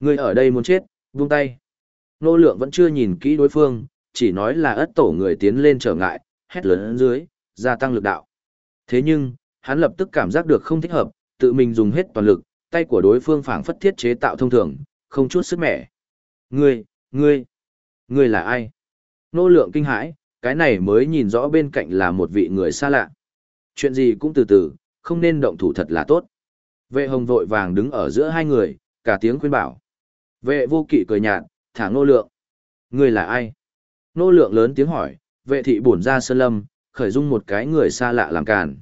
Người ở đây muốn chết, buông tay. Nô lượng vẫn chưa nhìn kỹ đối phương, chỉ nói là ất tổ người tiến lên trở ngại, hét lớn dưới, gia tăng lực đạo. Thế nhưng, hắn lập tức cảm giác được không thích hợp, tự mình dùng hết toàn lực, tay của đối phương phảng phất thiết chế tạo thông thường, không chút sức mẻ. Ngươi, ngươi, ngươi là ai? Nô lượng kinh hãi, cái này mới nhìn rõ bên cạnh là một vị người xa lạ. Chuyện gì cũng từ từ, không nên động thủ thật là tốt. Vệ hồng vội vàng đứng ở giữa hai người, cả tiếng khuyên bảo. Vệ vô kỵ cười nhạt, thả nô lượng. Ngươi là ai? Nô lượng lớn tiếng hỏi, vệ thị bổn ra sơn lâm, khởi dung một cái người xa lạ làm càn.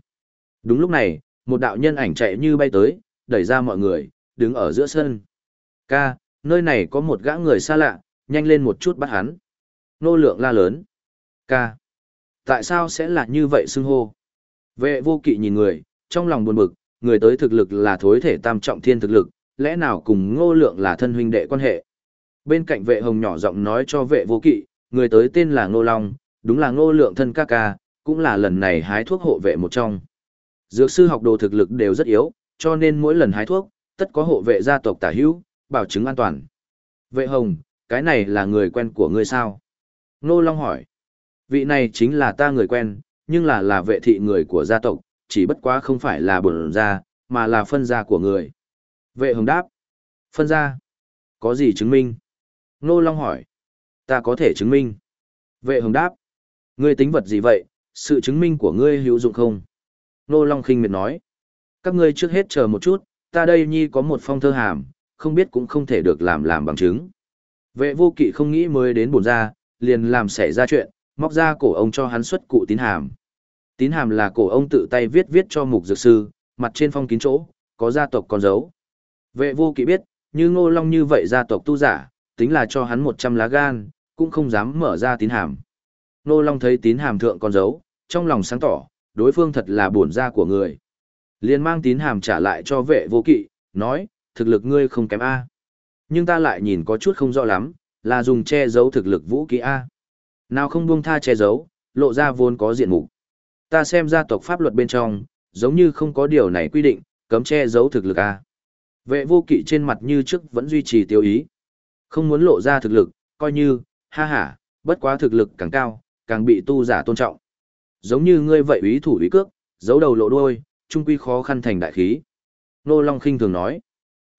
Đúng lúc này, một đạo nhân ảnh chạy như bay tới, đẩy ra mọi người, đứng ở giữa sân. Ca, nơi này có một gã người xa lạ, nhanh lên một chút bắt hắn. Nô lượng la lớn. Ca. Tại sao sẽ là như vậy xưng hô? Vệ vô kỵ nhìn người, trong lòng buồn bực, người tới thực lực là thối thể tam trọng thiên thực lực, lẽ nào cùng ngô lượng là thân huynh đệ quan hệ? Bên cạnh vệ hồng nhỏ giọng nói cho vệ vô kỵ, người tới tên là Ngô Long, đúng là ngô lượng thân ca ca, cũng là lần này hái thuốc hộ vệ một trong. Dược sư học đồ thực lực đều rất yếu, cho nên mỗi lần hái thuốc, tất có hộ vệ gia tộc tả hữu, bảo chứng an toàn. Vệ hồng, cái này là người quen của ngươi sao? Ngô Long hỏi. Vị này chính là ta người quen, nhưng là là vệ thị người của gia tộc, chỉ bất quá không phải là bổn gia, mà là phân gia của người. Vệ hồng đáp. Phân gia? Có gì chứng minh? Ngô Long hỏi. Ta có thể chứng minh. Vệ hồng đáp. Ngươi tính vật gì vậy, sự chứng minh của ngươi hữu dụng không? Nô Long khinh miệt nói. Các ngươi trước hết chờ một chút, ta đây nhi có một phong thơ hàm, không biết cũng không thể được làm làm bằng chứng. Vệ vô kỵ không nghĩ mới đến bổn ra, liền làm xảy ra chuyện, móc ra cổ ông cho hắn xuất cụ tín hàm. Tín hàm là cổ ông tự tay viết viết cho mục dược sư, mặt trên phong kín chỗ, có gia tộc con dấu. Vệ vô kỵ biết, như ngô long như vậy gia tộc tu giả, tính là cho hắn 100 lá gan, cũng không dám mở ra tín hàm. Ngô long thấy tín hàm thượng con dấu, trong lòng sáng tỏ, đối phương thật là bổn gia của người. Liền mang tín hàm trả lại cho vệ vô kỵ, nói, thực lực ngươi không kém A. Nhưng ta lại nhìn có chút không rõ lắm, là dùng che giấu thực lực vũ kỹ A. Nào không buông tha che giấu, lộ ra vốn có diện mục. Ta xem gia tộc pháp luật bên trong, giống như không có điều này quy định, cấm che giấu thực lực A. Vệ vô kỵ trên mặt như trước vẫn duy trì tiêu ý. Không muốn lộ ra thực lực, coi như, ha ha, bất quá thực lực càng cao, càng bị tu giả tôn trọng. Giống như ngươi vậy ý thủ ý cước, giấu đầu lộ đuôi, trung quy khó khăn thành đại khí. Nô Long khinh thường nói,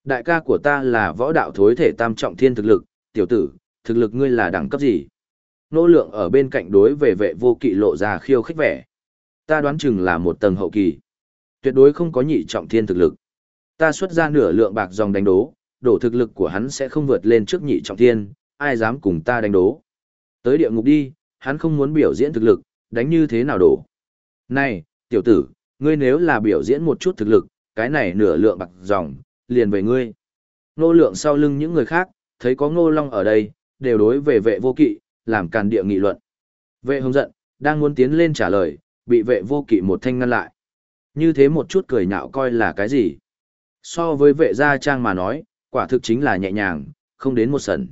đại ca của ta là võ đạo thối thể tam trọng thiên thực lực, tiểu tử, thực lực ngươi là đẳng cấp gì? Nô lượng ở bên cạnh đối về vệ vô kỵ lộ ra khiêu khích vẻ. Ta đoán chừng là một tầng hậu kỳ. Tuyệt đối không có nhị trọng thiên thực lực. Ta xuất ra nửa lượng bạc dòng đánh đố, đổ thực lực của hắn sẽ không vượt lên trước nhị trọng thiên, ai dám cùng ta đánh đố. Tới địa ngục đi, hắn không muốn biểu diễn thực lực, đánh như thế nào đổ. Này, tiểu tử, ngươi nếu là biểu diễn một chút thực lực, cái này nửa lượng bạc dòng, liền về ngươi. Nô lượng sau lưng những người khác, thấy có ngô long ở đây, đều đối về vệ vô kỵ, làm càn địa nghị luận. Vệ hồng giận, đang muốn tiến lên trả lời, bị vệ vô kỵ một thanh ngăn lại. Như thế một chút cười nhạo coi là cái gì? So với vệ gia trang mà nói, quả thực chính là nhẹ nhàng, không đến một sần.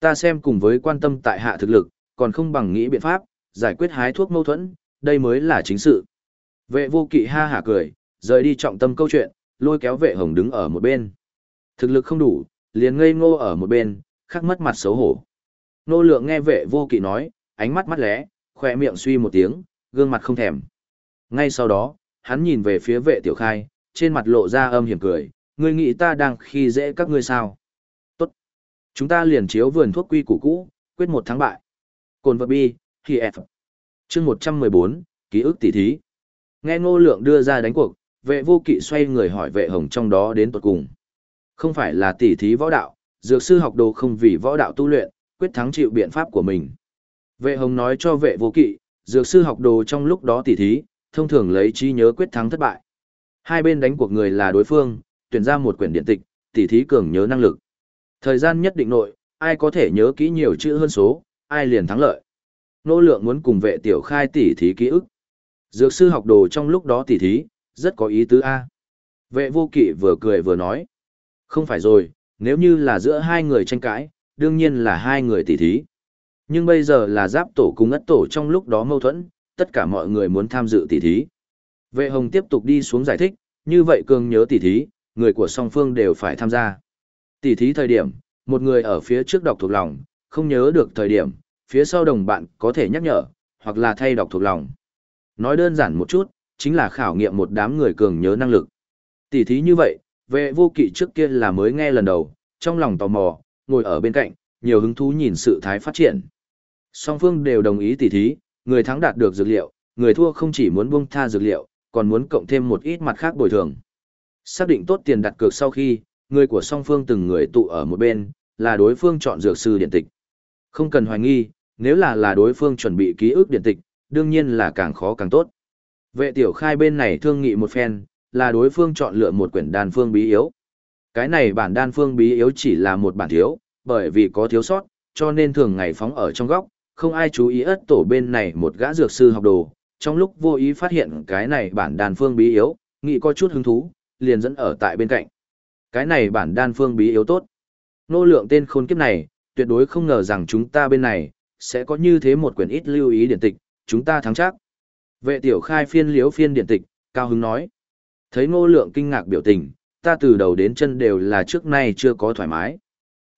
Ta xem cùng với quan tâm tại hạ thực lực, còn không bằng nghĩ biện pháp, giải quyết hái thuốc mâu thuẫn, đây mới là chính sự. Vệ vô kỵ ha hả cười, rời đi trọng tâm câu chuyện, lôi kéo vệ hồng đứng ở một bên. Thực lực không đủ, liền ngây ngô ở một bên, khắc mất mặt xấu hổ. Nô lượng nghe vệ vô kỵ nói, ánh mắt mắt lé, khỏe miệng suy một tiếng, gương mặt không thèm. Ngay sau đó, hắn nhìn về phía vệ tiểu khai, trên mặt lộ ra âm hiểm cười, ngươi nghĩ ta đang khi dễ các ngươi sao. Tốt. Chúng ta liền chiếu vườn thuốc quy củ cũ, quyết một thắng bại. Cồn vật bi, thì F. chương 114, ký ức tỷ thí. Nghe ngô lượng đưa ra đánh cuộc, vệ vô kỵ xoay người hỏi vệ hồng trong đó đến tuật cùng. Không phải là tỷ thí võ đạo, dược sư học đồ không vì võ đạo tu luyện, quyết thắng chịu biện pháp của mình. Vệ hồng nói cho vệ vô kỵ, dược sư học đồ trong lúc đó tỷ thí, thông thường lấy trí nhớ quyết thắng thất bại. Hai bên đánh cuộc người là đối phương, tuyển ra một quyển điện tịch, tỷ thí cường nhớ năng lực. Thời gian nhất định nội, ai có thể nhớ kỹ nhiều chữ hơn số, ai liền thắng lợi. Nô lượng muốn cùng vệ tiểu khai tỷ thí ký ức. Dược sư học đồ trong lúc đó tỷ thí, rất có ý tứ A. Vệ vô kỵ vừa cười vừa nói. Không phải rồi, nếu như là giữa hai người tranh cãi, đương nhiên là hai người tỷ thí. Nhưng bây giờ là giáp tổ cùng ất tổ trong lúc đó mâu thuẫn, tất cả mọi người muốn tham dự tỷ thí. Vệ hồng tiếp tục đi xuống giải thích, như vậy cường nhớ tỷ thí, người của song phương đều phải tham gia. Tỉ thí thời điểm, một người ở phía trước đọc thuộc lòng, không nhớ được thời điểm, phía sau đồng bạn có thể nhắc nhở, hoặc là thay đọc thuộc lòng. Nói đơn giản một chút, chính là khảo nghiệm một đám người cường nhớ năng lực. Tỉ thí như vậy, vệ vô kỵ trước kia là mới nghe lần đầu, trong lòng tò mò, ngồi ở bên cạnh, nhiều hứng thú nhìn sự thái phát triển. Song phương đều đồng ý tỉ thí, người thắng đạt được dược liệu, người thua không chỉ muốn buông tha dược liệu, còn muốn cộng thêm một ít mặt khác bồi thường. Xác định tốt tiền đặt cược sau khi, người của song phương từng người tụ ở một bên, là đối phương chọn dược sư điện tịch. Không cần hoài nghi, nếu là là đối phương chuẩn bị ký ức điện tịch, đương nhiên là càng khó càng tốt. Vệ tiểu khai bên này thương nghị một phen, là đối phương chọn lựa một quyển đan phương bí yếu. Cái này bản đan phương bí yếu chỉ là một bản thiếu, bởi vì có thiếu sót, cho nên thường ngày phóng ở trong góc, không ai chú ý ất tổ bên này một gã dược sư học đồ. Trong lúc vô ý phát hiện cái này bản đan phương bí yếu, nghĩ có chút hứng thú, liền dẫn ở tại bên cạnh. Cái này bản đan phương bí yếu tốt. Nô lượng tên khôn kiếp này, tuyệt đối không ngờ rằng chúng ta bên này, sẽ có như thế một quyển ít lưu ý điện tịch, chúng ta thắng chắc. Vệ tiểu khai phiên liếu phiên điện tịch, cao hứng nói. Thấy ngô lượng kinh ngạc biểu tình, ta từ đầu đến chân đều là trước nay chưa có thoải mái.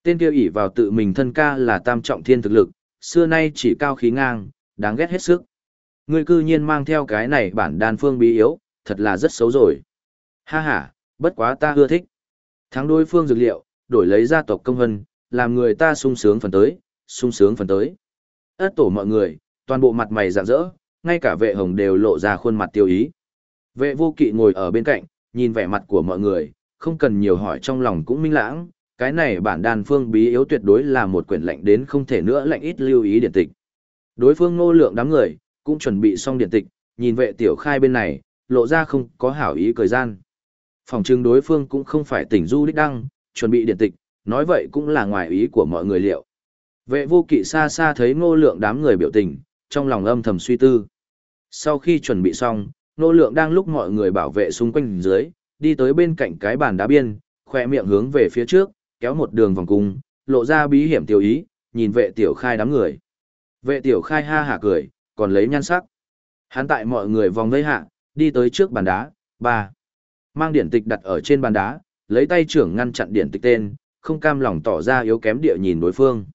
Tên kia ỷ vào tự mình thân ca là tam trọng thiên thực lực, xưa nay chỉ cao khí ngang, đáng ghét hết sức. Ngươi cư nhiên mang theo cái này bản đan phương bí yếu, thật là rất xấu rồi. Ha ha, bất quá ta ưa thích. Thắng đối phương dược liệu, đổi lấy gia tộc công hân, làm người ta sung sướng phần tới, sung sướng phần tới. Ất tổ mọi người, toàn bộ mặt mày rạng rỡ, ngay cả vệ hồng đều lộ ra khuôn mặt tiêu ý. Vệ vô kỵ ngồi ở bên cạnh, nhìn vẻ mặt của mọi người, không cần nhiều hỏi trong lòng cũng minh lãng, cái này bản đàn phương bí yếu tuyệt đối là một quyển lệnh đến không thể nữa lệnh ít lưu ý điện tịch. Đối phương ngô lượng đám người, cũng chuẩn bị xong điện tịch, nhìn vệ tiểu khai bên này, lộ ra không có hảo ý cười gian. Phòng trưng đối phương cũng không phải tỉnh du đích đăng, chuẩn bị điện tịch, nói vậy cũng là ngoài ý của mọi người liệu. Vệ vô kỵ xa xa thấy ngô lượng đám người biểu tình, trong lòng âm thầm suy tư. Sau khi chuẩn bị xong, ngô lượng đang lúc mọi người bảo vệ xung quanh dưới, đi tới bên cạnh cái bàn đá biên, khỏe miệng hướng về phía trước, kéo một đường vòng cung, lộ ra bí hiểm tiểu ý, nhìn vệ tiểu khai đám người. Vệ tiểu khai ha hả cười, còn lấy nhan sắc. Hắn tại mọi người vòng vây hạ, đi tới trước bàn đá, ba. Mang điển tịch đặt ở trên bàn đá, lấy tay trưởng ngăn chặn điển tịch tên, không cam lòng tỏ ra yếu kém địa nhìn đối phương.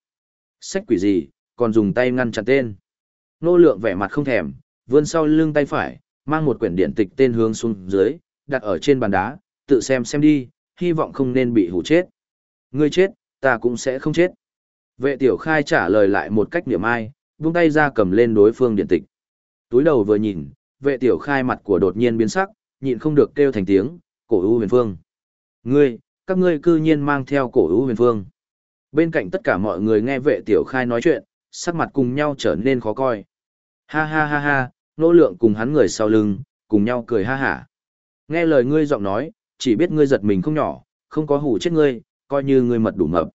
Sách quỷ gì, còn dùng tay ngăn chặn tên. Nô lượng vẻ mặt không thèm, vươn sau lưng tay phải, mang một quyển điển tịch tên hướng xuống dưới, đặt ở trên bàn đá, tự xem xem đi, hy vọng không nên bị hủ chết. Ngươi chết, ta cũng sẽ không chết. Vệ tiểu khai trả lời lại một cách niệm ai, buông tay ra cầm lên đối phương điện tịch. Túi đầu vừa nhìn, vệ tiểu khai mặt của đột nhiên biến sắc, nhịn không được kêu thành tiếng, cổ ưu huyền phương. Ngươi, các ngươi cư nhiên mang theo cổ ưu huyền phương. Bên cạnh tất cả mọi người nghe vệ tiểu khai nói chuyện, sắc mặt cùng nhau trở nên khó coi. Ha ha ha ha, nô lượng cùng hắn người sau lưng, cùng nhau cười ha hả. Nghe lời ngươi giọng nói, chỉ biết ngươi giật mình không nhỏ, không có hủ chết ngươi, coi như ngươi mật đủ mập.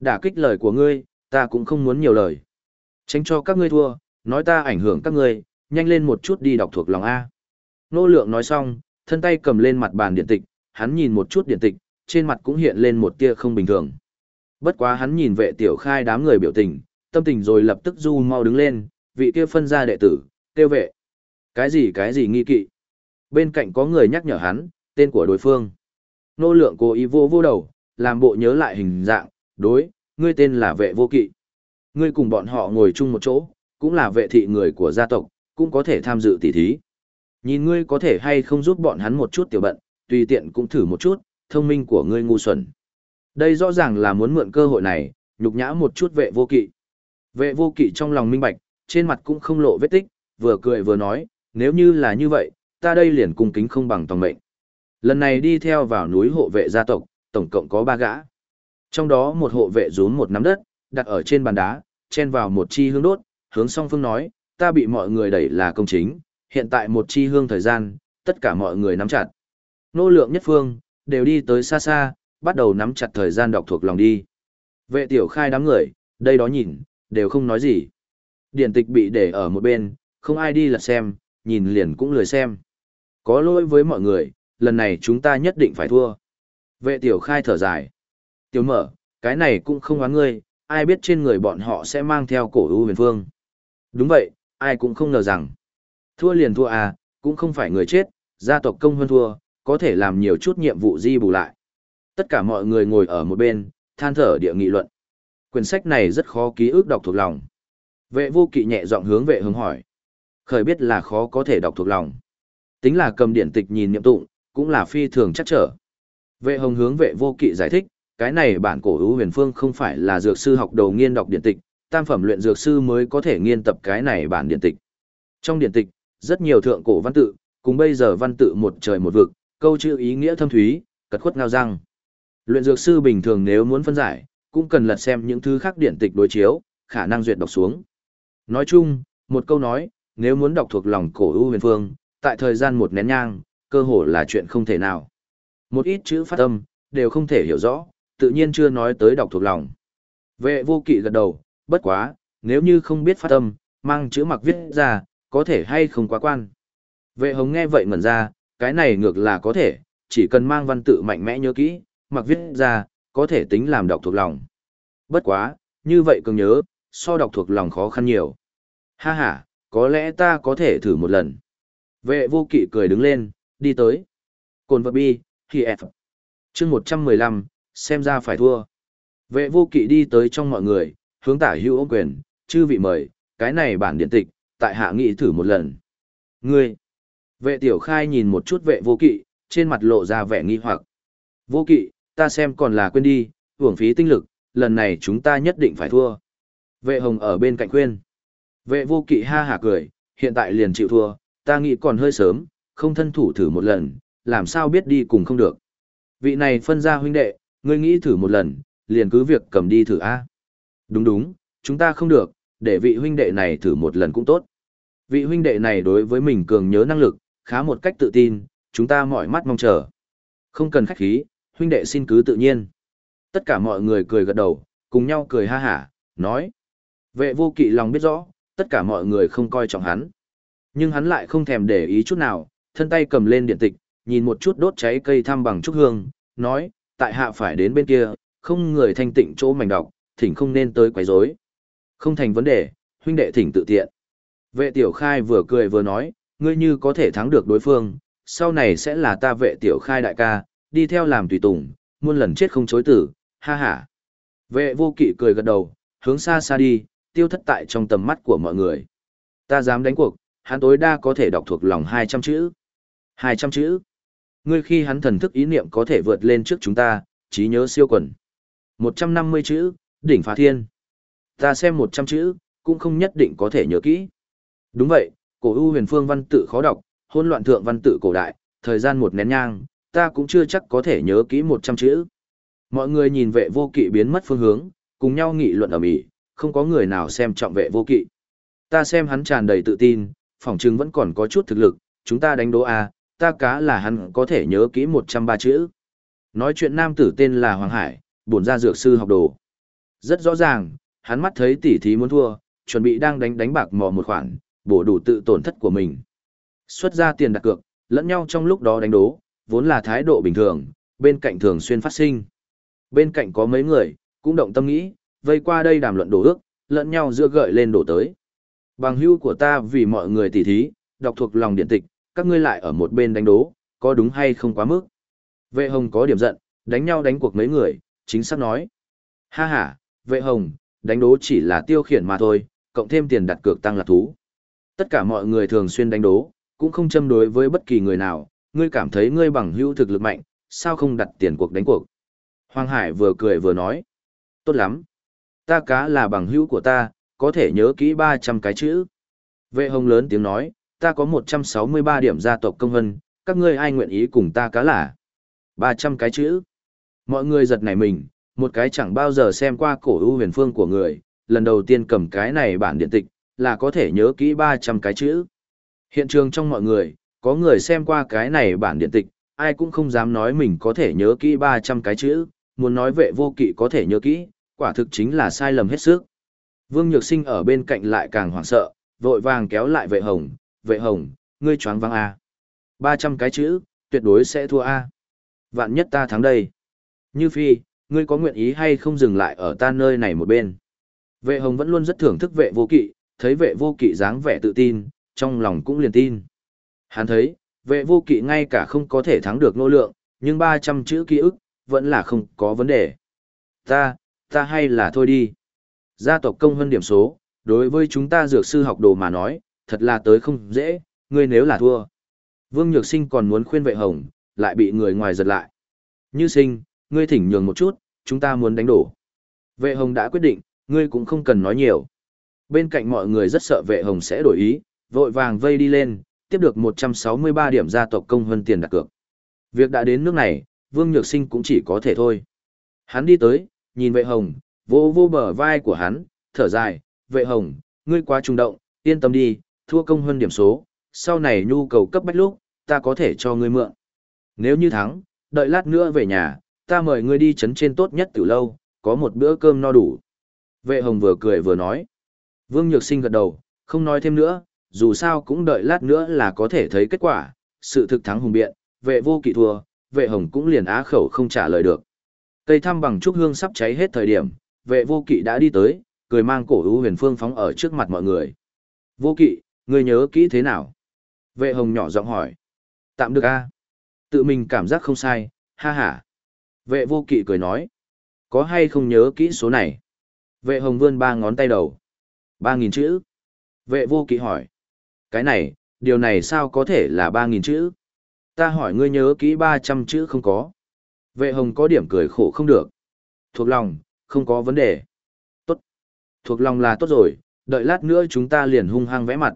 Đả kích lời của ngươi, ta cũng không muốn nhiều lời. Tránh cho các ngươi thua, nói ta ảnh hưởng các ngươi, nhanh lên một chút đi đọc thuộc lòng A. Nô lượng nói xong, thân tay cầm lên mặt bàn điện tịch, hắn nhìn một chút điện tịch, trên mặt cũng hiện lên một tia không bình thường. Bất quá hắn nhìn vệ tiểu khai đám người biểu tình, tâm tình rồi lập tức du mau đứng lên, vị kia phân ra đệ tử, tiêu vệ. Cái gì cái gì nghi kỵ. Bên cạnh có người nhắc nhở hắn, tên của đối phương. Nô lượng cố ý vô vô đầu, làm bộ nhớ lại hình dạng, đối, ngươi tên là vệ vô kỵ. Ngươi cùng bọn họ ngồi chung một chỗ, cũng là vệ thị người của gia tộc, cũng có thể tham dự tỷ thí. Nhìn ngươi có thể hay không giúp bọn hắn một chút tiểu bận, tùy tiện cũng thử một chút, thông minh của ngươi ngu xuẩn. Đây rõ ràng là muốn mượn cơ hội này, nhục nhã một chút vệ vô kỵ. Vệ vô kỵ trong lòng minh bạch, trên mặt cũng không lộ vết tích, vừa cười vừa nói, nếu như là như vậy, ta đây liền cung kính không bằng toàn mệnh. Lần này đi theo vào núi hộ vệ gia tộc, tổng cộng có ba gã. Trong đó một hộ vệ rún một nắm đất, đặt ở trên bàn đá, chen vào một chi hương đốt, hướng song phương nói, ta bị mọi người đẩy là công chính, hiện tại một chi hương thời gian, tất cả mọi người nắm chặt. Nô lượng nhất phương, đều đi tới xa xa, bắt đầu nắm chặt thời gian đọc thuộc lòng đi. Vệ tiểu khai đám người, đây đó nhìn, đều không nói gì. Điển tịch bị để ở một bên, không ai đi lật xem, nhìn liền cũng lười xem. Có lỗi với mọi người, lần này chúng ta nhất định phải thua. Vệ tiểu khai thở dài. Tiểu mở, cái này cũng không oán ngươi, ai biết trên người bọn họ sẽ mang theo cổ ưu huyền phương. Đúng vậy, ai cũng không ngờ rằng. Thua liền thua à, cũng không phải người chết, gia tộc công hơn thua, có thể làm nhiều chút nhiệm vụ di bù lại. Tất cả mọi người ngồi ở một bên, than thở địa nghị luận. Quyển sách này rất khó ký ức đọc thuộc lòng. Vệ vô kỵ nhẹ giọng hướng vệ hướng hỏi. Khởi biết là khó có thể đọc thuộc lòng. Tính là cầm điển tịch nhìn niệm tụng, cũng là phi thường chắc trở. Vệ hồng hướng vệ vô kỵ giải thích, cái này bản cổ hữu huyền phương không phải là dược sư học đầu nghiên đọc điện tịch, tam phẩm luyện dược sư mới có thể nghiên tập cái này bản điện tịch. Trong điện tịch, rất nhiều thượng cổ văn tự, cùng bây giờ văn tự một trời một vực, câu chữ ý nghĩa thâm thúy, cật khuất ngao răng. Luyện dược sư bình thường nếu muốn phân giải, cũng cần lật xem những thứ khác điện tịch đối chiếu, khả năng duyệt đọc xuống. Nói chung, một câu nói, nếu muốn đọc thuộc lòng cổ ưu huyền phương, tại thời gian một nén nhang, cơ hồ là chuyện không thể nào. Một ít chữ phát âm, đều không thể hiểu rõ, tự nhiên chưa nói tới đọc thuộc lòng. Vệ vô kỵ gật đầu, bất quá, nếu như không biết phát âm, mang chữ mặc viết ra, có thể hay không quá quan. Vệ hồng nghe vậy ngẩn ra, cái này ngược là có thể, chỉ cần mang văn tự mạnh mẽ nhớ kỹ, mặc viết ra, có thể tính làm đọc thuộc lòng. Bất quá, như vậy cường nhớ, so đọc thuộc lòng khó khăn nhiều. Ha ha, có lẽ ta có thể thử một lần. Vệ vô kỵ cười đứng lên, đi tới. Cồn vật bi, khi F. chương 115, xem ra phải thua. Vệ vô kỵ đi tới trong mọi người, hướng tả hữu ôm quyền, chư vị mời, cái này bản điện tịch, tại hạ nghị thử một lần. Ngươi, vệ tiểu khai nhìn một chút vệ vô kỵ, trên mặt lộ ra vẻ nghi hoặc. Vô kỵ, ta xem còn là quên đi, hưởng phí tinh lực, lần này chúng ta nhất định phải thua. Vệ hồng ở bên cạnh khuyên. Vệ vô kỵ ha hả cười, hiện tại liền chịu thua, ta nghĩ còn hơi sớm, không thân thủ thử một lần, làm sao biết đi cùng không được. Vị này phân ra huynh đệ, ngươi nghĩ thử một lần, liền cứ việc cầm đi thử a. Đúng đúng, chúng ta không được, để vị huynh đệ này thử một lần cũng tốt. Vị huynh đệ này đối với mình cường nhớ năng lực, khá một cách tự tin, chúng ta mọi mắt mong chờ. Không cần khách khí, huynh đệ xin cứ tự nhiên. Tất cả mọi người cười gật đầu, cùng nhau cười ha hả, nói. Vệ vô kỵ lòng biết rõ, tất cả mọi người không coi trọng hắn. Nhưng hắn lại không thèm để ý chút nào, thân tay cầm lên điện tịch, nhìn một chút đốt cháy cây thăm bằng trúc hương, nói, tại hạ phải đến bên kia, không người thanh tịnh chỗ mảnh đọc, thỉnh không nên tới quấy rối. Không thành vấn đề, huynh đệ thỉnh tự tiện. Vệ tiểu khai vừa cười vừa nói, ngươi như có thể thắng được đối phương, sau này sẽ là ta vệ tiểu khai đại ca, đi theo làm tùy tùng, muôn lần chết không chối tử, ha ha. Vệ vô kỵ cười gật đầu, hướng xa xa đi, tiêu thất tại trong tầm mắt của mọi người. Ta dám đánh cuộc, hắn tối đa có thể đọc thuộc lòng 200 chữ. 200 chữ. Ngươi khi hắn thần thức ý niệm có thể vượt lên trước chúng ta, trí nhớ siêu quần. 150 chữ, đỉnh phá thiên. Ta xem 100 chữ, cũng không nhất định có thể nhớ kỹ. Đúng vậy, cổ ưu huyền phương văn tự khó đọc, hỗn loạn thượng văn tự cổ đại, thời gian một nén nhang, ta cũng chưa chắc có thể nhớ kỹ 100 chữ. Mọi người nhìn vệ vô kỵ biến mất phương hướng, cùng nhau nghị luận ở mỹ, không có người nào xem trọng vệ vô kỵ. Ta xem hắn tràn đầy tự tin, phỏng chừng vẫn còn có chút thực lực, chúng ta đánh đố A, ta cá là hắn có thể nhớ kỹ 103 chữ. Nói chuyện nam tử tên là Hoàng Hải, bổn ra dược sư học đồ. Rất rõ ràng, hắn mắt thấy tỷ thí muốn thua, chuẩn bị đang đánh đánh bạc mò một khoản, bổ đủ tự tổn thất của mình. Xuất ra tiền đặt cược, lẫn nhau trong lúc đó đánh đố, vốn là thái độ bình thường, bên cạnh thường xuyên phát sinh. Bên cạnh có mấy người, cũng động tâm nghĩ, vây qua đây đàm luận đổ ước, lẫn nhau giữa gợi lên đổ tới. Bằng hưu của ta vì mọi người tỉ thí, đọc thuộc lòng điện tịch, các ngươi lại ở một bên đánh đố, có đúng hay không quá mức. Vệ hồng có điểm giận, đánh nhau đánh cuộc mấy người, chính xác nói. Ha ha, vệ hồng, đánh đố chỉ là tiêu khiển mà thôi, cộng thêm tiền đặt cược tăng là thú. Tất cả mọi người thường xuyên đánh đố, cũng không châm đối với bất kỳ người nào, ngươi cảm thấy ngươi bằng hữu thực lực mạnh, sao không đặt tiền cuộc đánh cuộc. Hoàng Hải vừa cười vừa nói. Tốt lắm. Ta cá là bằng hữu của ta, có thể nhớ kỹ 300 cái chữ. Vệ hồng lớn tiếng nói, ta có 163 điểm gia tộc công hân, các ngươi ai nguyện ý cùng ta cá là 300 cái chữ. Mọi người giật nảy mình, một cái chẳng bao giờ xem qua cổ ưu huyền phương của người, lần đầu tiên cầm cái này bản điện tịch, là có thể nhớ kỹ 300 cái chữ. Hiện trường trong mọi người, có người xem qua cái này bản điện tịch, ai cũng không dám nói mình có thể nhớ kỹ 300 cái chữ, muốn nói vệ vô kỵ có thể nhớ kỹ, quả thực chính là sai lầm hết sức. Vương Nhược Sinh ở bên cạnh lại càng hoảng sợ, vội vàng kéo lại vệ hồng, vệ hồng, ngươi choáng váng A. 300 cái chữ, tuyệt đối sẽ thua A. Vạn nhất ta thắng đây. Như Phi, ngươi có nguyện ý hay không dừng lại ở ta nơi này một bên. Vệ hồng vẫn luôn rất thưởng thức vệ vô kỵ, thấy vệ vô kỵ dáng vẻ tự tin, trong lòng cũng liền tin. Hắn thấy, vệ vô kỵ ngay cả không có thể thắng được nô lượng, nhưng 300 chữ ký ức, vẫn là không có vấn đề. Ta, ta hay là thôi đi. Gia tộc công hơn điểm số, đối với chúng ta dược sư học đồ mà nói, thật là tới không dễ, ngươi nếu là thua. Vương Nhược Sinh còn muốn khuyên vệ hồng, lại bị người ngoài giật lại. Như sinh, ngươi thỉnh nhường một chút, chúng ta muốn đánh đổ. Vệ hồng đã quyết định, ngươi cũng không cần nói nhiều. Bên cạnh mọi người rất sợ vệ hồng sẽ đổi ý, vội vàng vây đi lên, tiếp được 163 điểm gia tộc công hơn tiền đặt cược. Việc đã đến nước này, Vương Nhược Sinh cũng chỉ có thể thôi. Hắn đi tới, nhìn vệ hồng, vô vô bờ vai của hắn, thở dài, vệ hồng, ngươi quá trung động, yên tâm đi, thua công hơn điểm số, sau này nhu cầu cấp bách lúc, ta có thể cho ngươi mượn. Nếu như thắng, đợi lát nữa về nhà, ta mời ngươi đi chấn trên tốt nhất từ lâu, có một bữa cơm no đủ. Vệ hồng vừa cười vừa nói. Vương Nhược Sinh gật đầu, không nói thêm nữa, dù sao cũng đợi lát nữa là có thể thấy kết quả, sự thực thắng hùng biện, vệ vô kỵ thua, vệ hồng cũng liền á khẩu không trả lời được. Cây thăm bằng trúc hương sắp cháy hết thời điểm, vệ vô kỵ đã đi tới, cười mang cổ ưu huyền phương phóng ở trước mặt mọi người. Vô kỵ, ngươi nhớ kỹ thế nào? Vệ hồng nhỏ giọng hỏi. Tạm được a Tự mình cảm giác không sai, ha ha. Vệ vô kỵ cười nói. Có hay không nhớ kỹ số này? Vệ hồng vươn ba ngón tay đầu. Ba nghìn chữ. Vệ vô kỵ hỏi. Cái này, điều này sao có thể là ba nghìn chữ? Ta hỏi ngươi nhớ kỹ ba trăm chữ không có. Vệ hồng có điểm cười khổ không được. Thuộc lòng, không có vấn đề. Tốt. Thuộc lòng là tốt rồi, đợi lát nữa chúng ta liền hung hăng vẽ mặt.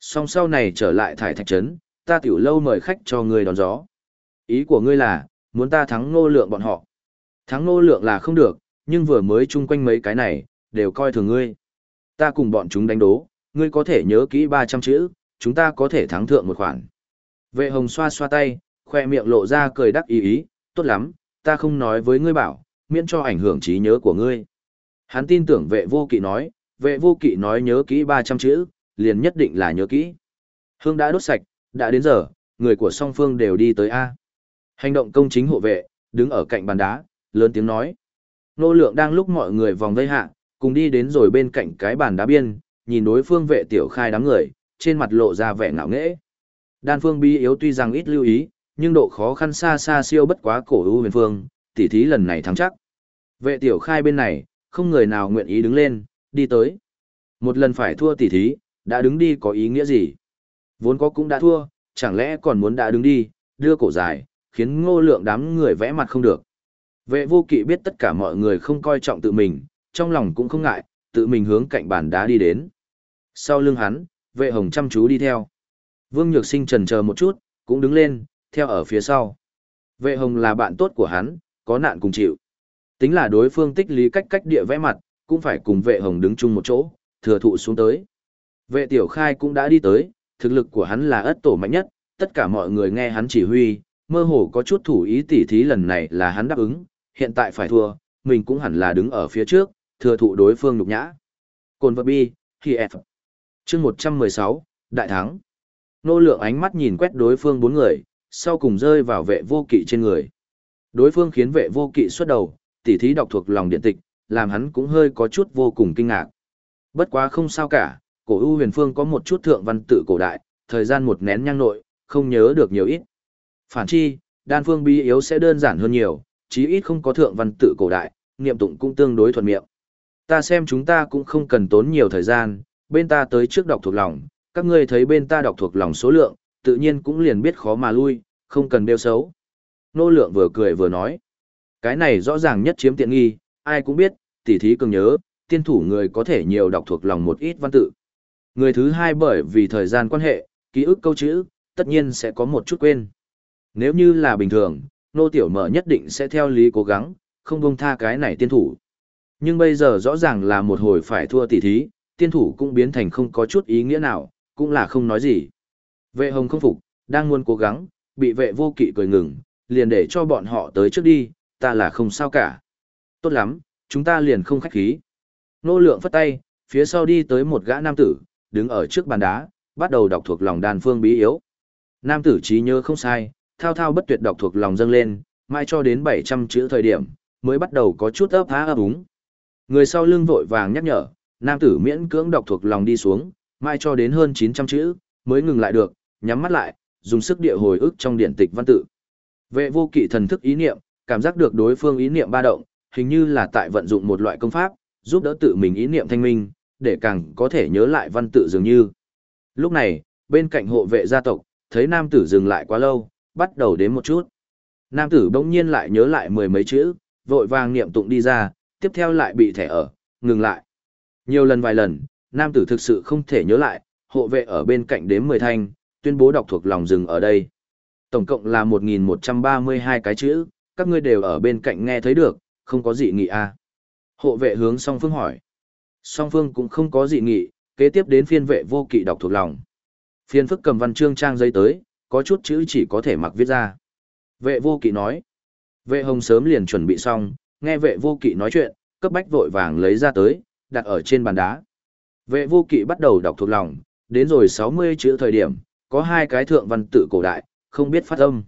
Song sau này trở lại thải thạch trấn, ta tiểu lâu mời khách cho ngươi đón gió. Ý của ngươi là, muốn ta thắng nô lượng bọn họ. Thắng nô lượng là không được, nhưng vừa mới chung quanh mấy cái này, đều coi thường ngươi. Ta cùng bọn chúng đánh đố, ngươi có thể nhớ kỹ 300 chữ, chúng ta có thể thắng thượng một khoản. Vệ hồng xoa xoa tay, khoe miệng lộ ra cười đắc ý ý, tốt lắm, ta không nói với ngươi bảo, miễn cho ảnh hưởng trí nhớ của ngươi. Hắn tin tưởng vệ vô kỵ nói, vệ vô kỵ nói nhớ kỹ 300 chữ, liền nhất định là nhớ kỹ. Hương đã đốt sạch, đã đến giờ, người của song phương đều đi tới A. Hành động công chính hộ vệ, đứng ở cạnh bàn đá, lớn tiếng nói. Nô lượng đang lúc mọi người vòng vây hạ, cùng đi đến rồi bên cạnh cái bàn đá biên, nhìn đối phương vệ tiểu khai đám người, trên mặt lộ ra vẻ ngạo nghễ. Đan phương bi yếu tuy rằng ít lưu ý, nhưng độ khó khăn xa xa siêu bất quá cổ ưu huyền phương, tỉ thí lần này thắng chắc. Vệ tiểu khai bên này, không người nào nguyện ý đứng lên, đi tới. Một lần phải thua tỉ thí, đã đứng đi có ý nghĩa gì? Vốn có cũng đã thua, chẳng lẽ còn muốn đã đứng đi, đưa cổ dài, khiến ngô lượng đám người vẽ mặt không được. Vệ vô kỵ biết tất cả mọi người không coi trọng tự mình, trong lòng cũng không ngại, tự mình hướng cạnh bàn đá đi đến. Sau lưng hắn, vệ hồng chăm chú đi theo. Vương Nhược Sinh trần chờ một chút, cũng đứng lên, theo ở phía sau. Vệ hồng là bạn tốt của hắn, có nạn cùng chịu. Tính là đối phương tích lý cách cách địa vẽ mặt, cũng phải cùng vệ hồng đứng chung một chỗ, thừa thụ xuống tới. Vệ tiểu khai cũng đã đi tới, thực lực của hắn là ất tổ mạnh nhất, tất cả mọi người nghe hắn chỉ huy, mơ hồ có chút thủ ý tỉ thí lần này là hắn đáp ứng, hiện tại phải thua, mình cũng hẳn là đứng ở phía trước, thừa thụ đối phương nhục nhã. Cồn vật bi, khi F. chương 116, đại thắng. Nô lượng ánh mắt nhìn quét đối phương bốn người, sau cùng rơi vào vệ vô kỵ trên người. Đối phương khiến vệ vô kỵ xuất đầu, tỉ thí đọc thuộc lòng điện tịch, làm hắn cũng hơi có chút vô cùng kinh ngạc. Bất quá không sao cả, cổ ưu huyền phương có một chút thượng văn tự cổ đại, thời gian một nén nhang nội, không nhớ được nhiều ít. Phản chi, đan phương bí yếu sẽ đơn giản hơn nhiều, chí ít không có thượng văn tự cổ đại, niệm tụng cũng tương đối thuận miệng. Ta xem chúng ta cũng không cần tốn nhiều thời gian, bên ta tới trước đọc thuộc lòng, các ngươi thấy bên ta đọc thuộc lòng số lượng, tự nhiên cũng liền biết khó mà lui, không cần đeo xấu. Nô lượng vừa cười vừa nói. Cái này rõ ràng nhất chiếm tiện nghi, ai cũng biết, tỉ thí cường nhớ, tiên thủ người có thể nhiều đọc thuộc lòng một ít văn tự. Người thứ hai bởi vì thời gian quan hệ, ký ức câu chữ, tất nhiên sẽ có một chút quên. Nếu như là bình thường, nô tiểu mở nhất định sẽ theo lý cố gắng, không buông tha cái này tiên thủ. Nhưng bây giờ rõ ràng là một hồi phải thua tỷ thí, tiên thủ cũng biến thành không có chút ý nghĩa nào, cũng là không nói gì. Vệ hồng không phục, đang muốn cố gắng, bị vệ vô kỵ cười ngừng, liền để cho bọn họ tới trước đi, ta là không sao cả. Tốt lắm, chúng ta liền không khách khí. Nô lượng phất tay, phía sau đi tới một gã nam tử, đứng ở trước bàn đá, bắt đầu đọc thuộc lòng đàn phương bí yếu. Nam tử trí nhớ không sai, thao thao bất tuyệt đọc thuộc lòng dâng lên, mai cho đến 700 chữ thời điểm, mới bắt đầu có chút ấp há ấp úng. Người sau lưng vội vàng nhắc nhở, nam tử miễn cưỡng đọc thuộc lòng đi xuống, mai cho đến hơn 900 chữ, mới ngừng lại được, nhắm mắt lại, dùng sức địa hồi ức trong điện tịch văn tự. Vệ vô kỵ thần thức ý niệm, cảm giác được đối phương ý niệm ba động, hình như là tại vận dụng một loại công pháp, giúp đỡ tự mình ý niệm thanh minh, để càng có thể nhớ lại văn tự dường như. Lúc này, bên cạnh hộ vệ gia tộc, thấy nam tử dừng lại quá lâu, bắt đầu đếm một chút. Nam tử bỗng nhiên lại nhớ lại mười mấy chữ, vội vàng niệm tụng đi ra, tiếp theo lại bị thẻ ở, ngừng lại. Nhiều lần vài lần, nam tử thực sự không thể nhớ lại, hộ vệ ở bên cạnh đếm mười thanh, tuyên bố đọc thuộc lòng dừng ở đây. Tổng cộng là 1.132 cái chữ, các ngươi đều ở bên cạnh nghe thấy được, không có gì nghị à. Hộ vệ hướng song phương hỏi. Song phương cũng không có dị nghị, kế tiếp đến phiên vệ vô kỵ đọc thuộc lòng. Phiên phức cầm văn chương trang giấy tới, có chút chữ chỉ có thể mặc viết ra. Vệ vô kỵ nói. Vệ hồng sớm liền chuẩn bị xong, nghe vệ vô kỵ nói chuyện, cấp bách vội vàng lấy ra tới, đặt ở trên bàn đá. Vệ vô kỵ bắt đầu đọc thuộc lòng, đến rồi 60 chữ thời điểm, có hai cái thượng văn tự cổ đại, không biết phát âm.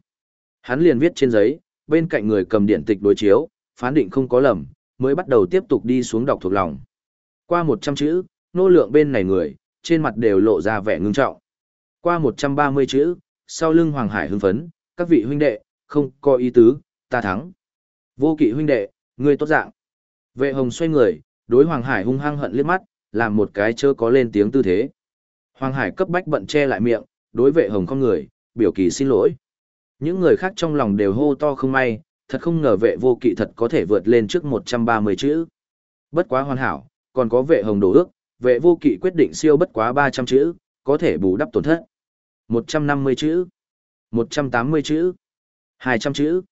Hắn liền viết trên giấy, bên cạnh người cầm điện tịch đối chiếu, phán định không có lầm, mới bắt đầu tiếp tục đi xuống đọc thuộc lòng. Qua 100 chữ, nô lượng bên này người, trên mặt đều lộ ra vẻ ngưng trọng. Qua 130 chữ, sau lưng Hoàng Hải hưng phấn, các vị huynh đệ, không có ý tứ, ta thắng. Vô kỵ huynh đệ, ngươi tốt dạng. Vệ hồng xoay người, đối Hoàng Hải hung hăng hận liếc mắt, làm một cái chớ có lên tiếng tư thế. Hoàng Hải cấp bách bận che lại miệng, đối vệ hồng con người, biểu kỳ xin lỗi. Những người khác trong lòng đều hô to không may, thật không ngờ vệ vô kỵ thật có thể vượt lên trước 130 chữ. Bất quá hoàn hảo, còn có vệ hồng đồ ước, vệ vô kỵ quyết định siêu bất quá 300 chữ, có thể bù đắp tổn thất. 150 chữ, 180 chữ, 200 chữ.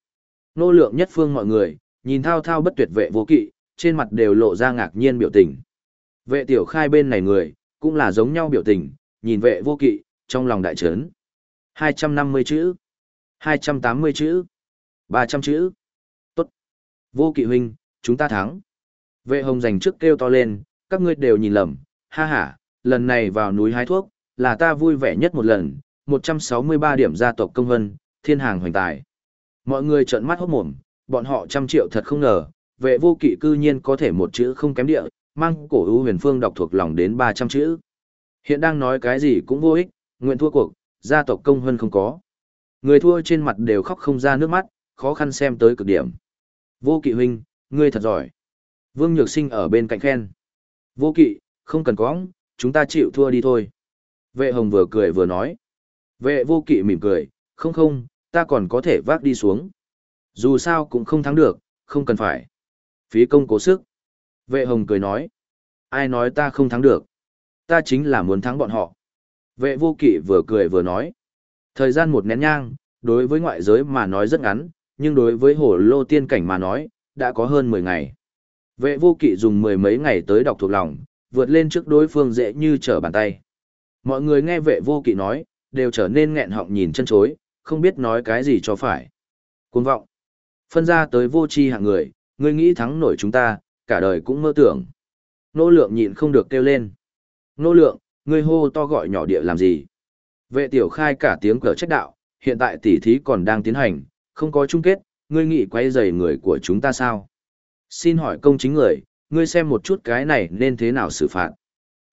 Nô lượng nhất phương mọi người, nhìn thao thao bất tuyệt vệ vô kỵ, trên mặt đều lộ ra ngạc nhiên biểu tình. Vệ tiểu khai bên này người, cũng là giống nhau biểu tình, nhìn vệ vô kỵ, trong lòng đại trấn. 250 chữ, 280 chữ, 300 chữ. Tốt. Vô kỵ huynh, chúng ta thắng. Vệ hồng dành trước kêu to lên, các ngươi đều nhìn lầm, ha ha, lần này vào núi hái thuốc, là ta vui vẻ nhất một lần, 163 điểm gia tộc công vân, thiên hàng hoành tài. Mọi người trợn mắt hốt mồm, bọn họ trăm triệu thật không ngờ, vệ vô kỵ cư nhiên có thể một chữ không kém địa, mang cổ ưu huyền phương đọc thuộc lòng đến 300 chữ. Hiện đang nói cái gì cũng vô ích, nguyện thua cuộc, gia tộc công hơn không có. Người thua trên mặt đều khóc không ra nước mắt, khó khăn xem tới cực điểm. Vô kỵ huynh, ngươi thật giỏi. Vương Nhược Sinh ở bên cạnh khen. Vô kỵ, không cần có, chúng ta chịu thua đi thôi. Vệ hồng vừa cười vừa nói. Vệ vô kỵ mỉm cười, không không, ta còn có thể vác đi xuống. Dù sao cũng không thắng được, không cần phải. Phí công cố sức. Vệ hồng cười nói. Ai nói ta không thắng được? Ta chính là muốn thắng bọn họ. Vệ vô kỵ vừa cười vừa nói. Thời gian một nén nhang, đối với ngoại giới mà nói rất ngắn, nhưng đối với hồ lô tiên cảnh mà nói, đã có hơn 10 ngày. Vệ vô kỵ dùng mười mấy ngày tới đọc thuộc lòng, vượt lên trước đối phương dễ như trở bàn tay. Mọi người nghe vệ vô kỵ nói, đều trở nên nghẹn họng nhìn chân chối, không biết nói cái gì cho phải. Cuồng vọng. Phân ra tới vô tri hạng người, người nghĩ thắng nổi chúng ta, cả đời cũng mơ tưởng. Nô lượng nhịn không được kêu lên. Nô lượng, ngươi hô to gọi nhỏ địa làm gì? Vệ tiểu khai cả tiếng cờ trách đạo, hiện tại tỉ thí còn đang tiến hành, không có chung kết, ngươi nghĩ quay rầy người của chúng ta sao? Xin hỏi công chính người, ngươi xem một chút cái này nên thế nào xử phạt?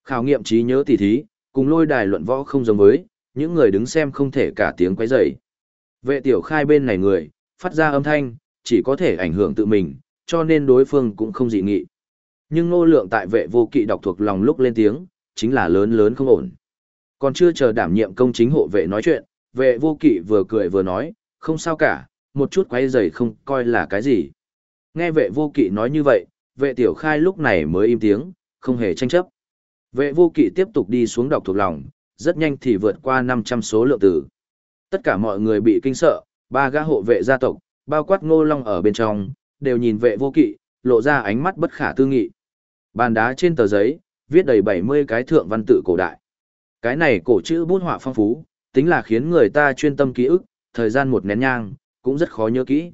Khảo nghiệm trí nhớ tỉ thí, cùng lôi đài luận võ không giống với, những người đứng xem không thể cả tiếng quấy rầy. Vệ tiểu khai bên này người, phát ra âm thanh, chỉ có thể ảnh hưởng tự mình, cho nên đối phương cũng không dị nghị. Nhưng ngô lượng tại vệ vô kỵ đọc thuộc lòng lúc lên tiếng, chính là lớn lớn không ổn. Còn chưa chờ đảm nhiệm công chính hộ vệ nói chuyện, vệ vô kỵ vừa cười vừa nói, không sao cả, một chút quấy rầy không coi là cái gì. Nghe vệ vô kỵ nói như vậy, vệ tiểu khai lúc này mới im tiếng, không hề tranh chấp. Vệ vô kỵ tiếp tục đi xuống đọc thuộc lòng, rất nhanh thì vượt qua 500 số lượng tử. Tất cả mọi người bị kinh sợ, ba gã hộ vệ gia tộc, bao quát ngô long ở bên trong, đều nhìn vệ vô kỵ, lộ ra ánh mắt bất khả tư nghị. Bàn đá trên tờ giấy, viết đầy 70 cái thượng văn tự cổ đại. Cái này cổ chữ bút họa phong phú, tính là khiến người ta chuyên tâm ký ức, thời gian một nén nhang, cũng rất khó nhớ kỹ.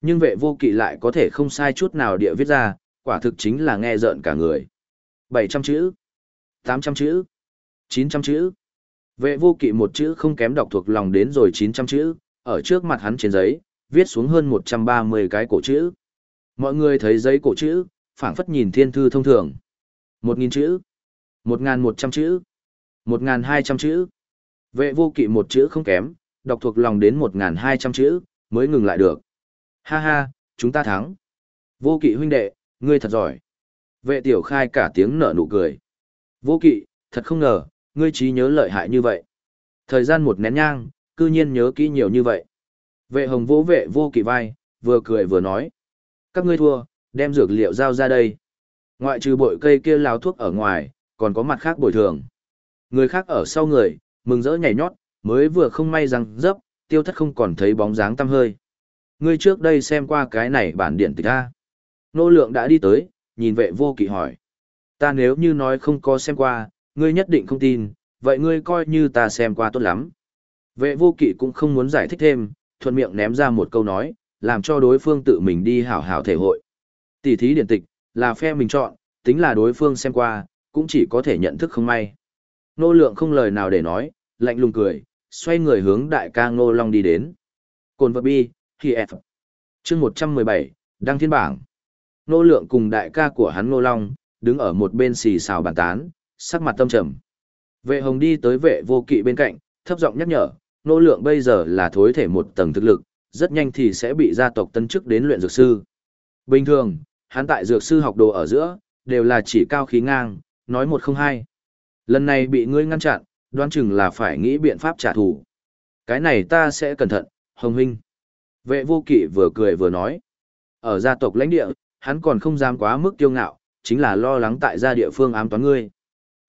Nhưng vệ vô kỵ lại có thể không sai chút nào địa viết ra, quả thực chính là nghe rợn cả người. 700 chữ, 800 chữ, 900 chữ. Vệ vô kỵ một chữ không kém đọc thuộc lòng đến rồi 900 chữ, ở trước mặt hắn trên giấy, viết xuống hơn 130 cái cổ chữ. Mọi người thấy giấy cổ chữ, phảng phất nhìn thiên thư thông thường. 1.000 chữ, 1.100 chữ, 1.200 chữ. Vệ vô kỵ một chữ không kém, đọc thuộc lòng đến 1.200 chữ, mới ngừng lại được. Ha ha, chúng ta thắng. Vô kỵ huynh đệ, ngươi thật giỏi. Vệ tiểu khai cả tiếng nở nụ cười. Vô kỵ, thật không ngờ, ngươi trí nhớ lợi hại như vậy. Thời gian một nén nhang, cư nhiên nhớ kỹ nhiều như vậy. Vệ hồng vô vệ vô kỵ vai, vừa cười vừa nói. Các ngươi thua, đem dược liệu giao ra đây. Ngoại trừ bội cây kia lao thuốc ở ngoài, còn có mặt khác bồi thường. Người khác ở sau người, mừng rỡ nhảy nhót, mới vừa không may rằng dấp, tiêu thất không còn thấy bóng dáng tăm hơi. Ngươi trước đây xem qua cái này bản điện tịch A. Nô lượng đã đi tới, nhìn vệ vô kỵ hỏi. Ta nếu như nói không có xem qua, ngươi nhất định không tin, vậy ngươi coi như ta xem qua tốt lắm. Vệ vô kỵ cũng không muốn giải thích thêm, thuận miệng ném ra một câu nói, làm cho đối phương tự mình đi hảo hảo thể hội. Tỷ thí điện tịch, là phe mình chọn, tính là đối phương xem qua, cũng chỉ có thể nhận thức không may. Nô lượng không lời nào để nói, lạnh lùng cười, xoay người hướng đại ca Ngô Long đi đến. Cồn vật bi, Hi F. Chương 117, Đăng Thiên Bảng. Nô lượng cùng đại ca của hắn Ngô Long, đứng ở một bên xì xào bàn tán, sắc mặt tâm trầm. Vệ hồng đi tới vệ vô kỵ bên cạnh, thấp giọng nhắc nhở, nô lượng bây giờ là thối thể một tầng thực lực, rất nhanh thì sẽ bị gia tộc tân chức đến luyện dược sư. Bình thường, hắn tại dược sư học đồ ở giữa, đều là chỉ cao khí ngang, nói một không hai. Lần này bị ngươi ngăn chặn, đoán chừng là phải nghĩ biện pháp trả thù. Cái này ta sẽ cẩn thận, Hồng Huynh. Vệ vô kỵ vừa cười vừa nói. Ở gia tộc lãnh địa, hắn còn không dám quá mức tiêu ngạo, chính là lo lắng tại gia địa phương ám toán ngươi.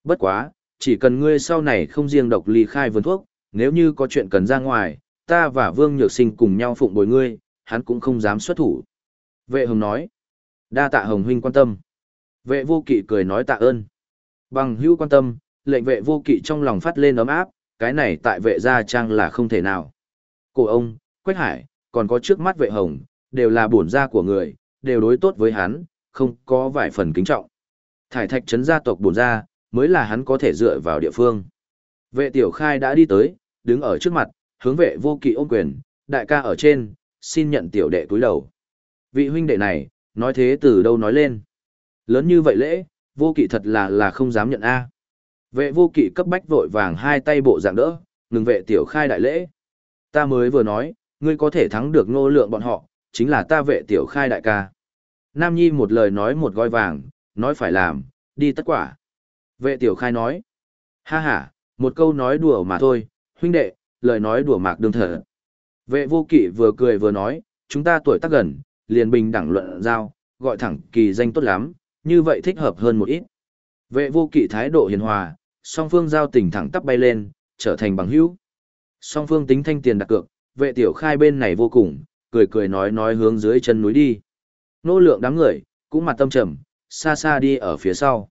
Bất quá, chỉ cần ngươi sau này không riêng độc ly khai vườn thuốc, nếu như có chuyện cần ra ngoài, ta và Vương Nhược Sinh cùng nhau phụng bồi ngươi, hắn cũng không dám xuất thủ. Vệ Hồng nói, đa tạ Hồng huynh quan tâm. Vệ vô kỵ cười nói tạ ơn. Bằng hữu quan tâm, lệnh vệ vô kỵ trong lòng phát lên ấm áp, cái này tại vệ gia trang là không thể nào. Cổ ông, Quách Hải, còn có trước mắt vệ hồng, đều là bổn gia của người, đều đối tốt với hắn, không có vài phần kính trọng. Thải thạch trấn gia tộc bổn gia, mới là hắn có thể dựa vào địa phương. Vệ tiểu khai đã đi tới, đứng ở trước mặt, hướng vệ vô kỵ ôm quyền, đại ca ở trên, xin nhận tiểu đệ túi đầu. Vị huynh đệ này, nói thế từ đâu nói lên. Lớn như vậy lễ, vô kỵ thật là là không dám nhận A. Vệ vô kỵ cấp bách vội vàng hai tay bộ dạng đỡ, ngừng vệ tiểu khai đại lễ. Ta mới vừa nói, ngươi có thể thắng được ngô lượng bọn họ, chính là ta vệ tiểu khai đại ca. Nam Nhi một lời nói một gói vàng, nói phải làm, đi tất quả. Vệ tiểu khai nói, ha ha, một câu nói đùa mà thôi, huynh đệ, lời nói đùa mạc đương thở. Vệ vô kỵ vừa cười vừa nói, chúng ta tuổi tác gần, liền bình đẳng luận giao, gọi thẳng kỳ danh tốt lắm, như vậy thích hợp hơn một ít. Vệ vô kỵ thái độ hiền hòa, song phương giao tình thẳng tắp bay lên, trở thành bằng hữu. Song phương tính thanh tiền đặt cược, vệ tiểu khai bên này vô cùng, cười cười nói nói hướng dưới chân núi đi. Nô lượng đám người, cũng mặt tâm trầm, xa xa đi ở phía sau.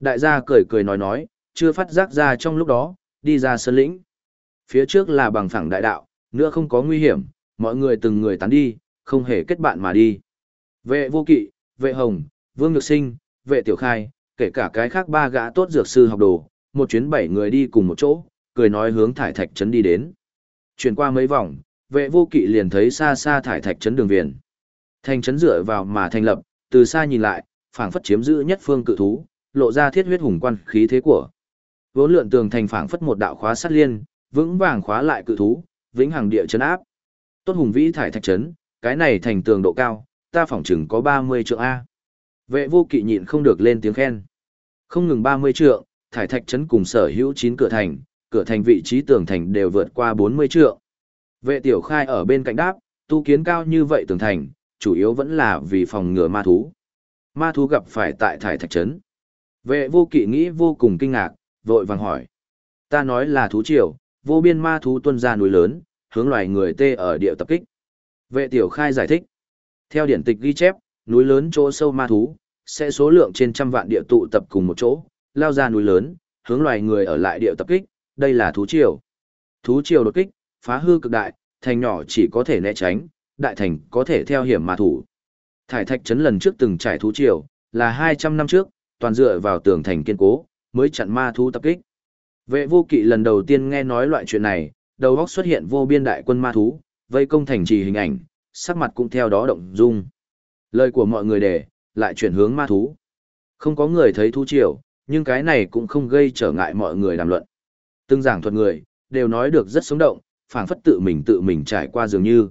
Đại gia cười cười nói nói, chưa phát giác ra trong lúc đó, đi ra sơn lĩnh. Phía trước là bằng phẳng đại đạo, nữa không có nguy hiểm, mọi người từng người tán đi, không hề kết bạn mà đi. Vệ vô kỵ, vệ hồng, vương nhược sinh, vệ tiểu khai, kể cả cái khác ba gã tốt dược sư học đồ, một chuyến bảy người đi cùng một chỗ, cười nói hướng thải thạch trấn đi đến. Chuyển qua mấy vòng, vệ vô kỵ liền thấy xa xa thải thạch trấn đường viền. Thành trấn dựa vào mà thành lập, từ xa nhìn lại, phảng phất chiếm giữ nhất phương cự thú, lộ ra thiết huyết hùng quan khí thế của. Vốn lượn tường thành phảng phất một đạo khóa sắt liên, vững vàng khóa lại cự thú, vĩnh hằng địa chấn áp. Tốt hùng vĩ thải thạch trấn, cái này thành tường độ cao, ta phỏng chừng có 30 trượng a. Vệ vô kỵ nhịn không được lên tiếng khen. Không ngừng 30 trượng, thải thạch trấn cùng sở hữu 9 cửa thành, cửa thành vị trí tường thành đều vượt qua 40 trượng. Vệ tiểu khai ở bên cạnh đáp, tu kiến cao như vậy tường thành, chủ yếu vẫn là vì phòng ngừa ma thú. Ma thú gặp phải tại thải thạch trấn. Vệ vô kỵ nghĩ vô cùng kinh ngạc, vội vàng hỏi. Ta nói là thú triều, vô biên ma thú tuân ra núi lớn, hướng loài người tê ở địa tập kích. Vệ tiểu khai giải thích. Theo điển tịch ghi chép, núi lớn chỗ sâu ma thú, sẽ số lượng trên trăm vạn địa tụ tập cùng một chỗ, lao ra núi lớn, hướng loài người ở lại địa tập kích, đây là thú triều. Thú triều đột kích, phá hư cực đại, thành nhỏ chỉ có thể né tránh, đại thành có thể theo hiểm mà thủ. Thải thạch trấn lần trước từng trải thú triều, là 200 năm trước, toàn dựa vào tường thành kiên cố, mới chặn ma thú tập kích. Vệ vô kỵ lần đầu tiên nghe nói loại chuyện này, đầu óc xuất hiện vô biên đại quân ma thú, vây công thành trì hình ảnh, sắc mặt cũng theo đó động dung. Lời của mọi người để, lại chuyển hướng ma thú. Không có người thấy thú triều, nhưng cái này cũng không gây trở ngại mọi người đàm luận. Từng giảng thuật người, đều nói được rất sống động, phảng phất tự mình tự mình trải qua dường như.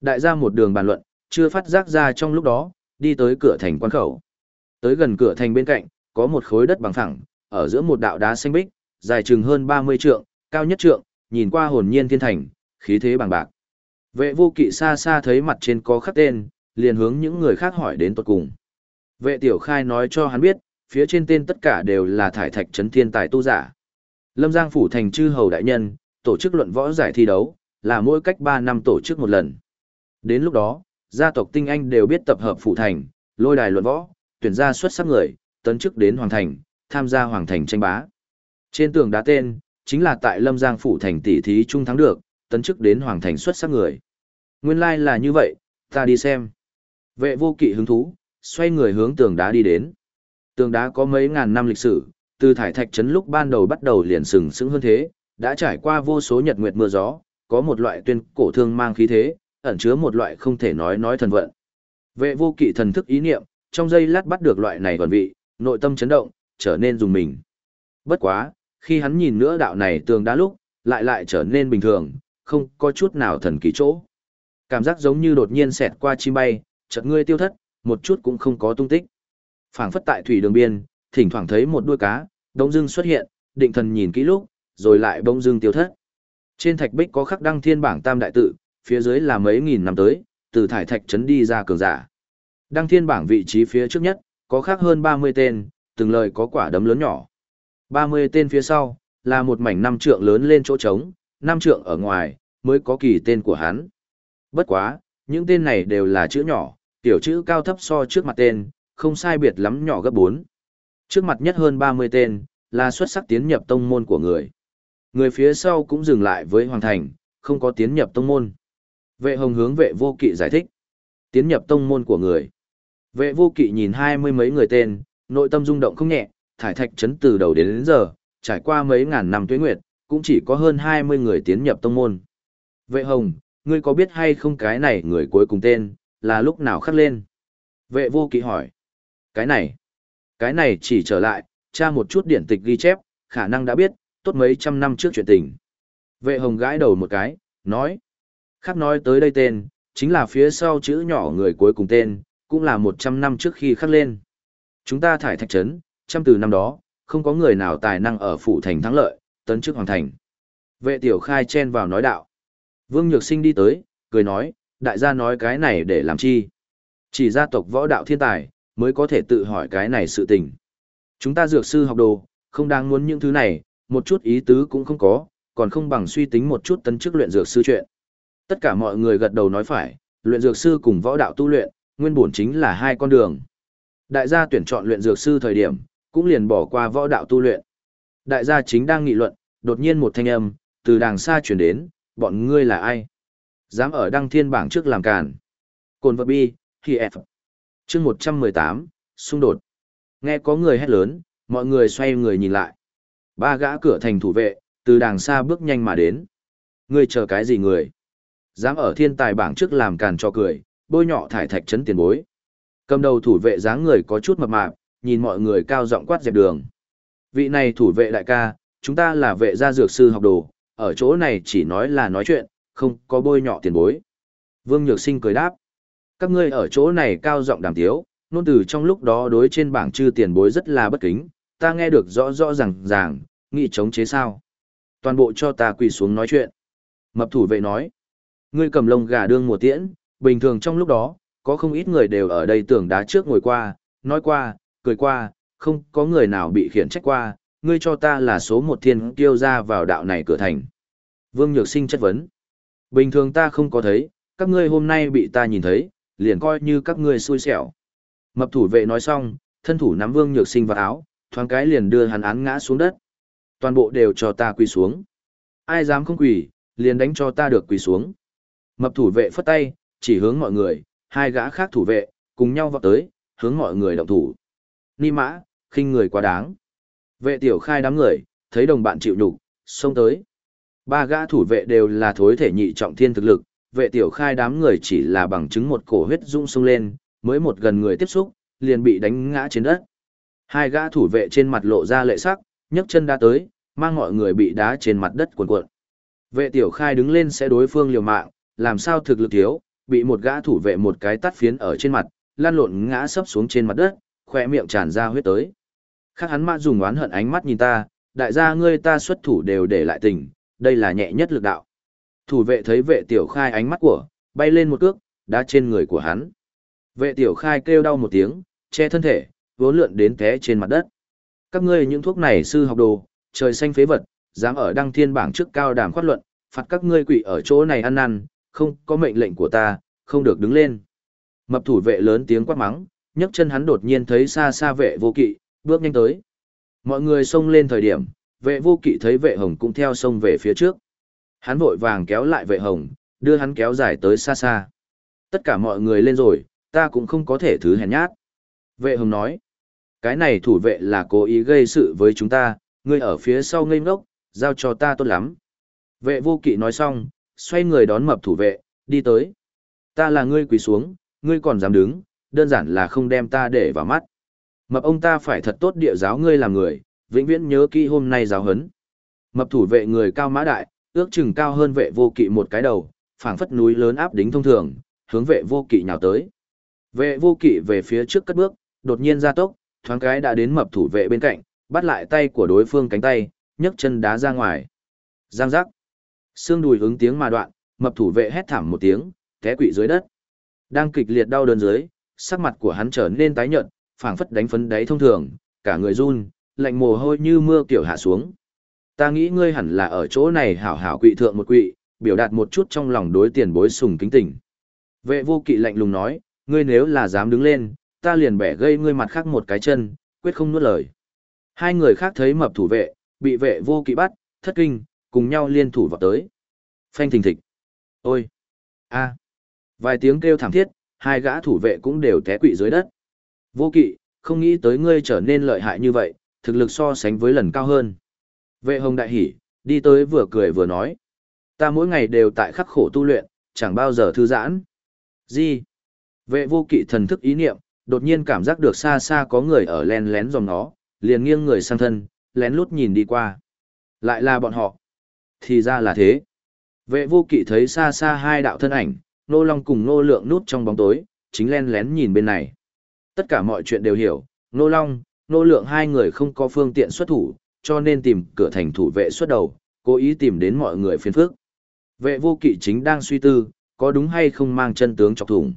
Đại gia một đường bàn luận, chưa phát giác ra trong lúc đó, đi tới cửa thành quan khẩu. Tới gần cửa thành bên cạnh, có một khối đất bằng phẳng, ở giữa một đạo đá xanh bích, dài chừng hơn 30 trượng, cao nhất trượng, nhìn qua hồn nhiên thiên thành, khí thế bằng bạc. Vệ vô kỵ xa xa thấy mặt trên có khắc tên, liền hướng những người khác hỏi đến tuật cùng. Vệ tiểu khai nói cho hắn biết, phía trên tên tất cả đều là thải thạch trấn thiên tài tu giả. Lâm Giang phủ thành chư hầu đại nhân, tổ chức luận võ giải thi đấu, là mỗi cách 3 năm tổ chức một lần. Đến lúc đó, gia tộc tinh anh đều biết tập hợp phủ thành, lôi đài luận võ, tuyển ra xuất sắc người, tấn chức đến hoàng thành, tham gia hoàng thành tranh bá. Trên tường đá tên, chính là tại Lâm Giang phủ thành tỷ thí trung thắng được, tấn chức đến hoàng thành xuất sắc người. Nguyên lai like là như vậy, ta đi xem. Vệ vô kỵ hứng thú, xoay người hướng tường đá đi đến. Tường đá có mấy ngàn năm lịch sử, từ thải thạch trấn lúc ban đầu bắt đầu liền sừng sững hơn thế, đã trải qua vô số nhật nguyệt mưa gió, có một loại tuyên cổ thương mang khí thế, ẩn chứa một loại không thể nói nói thần vận. Vệ vô kỵ thần thức ý niệm, trong giây lát bắt được loại này vận vị, nội tâm chấn động, trở nên dùng mình. Bất quá, khi hắn nhìn nữa đạo này tường đá lúc, lại lại trở nên bình thường, không có chút nào thần kỳ chỗ. Cảm giác giống như đột nhiên xẹt qua chim bay, chợt ngươi tiêu thất, một chút cũng không có tung tích. Phảng phất tại thủy đường biên, thỉnh thoảng thấy một đuôi cá, đông dưng xuất hiện, định thần nhìn kỹ lúc, rồi lại bỗng dưng tiêu thất. Trên thạch bích có khắc đăng thiên bảng tam đại tự, phía dưới là mấy nghìn năm tới, từ thải thạch trấn đi ra cường giả. Đăng thiên bảng vị trí phía trước nhất, có khác hơn 30 tên, từng lời có quả đấm lớn nhỏ. 30 tên phía sau, là một mảnh năm trượng lớn lên chỗ trống, năm trượng ở ngoài, mới có kỳ tên của hắn. Bất quá, những tên này đều là chữ nhỏ, tiểu chữ cao thấp so trước mặt tên, không sai biệt lắm nhỏ gấp 4. Trước mặt nhất hơn 30 tên, là xuất sắc tiến nhập tông môn của người. Người phía sau cũng dừng lại với Hoàng Thành, không có tiến nhập tông môn. Vệ hồng hướng vệ vô kỵ giải thích. Tiến nhập tông môn của người. Vệ vô kỵ nhìn hai mươi mấy người tên, nội tâm rung động không nhẹ, thải thạch chấn từ đầu đến, đến giờ, trải qua mấy ngàn năm tuế nguyệt, cũng chỉ có hơn 20 người tiến nhập tông môn. Vệ hồng, ngươi có biết hay không cái này người cuối cùng tên, là lúc nào khắc lên? Vệ vô kỵ hỏi. Cái này, cái này chỉ trở lại, tra một chút điển tịch ghi chép, khả năng đã biết, tốt mấy trăm năm trước chuyện tình. Vệ hồng gãi đầu một cái, nói. Khắc nói tới đây tên, chính là phía sau chữ nhỏ người cuối cùng tên, cũng là 100 năm trước khi khắc lên. Chúng ta thải thạch trấn, trăm từ năm đó, không có người nào tài năng ở phủ thành thắng lợi, tấn chức hoàng thành. Vệ tiểu khai chen vào nói đạo. Vương Nhược Sinh đi tới, cười nói, đại gia nói cái này để làm chi? Chỉ gia tộc võ đạo thiên tài, mới có thể tự hỏi cái này sự tình. Chúng ta dược sư học đồ, không đang muốn những thứ này, một chút ý tứ cũng không có, còn không bằng suy tính một chút tấn chức luyện dược sư chuyện. Tất cả mọi người gật đầu nói phải, luyện dược sư cùng võ đạo tu luyện, nguyên bổn chính là hai con đường. Đại gia tuyển chọn luyện dược sư thời điểm, cũng liền bỏ qua võ đạo tu luyện. Đại gia chính đang nghị luận, đột nhiên một thanh âm, từ đàng xa chuyển đến, bọn ngươi là ai? Dám ở đăng thiên bảng trước làm càn. Cồn vật bi, khi F. Chương 118, xung đột. Nghe có người hét lớn, mọi người xoay người nhìn lại. Ba gã cửa thành thủ vệ, từ đàng xa bước nhanh mà đến. Ngươi chờ cái gì người? Dám ở thiên tài bảng trước làm càn cho cười, bôi nhọ thải thạch trấn tiền bối. Cầm đầu thủ vệ dáng người có chút mập mạp, nhìn mọi người cao giọng quát dẹp đường. Vị này thủ vệ đại ca, chúng ta là vệ gia dược sư học đồ, ở chỗ này chỉ nói là nói chuyện, không có bôi nhọ tiền bối. Vương Nhược Sinh cười đáp. Các ngươi ở chỗ này cao giọng đàm tiếu, nôn từ trong lúc đó đối trên bảng chư tiền bối rất là bất kính, ta nghe được rõ rõ ràng ràng, nghị chống chế sao. Toàn bộ cho ta quỳ xuống nói chuyện. Mập thủ vệ nói. Ngươi cầm lông gà đương mùa tiễn, bình thường trong lúc đó, có không ít người đều ở đây tưởng đá trước ngồi qua, nói qua, cười qua, không có người nào bị khiển trách qua, ngươi cho ta là số một thiên tiêu ra vào đạo này cửa thành. Vương Nhược Sinh chất vấn. Bình thường ta không có thấy, các ngươi hôm nay bị ta nhìn thấy, liền coi như các ngươi xui xẻo. Mập thủ vệ nói xong, thân thủ nắm Vương Nhược Sinh vào áo, thoáng cái liền đưa hắn án ngã xuống đất. Toàn bộ đều cho ta quỳ xuống. Ai dám không quỳ, liền đánh cho ta được quỳ xuống. Mập thủ vệ phất tay, chỉ hướng mọi người, hai gã khác thủ vệ, cùng nhau vọt tới, hướng mọi người động thủ. Ni mã, khinh người quá đáng. Vệ tiểu khai đám người, thấy đồng bạn chịu nhục, xông tới. Ba gã thủ vệ đều là thối thể nhị trọng thiên thực lực, vệ tiểu khai đám người chỉ là bằng chứng một cổ huyết dũng sung lên, mới một gần người tiếp xúc, liền bị đánh ngã trên đất. Hai gã thủ vệ trên mặt lộ ra lệ sắc, nhấc chân đá tới, mang mọi người bị đá trên mặt đất cuộn cuộn. Vệ tiểu khai đứng lên sẽ đối phương liều mạng, làm sao thực lực thiếu, bị một gã thủ vệ một cái tắt phiến ở trên mặt, lan lộn ngã sấp xuống trên mặt đất, khỏe miệng tràn ra huyết tới. Khác hắn mã dùng oán hận ánh mắt nhìn ta, đại gia ngươi ta xuất thủ đều để lại tình, đây là nhẹ nhất lực đạo. Thủ vệ thấy vệ tiểu khai ánh mắt của, bay lên một cước, đá trên người của hắn. Vệ tiểu khai kêu đau một tiếng, che thân thể, vốn lượn đến té trên mặt đất. Các ngươi những thuốc này sư học đồ, trời xanh phế vật, dám ở đăng thiên bảng trước cao đàm khoát luận, phạt các ngươi quỷ ở chỗ này ăn năn, không có mệnh lệnh của ta, không được đứng lên. Mập thủ vệ lớn tiếng quát mắng, nhấc chân hắn đột nhiên thấy xa xa vệ vô kỵ, bước nhanh tới. Mọi người xông lên thời điểm, vệ vô kỵ thấy vệ hồng cũng theo xông về phía trước. Hắn vội vàng kéo lại vệ hồng, đưa hắn kéo dài tới xa xa. Tất cả mọi người lên rồi, ta cũng không có thể thứ hèn nhát. Vệ hồng nói, cái này thủ vệ là cố ý gây sự với chúng ta, ngươi ở phía sau ngây ngốc, giao cho ta tốt lắm. Vệ vô kỵ nói xong, xoay người đón mập thủ vệ, đi tới. Ta là ngươi quỳ xuống, ngươi còn dám đứng, đơn giản là không đem ta để vào mắt. Mập ông ta phải thật tốt địa giáo ngươi làm người, vĩnh viễn nhớ kỹ hôm nay giáo hấn. Mập thủ vệ người cao mã đại, ước chừng cao hơn vệ vô kỵ một cái đầu, phảng phất núi lớn áp đính thông thường, hướng vệ vô kỵ nhào tới. Vệ vô kỵ về phía trước cất bước, đột nhiên ra tốc, thoáng cái đã đến mập thủ vệ bên cạnh, bắt lại tay của đối phương cánh tay, nhấc chân đá ra ngoài. Giang giác. Xương đùi ứng tiếng mà đoạn, mập thủ vệ hét thảm một tiếng, té quỵ dưới đất. Đang kịch liệt đau đớn dưới, sắc mặt của hắn trở nên tái nhợt, phảng phất đánh phấn đáy thông thường, cả người run, lạnh mồ hôi như mưa kiểu hạ xuống. Ta nghĩ ngươi hẳn là ở chỗ này hảo hảo quỵ thượng một quỵ, biểu đạt một chút trong lòng đối tiền bối sùng kính tình. Vệ vô kỵ lạnh lùng nói, ngươi nếu là dám đứng lên, ta liền bẻ gây ngươi mặt khác một cái chân, quyết không nuốt lời. Hai người khác thấy mập thủ vệ, bị vệ vô kỵ bắt, thất kinh, cùng nhau liên thủ vào tới. Phanh thình thịch. Ôi! a Vài tiếng kêu thảm thiết, hai gã thủ vệ cũng đều té quỵ dưới đất. Vô kỵ, không nghĩ tới ngươi trở nên lợi hại như vậy, thực lực so sánh với lần cao hơn. Vệ hồng đại hỉ, đi tới vừa cười vừa nói. Ta mỗi ngày đều tại khắc khổ tu luyện, chẳng bao giờ thư giãn. Gì? Vệ vô kỵ thần thức ý niệm, đột nhiên cảm giác được xa xa có người ở len lén dòng nó, liền nghiêng người sang thân, lén lút nhìn đi qua. Lại là bọn họ. Thì ra là thế. Vệ vô kỵ thấy xa xa hai đạo thân ảnh, nô long cùng nô lượng nút trong bóng tối, chính len lén nhìn bên này. Tất cả mọi chuyện đều hiểu, nô long, nô lượng hai người không có phương tiện xuất thủ, cho nên tìm cửa thành thủ vệ xuất đầu, cố ý tìm đến mọi người phiền phức. Vệ vô kỵ chính đang suy tư, có đúng hay không mang chân tướng chọc thủng.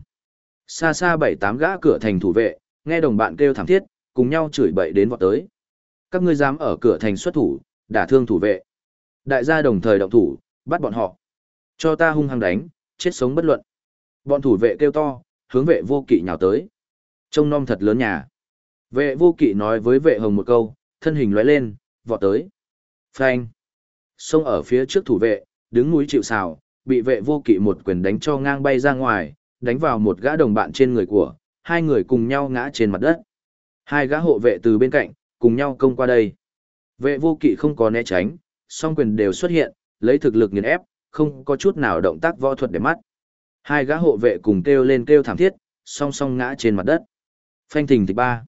Xa xa bảy tám gã cửa thành thủ vệ, nghe đồng bạn kêu thảm thiết, cùng nhau chửi bậy đến vọt tới. Các ngươi dám ở cửa thành xuất thủ, đả thương thủ vệ. Đại gia đồng thời động thủ, bắt bọn họ. Cho ta hung hăng đánh, chết sống bất luận. Bọn thủ vệ kêu to, hướng vệ vô kỵ nhào tới. Trông nom thật lớn nhà. Vệ vô kỵ nói với vệ hồng một câu, thân hình lóe lên, vọt tới. Phanh. Xông ở phía trước thủ vệ, đứng núi chịu xào, bị vệ vô kỵ một quyền đánh cho ngang bay ra ngoài, đánh vào một gã đồng bạn trên người của, hai người cùng nhau ngã trên mặt đất. Hai gã hộ vệ từ bên cạnh, cùng nhau công qua đây. Vệ vô kỵ không có né tránh, song quyền đều xuất hiện, lấy thực lực nghiền ép, không có chút nào động tác võ thuật để mắt. Hai gã hộ vệ cùng kêu lên kêu thảm thiết, song song ngã trên mặt đất. Phanh thình thịch ba.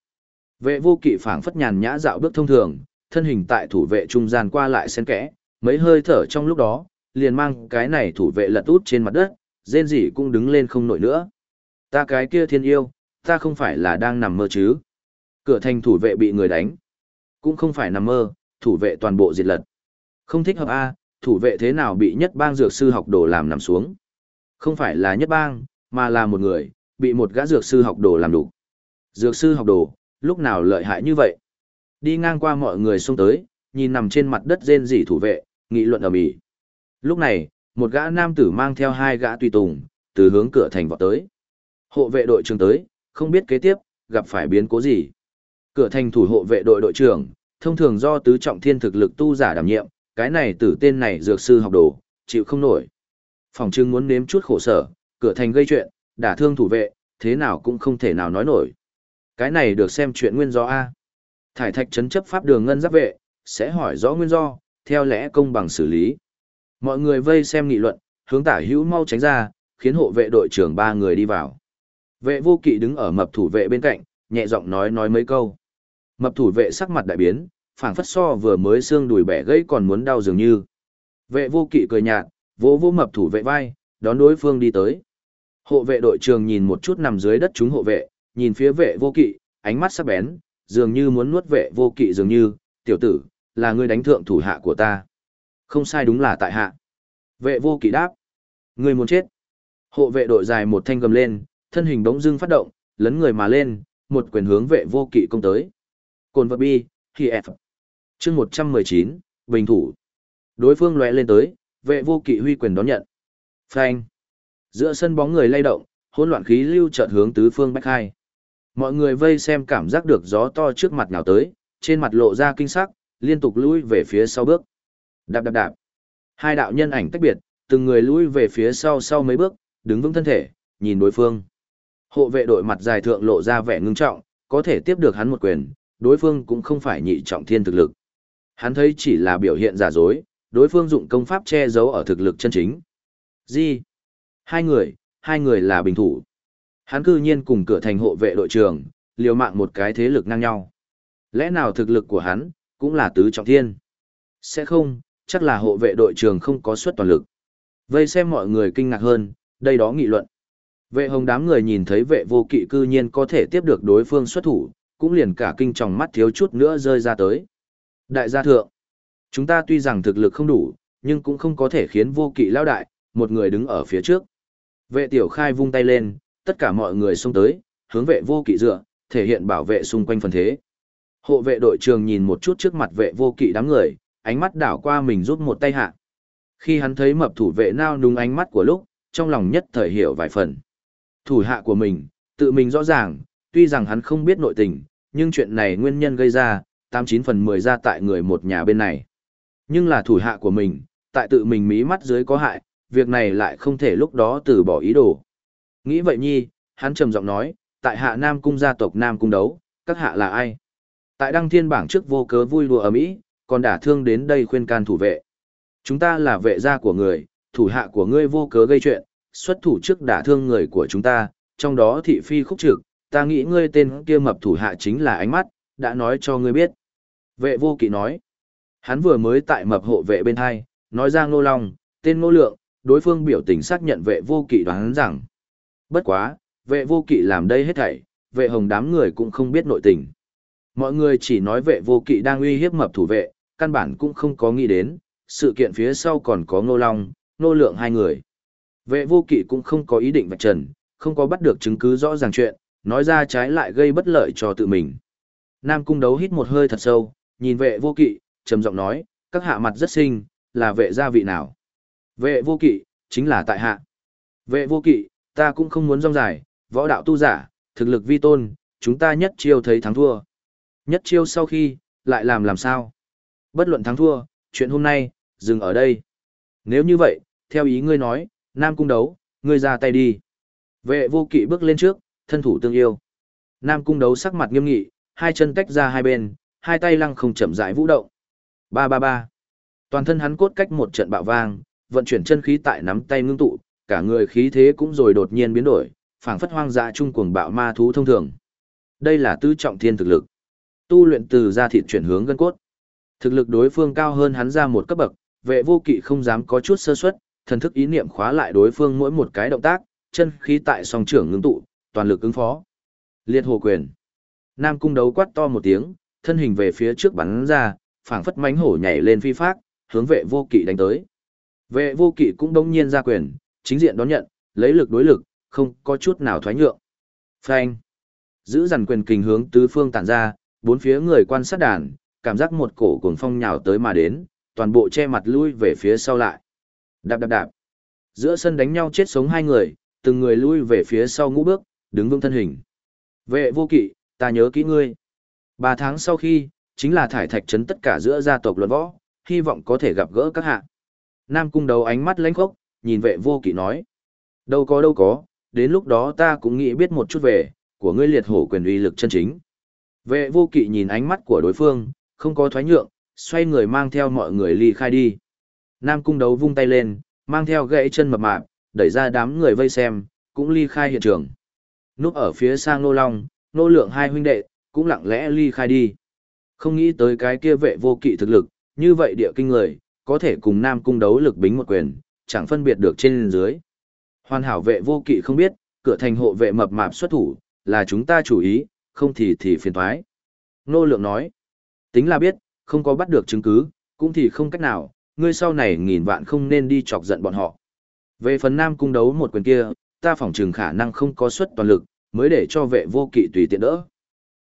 Vệ vô kỵ phảng phất nhàn nhã dạo bước thông thường, thân hình tại thủ vệ trung gian qua lại xen kẽ, mấy hơi thở trong lúc đó, liền mang cái này thủ vệ lật út trên mặt đất, rên rỉ cũng đứng lên không nổi nữa. Ta cái kia thiên yêu, ta không phải là đang nằm mơ chứ. Cửa thành thủ vệ bị người đánh. Cũng không phải nằm mơ, thủ vệ toàn bộ diệt lật. Không thích hợp A, thủ vệ thế nào bị nhất bang dược sư học đồ làm nằm xuống. Không phải là nhất bang, mà là một người, bị một gã dược sư học đồ làm đủ. Dược sư học đồ, lúc nào lợi hại như vậy? Đi ngang qua mọi người xông tới, nhìn nằm trên mặt đất rên rỉ thủ vệ, nghị luận ở mỹ. Lúc này, một gã nam tử mang theo hai gã tùy tùng, từ hướng cửa thành vọt tới. Hộ vệ đội trưởng tới, không biết kế tiếp, gặp phải biến cố gì. Cửa thành thủ hộ vệ đội đội trưởng, thông thường do tứ trọng thiên thực lực tu giả đảm nhiệm, cái này tử tên này dược sư học đồ, chịu không nổi. Phòng trưng muốn nếm chút khổ sở, cửa thành gây chuyện, đả thương thủ vệ, thế nào cũng không thể nào nói nổi. Cái này được xem chuyện nguyên do A. Thải thạch chấn chấp pháp đường ngân giáp vệ, sẽ hỏi rõ nguyên do, theo lẽ công bằng xử lý. Mọi người vây xem nghị luận, hướng tả hữu mau tránh ra, khiến hộ vệ đội trưởng ba người đi vào. Vệ vô kỵ đứng ở mập thủ vệ bên cạnh, nhẹ giọng nói nói mấy câu. Mập thủ vệ sắc mặt đại biến, phảng phất so vừa mới xương đùi bẻ gãy còn muốn đau dường như. Vệ vô kỵ cười nhạt, vỗ vỗ mập thủ vệ vai, đón đối phương đi tới. Hộ vệ đội trưởng nhìn một chút nằm dưới đất chúng hộ vệ, nhìn phía vệ vô kỵ, ánh mắt sắc bén, dường như muốn nuốt vệ vô kỵ dường như, tiểu tử, là ngươi đánh thượng thủ hạ của ta. Không sai đúng là tại hạ. Vệ vô kỵ đáp. Ngươi muốn chết. Hộ vệ đội dài một thanh gầm lên, thân hình bỗng dưng phát động, lấn người mà lên, một quyền hướng vệ vô kỵ công tới. Cồn vật bi, khi F. chương 119, bình thủ. Đối phương lóe lên tới, vệ vô kỵ huy quyền đón nhận. Phanh. Giữa sân bóng người lay động, hỗn loạn khí lưu chợt hướng tứ phương bách hai. Mọi người vây xem cảm giác được gió to trước mặt nào tới, trên mặt lộ ra kinh sắc, liên tục lùi về phía sau bước. Đạp đạp đạp. Hai đạo nhân ảnh tách biệt, từng người lùi về phía sau sau mấy bước, đứng vững thân thể, nhìn đối phương. Hộ vệ đội mặt dài thượng lộ ra vẻ ngưng trọng, có thể tiếp được hắn một quyền, đối phương cũng không phải nhị trọng thiên thực lực. Hắn thấy chỉ là biểu hiện giả dối, đối phương dụng công pháp che giấu ở thực lực chân chính. Gì? Hai người, hai người là bình thủ. Hắn cư nhiên cùng cửa thành hộ vệ đội trưởng, liều mạng một cái thế lực ngang nhau. Lẽ nào thực lực của hắn, cũng là tứ trọng thiên? Sẽ không, chắc là hộ vệ đội trưởng không có suất toàn lực. Vây xem mọi người kinh ngạc hơn, đây đó nghị luận. Vệ hồng đám người nhìn thấy vệ vô kỵ cư nhiên có thể tiếp được đối phương xuất thủ, cũng liền cả kinh tròng mắt thiếu chút nữa rơi ra tới. Đại gia thượng, chúng ta tuy rằng thực lực không đủ, nhưng cũng không có thể khiến vô kỵ lao đại, một người đứng ở phía trước. Vệ tiểu khai vung tay lên, tất cả mọi người xông tới, hướng vệ vô kỵ dựa, thể hiện bảo vệ xung quanh phần thế. Hộ vệ đội trường nhìn một chút trước mặt vệ vô kỵ đám người, ánh mắt đảo qua mình rút một tay hạ. Khi hắn thấy mập thủ vệ nao núng ánh mắt của lúc, trong lòng nhất thời hiểu vài phần. Thủ hạ của mình, tự mình rõ ràng, tuy rằng hắn không biết nội tình, nhưng chuyện này nguyên nhân gây ra, 89 phần 10 ra tại người một nhà bên này. Nhưng là thủ hạ của mình, tại tự mình mí mắt dưới có hại, việc này lại không thể lúc đó từ bỏ ý đồ. Nghĩ vậy nhi, hắn trầm giọng nói, tại hạ Nam Cung gia tộc Nam Cung đấu, các hạ là ai? Tại đăng thiên bảng trước vô cớ vui đùa ở Mỹ, còn đả thương đến đây khuyên can thủ vệ. Chúng ta là vệ gia của người, thủ hạ của ngươi vô cớ gây chuyện, xuất thủ trước đả thương người của chúng ta, trong đó thị phi khúc trực, ta nghĩ ngươi tên kia mập thủ hạ chính là ánh mắt, đã nói cho ngươi biết. Vệ vô kỵ nói, hắn vừa mới tại mập hộ vệ bên hai, nói ra ngô long, tên ngô lượng, đối phương biểu tình xác nhận vệ vô kỵ đoán rằng. Bất quá, vệ vô kỵ làm đây hết thảy, vệ hồng đám người cũng không biết nội tình. Mọi người chỉ nói vệ vô kỵ đang uy hiếp mập thủ vệ, căn bản cũng không có nghĩ đến, sự kiện phía sau còn có ngô long, ngô lượng hai người. Vệ vô kỵ cũng không có ý định vạch trần, không có bắt được chứng cứ rõ ràng chuyện, nói ra trái lại gây bất lợi cho tự mình. Nam cung đấu hít một hơi thật sâu, nhìn vệ vô kỵ, trầm giọng nói, các hạ mặt rất xinh, là vệ gia vị nào? Vệ vô kỵ, chính là tại hạ. Vệ vô kỵ, ta cũng không muốn rong dài, võ đạo tu giả, thực lực vi tôn, chúng ta nhất chiêu thấy thắng thua. Nhất chiêu sau khi, lại làm làm sao? Bất luận thắng thua, chuyện hôm nay, dừng ở đây. Nếu như vậy, theo ý ngươi nói, Nam cung đấu, ngươi ra tay đi. Vệ vô kỵ bước lên trước, thân thủ tương yêu. Nam cung đấu sắc mặt nghiêm nghị, hai chân tách ra hai bên, hai tay lăng không chậm rãi vũ động. Ba ba ba. Toàn thân hắn cốt cách một trận bạo vang, vận chuyển chân khí tại nắm tay ngưng tụ, cả người khí thế cũng rồi đột nhiên biến đổi, phảng phất hoang dã trung cuồng bạo ma thú thông thường. Đây là tứ trọng thiên thực lực. Tu luyện từ gia thịt chuyển hướng gân cốt. Thực lực đối phương cao hơn hắn ra một cấp bậc, vệ vô kỵ không dám có chút sơ suất, thần thức ý niệm khóa lại đối phương mỗi một cái động tác, chân khí tại song trưởng ngưng tụ, toàn lực ứng phó. Liệt hồ quyền. Nam cung đấu quát to một tiếng, thân hình về phía trước bắn ra, phảng phất mánh hổ nhảy lên phi phát, hướng vệ vô kỵ đánh tới. Vệ vô kỵ cũng đông nhiên ra quyền, chính diện đón nhận, lấy lực đối lực, không có chút nào thoái nhượng. Phanh. Giữ dằn quyền kình hướng tứ phương tản ra, bốn phía người quan sát đàn, cảm giác một cổ cuồng phong nhào tới mà đến, toàn bộ che mặt lui về phía sau lại. Đạp đạp đạp. Giữa sân đánh nhau chết sống hai người, từng người lui về phía sau ngũ bước, đứng vững thân hình. Vệ vô kỵ, ta nhớ kỹ ngươi. Ba tháng sau khi, chính là thải thạch trấn tất cả giữa gia tộc luận võ, hy vọng có thể gặp gỡ các hạ. Nam cung đầu ánh mắt lãnh khốc, nhìn vệ vô kỵ nói. Đâu có đâu có, đến lúc đó ta cũng nghĩ biết một chút về, của ngươi liệt hổ quyền uy lực chân chính. Vệ vô kỵ nhìn ánh mắt của đối phương, không có thoái nhượng, xoay người mang theo mọi người ly khai đi. Nam cung đấu vung tay lên, mang theo gãy chân mập mạp, đẩy ra đám người vây xem, cũng ly khai hiện trường. Núp ở phía sang nô long, nô lượng hai huynh đệ, cũng lặng lẽ ly khai đi. Không nghĩ tới cái kia vệ vô kỵ thực lực, như vậy địa kinh người, có thể cùng Nam cung đấu lực bính một quyền, chẳng phân biệt được trên dưới. Hoàn hảo vệ vô kỵ không biết, cửa thành hộ vệ mập mạp xuất thủ, là chúng ta chủ ý, không thì thì phiền thoái. Nô lượng nói, tính là biết, không có bắt được chứng cứ, cũng thì không cách nào, ngươi sau này nghìn vạn không nên đi chọc giận bọn họ. Về phần nam cung đấu một quyền kia, ta phỏng chừng khả năng không có suất toàn lực, mới để cho vệ vô kỵ tùy tiện đỡ.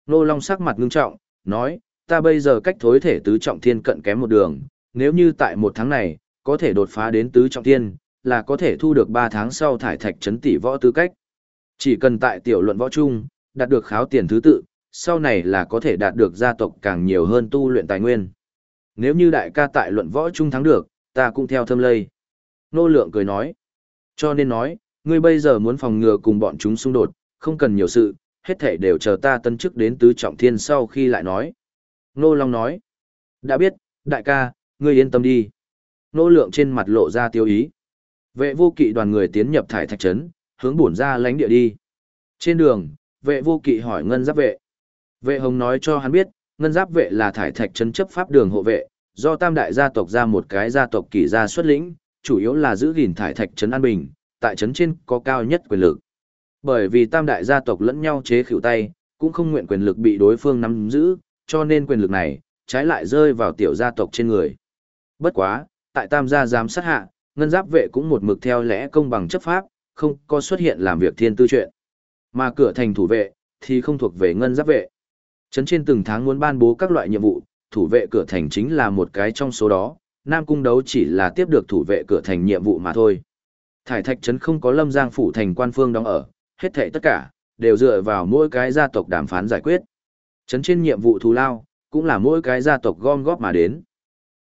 Nô Long sắc mặt ngưng trọng, nói, ta bây giờ cách thối thể tứ trọng thiên cận kém một đường, nếu như tại một tháng này, có thể đột phá đến tứ trọng thiên, là có thể thu được ba tháng sau thải thạch chấn tỷ võ tư cách. Chỉ cần tại tiểu luận võ chung, đạt được kháo tiền thứ tự, sau này là có thể đạt được gia tộc càng nhiều hơn tu luyện tài nguyên. Nếu như đại ca tại luận võ chung thắng được, ta cũng theo thâm lây. Nô lượng cười nói. Cho nên nói, ngươi bây giờ muốn phòng ngừa cùng bọn chúng xung đột, không cần nhiều sự, hết thể đều chờ ta tân chức đến tứ trọng thiên sau khi lại nói. Nô Long nói. Đã biết, đại ca, ngươi yên tâm đi. Nô lượng trên mặt lộ ra tiêu ý. Vệ vô kỵ đoàn người tiến nhập thải thạch trấn, hướng bổn ra lánh địa đi. Trên đường, vệ vô kỵ hỏi ngân giáp vệ. Vệ hồng nói cho hắn biết, ngân giáp vệ là thải thạch trấn chấp pháp đường hộ vệ, do tam đại gia tộc ra một cái gia tộc kỳ gia xuất lĩnh, chủ yếu là giữ gìn thải thạch trấn an bình, tại trấn trên có cao nhất quyền lực. Bởi vì tam đại gia tộc lẫn nhau chế khỉu tay, cũng không nguyện quyền lực bị đối phương nắm giữ, cho nên quyền lực này, trái lại rơi vào tiểu gia tộc trên người. Bất quá, tại tam gia giám sát hạ, ngân giáp vệ cũng một mực theo lẽ công bằng chấp pháp, không có xuất hiện làm việc thiên tư chuyện. Mà cửa thành thủ vệ, thì không thuộc về ngân giáp vệ. Trấn trên từng tháng muốn ban bố các loại nhiệm vụ, thủ vệ cửa thành chính là một cái trong số đó, Nam Cung đấu chỉ là tiếp được thủ vệ cửa thành nhiệm vụ mà thôi. Thải thạch trấn không có lâm giang phủ thành quan phương đóng ở, hết thảy tất cả, đều dựa vào mỗi cái gia tộc đàm phán giải quyết. Trấn trên nhiệm vụ thù lao, cũng là mỗi cái gia tộc gom góp mà đến.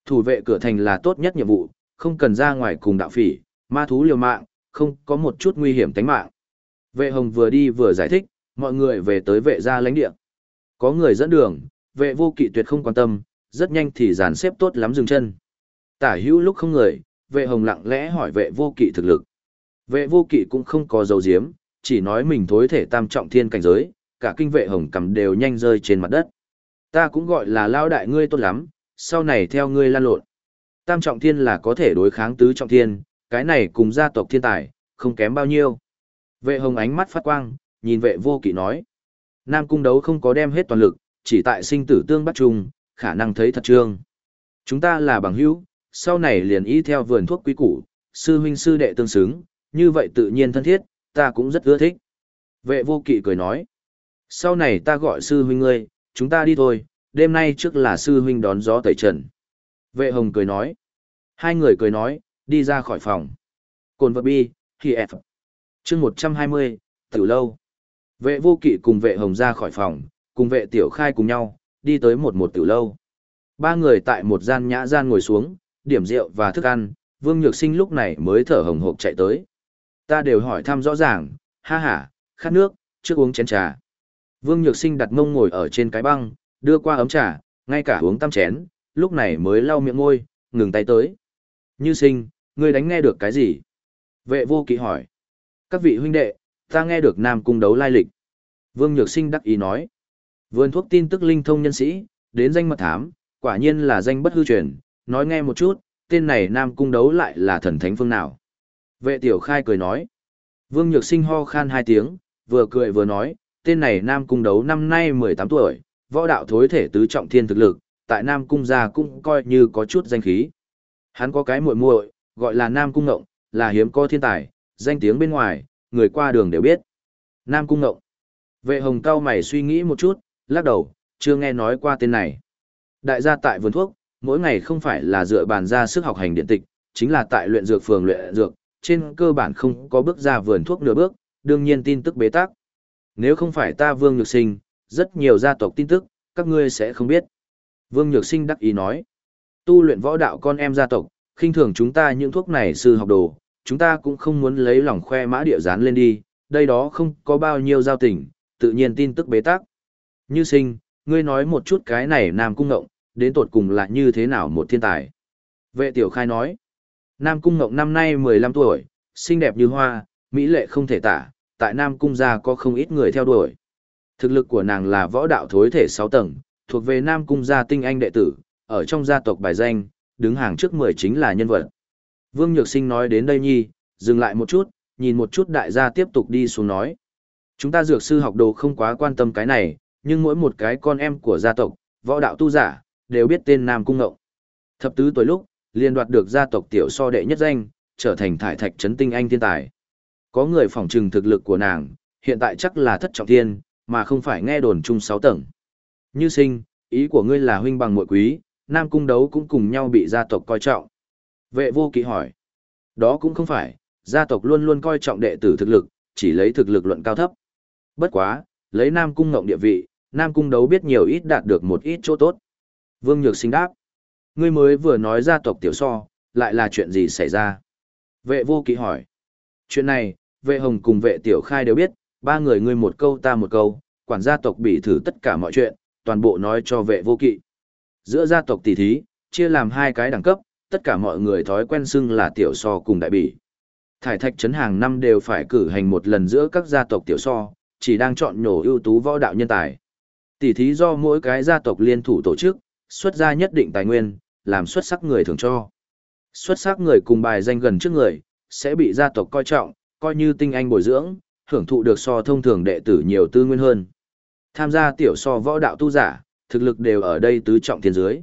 Thủ vệ cửa thành là tốt nhất nhiệm vụ, không cần ra ngoài cùng đạo phỉ, ma thú liều mạng, không có một chút nguy hiểm tính mạng. Vệ hồng vừa đi vừa giải thích, mọi người về tới vệ gia lãnh địa. Có người dẫn đường, vệ vô kỵ tuyệt không quan tâm, rất nhanh thì dàn xếp tốt lắm dừng chân. Tả hữu lúc không người, vệ hồng lặng lẽ hỏi vệ vô kỵ thực lực. Vệ vô kỵ cũng không có dấu diếm, chỉ nói mình thối thể tam trọng thiên cảnh giới, cả kinh vệ hồng cầm đều nhanh rơi trên mặt đất. Ta cũng gọi là lao đại ngươi tốt lắm, sau này theo ngươi lan lộn. Tam trọng thiên là có thể đối kháng tứ trọng thiên, cái này cùng gia tộc thiên tài, không kém bao nhiêu. Vệ hồng ánh mắt phát quang, nhìn vệ vô kỵ nói. Nam cung đấu không có đem hết toàn lực, chỉ tại sinh tử tương bắt chung, khả năng thấy thật trương. Chúng ta là bằng hữu, sau này liền ý theo vườn thuốc quý củ, sư huynh sư đệ tương xứng, như vậy tự nhiên thân thiết, ta cũng rất ưa thích. Vệ vô kỵ cười nói. Sau này ta gọi sư huynh ngươi, chúng ta đi thôi, đêm nay trước là sư huynh đón gió tẩy trần. Vệ hồng cười nói. Hai người cười nói, đi ra khỏi phòng. Cồn vật bi, khi F. chương 120, tử lâu. Vệ vô kỵ cùng vệ hồng ra khỏi phòng, cùng vệ tiểu khai cùng nhau, đi tới một một tử lâu. Ba người tại một gian nhã gian ngồi xuống, điểm rượu và thức ăn, Vương Nhược Sinh lúc này mới thở hồng hộc chạy tới. Ta đều hỏi thăm rõ ràng, ha ha, khát nước, trước uống chén trà. Vương Nhược Sinh đặt mông ngồi ở trên cái băng, đưa qua ấm trà, ngay cả uống tam chén, lúc này mới lau miệng môi, ngừng tay tới. Như sinh, ngươi đánh nghe được cái gì? Vệ vô kỵ hỏi. Các vị huynh đệ, ta nghe được Nam Cung đấu lai lịch. Vương Nhược Sinh đắc ý nói. Vườn thuốc tin tức linh thông nhân sĩ, đến danh mật thám, quả nhiên là danh bất hư truyền, nói nghe một chút, tên này Nam Cung đấu lại là thần thánh phương nào. Vệ tiểu khai cười nói. Vương Nhược Sinh ho khan hai tiếng, vừa cười vừa nói, tên này Nam Cung đấu năm nay 18 tuổi, võ đạo thối thể tứ trọng thiên thực lực, tại Nam Cung gia cũng coi như có chút danh khí. Hắn có cái muội muội, gọi là Nam Cung Ngộng, là hiếm có thiên tài, danh tiếng bên ngoài, người qua đường đều biết. Nam Cung Ngộng. Vệ hồng cao mày suy nghĩ một chút, lắc đầu, chưa nghe nói qua tên này. Đại gia tại vườn thuốc, mỗi ngày không phải là dựa bàn ra sức học hành điện tịch, chính là tại luyện dược phường luyện dược, trên cơ bản không có bước ra vườn thuốc nửa bước, đương nhiên tin tức bế tắc. Nếu không phải ta Vương Nhược Sinh, rất nhiều gia tộc tin tức, các ngươi sẽ không biết. Vương Nhược Sinh đắc ý nói, tu luyện võ đạo con em gia tộc, khinh thường chúng ta những thuốc này sư học đồ, chúng ta cũng không muốn lấy lòng khoe mã địa dán lên đi, đây đó không có bao nhiêu giao tình, tự nhiên tin tức bế tắc. Như sinh, ngươi nói một chút cái này Nam Cung Ngộng, đến tột cùng là như thế nào một thiên tài. Vệ tiểu khai nói, Nam Cung Ngộng năm nay 15 tuổi, xinh đẹp như hoa, mỹ lệ không thể tả, tại Nam Cung gia có không ít người theo đuổi. Thực lực của nàng là võ đạo thối thể 6 tầng, thuộc về Nam Cung gia tinh anh đệ tử, ở trong gia tộc bài danh, đứng hàng trước 10 chính là nhân vật. Vương Nhược Sinh nói đến đây nhi, dừng lại một chút, nhìn một chút đại gia tiếp tục đi xuống nói. Chúng ta dược sư học đồ không quá quan tâm cái này, nhưng mỗi một cái con em của gia tộc, võ đạo tu giả, đều biết tên Nam Cung Ngộng. Thập tứ tuổi lúc, liền đoạt được gia tộc tiểu so đệ nhất danh, trở thành thải thạch trấn tinh anh thiên tài. Có người phỏng trừng thực lực của nàng, hiện tại chắc là thất trọng thiên, mà không phải nghe đồn chung sáu tầng. Như sinh, ý của ngươi là huynh bằng muội quý, Nam Cung đấu cũng cùng nhau bị gia tộc coi trọng. Vệ vô kỵ hỏi. Đó cũng không phải, gia tộc luôn luôn coi trọng đệ tử thực lực, chỉ lấy thực lực luận cao thấp. Bất quá, lấy Nam Cung ngộng địa vị, Nam Cung đấu biết nhiều ít đạt được một ít chỗ tốt. Vương Nhược sinh đáp. Ngươi mới vừa nói gia tộc tiểu so, lại là chuyện gì xảy ra? Vệ vô kỵ hỏi. Chuyện này, vệ hồng cùng vệ tiểu khai đều biết, ba người ngươi một câu ta một câu, quản gia tộc bị thử tất cả mọi chuyện, toàn bộ nói cho vệ vô kỵ. Giữa gia tộc tỷ thí, chia làm hai cái đẳng cấp, tất cả mọi người thói quen xưng là tiểu so cùng đại bỉ. Thải thạch trấn hàng năm đều phải cử hành một lần giữa các gia tộc tiểu so, chỉ đang chọn nhổ ưu tú võ đạo nhân tài. Tỷ thí do mỗi cái gia tộc liên thủ tổ chức, xuất ra nhất định tài nguyên, làm xuất sắc người thường cho. Xuất sắc người cùng bài danh gần trước người, sẽ bị gia tộc coi trọng, coi như tinh anh bồi dưỡng, hưởng thụ được so thông thường đệ tử nhiều tư nguyên hơn. Tham gia tiểu so võ đạo tu giả, thực lực đều ở đây tứ trọng thiên dưới.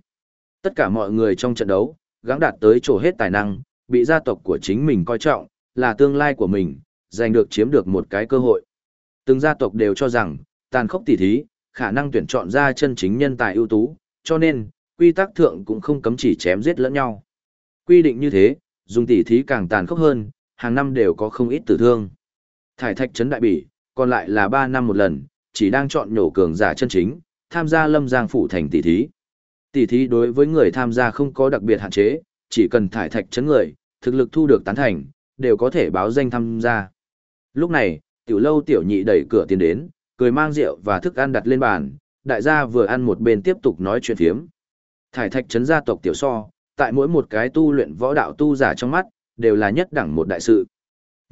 Tất cả mọi người trong trận đấu, gắng đạt tới chỗ hết tài năng, bị gia tộc của chính mình coi trọng, là tương lai của mình, giành được chiếm được một cái cơ hội. Từng gia tộc đều cho rằng, tàn khốc tỉ thí, khả năng tuyển chọn ra chân chính nhân tài ưu tú, cho nên, quy tắc thượng cũng không cấm chỉ chém giết lẫn nhau. Quy định như thế, dùng tỉ thí càng tàn khốc hơn, hàng năm đều có không ít tử thương. Thải thạch trấn đại bỉ, còn lại là 3 năm một lần, chỉ đang chọn nhổ cường giả chân chính, tham gia lâm giang phủ thành tỷ thí. Tỷ thí đối với người tham gia không có đặc biệt hạn chế, chỉ cần thải thạch chấn người, thực lực thu được tán thành, đều có thể báo danh tham gia. Lúc này, tiểu lâu tiểu nhị đẩy cửa tiến đến, cười mang rượu và thức ăn đặt lên bàn, đại gia vừa ăn một bên tiếp tục nói chuyện phiếm. Thải thạch chấn gia tộc tiểu so, tại mỗi một cái tu luyện võ đạo tu giả trong mắt, đều là nhất đẳng một đại sự.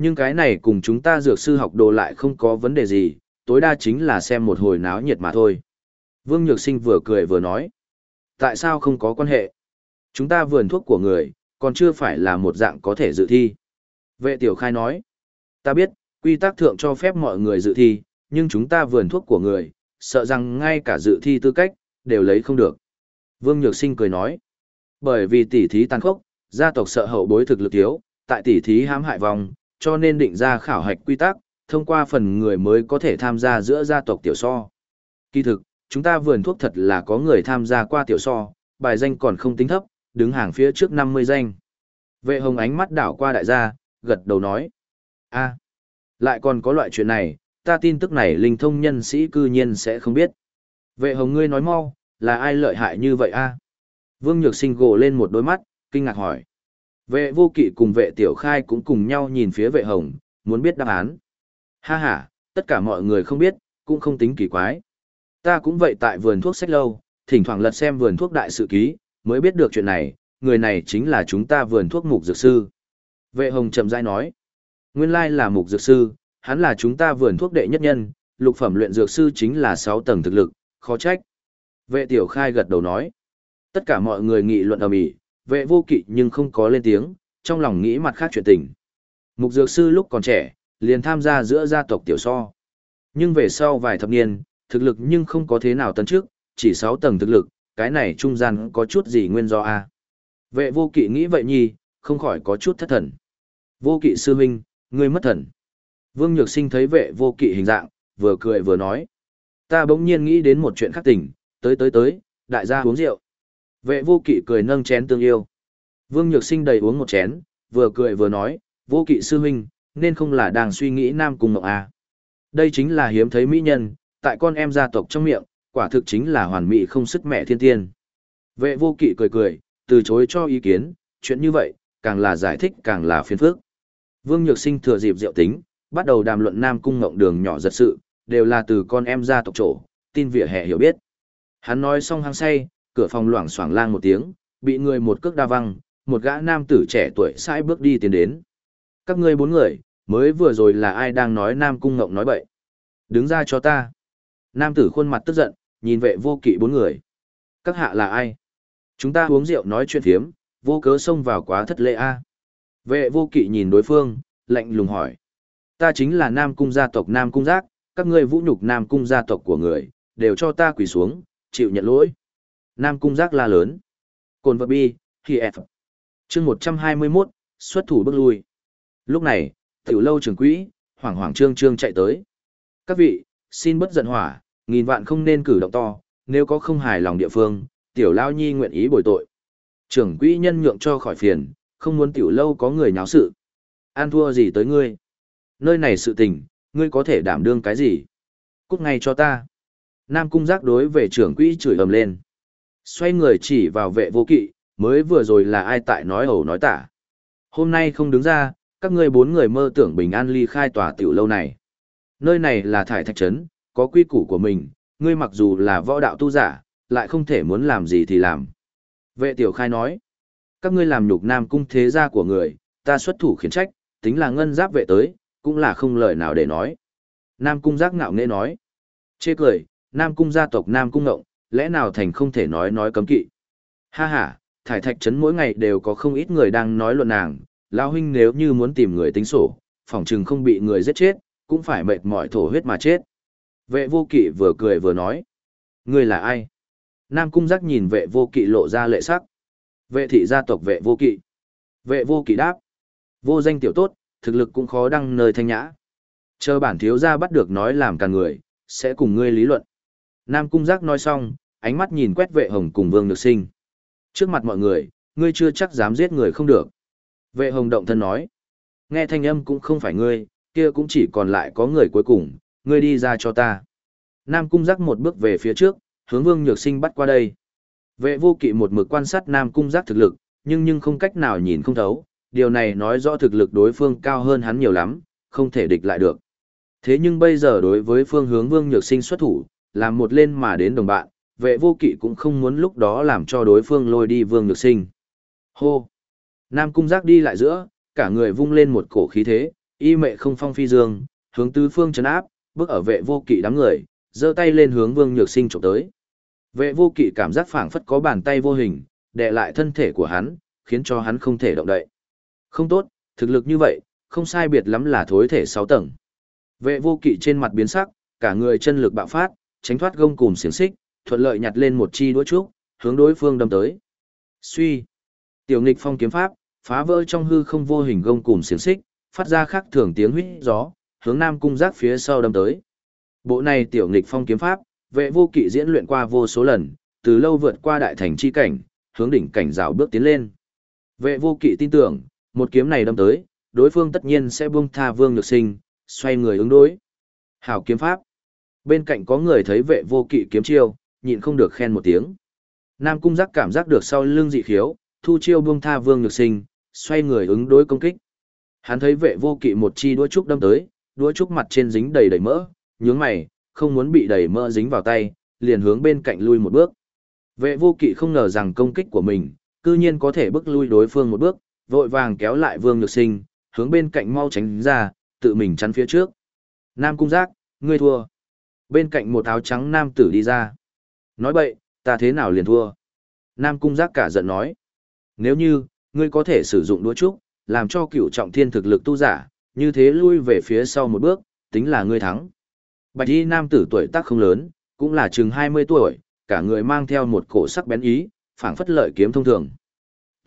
Nhưng cái này cùng chúng ta dược sư học đồ lại không có vấn đề gì, tối đa chính là xem một hồi náo nhiệt mà thôi. Vương Nhược Sinh vừa cười vừa nói. Tại sao không có quan hệ? Chúng ta vườn thuốc của người, còn chưa phải là một dạng có thể dự thi. Vệ tiểu khai nói. Ta biết, quy tắc thượng cho phép mọi người dự thi, nhưng chúng ta vườn thuốc của người, sợ rằng ngay cả dự thi tư cách, đều lấy không được. Vương Nhược Sinh cười nói. Bởi vì tỷ thí tàn khốc, gia tộc sợ hậu bối thực lực thiếu, tại tỷ thí hãm hại vòng, cho nên định ra khảo hạch quy tắc, thông qua phần người mới có thể tham gia giữa gia tộc tiểu so. Kỳ thực, chúng ta vườn thuốc thật là có người tham gia qua tiểu so, bài danh còn không tính thấp, đứng hàng phía trước 50 danh. Vệ hồng ánh mắt đảo qua đại gia, gật đầu nói. a lại còn có loại chuyện này, ta tin tức này linh thông nhân sĩ cư nhiên sẽ không biết. Vệ hồng ngươi nói mau, là ai lợi hại như vậy a Vương Nhược Sinh gồ lên một đôi mắt, kinh ngạc hỏi. Vệ vô kỵ cùng vệ tiểu khai cũng cùng nhau nhìn phía vệ hồng, muốn biết đáp án. Ha ha, tất cả mọi người không biết, cũng không tính kỳ quái. Ta cũng vậy tại vườn thuốc sách lâu, thỉnh thoảng lật xem vườn thuốc đại sự ký, mới biết được chuyện này, người này chính là chúng ta vườn thuốc mục dược sư. Vệ hồng chậm rãi nói, nguyên lai là mục dược sư, hắn là chúng ta vườn thuốc đệ nhất nhân, lục phẩm luyện dược sư chính là 6 tầng thực lực, khó trách. Vệ tiểu khai gật đầu nói, tất cả mọi người nghị luận ầm ĩ, vệ vô kỵ nhưng không có lên tiếng, trong lòng nghĩ mặt khác chuyện tình. Mục dược sư lúc còn trẻ, liền tham gia giữa gia tộc tiểu so. Nhưng về sau vài thập niên, thực lực nhưng không có thế nào tấn trước, chỉ 6 tầng thực lực, cái này trung gian có chút gì nguyên do a Vệ vô kỵ nghĩ vậy nhi, không khỏi có chút thất thần. Vô kỵ sư huynh, ngươi mất thần. Vương Nhược Sinh thấy vệ vô kỵ hình dạng, vừa cười vừa nói. Ta bỗng nhiên nghĩ đến một chuyện khác tỉnh, tới tới tới, đại gia uống rượu. Vệ vô kỵ cười nâng chén tương yêu. Vương Nhược Sinh đầy uống một chén, vừa cười vừa nói, vô kỵ sư huynh, nên không là đang suy nghĩ nam cung mộng à. Đây chính là hiếm thấy mỹ nhân, tại con em gia tộc trong miệng, quả thực chính là hoàn mỹ không sức mẹ thiên tiên. Vệ vô kỵ cười cười, từ chối cho ý kiến, chuyện như vậy, càng là giải thích càng là phiền phức. Vương Nhược Sinh thừa dịp diệu tính, bắt đầu đàm luận Nam Cung Ngộng Đường nhỏ giật sự, đều là từ con em gia tộc trổ, tin vỉa hè hiểu biết. Hắn nói xong hăng say, cửa phòng loảng xoảng lang một tiếng, bị người một cước đa văng, một gã nam tử trẻ tuổi sai bước đi tiến đến. Các ngươi bốn người, mới vừa rồi là ai đang nói Nam Cung Ngộng nói bậy? Đứng ra cho ta. Nam tử khuôn mặt tức giận, nhìn vệ vô kỵ bốn người. Các hạ là ai? Chúng ta uống rượu nói chuyện thiếm, vô cớ xông vào quá thất lễ a. Vệ vô kỵ nhìn đối phương, lạnh lùng hỏi. Ta chính là Nam Cung gia tộc Nam Cung Giác, các ngươi vũ nhục Nam cung gia tộc của người, đều cho ta quỳ xuống, chịu nhận lỗi. Nam cung giác la lớn. Cồn vật bi, thì F. Chương 121, xuất thủ bước lui. Lúc này, tiểu lâu trưởng quỹ, hoảng hoảng trương trương chạy tới. Các vị, xin bất giận hỏa, nghìn vạn không nên cử động to, nếu có không hài lòng địa phương, tiểu lao nhi nguyện ý bồi tội. Trưởng quỹ nhân nhượng cho khỏi phiền, không muốn tiểu lâu có người nháo sự. An thua gì tới ngươi? Nơi này sự tình, ngươi có thể đảm đương cái gì? Cút ngay cho ta. Nam cung giác đối về trưởng quỹ chửi ầm lên. Xoay người chỉ vào vệ vô kỵ, mới vừa rồi là ai tại nói ẩu nói tả. Hôm nay không đứng ra, các ngươi bốn người mơ tưởng bình an ly khai tòa tiểu lâu này. Nơi này là thải thạch trấn, có quy củ của mình, ngươi mặc dù là võ đạo tu giả, lại không thể muốn làm gì thì làm. Vệ tiểu khai nói, các ngươi làm nhục nam cung thế gia của người, ta xuất thủ khiển trách, tính là ngân giáp vệ tới, cũng là không lời nào để nói. Nam cung giác ngạo nghễ nói, chê cười, nam cung gia tộc nam cung ngộng, lẽ nào thành không thể nói nói cấm kỵ. Ha ha, thải thạch trấn mỗi ngày đều có không ít người đang nói luận nàng, lão huynh nếu như muốn tìm người tính sổ, phỏng chừng không bị người giết chết, cũng phải mệt mỏi thổ huyết mà chết. Vệ vô kỵ vừa cười vừa nói. Ngươi là ai? Nam cung giác nhìn vệ vô kỵ lộ ra lệ sắc. Vệ thị gia tộc vệ vô kỵ. Vệ vô kỵ đáp. Vô danh tiểu tốt, thực lực cũng khó đăng nơi thanh nhã. Chờ bản thiếu gia bắt được nói làm cả người, sẽ cùng ngươi lý luận. Nam cung giác nói xong, ánh mắt nhìn quét vệ hồng cùng vương nhược sinh. Trước mặt mọi người, ngươi chưa chắc dám giết người không được. Vệ hồng động thân nói. Nghe thanh âm cũng không phải ngươi, kia cũng chỉ còn lại có người cuối cùng, ngươi đi ra cho ta. Nam cung giác một bước về phía trước, hướng vương nhược sinh bắt qua đây. Vệ vô kỵ một mực quan sát Nam cung giác thực lực, nhưng nhưng không cách nào nhìn không thấu, điều này nói rõ thực lực đối phương cao hơn hắn nhiều lắm, không thể địch lại được. Thế nhưng bây giờ đối với phương hướng vương nhược sinh xuất thủ, làm một lên mà đến đồng bạn, vệ vô kỵ cũng không muốn lúc đó làm cho đối phương lôi đi vương nhược sinh. Hô! Nam cung giác đi lại giữa, cả người vung lên một cổ khí thế, y mệ không phong phi dương, hướng tứ phương chấn áp, bước ở vệ vô kỵ đám người, giơ tay lên hướng Vương Nhược Sinh chụp tới. Vệ vô kỵ cảm giác phảng phất có bàn tay vô hình, đè lại thân thể của hắn, khiến cho hắn không thể động đậy. Không tốt, thực lực như vậy, không sai biệt lắm là thối thể 6 tầng. Vệ vô kỵ trên mặt biến sắc, cả người chân lực bạo phát, tránh thoát gông cùm xiềng xích, thuận lợi nhặt lên một chi đũa trúc, hướng đối phương đâm tới. Suy, tiểu nghịch phong kiếm pháp, phá vỡ trong hư không vô hình gông cùm xiềng xích, phát ra khắc thường tiếng huýt gió, hướng Nam cung giác phía sau đâm tới. Bộ này tiểu nghịch phong kiếm pháp, vệ vô kỵ diễn luyện qua vô số lần, từ lâu vượt qua đại thành chi cảnh, hướng đỉnh cảnh rào bước tiến lên. Vệ vô kỵ tin tưởng, một kiếm này đâm tới, đối phương tất nhiên sẽ buông tha vương nhược sinh, xoay người ứng đối. Hảo kiếm pháp. Bên cạnh có người thấy vệ vô kỵ kiếm chiêu, nhịn không được khen một tiếng. Nam cung giác cảm giác được sau lưng dị khiếu, thu chiêu buông tha vương nhược sinh, xoay người ứng đối công kích. Hắn thấy vệ vô kỵ một chi đũa trúc đâm tới, đũa trúc mặt trên dính đầy đầy mỡ, nhướng mày, không muốn bị đầy mỡ dính vào tay, liền hướng bên cạnh lui một bước. Vệ vô kỵ không ngờ rằng công kích của mình, cư nhiên có thể bước lui đối phương một bước, vội vàng kéo lại vương nhược sinh, hướng bên cạnh mau tránh ra, tự mình chắn phía trước. Nam cung giác, ngươi thua. Bên cạnh một áo trắng nam tử đi ra. Nói bậy, ta thế nào liền thua. Nam cung giác cả giận nói. Nếu như, ngươi có thể sử dụng đũa trúc, làm cho cửu trọng thiên thực lực tu giả, như thế lui về phía sau một bước, tính là ngươi thắng. Bạch y nam tử tuổi tác không lớn, cũng là chừng 20 tuổi, cả người mang theo một cổ sắc bén ý, phảng phất lợi kiếm thông thường.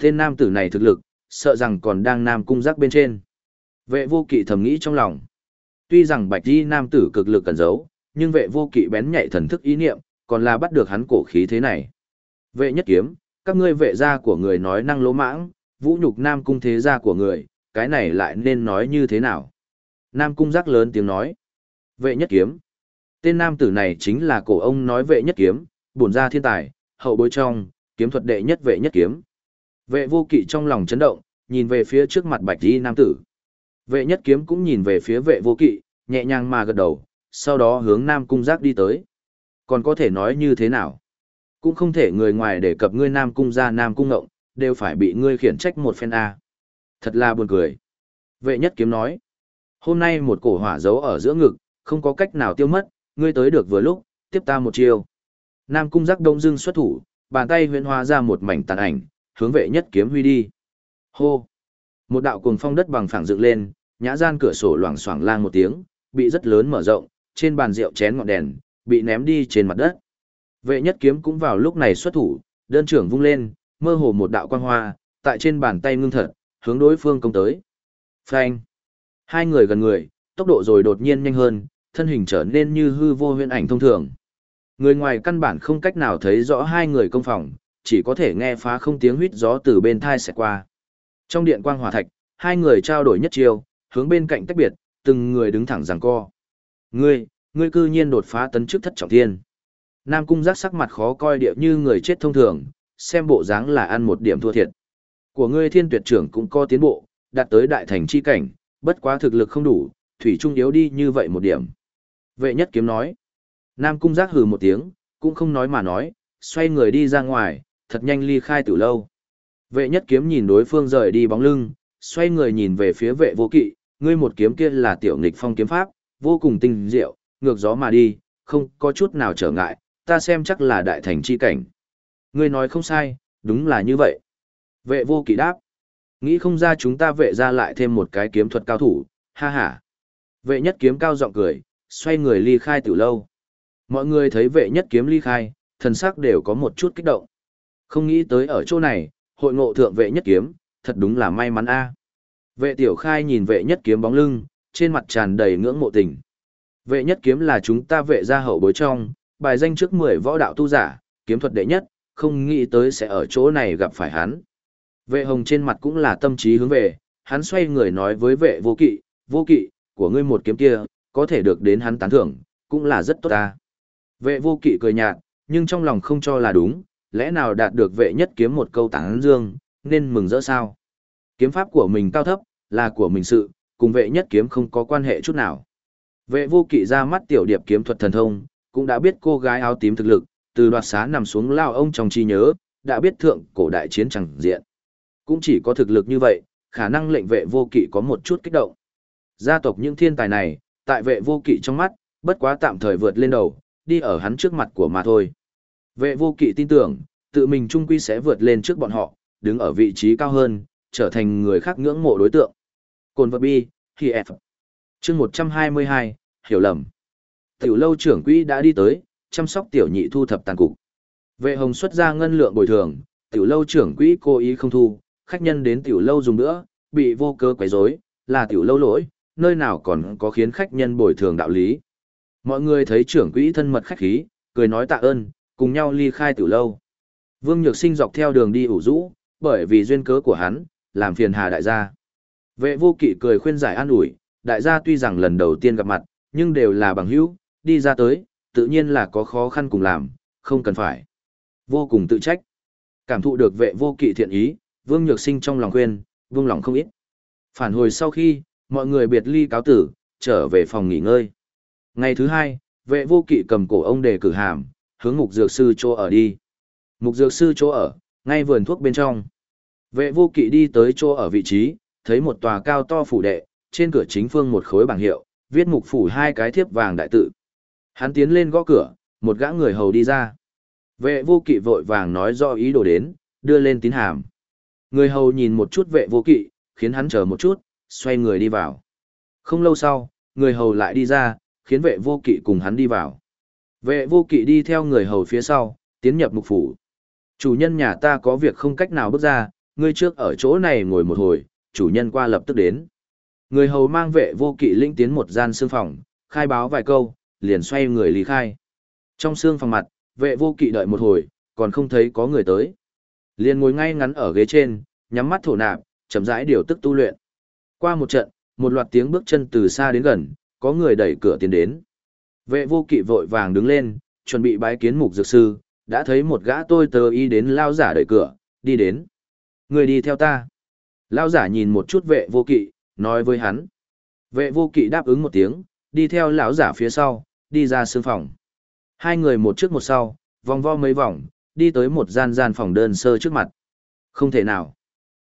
Tên nam tử này thực lực, sợ rằng còn đang nam cung giác bên trên. Vệ vô kỵ thầm nghĩ trong lòng. Tuy rằng bạch y nam tử cực lực cần giấu, nhưng vệ vô kỵ bén nhạy thần thức ý niệm, còn là bắt được hắn cổ khí thế này. Vệ nhất kiếm, các ngươi vệ gia của người nói năng lỗ mãng, vũ nhục nam cung thế gia của người, cái này lại nên nói như thế nào? Nam cung giác lớn tiếng nói. Vệ nhất kiếm. Tên nam tử này chính là cổ ông nói vệ nhất kiếm, bổn gia thiên tài, hậu bối trong, kiếm thuật đệ nhất vệ nhất kiếm. Vệ vô kỵ trong lòng chấn động, nhìn về phía trước mặt bạch đi nam tử. Vệ nhất kiếm cũng nhìn về phía vệ vô kỵ, nhẹ nhàng mà gật đầu, sau đó hướng nam cung giác đi tới. Còn có thể nói như thế nào? Cũng không thể người ngoài để cập ngươi nam cung ra nam cung ngộng, đều phải bị ngươi khiển trách một phen A. Thật là buồn cười. Vệ nhất kiếm nói. Hôm nay một cổ hỏa giấu ở giữa ngực, không có cách nào tiêu mất, ngươi tới được vừa lúc, tiếp ta một chiêu. Nam cung giác đông dưng xuất thủ, bàn tay huyễn hóa ra một mảnh tàn ảnh, hướng vệ nhất kiếm huy đi. Hô! Một đạo cuồng phong đất bằng phẳng dựng lên, nhã gian cửa sổ loảng xoảng lang một tiếng, bị rất lớn mở rộng, trên bàn rượu chén ngọn đèn, bị ném đi trên mặt đất. Vệ nhất kiếm cũng vào lúc này xuất thủ, đơn trưởng vung lên, mơ hồ một đạo quang hoa, tại trên bàn tay ngưng thật, hướng đối phương công tới. Phanh. Hai người gần người, tốc độ rồi đột nhiên nhanh hơn, thân hình trở nên như hư vô huyễn ảnh thông thường. Người ngoài căn bản không cách nào thấy rõ hai người công phòng, chỉ có thể nghe phá không tiếng huýt gió từ bên thai sẽ qua. Trong điện quang hỏa thạch, hai người trao đổi nhất chiêu, hướng bên cạnh tách biệt, từng người đứng thẳng giằng co. Ngươi, ngươi cư nhiên đột phá tấn chức thất trọng thiên. Nam cung giác sắc mặt khó coi địa như người chết thông thường, xem bộ dáng là ăn một điểm thua thiệt. Của ngươi thiên tuyệt trưởng cũng có tiến bộ, đạt tới đại thành chi cảnh, bất quá thực lực không đủ, thủy trung yếu đi như vậy một điểm. Vệ nhất kiếm nói. Nam cung giác hừ một tiếng, cũng không nói mà nói, xoay người đi ra ngoài, thật nhanh ly khai từ lâu. Vệ nhất kiếm nhìn đối phương rời đi bóng lưng, xoay người nhìn về phía vệ vô kỵ, ngươi một kiếm kia là tiểu nghịch phong kiếm pháp, vô cùng tinh diệu, ngược gió mà đi, không có chút nào trở ngại, ta xem chắc là đại thành chi cảnh. Ngươi nói không sai, đúng là như vậy. Vệ vô kỵ đáp. Nghĩ không ra chúng ta vệ ra lại thêm một cái kiếm thuật cao thủ, ha ha. Vệ nhất kiếm cao giọng cười, xoay người ly khai từ lâu. Mọi người thấy vệ nhất kiếm ly khai, thần sắc đều có một chút kích động. Không nghĩ tới ở chỗ này, hội ngộ thượng vệ nhất kiếm, thật đúng là may mắn a. Vệ tiểu khai nhìn vệ nhất kiếm bóng lưng, trên mặt tràn đầy ngưỡng mộ tình. Vệ nhất kiếm là chúng ta vệ gia hậu bối trong, bài danh trước 10 võ đạo tu giả, kiếm thuật đệ nhất, không nghĩ tới sẽ ở chỗ này gặp phải hắn. Vệ hồng trên mặt cũng là tâm trí hướng về, hắn xoay người nói với vệ vô kỵ, vô kỵ, của ngươi một kiếm kia, có thể được đến hắn tán thưởng, cũng là rất tốt ta. Vệ vô kỵ cười nhạt, nhưng trong lòng không cho là đúng, lẽ nào đạt được vệ nhất kiếm một câu tán dương, nên mừng rỡ sao? Kiếm pháp của mình cao thấp, là của mình sự, cùng vệ nhất kiếm không có quan hệ chút nào. Vệ vô kỵ ra mắt tiểu điệp kiếm thuật thần thông, cũng đã biết cô gái áo tím thực lực, từ đoạt xá nằm xuống lao ông trong trí nhớ, đã biết thượng cổ đại chiến chẳng diện. Cũng chỉ có thực lực như vậy, khả năng lệnh vệ vô kỵ có một chút kích động. Gia tộc những thiên tài này, tại vệ vô kỵ trong mắt, bất quá tạm thời vượt lên đầu, đi ở hắn trước mặt của mà thôi. Vệ vô kỵ tin tưởng, tự mình trung quy sẽ vượt lên trước bọn họ, đứng ở vị trí cao hơn, trở thành người khác ngưỡng mộ đối tượng. Cồn vật bi, khi F chương 122, hiểu lầm. Tiểu lâu trưởng quỹ đã đi tới, chăm sóc tiểu nhị thu thập tàn cục. Vệ hồng xuất ra ngân lượng bồi thường, tiểu lâu trưởng quỹ cố ý không thu, khách nhân đến tiểu lâu dùng nữa, bị vô cơ quấy rối, là tiểu lâu lỗi, nơi nào còn có khiến khách nhân bồi thường đạo lý. Mọi người thấy trưởng quỹ thân mật khách khí, cười nói tạ ơn, cùng nhau ly khai tiểu lâu. Vương Nhược Sinh dọc theo đường đi ủ rũ, bởi vì duyên cớ của hắn, làm phiền hà đại gia. Vệ vô kỵ cười khuyên giải an ủi, đại gia tuy rằng lần đầu tiên gặp mặt, nhưng đều là bằng hữu, đi ra tới, tự nhiên là có khó khăn cùng làm, không cần phải. Vô cùng tự trách. Cảm thụ được vệ vô kỵ thiện ý, Vương Nhược Sinh trong lòng khuyên, vương lòng không ít. Phản hồi sau khi, mọi người biệt ly cáo tử, trở về phòng nghỉ ngơi. Ngày thứ hai, vệ vô kỵ cầm cổ ông đề cử hàm, hướng mục dược sư chỗ ở đi. Mục dược sư chỗ ở, ngay vườn thuốc bên trong. Vệ vô kỵ đi tới chỗ ở vị trí, thấy một tòa cao to phủ đệ, trên cửa chính phương một khối bảng hiệu, viết mục phủ hai cái thiếp vàng đại tự. Hắn tiến lên gõ cửa, một gã người hầu đi ra. Vệ vô kỵ vội vàng nói do ý đồ đến, đưa lên tín hàm. Người hầu nhìn một chút vệ vô kỵ, khiến hắn chờ một chút, xoay người đi vào. Không lâu sau, người hầu lại đi ra, khiến vệ vô kỵ cùng hắn đi vào. Vệ vô kỵ đi theo người hầu phía sau, tiến nhập mục phủ. Chủ nhân nhà ta có việc không cách nào bước ra, ngươi trước ở chỗ này ngồi một hồi, chủ nhân qua lập tức đến. Người hầu mang vệ vô kỵ linh tiến một gian xương phòng, khai báo vài câu, liền xoay người lý khai. Trong xương phòng mặt, vệ vô kỵ đợi một hồi, còn không thấy có người tới. Liền ngồi ngay ngắn ở ghế trên, nhắm mắt thổ nạp, chậm rãi điều tức tu luyện. Qua một trận, một loạt tiếng bước chân từ xa đến gần, có người đẩy cửa tiến đến. Vệ vô kỵ vội vàng đứng lên, chuẩn bị bái kiến mục dược sư, đã thấy một gã tôi tờ y đến lao giả đẩy cửa, đi đến. Người đi theo ta. Lao giả nhìn một chút vệ vô kỵ, nói với hắn. Vệ vô kỵ đáp ứng một tiếng, đi theo lão giả phía sau, đi ra sương phòng. Hai người một trước một sau, vòng vo mấy vòng, đi tới một gian gian phòng đơn sơ trước mặt. Không thể nào.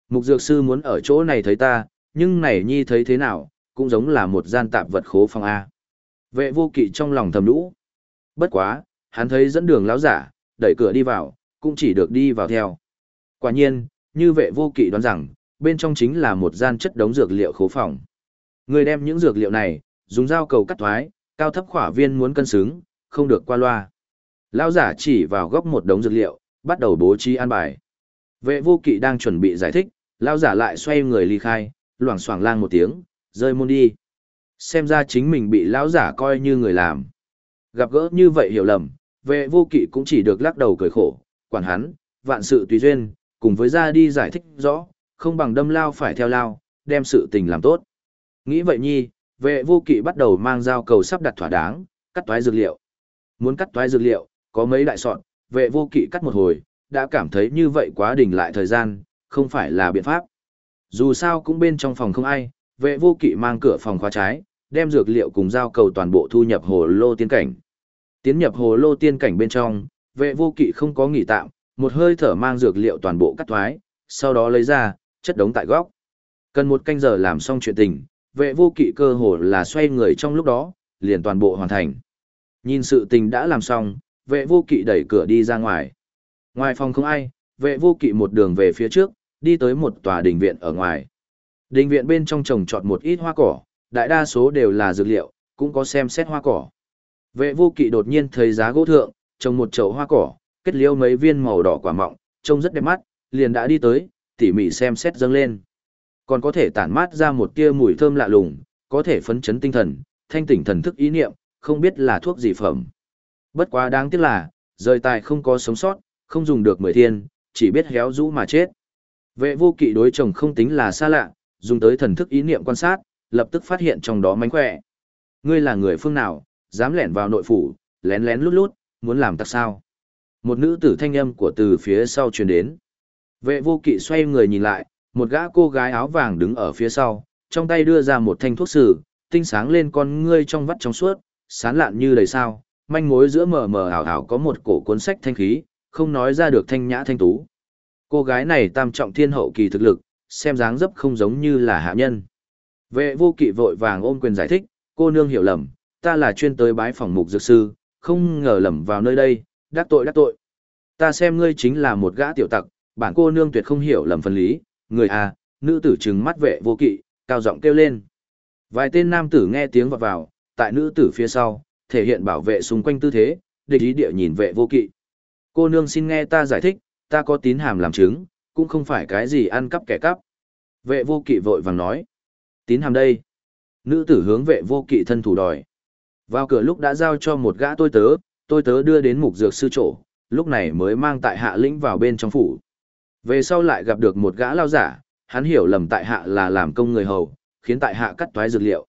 Mục dược sư muốn ở chỗ này thấy ta, nhưng này nhi thấy thế nào, cũng giống là một gian tạp vật khố phòng A. Vệ vô kỵ trong lòng thầm lũ. Bất quá, hắn thấy dẫn đường lão giả, đẩy cửa đi vào, cũng chỉ được đi vào theo. Quả nhiên, như vệ vô kỵ đoán rằng, bên trong chính là một gian chất đống dược liệu khố phòng. Người đem những dược liệu này, dùng dao cầu cắt thoái, Cao thấp khỏa viên muốn cân xứng, không được qua loa. Lão giả chỉ vào góc một đống dược liệu, bắt đầu bố trí an bài. Vệ vô kỵ đang chuẩn bị giải thích, lão giả lại xoay người ly khai, loảng xoảng lang một tiếng, rơi môn đi. Xem ra chính mình bị lão giả coi như người làm. Gặp gỡ như vậy hiểu lầm, vệ vô kỵ cũng chỉ được lắc đầu cười khổ, quản hắn, vạn sự tùy duyên, cùng với ra đi giải thích rõ, không bằng đâm lao phải theo lao, đem sự tình làm tốt. Nghĩ vậy nhi, vệ vô kỵ bắt đầu mang dao cầu sắp đặt thỏa đáng, cắt toái dược liệu. Muốn cắt toái dược liệu, có mấy đại soạn, vệ vô kỵ cắt một hồi, đã cảm thấy như vậy quá đỉnh lại thời gian, không phải là biện pháp. Dù sao cũng bên trong phòng không ai, vệ vô kỵ mang cửa phòng khóa trái, đem dược liệu cùng dao cầu toàn bộ thu nhập hồ lô tiên cảnh. Tiến nhập hồ lô tiên cảnh bên trong, vệ vô kỵ không có nghỉ tạm, một hơi thở mang dược liệu toàn bộ cắt thoái, sau đó lấy ra, chất đống tại góc. Cần một canh giờ làm xong chuyện tình, vệ vô kỵ cơ hồ là xoay người trong lúc đó, liền toàn bộ hoàn thành. Nhìn sự tình đã làm xong, vệ vô kỵ đẩy cửa đi ra ngoài. Ngoài phòng không ai, vệ vô kỵ một đường về phía trước, đi tới một tòa đình viện ở ngoài. Đình viện bên trong trồng trọt một ít hoa cỏ, đại đa số đều là dược liệu, cũng có xem xét hoa cỏ. Vệ vô kỵ đột nhiên thấy giá gỗ thượng, trồng một chậu hoa cỏ, kết liễu mấy viên màu đỏ quả mọng, trông rất đẹp mắt, liền đã đi tới, tỉ mỉ xem xét dâng lên. Còn có thể tản mát ra một tia mùi thơm lạ lùng, có thể phấn chấn tinh thần, thanh tỉnh thần thức ý niệm, không biết là thuốc gì phẩm. Bất quá đáng tiếc là, rời tài không có sống sót, không dùng được mười thiên, chỉ biết héo rũ mà chết. Vệ vô kỵ đối chồng không tính là xa lạ, dùng tới thần thức ý niệm quan sát, lập tức phát hiện trong đó mánh khỏe. Ngươi là người phương nào, dám lẻn vào nội phủ, lén lén lút lút, muốn làm tặc sao? Một nữ tử thanh âm của từ phía sau truyền đến. Vệ vô kỵ xoay người nhìn lại, một gã cô gái áo vàng đứng ở phía sau, trong tay đưa ra một thanh thuốc sử, tinh sáng lên con ngươi trong vắt trong suốt, sán lạn như đầy sao, manh mối giữa mờ mờ ảo ảo có một cổ cuốn sách thanh khí, không nói ra được thanh nhã thanh tú. Cô gái này tam trọng thiên hậu kỳ thực lực, xem dáng dấp không giống như là hạ nhân. Vệ vô kỵ vội vàng ôm quyền giải thích, cô nương hiểu lầm, ta là chuyên tới bái phòng mục dược sư, không ngờ lầm vào nơi đây, đắc tội đắc tội. Ta xem ngươi chính là một gã tiểu tặc, bản cô nương tuyệt không hiểu lầm phần lý, người à, nữ tử trừng mắt vệ vô kỵ, cao giọng kêu lên. Vài tên nam tử nghe tiếng vọt vào, tại nữ tử phía sau, thể hiện bảo vệ xung quanh tư thế, địch ý địa nhìn vệ vô kỵ. Cô nương xin nghe ta giải thích, ta có tín hàm làm chứng, cũng không phải cái gì ăn cắp kẻ cắp. Vệ vô kỵ vội vàng nói. Tín hàm đây. Nữ tử hướng vệ vô kỵ thân thủ đòi. Vào cửa lúc đã giao cho một gã tôi tớ, tôi tớ đưa đến mục dược sư trổ, lúc này mới mang tại hạ lĩnh vào bên trong phủ. Về sau lại gặp được một gã lao giả, hắn hiểu lầm tại hạ là làm công người hầu, khiến tại hạ cắt toái dược liệu.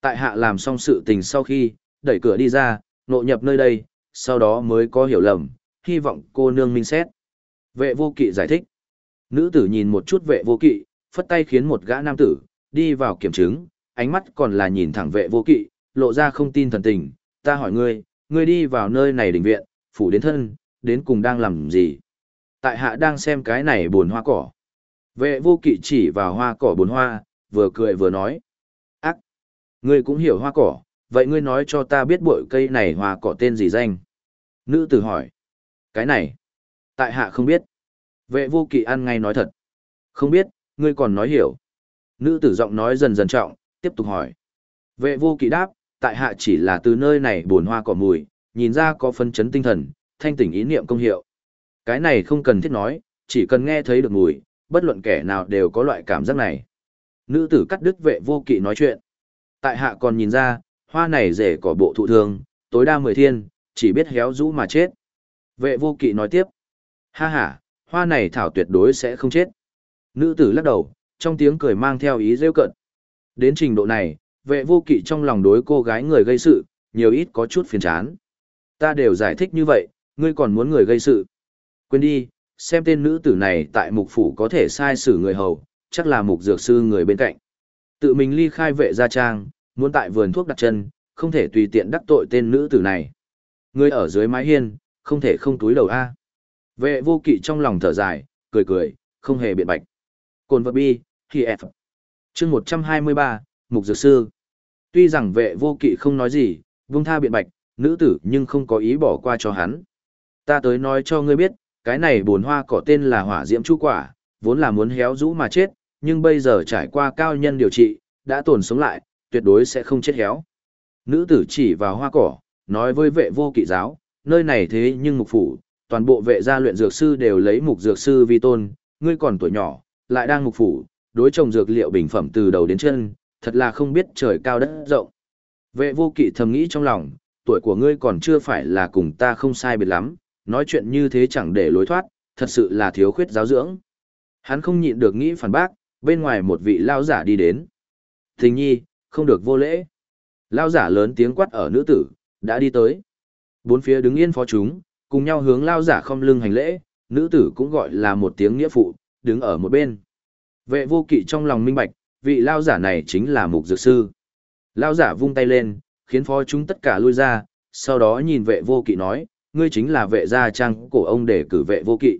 Tại hạ làm xong sự tình sau khi, đẩy cửa đi ra, nộ nhập nơi đây, sau đó mới có hiểu lầm, hy vọng cô nương minh xét. Vệ vô kỵ giải thích. Nữ tử nhìn một chút vệ vô kỵ, phất tay khiến một gã nam tử, đi vào kiểm chứng, ánh mắt còn là nhìn thẳng vệ vô kỵ, lộ ra không tin thần tình. Ta hỏi ngươi, ngươi đi vào nơi này đình viện, phủ đến thân, đến cùng đang làm gì? Tại hạ đang xem cái này buồn hoa cỏ. Vệ vô kỵ chỉ vào hoa cỏ buồn hoa, vừa cười vừa nói. Ác! Ngươi cũng hiểu hoa cỏ, vậy ngươi nói cho ta biết bội cây này hoa cỏ tên gì danh? Nữ tử hỏi. Cái này? Tại hạ không biết. Vệ vô kỵ ăn ngay nói thật. Không biết, ngươi còn nói hiểu. Nữ tử giọng nói dần dần trọng, tiếp tục hỏi. Vệ vô kỵ đáp, tại hạ chỉ là từ nơi này buồn hoa cỏ mùi, nhìn ra có phân chấn tinh thần, thanh tỉnh ý niệm công hiệu. Cái này không cần thiết nói, chỉ cần nghe thấy được mùi, bất luận kẻ nào đều có loại cảm giác này. Nữ tử cắt đứt vệ vô kỵ nói chuyện. Tại hạ còn nhìn ra, hoa này rể cỏ bộ thụ thường, tối đa mười thiên, chỉ biết héo rũ mà chết. Vệ vô kỵ nói tiếp. Ha ha, hoa này thảo tuyệt đối sẽ không chết. Nữ tử lắc đầu, trong tiếng cười mang theo ý rêu cận. Đến trình độ này, vệ vô kỵ trong lòng đối cô gái người gây sự, nhiều ít có chút phiền chán. Ta đều giải thích như vậy, ngươi còn muốn người gây sự. Quên đi, xem tên nữ tử này tại mục phủ có thể sai xử người hầu, chắc là mục dược sư người bên cạnh. Tự mình ly khai vệ gia trang, muốn tại vườn thuốc đặt chân, không thể tùy tiện đắc tội tên nữ tử này. Người ở dưới mái hiên, không thể không túi đầu A. Vệ vô kỵ trong lòng thở dài, cười cười, không hề biện bạch. Cồn vật bi, khi F. chương 123, Mục Dược Sư. Tuy rằng vệ vô kỵ không nói gì, vung tha biện bạch, nữ tử nhưng không có ý bỏ qua cho hắn. Ta tới nói cho ngươi biết, cái này bồn hoa cỏ tên là hỏa diễm chu quả, vốn là muốn héo rũ mà chết, nhưng bây giờ trải qua cao nhân điều trị, đã tồn sống lại, tuyệt đối sẽ không chết héo. Nữ tử chỉ vào hoa cỏ, nói với vệ vô kỵ giáo, nơi này thế nhưng mục phủ, toàn bộ vệ gia luyện dược sư đều lấy mục dược sư vi tôn, ngươi còn tuổi nhỏ, lại đang mục phủ, đối trồng dược liệu bình phẩm từ đầu đến chân, thật là không biết trời cao đất rộng. Vệ vô kỵ thầm nghĩ trong lòng, tuổi của ngươi còn chưa phải là cùng ta không sai biệt lắm, nói chuyện như thế chẳng để lối thoát, thật sự là thiếu khuyết giáo dưỡng. Hắn không nhịn được nghĩ phản bác, bên ngoài một vị lao giả đi đến. Tình nhi, không được vô lễ. Lao giả lớn tiếng quát ở nữ tử, đã đi tới. Bốn phía đứng yên phó chúng, cùng nhau hướng lao giả không lưng hành lễ, nữ tử cũng gọi là một tiếng nghĩa phụ, đứng ở một bên. Vệ vô kỵ trong lòng minh bạch, vị lao giả này chính là mục dược sư. Lao giả vung tay lên, khiến phó chúng tất cả lui ra, sau đó nhìn vệ vô kỵ nói, ngươi chính là vệ gia trang cổ ông để cử vệ vô kỵ.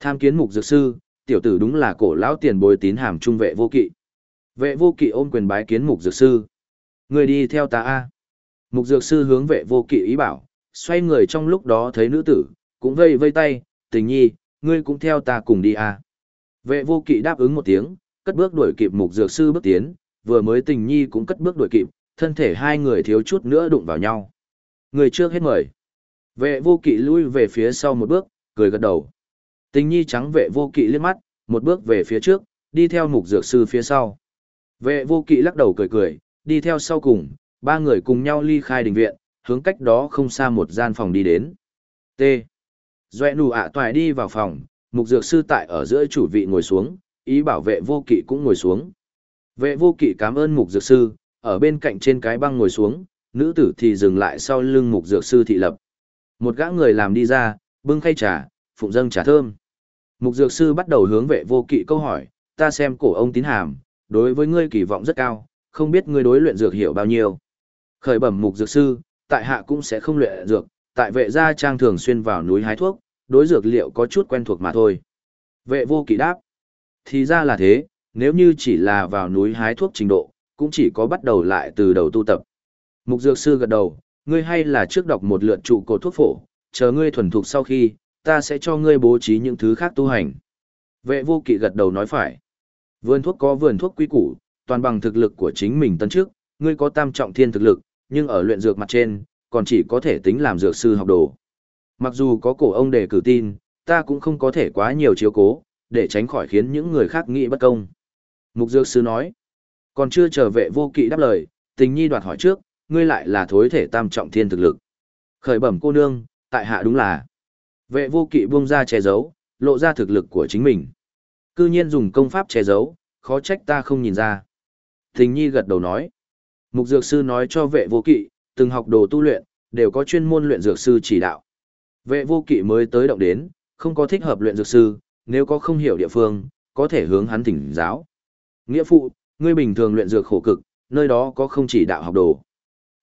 Tham kiến mục dược sư, tiểu tử đúng là cổ lão tiền bối tín hàm trung vệ vô kỵ. Vệ vô kỵ ôm quyền bái kiến mục dược sư. Ngươi đi theo ta a. Mục dược sư hướng vệ vô kỵ ý bảo, xoay người trong lúc đó thấy nữ tử, cũng vây vây tay, tình nhi, ngươi cũng theo ta cùng đi a. Vệ vô kỵ đáp ứng một tiếng, cất bước đuổi kịp mục dược sư bước tiến, vừa mới tình nhi cũng cất bước đuổi kịp, thân thể hai người thiếu chút nữa đụng vào nhau. Người trước hết mời. Vệ vô kỵ lui về phía sau một bước, cười gật đầu. Tình nhi trắng vệ vô kỵ liếc mắt, một bước về phía trước, đi theo mục dược sư phía sau. Vệ vô kỵ lắc đầu cười cười, đi theo sau cùng, ba người cùng nhau ly khai đình viện, hướng cách đó không xa một gian phòng đi đến. T. Doẹ nụ ạ toài đi vào phòng, mục dược sư tại ở giữa chủ vị ngồi xuống, ý bảo vệ vô kỵ cũng ngồi xuống. Vệ vô kỵ cảm ơn mục dược sư, ở bên cạnh trên cái băng ngồi xuống, nữ tử thì dừng lại sau lưng mục dược sư thị lập. Một gã người làm đi ra, bưng khay trà, phụng dâng trà thơm. Mục dược sư bắt đầu hướng vệ vô kỵ câu hỏi, ta xem cổ ông tín hàm, đối với ngươi kỳ vọng rất cao, không biết ngươi đối luyện dược hiểu bao nhiêu. Khởi bẩm mục dược sư, tại hạ cũng sẽ không luyện dược, tại vệ gia trang thường xuyên vào núi hái thuốc, đối dược liệu có chút quen thuộc mà thôi. Vệ vô kỵ đáp, thì ra là thế, nếu như chỉ là vào núi hái thuốc trình độ, cũng chỉ có bắt đầu lại từ đầu tu tập. Mục dược sư gật đầu, ngươi hay là trước đọc một lượt trụ cột thuốc phổ, chờ ngươi thuần thục sau khi, ta sẽ cho ngươi bố trí những thứ khác tu hành. Vệ vô kỵ gật đầu nói phải. Vườn thuốc có vườn thuốc quý củ, toàn bằng thực lực của chính mình tấn trước, ngươi có tam trọng thiên thực lực, nhưng ở luyện dược mặt trên, còn chỉ có thể tính làm dược sư học đồ. Mặc dù có cổ ông đề cử tin, ta cũng không có thể quá nhiều chiếu cố, để tránh khỏi khiến những người khác nghĩ bất công. Mục dược sư nói, còn chưa trở vệ vô kỵ đáp lời, tình nhi đoạt hỏi trước, ngươi lại là thối thể tam trọng thiên thực lực. Khởi bẩm cô nương, tại hạ đúng là. Vệ vô kỵ buông ra che giấu, lộ ra thực lực của chính mình. Cư nhiên dùng công pháp che giấu, khó trách ta không nhìn ra. Thình nhi gật đầu nói. Mục dược sư nói cho vệ vô kỵ, từng học đồ tu luyện, đều có chuyên môn luyện dược sư chỉ đạo. Vệ vô kỵ mới tới động đến, không có thích hợp luyện dược sư, nếu có không hiểu địa phương, có thể hướng hắn thỉnh giáo. Nghĩa phụ, ngươi bình thường luyện dược khổ cực, nơi đó có không chỉ đạo học đồ.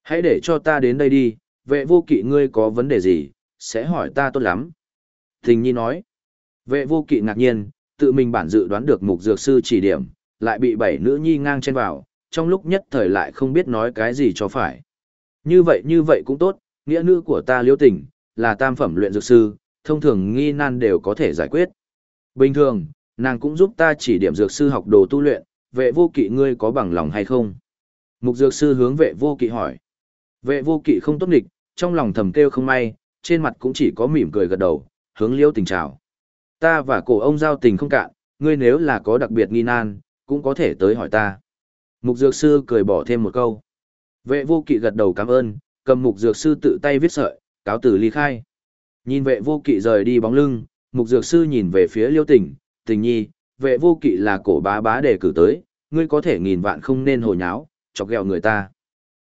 Hãy để cho ta đến đây đi, vệ vô kỵ ngươi có vấn đề gì, sẽ hỏi ta tốt lắm. Tình nhi nói, vệ vô kỵ ngạc nhiên, tự mình bản dự đoán được mục dược sư chỉ điểm, lại bị bảy nữ nhi ngang trên vào, trong lúc nhất thời lại không biết nói cái gì cho phải. Như vậy như vậy cũng tốt, nghĩa nữ của ta liễu tình, là tam phẩm luyện dược sư, thông thường nghi nan đều có thể giải quyết. Bình thường, nàng cũng giúp ta chỉ điểm dược sư học đồ tu luyện, vệ vô kỵ ngươi có bằng lòng hay không? Mục dược sư hướng vệ vô kỵ hỏi. Vệ vô kỵ không tốt nghịch, trong lòng thầm kêu không may, trên mặt cũng chỉ có mỉm cười gật đầu, hướng liêu tình chào. Ta và cổ ông giao tình không cạn, ngươi nếu là có đặc biệt nghi nan, cũng có thể tới hỏi ta. Mục dược sư cười bỏ thêm một câu. Vệ vô kỵ gật đầu cảm ơn, cầm mục dược sư tự tay viết sợi, cáo từ ly khai. Nhìn vệ vô kỵ rời đi bóng lưng, mục dược sư nhìn về phía liêu tình, tình nhi, vệ vô kỵ là cổ bá bá đề cử tới, ngươi có thể nghìn vạn không nên hồi nháo, chọc ghẹo người ta.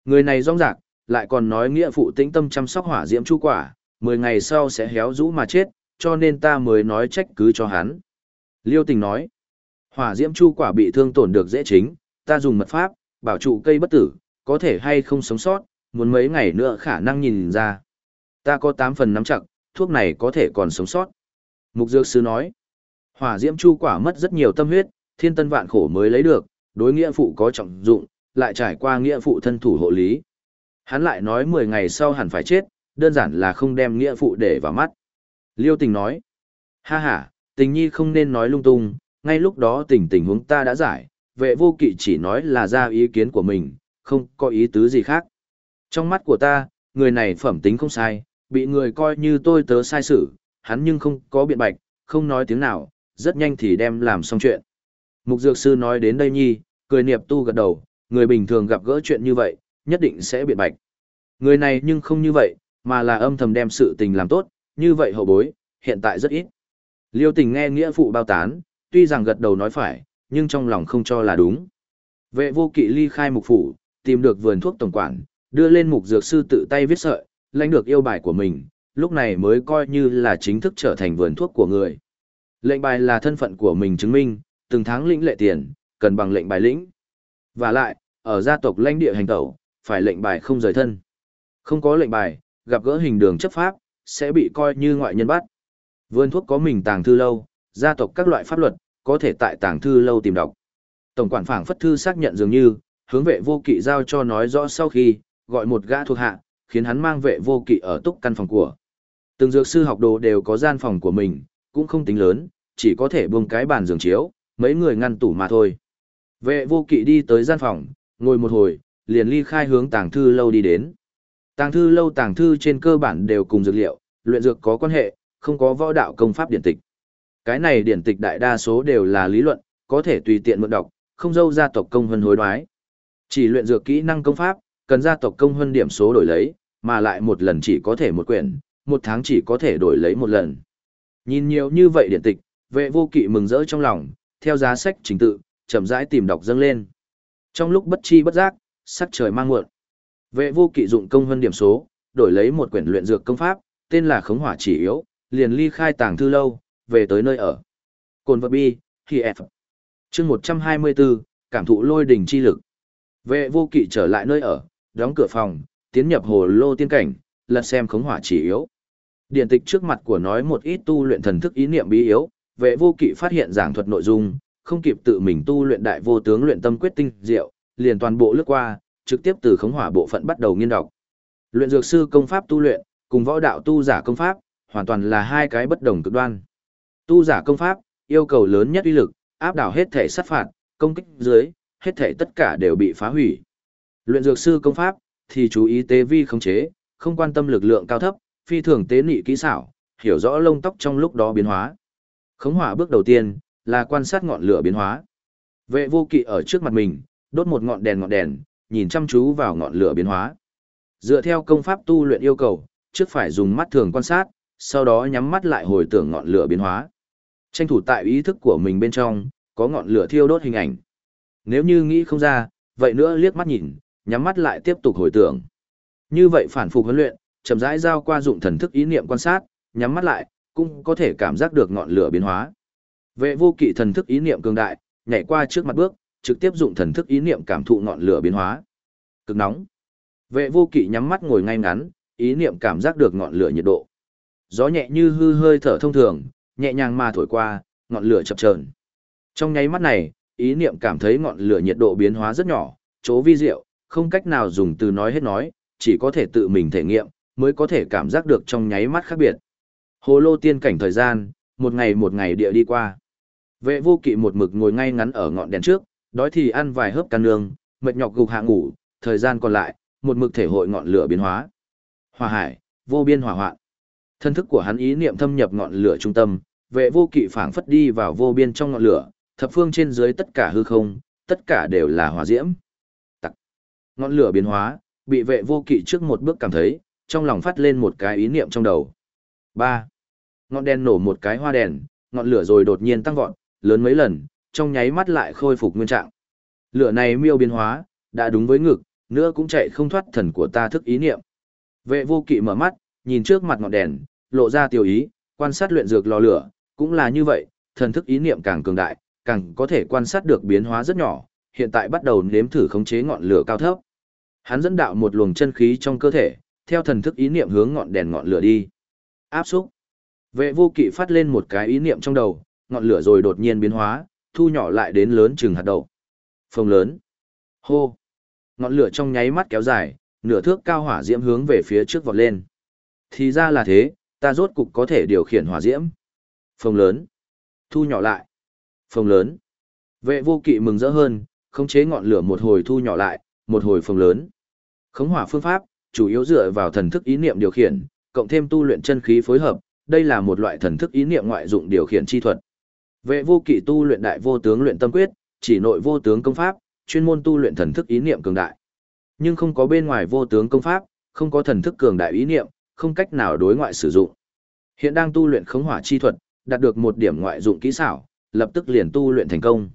Người này rong rạc, lại còn nói nghĩa phụ tĩnh tâm chăm sóc hỏa diễm chu quả, 10 ngày sau sẽ héo rũ mà chết, cho nên ta mới nói trách cứ cho hắn. Liêu tình nói, hỏa diễm chu quả bị thương tổn được dễ chính, ta dùng mật pháp, bảo trụ cây bất tử, có thể hay không sống sót, muốn mấy ngày nữa khả năng nhìn ra. Ta có 8 phần nắm chặt, thuốc này có thể còn sống sót. Mục Dược Sư nói, hỏa diễm chu quả mất rất nhiều tâm huyết, thiên tân vạn khổ mới lấy được, đối nghĩa phụ có trọng dụng, lại trải qua nghĩa phụ thân thủ hộ lý. Hắn lại nói 10 ngày sau hẳn phải chết, đơn giản là không đem nghĩa phụ để vào mắt. Liêu tình nói, ha ha, tình nhi không nên nói lung tung, ngay lúc đó tình tình huống ta đã giải, vệ vô kỵ chỉ nói là ra ý kiến của mình, không có ý tứ gì khác. Trong mắt của ta, người này phẩm tính không sai, bị người coi như tôi tớ sai sự, hắn nhưng không có biện bạch, không nói tiếng nào, rất nhanh thì đem làm xong chuyện. Mục Dược Sư nói đến đây nhi, cười niệm tu gật đầu, người bình thường gặp gỡ chuyện như vậy, nhất định sẽ biện bạch. Người này nhưng không như vậy, mà là âm thầm đem sự tình làm tốt, như vậy hậu bối, hiện tại rất ít. Liêu tình nghe nghĩa phụ bao tán, tuy rằng gật đầu nói phải, nhưng trong lòng không cho là đúng. Vệ vô kỵ ly khai mục phủ, tìm được vườn thuốc tổng quản, đưa lên mục dược sư tự tay viết sợi, lãnh được yêu bài của mình, lúc này mới coi như là chính thức trở thành vườn thuốc của người. Lệnh bài là thân phận của mình chứng minh, từng tháng lĩnh lệ tiền, cần bằng lệnh bài lĩnh. Và lại, ở gia tộc lãnh địa hành tẩu, phải lệnh bài không rời thân. Không có lệnh bài, gặp gỡ hình đường chấp pháp, sẽ bị coi như ngoại nhân bắt. Vườn thuốc có mình tàng thư lâu, gia tộc các loại pháp luật, có thể tại tàng thư lâu tìm đọc. Tổng quản phảng phất thư xác nhận dường như, hướng vệ vô kỵ giao cho nói rõ sau khi, gọi một gã thuộc hạ, khiến hắn mang vệ vô kỵ ở túc căn phòng của. Từng dược sư học đồ đều có gian phòng của mình, cũng không tính lớn, chỉ có thể buông cái bàn giường chiếu, mấy người ngăn tủ mà thôi. Vệ vô kỵ đi tới gian phòng, ngồi một hồi, liền ly khai hướng tàng thư lâu đi đến. Tàng thư lâu tàng thư trên cơ bản đều cùng dược liệu, luyện dược có quan hệ, không có võ đạo công pháp điển tịch. Cái này điển tịch đại đa số đều là lý luận, có thể tùy tiện mượn đọc, không dâu gia tộc công hơn hối đoái. Chỉ luyện dược kỹ năng công pháp, cần gia tộc công hơn điểm số đổi lấy, mà lại một lần chỉ có thể một quyển, một tháng chỉ có thể đổi lấy một lần. Nhìn nhiều như vậy điển tịch, vệ vô kỵ mừng rỡ trong lòng, theo giá sách trình tự, chậm rãi tìm đọc dâng lên. Trong lúc bất chi bất giác, sắc trời mang muộn. Vệ vô kỵ dụng công hơn điểm số, đổi lấy một quyển luyện dược công pháp, tên là Khống Hỏa Chỉ Yếu, liền ly khai tàng thư lâu, về tới nơi ở. Cồn vật bi, khi F. Chương 124, cảm thụ lôi đỉnh chi lực. Vệ vô kỵ trở lại nơi ở, đóng cửa phòng, tiến nhập hồ lô tiên cảnh, lật xem Khống Hỏa Chỉ Yếu. điển tịch trước mặt của nói một ít tu luyện thần thức ý niệm bí yếu, vệ vô kỵ phát hiện giảng thuật nội dung, không kịp tự mình tu luyện đại vô tướng luyện tâm quyết tinh diệu, liền toàn bộ lướt qua, trực tiếp từ khống hỏa bộ phận bắt đầu nghiên đọc. Luyện dược sư công pháp tu luyện, cùng võ đạo tu giả công pháp, hoàn toàn là hai cái bất đồng cực đoan. Tu giả công pháp, yêu cầu lớn nhất uy lực, áp đảo hết thể sát phạt, công kích dưới, hết thể tất cả đều bị phá hủy. Luyện dược sư công pháp, thì chú ý tế vi khống chế, không quan tâm lực lượng cao thấp, phi thường tế nị kỹ xảo, hiểu rõ lông tóc trong lúc đó biến hóa. Khống hỏa bước đầu tiên, là quan sát ngọn lửa biến hóa. Vệ vô kỵ ở trước mặt mình, đốt một ngọn đèn ngọn đèn, nhìn chăm chú vào ngọn lửa biến hóa. Dựa theo công pháp tu luyện yêu cầu, trước phải dùng mắt thường quan sát, sau đó nhắm mắt lại hồi tưởng ngọn lửa biến hóa. Tranh thủ tại ý thức của mình bên trong, có ngọn lửa thiêu đốt hình ảnh. Nếu như nghĩ không ra, vậy nữa liếc mắt nhìn, nhắm mắt lại tiếp tục hồi tưởng. Như vậy phản phục huấn luyện, chậm rãi giao qua dụng thần thức ý niệm quan sát, nhắm mắt lại, cũng có thể cảm giác được ngọn lửa biến hóa. Vệ vô kỵ thần thức ý niệm cường đại, nhảy qua trước mặt bước, trực tiếp dụng thần thức ý niệm cảm thụ ngọn lửa biến hóa. Cực nóng. Vệ vô kỵ nhắm mắt ngồi ngay ngắn, ý niệm cảm giác được ngọn lửa nhiệt độ. Gió nhẹ như hư hơi thở thông thường, nhẹ nhàng mà thổi qua, ngọn lửa chập chờn. Trong nháy mắt này, ý niệm cảm thấy ngọn lửa nhiệt độ biến hóa rất nhỏ, chỗ vi diệu, không cách nào dùng từ nói hết nói, chỉ có thể tự mình thể nghiệm, mới có thể cảm giác được trong nháy mắt khác biệt. Hồ lô tiên cảnh thời gian, một ngày một ngày địa đi qua. Vệ vô kỵ một mực ngồi ngay ngắn ở ngọn đèn trước, đói thì ăn vài hớp can nương, mệt nhọc gục hạ ngủ, thời gian còn lại, một mực thể hội ngọn lửa biến hóa. Hỏa hải, vô biên hỏa hoạn. Thân thức của hắn ý niệm thâm nhập ngọn lửa trung tâm, vệ vô kỵ phảng phất đi vào vô biên trong ngọn lửa, thập phương trên dưới tất cả hư không, tất cả đều là hỏa diễm. Tặc. Ngọn lửa biến hóa, bị vệ vô kỵ trước một bước cảm thấy, trong lòng phát lên một cái ý niệm trong đầu. 3. Ngọn đèn nổ một cái hoa đèn, ngọn lửa rồi đột nhiên tăng vọt, lớn mấy lần, trong nháy mắt lại khôi phục nguyên trạng. Lửa này miêu biến hóa, đã đúng với ngực, nữa cũng chạy không thoát thần của ta thức ý niệm. Vệ vô kỵ mở mắt, nhìn trước mặt ngọn đèn, lộ ra tiểu ý, quan sát luyện dược lò lửa, cũng là như vậy, thần thức ý niệm càng cường đại, càng có thể quan sát được biến hóa rất nhỏ, hiện tại bắt đầu nếm thử khống chế ngọn lửa cao thấp. Hắn dẫn đạo một luồng chân khí trong cơ thể, theo thần thức ý niệm hướng ngọn đèn ngọn lửa đi. Áp xúc. Vệ vô kỵ phát lên một cái ý niệm trong đầu, ngọn lửa rồi đột nhiên biến hóa, thu nhỏ lại đến lớn chừng hạt đậu. Phồng lớn. Hô. Ngọn lửa trong nháy mắt kéo dài, nửa thước cao hỏa diễm hướng về phía trước vọt lên. Thì ra là thế, ta rốt cục có thể điều khiển hỏa diễm. Phồng lớn. Thu nhỏ lại. Phồng lớn. Vệ vô kỵ mừng rỡ hơn, khống chế ngọn lửa một hồi thu nhỏ lại, một hồi phồng lớn. Khống hỏa phương pháp, chủ yếu dựa vào thần thức ý niệm điều khiển, cộng thêm tu luyện chân khí phối hợp, đây là một loại thần thức ý niệm ngoại dụng điều khiển chi thuật. Vệ vô kỵ tu luyện đại vô tướng luyện tâm quyết, chỉ nội vô tướng công pháp, chuyên môn tu luyện thần thức ý niệm cường đại. Nhưng không có bên ngoài vô tướng công pháp, không có thần thức cường đại ý niệm, không cách nào đối ngoại sử dụng. Hiện đang tu luyện khống hỏa chi thuật, đạt được một điểm ngoại dụng kỹ xảo, lập tức liền tu luyện thành công.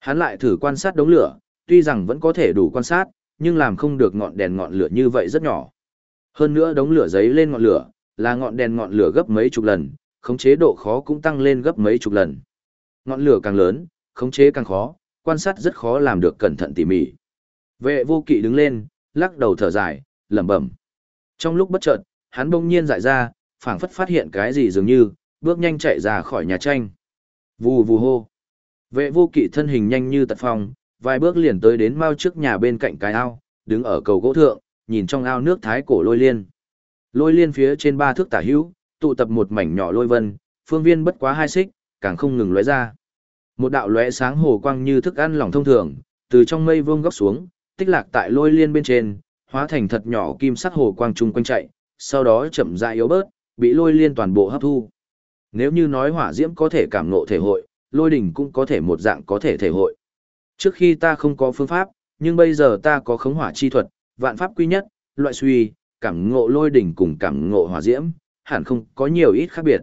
Hắn lại thử quan sát đống lửa, tuy rằng vẫn có thể đủ quan sát, nhưng làm không được ngọn đèn ngọn lửa như vậy rất nhỏ. Hơn nữa đống lửa giấy lên ngọn lửa, là ngọn đèn ngọn lửa gấp mấy chục lần, khống chế độ khó cũng tăng lên gấp mấy chục lần. Ngọn lửa càng lớn, khống chế càng khó, quan sát rất khó làm được cẩn thận tỉ mỉ. Vệ vô kỵ đứng lên, lắc đầu thở dài, lẩm bẩm. Trong lúc bất chợt, hắn bỗng nhiên dại ra, phảng phất phát hiện cái gì dường như, bước nhanh chạy ra khỏi nhà tranh. Vù vù hô. Vệ vô kỵ thân hình nhanh như tật phong, vài bước liền tới đến mau trước nhà bên cạnh cái ao, đứng ở cầu gỗ thượng, nhìn trong ao nước thái cổ lôi liên. Lôi liên phía trên ba thước tả hữu, tụ tập một mảnh nhỏ lôi vân, phương viên bất quá hai xích, càng không ngừng lóe ra. Một đạo lóe sáng hồ quang như thức ăn lỏng thông thường, từ trong mây vương góc xuống, tích lạc tại lôi liên bên trên, hóa thành thật nhỏ kim sắc hồ quang trung quanh chạy, sau đó chậm rãi yếu bớt, bị lôi liên toàn bộ hấp thu. Nếu như nói hỏa diễm có thể cảm ngộ thể hội, lôi đỉnh cũng có thể một dạng có thể thể hội. Trước khi ta không có phương pháp, nhưng bây giờ ta có khống hỏa chi thuật, vạn pháp quy nhất, loại suy, cảm ngộ lôi đỉnh cùng cảm ngộ hỏa diễm, hẳn không có nhiều ít khác biệt.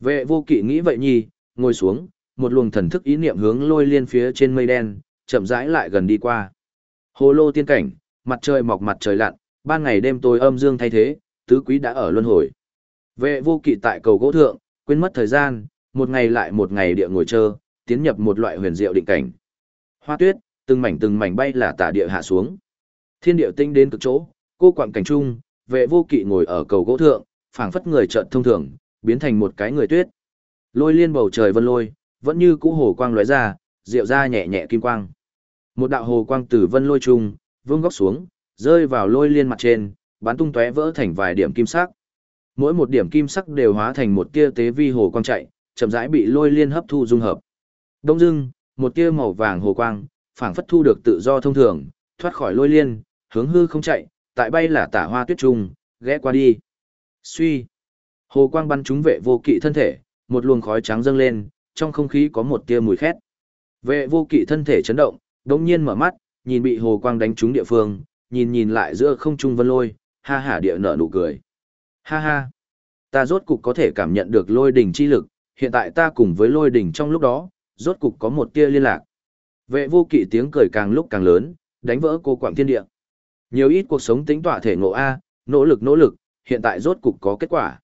Vệ vô kỵ nghĩ vậy nhi, ngồi xuống, một luồng thần thức ý niệm hướng lôi liên phía trên mây đen, chậm rãi lại gần đi qua. Hồ lô tiên cảnh, mặt trời mọc mặt trời lặn, ban ngày đêm tối âm dương thay thế, tứ quý đã ở luân hồi. Vệ vô kỵ tại cầu gỗ thượng, quên mất thời gian, một ngày lại một ngày địa ngồi chờ, tiến nhập một loại huyền diệu định cảnh. Hoa tuyết, từng mảnh từng mảnh bay là tả địa hạ xuống. Thiên địa tinh đến cực chỗ, cô quặng cảnh trung, vệ vô kỵ ngồi ở cầu gỗ thượng, phảng phất người trợn thông thường, biến thành một cái người tuyết. Lôi liên bầu trời vân lôi, vẫn như cũ hồ quang lóe ra, rượu ra nhẹ nhẹ kim quang. Một đạo hồ quang từ vân lôi trung, vương góc xuống, rơi vào lôi liên mặt trên, bắn tung tóe vỡ thành vài điểm kim sắc. Mỗi một điểm kim sắc đều hóa thành một tia tế vi hồ quang chạy, chậm rãi bị lôi liên hấp thu dung hợp. Đông dưng, một tia màu vàng hồ quang, phảng phất thu được tự do thông thường, thoát khỏi lôi liên, hướng hư không chạy, tại bay là tả hoa tuyết trung, ghé qua đi. Suy. Hồ quang bắn trúng vệ vô kỵ thân thể, một luồng khói trắng dâng lên, trong không khí có một tia mùi khét. Vệ vô kỵ thân thể chấn động, đống nhiên mở mắt, nhìn bị hồ quang đánh trúng địa phương, nhìn nhìn lại giữa không trung vân lôi, ha hả địa nở nụ cười. Ha ha, ta rốt cục có thể cảm nhận được lôi đỉnh chi lực, hiện tại ta cùng với lôi đỉnh trong lúc đó, rốt cục có một tia liên lạc. Vệ vô kỵ tiếng cười càng lúc càng lớn, đánh vỡ cô quạng thiên địa. Nhiều ít cuộc sống tính tỏa thể ngộ A, nỗ lực nỗ lực, hiện tại rốt cục có kết quả.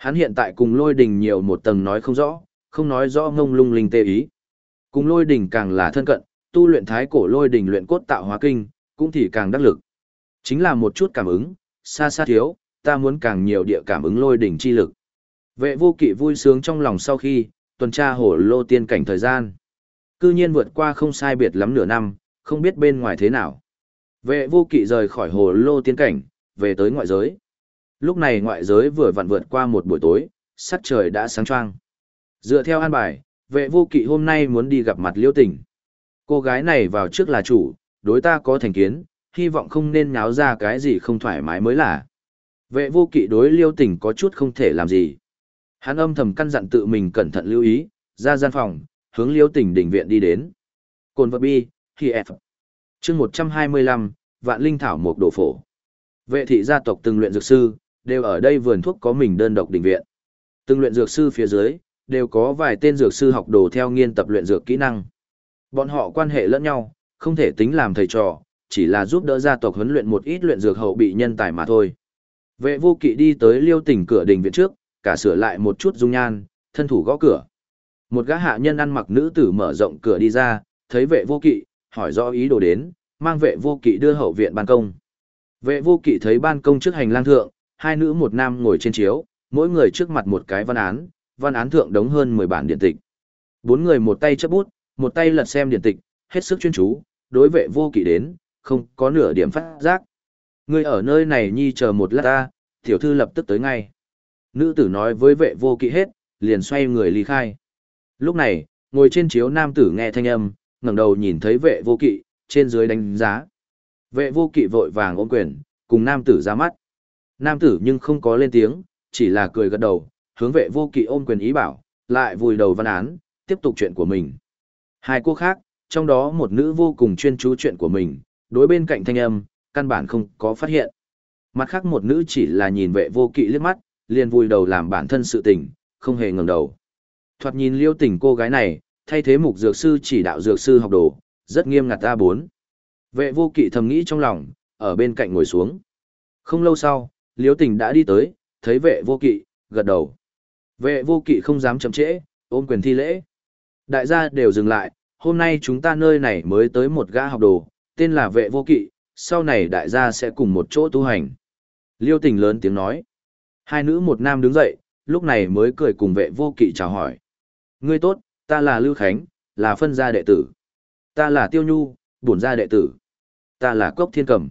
Hắn hiện tại cùng lôi đỉnh nhiều một tầng nói không rõ, không nói rõ ngông lung linh tê ý. Cùng lôi đỉnh càng là thân cận, tu luyện thái cổ lôi đỉnh luyện cốt tạo hóa kinh, cũng thì càng đắc lực. Chính là một chút cảm ứng, xa xa thiếu, ta muốn càng nhiều địa cảm ứng lôi đỉnh chi lực. Vệ vô kỵ vui sướng trong lòng sau khi, tuần tra hổ lô tiên cảnh thời gian. Cư nhiên vượt qua không sai biệt lắm nửa năm, không biết bên ngoài thế nào. Vệ vô kỵ rời khỏi hồ lô tiên cảnh, về tới ngoại giới. Lúc này ngoại giới vừa vặn vượt qua một buổi tối, sắc trời đã sáng choang. Dựa theo an bài, vệ vô kỵ hôm nay muốn đi gặp mặt liêu tình. Cô gái này vào trước là chủ, đối ta có thành kiến, hy vọng không nên nháo ra cái gì không thoải mái mới là. Vệ vô kỵ đối liêu tình có chút không thể làm gì. Hắn âm thầm căn dặn tự mình cẩn thận lưu ý, ra gian phòng, hướng liêu tình đỉnh viện đi đến. Cồn vật bi, khi F. chương 125, vạn linh thảo một đồ phổ. Vệ thị gia tộc từng luyện dược sư, đều ở đây vườn thuốc có mình đơn độc định viện. Từng luyện dược sư phía dưới, đều có vài tên dược sư học đồ theo nghiên tập luyện dược kỹ năng. Bọn họ quan hệ lẫn nhau, không thể tính làm thầy trò, chỉ là giúp đỡ gia tộc huấn luyện một ít luyện dược hậu bị nhân tài mà thôi. Vệ vô kỵ đi tới liêu tỉnh cửa đình viện trước, cả sửa lại một chút dung nhan, thân thủ gõ cửa. Một gã hạ nhân ăn mặc nữ tử mở rộng cửa đi ra, thấy vệ vô kỵ, hỏi rõ ý đồ đến, mang vệ vô kỵ đưa hậu viện ban công. Vệ vô kỵ thấy ban công trước hành lang thượng, hai nữ một nam ngồi trên chiếu, mỗi người trước mặt một cái văn án, văn án thượng đống hơn 10 bản điện tịch. Bốn người một tay chấp bút, một tay lật xem điện tịch, hết sức chuyên chú, đối vệ vô kỵ đến, không có nửa điểm phát giác. Người ở nơi này nhi chờ một lát ta, tiểu thư lập tức tới ngay. Nữ tử nói với vệ vô kỵ hết, liền xoay người ly khai. Lúc này, ngồi trên chiếu nam tử nghe thanh âm, ngẩng đầu nhìn thấy vệ vô kỵ, trên dưới đánh giá. Vệ vô kỵ vội vàng ôm quyền, cùng nam tử ra mắt. Nam tử nhưng không có lên tiếng, chỉ là cười gật đầu, hướng vệ vô kỵ ôm quyền ý bảo, lại vùi đầu văn án, tiếp tục chuyện của mình. Hai cô khác, trong đó một nữ vô cùng chuyên chú chuyện của mình, đối bên cạnh thanh âm, căn bản không có phát hiện. Mặt khác một nữ chỉ là nhìn vệ vô kỵ liếc mắt, liền vùi đầu làm bản thân sự tình, không hề ngẩng đầu. Thoạt nhìn liêu tình cô gái này, thay thế mục dược sư chỉ đạo dược sư học đồ, rất nghiêm ngặt ta bốn. Vệ vô kỵ thầm nghĩ trong lòng, ở bên cạnh ngồi xuống. Không lâu sau, liêu tình đã đi tới, thấy vệ vô kỵ, gật đầu. Vệ vô kỵ không dám chậm trễ, ôm quyền thi lễ. Đại gia đều dừng lại, hôm nay chúng ta nơi này mới tới một gã học đồ, tên là vệ vô kỵ, sau này đại gia sẽ cùng một chỗ tu hành. Liêu tình lớn tiếng nói. Hai nữ một nam đứng dậy, lúc này mới cười cùng vệ vô kỵ chào hỏi. Ngươi tốt, ta là Lưu Khánh, là phân gia đệ tử. Ta là Tiêu Nhu, bổn gia đệ tử. Ta là Cốc Thiên Cầm.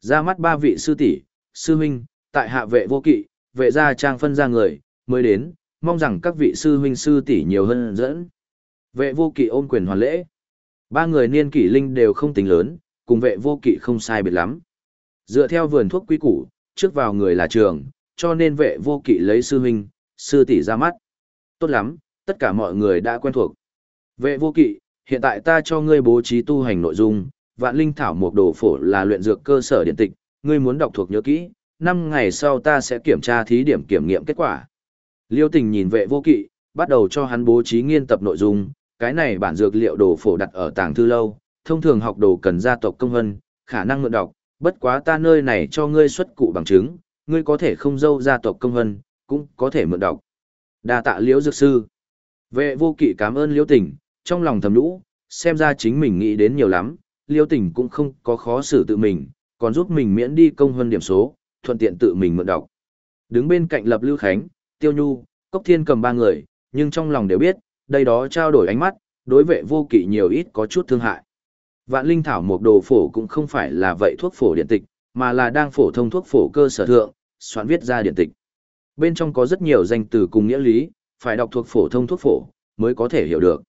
Ra mắt ba vị sư tỷ, sư huynh, tại hạ vệ vô kỵ, vệ gia trang phân ra người, mới đến, mong rằng các vị sư huynh sư tỷ nhiều hơn dẫn. Vệ vô kỵ ôm quyền hoàn lễ. Ba người niên kỷ linh đều không tính lớn, cùng vệ vô kỵ không sai biệt lắm. Dựa theo vườn thuốc quý củ, trước vào người là trường, cho nên vệ vô kỵ lấy sư huynh, sư tỷ ra mắt. Tốt lắm, tất cả mọi người đã quen thuộc. Vệ vô kỵ, hiện tại ta cho ngươi bố trí tu hành nội dung, vạn linh thảo một đồ phổ là luyện dược cơ sở điện tịch, ngươi muốn đọc thuộc nhớ kỹ, năm ngày sau ta sẽ kiểm tra thí điểm kiểm nghiệm kết quả. Liêu tình nhìn vệ vô kỵ, bắt đầu cho hắn bố trí nghiên tập nội dung, cái này bản dược liệu đồ phổ đặt ở tàng thư lâu, thông thường học đồ cần gia tộc công hân, khả năng mượn đọc, bất quá ta nơi này cho ngươi xuất cụ bằng chứng, ngươi có thể không dâu gia tộc công hân, cũng có thể mượn đọc. Đa tạ liễu dược sư. Vệ vô kỵ cảm ơn liễu tình, trong lòng thầm lũ, xem ra chính mình nghĩ đến nhiều lắm, liễu tình cũng không có khó xử tự mình, còn giúp mình miễn đi công hân điểm số, thuận tiện tự mình mượn đọc. Đứng bên cạnh lập lưu khánh, tiêu nhu, cốc thiên cầm ba người, nhưng trong lòng đều biết, đây đó trao đổi ánh mắt, đối vệ vô kỵ nhiều ít có chút thương hại. Vạn linh thảo một đồ phổ cũng không phải là vậy thuốc phổ điện tịch, mà là đang phổ thông thuốc phổ cơ sở thượng, soạn viết ra điện tịch. Bên trong có rất nhiều danh từ cùng nghĩa lý, phải đọc thuộc phổ thông thuốc phổ, mới có thể hiểu được.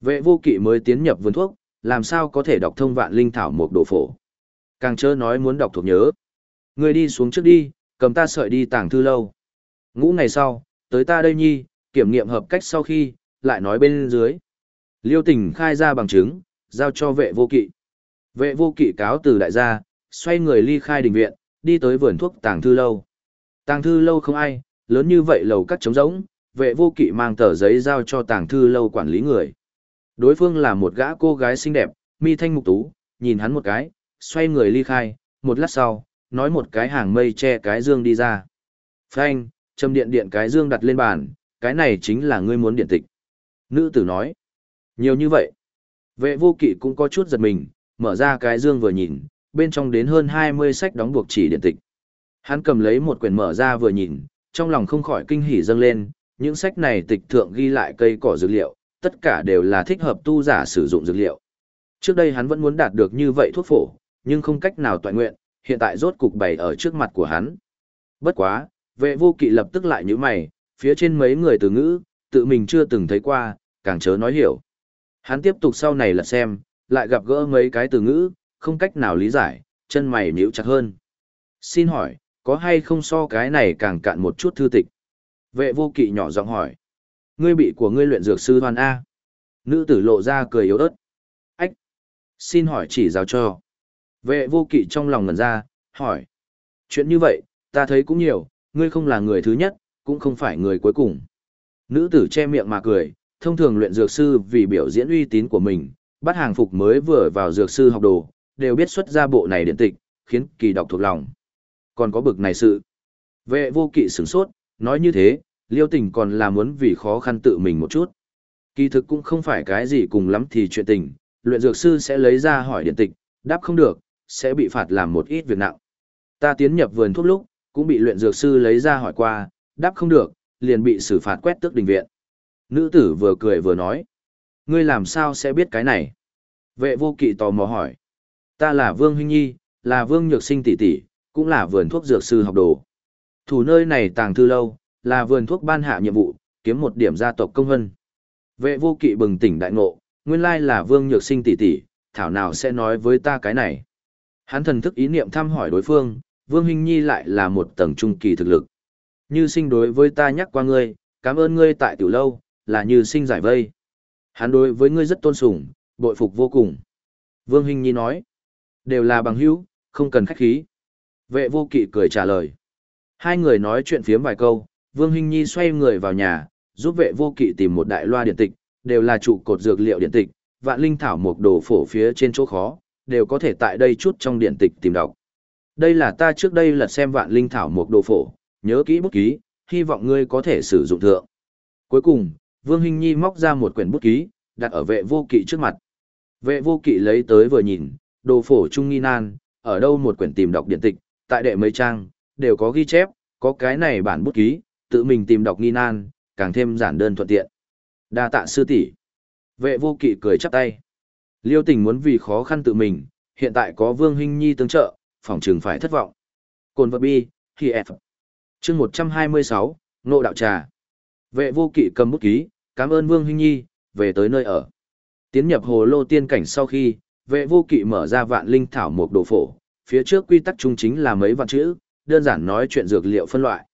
Vệ vô kỵ mới tiến nhập vườn thuốc, làm sao có thể đọc thông vạn linh thảo một đồ phổ. Càng chớ nói muốn đọc thuộc nhớ. Người đi xuống trước đi, cầm ta sợi đi tàng thư lâu. Ngũ ngày sau, tới ta đây nhi, kiểm nghiệm hợp cách sau khi, lại nói bên dưới. Liêu tình khai ra bằng chứng, giao cho vệ vô kỵ. Vệ vô kỵ cáo từ đại gia, xoay người ly khai đình viện, đi tới vườn thuốc tàng thư lâu. Tàng thư lâu không ai, lớn như vậy lầu cắt trống rỗng, vệ vô kỵ mang tờ giấy giao cho tàng thư lâu quản lý người. Đối phương là một gã cô gái xinh đẹp, mi thanh mục tú, nhìn hắn một cái, xoay người ly khai, một lát sau, nói một cái hàng mây che cái dương đi ra. Phanh, châm điện điện cái dương đặt lên bàn, cái này chính là ngươi muốn điện tịch. Nữ tử nói, nhiều như vậy. Vệ vô kỵ cũng có chút giật mình, mở ra cái dương vừa nhìn, bên trong đến hơn 20 sách đóng buộc chỉ điện tịch. Hắn cầm lấy một quyển mở ra vừa nhìn, trong lòng không khỏi kinh hỉ dâng lên, những sách này tịch thượng ghi lại cây cỏ dược liệu, tất cả đều là thích hợp tu giả sử dụng dược liệu. Trước đây hắn vẫn muốn đạt được như vậy thuốc phổ, nhưng không cách nào toàn nguyện, hiện tại rốt cục bày ở trước mặt của hắn. Bất quá, vệ vô kỵ lập tức lại như mày, phía trên mấy người từ ngữ, tự mình chưa từng thấy qua, càng chớ nói hiểu. Hắn tiếp tục sau này là xem, lại gặp gỡ mấy cái từ ngữ, không cách nào lý giải, chân mày nhíu chặt hơn. Xin hỏi, có hay không so cái này càng cạn một chút thư tịch? Vệ vô kỵ nhỏ giọng hỏi. Ngươi bị của ngươi luyện dược sư hoàn A. Nữ tử lộ ra cười yếu ớt. Ách! Xin hỏi chỉ giáo cho. Vệ vô kỵ trong lòng ngẩn ra, hỏi. Chuyện như vậy, ta thấy cũng nhiều, ngươi không là người thứ nhất, cũng không phải người cuối cùng. Nữ tử che miệng mà cười, thông thường luyện dược sư vì biểu diễn uy tín của mình, bắt hàng phục mới vừa vào dược sư học đồ, đều biết xuất ra bộ này điện tịch, khiến kỳ đọc thuộc lòng. Còn có bực này sự. Vệ vô kỵ sửng sốt, nói như thế, liêu tình còn là muốn vì khó khăn tự mình một chút. Kỳ thực cũng không phải cái gì cùng lắm thì chuyện tình, luyện dược sư sẽ lấy ra hỏi điện tịch, đáp không được, sẽ bị phạt làm một ít việc nặng. Ta tiến nhập vườn thuốc lúc, cũng bị luyện dược sư lấy ra hỏi qua, đáp không được, liền bị xử phạt quét tước đình viện. Nữ tử vừa cười vừa nói. Ngươi làm sao sẽ biết cái này? Vệ vô kỵ tò mò hỏi. Ta là Vương Huynh Nhi, là Vương Nhược Sinh tỷ tỷ, cũng là vườn thuốc dược sư học đồ. Thủ nơi này tàng thư lâu, là vườn thuốc ban hạ nhiệm vụ, kiếm một điểm gia tộc công hân. Vệ vô kỵ bừng tỉnh đại ngộ, nguyên lai là Vương Nhược Sinh tỷ tỷ, thảo nào sẽ nói với ta cái này. Hắn thần thức ý niệm thăm hỏi đối phương, Vương Hinh Nhi lại là một tầng trung kỳ thực lực. Như sinh đối với ta nhắc qua ngươi, cảm ơn ngươi tại tiểu lâu, là như sinh giải vây. Hắn đối với ngươi rất tôn sùng, bội phục vô cùng. Vương Hinh Nhi nói, đều là bằng hữu, không cần khách khí. Vệ vô kỵ cười trả lời. Hai người nói chuyện phiếm vài câu, Vương Hinh Nhi xoay người vào nhà, giúp vệ vô kỵ tìm một đại loa điện tịch, đều là trụ cột dược liệu điện tịch, vạn linh thảo một đồ phổ phía trên chỗ khó, đều có thể tại đây chút trong điện tịch tìm đọc. Đây là ta trước đây lật xem vạn linh thảo một đồ phổ, nhớ kỹ bút ký, hy vọng ngươi có thể sử dụng thượng. Cuối cùng, Vương Hinh Nhi móc ra một quyển bút ký, đặt ở vệ vô kỵ trước mặt. Vệ vô kỵ lấy tới vừa nhìn, đồ phổ trung nghi nan, ở đâu một quyển tìm đọc điện tịch, tại đệ mấy trang, đều có ghi chép, có cái này bản bút ký, tự mình tìm đọc nghi nan, càng thêm giản đơn thuận tiện. Đa tạ sư tỷ. Vệ vô kỵ cười chắp tay. Liêu tình muốn vì khó khăn tự mình, hiện tại có Vương Hinh Nhi tương trợ, phòng trường phải thất vọng. Cồn vật bi, thì F. chương 126, Nộ Đạo Trà. Vệ vô kỵ cầm bút ký, cảm ơn Vương Hinh Nhi, về tới nơi ở. Tiến nhập hồ lô tiên cảnh sau khi, vệ vô kỵ mở ra vạn linh thảo một đồ phổ, phía trước quy tắc chung chính là mấy vạn chữ, đơn giản nói chuyện dược liệu phân loại.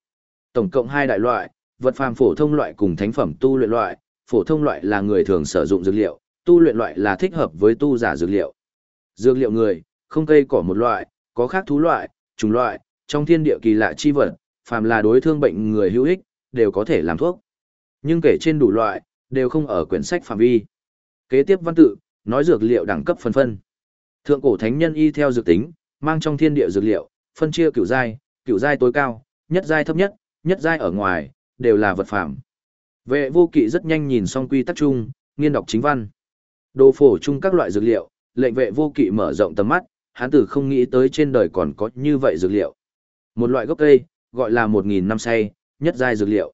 Tổng cộng hai đại loại, vật phàm phổ thông loại cùng thánh phẩm tu luyện loại, phổ thông loại là người thường sử dụng dược liệu, tu luyện loại là thích hợp với tu giả dược liệu. Dược liệu người, không cây cỏ một loại, có khác thú loại, trùng loại, trong thiên địa kỳ lạ chi vật, phàm là đối thương bệnh người hữu ích, đều có thể làm thuốc. Nhưng kể trên đủ loại, đều không ở quyển sách phạm vi. Kế tiếp văn tự, nói dược liệu đẳng cấp phân phân. Thượng cổ thánh nhân y theo dược tính, mang trong thiên địa dược liệu, phân chia cửu giai, cửu giai tối cao, nhất giai thấp nhất, nhất giai ở ngoài, đều là vật phẩm. Vệ vô kỵ rất nhanh nhìn xong quy tắc chung, nghiên đọc chính văn. Đồ phổ chung các loại dược liệu, lệnh vệ vô kỵ mở rộng tầm mắt, hắn tử không nghĩ tới trên đời còn có như vậy dược liệu. Một loại gốc cây, gọi là một nghìn năm say, nhất giai dược liệu.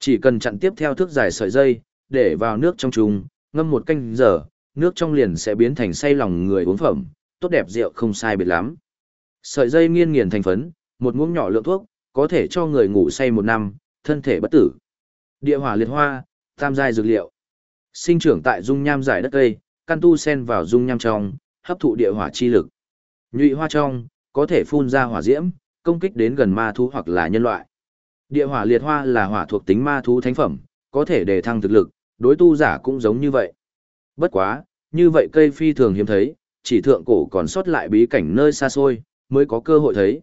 Chỉ cần chặn tiếp theo thước dài sợi dây, để vào nước trong chúng ngâm một canh giờ, nước trong liền sẽ biến thành say lòng người uống phẩm, tốt đẹp rượu không sai biệt lắm. Sợi dây nghiên nghiền thành phấn, một muỗng nhỏ lượng thuốc, có thể cho người ngủ say một năm, thân thể bất tử. Địa hỏa liệt hoa, tam giai dược liệu. Sinh trưởng tại dung nham giải đất cây, căn tu sen vào dung nham trong, hấp thụ địa hỏa chi lực. Nhụy hoa trong, có thể phun ra hỏa diễm, công kích đến gần ma thú hoặc là nhân loại. Địa hỏa liệt hoa là hỏa thuộc tính ma thú thánh phẩm, có thể đề thăng thực lực, đối tu giả cũng giống như vậy. Bất quá, như vậy cây phi thường hiếm thấy, chỉ thượng cổ còn sót lại bí cảnh nơi xa xôi, mới có cơ hội thấy.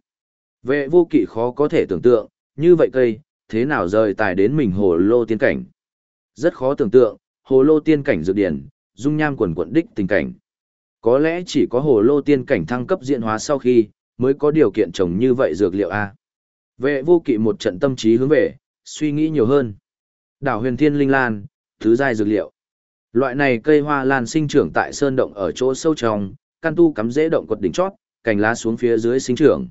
Vệ vô kỵ khó có thể tưởng tượng, như vậy cây, thế nào rời tài đến mình hồ lô tiên cảnh. Rất khó tưởng tượng, hồ lô tiên cảnh dược điển, dung nham quần quận đích tình cảnh. Có lẽ chỉ có hồ lô tiên cảnh thăng cấp diện hóa sau khi, mới có điều kiện trồng như vậy dược liệu A. Vệ vô kỵ một trận tâm trí hướng về, suy nghĩ nhiều hơn. Đảo huyền thiên linh lan, thứ giai dược liệu. Loại này cây hoa lan sinh trưởng tại sơn động ở chỗ sâu trong, căn tu cắm dễ động quật đỉnh chót, cành lá xuống phía dưới sinh trưởng.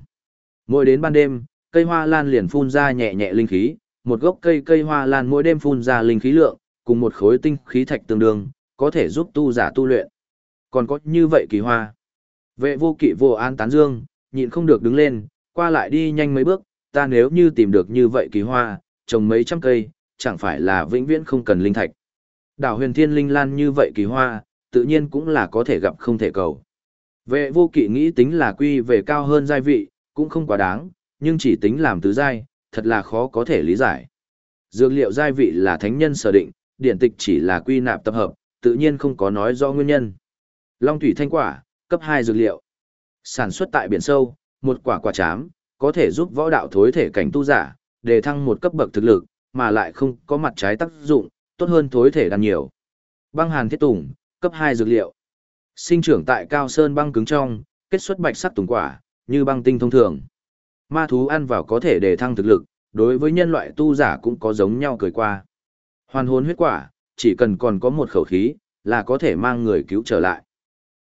Mỗi đến ban đêm, cây hoa lan liền phun ra nhẹ nhẹ linh khí, một gốc cây cây hoa lan mỗi đêm phun ra linh khí lượng, cùng một khối tinh khí thạch tương đương, có thể giúp tu giả tu luyện. Còn có như vậy kỳ hoa. Vệ vô kỵ vô an tán dương, nhịn không được đứng lên, qua lại đi nhanh mấy bước, ta nếu như tìm được như vậy kỳ hoa, trồng mấy trăm cây, chẳng phải là vĩnh viễn không cần linh thạch. Đảo huyền thiên linh lan như vậy kỳ hoa, tự nhiên cũng là có thể gặp không thể cầu. Vệ vô kỵ nghĩ tính là quy về cao hơn giai vị, cũng không quá đáng, nhưng chỉ tính làm tứ giai, thật là khó có thể lý giải. Dược liệu giai vị là thánh nhân sở định, điển tịch chỉ là quy nạp tập hợp, tự nhiên không có nói rõ nguyên nhân. Long thủy thanh quả, cấp 2 dược liệu. Sản xuất tại biển sâu, một quả quả chám, có thể giúp võ đạo thối thể cảnh tu giả, đề thăng một cấp bậc thực lực, mà lại không có mặt trái tác dụng, tốt hơn thối thể đàn nhiều. Băng hàn thiết tùng, cấp 2 dược liệu. Sinh trưởng tại cao sơn băng cứng trong, kết xuất bạch sắc tùng quả, như băng tinh thông thường. Ma thú ăn vào có thể đề thăng thực lực, đối với nhân loại tu giả cũng có giống nhau cười qua. Hoàn hồn huyết quả, chỉ cần còn có một khẩu khí, là có thể mang người cứu trở lại.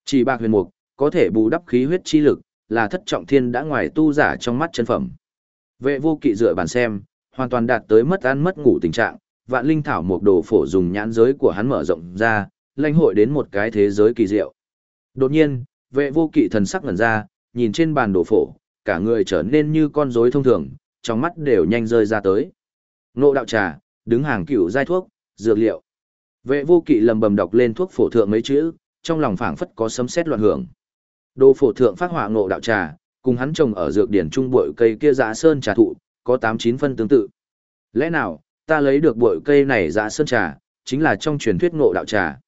Chỉ bạc huyền mục, có thể bù đắp khí huyết chi lực, là thất trọng thiên đã ngoài tu giả trong mắt chân phẩm. Vệ vô kỵ dựa bàn xem, hoàn toàn đạt tới mất ăn mất ngủ tình trạng, vạn linh thảo một đồ phổ dùng nhãn giới của hắn mở rộng ra, lãnh hội đến một cái thế giới kỳ diệu. Đột nhiên, vệ vô kỵ thần sắc ngẩn ra, nhìn trên bàn đồ phổ, cả người trở nên như con rối thông thường, trong mắt đều nhanh rơi ra tới. Nộ đạo trà, đứng hàng cựu giai thuốc, dược liệu. Vệ vô kỵ lầm bầm đọc lên thuốc phổ thượng mấy chữ, trong lòng phảng phất có sấm sét loạn hưởng. Đồ phổ thượng phát họa ngộ đạo trà, Cùng hắn trồng ở dược điển trung bội cây kia dã sơn trà thụ, có 8-9 phân tương tự. Lẽ nào, ta lấy được bội cây này dã sơn trà, chính là trong truyền thuyết ngộ đạo trà.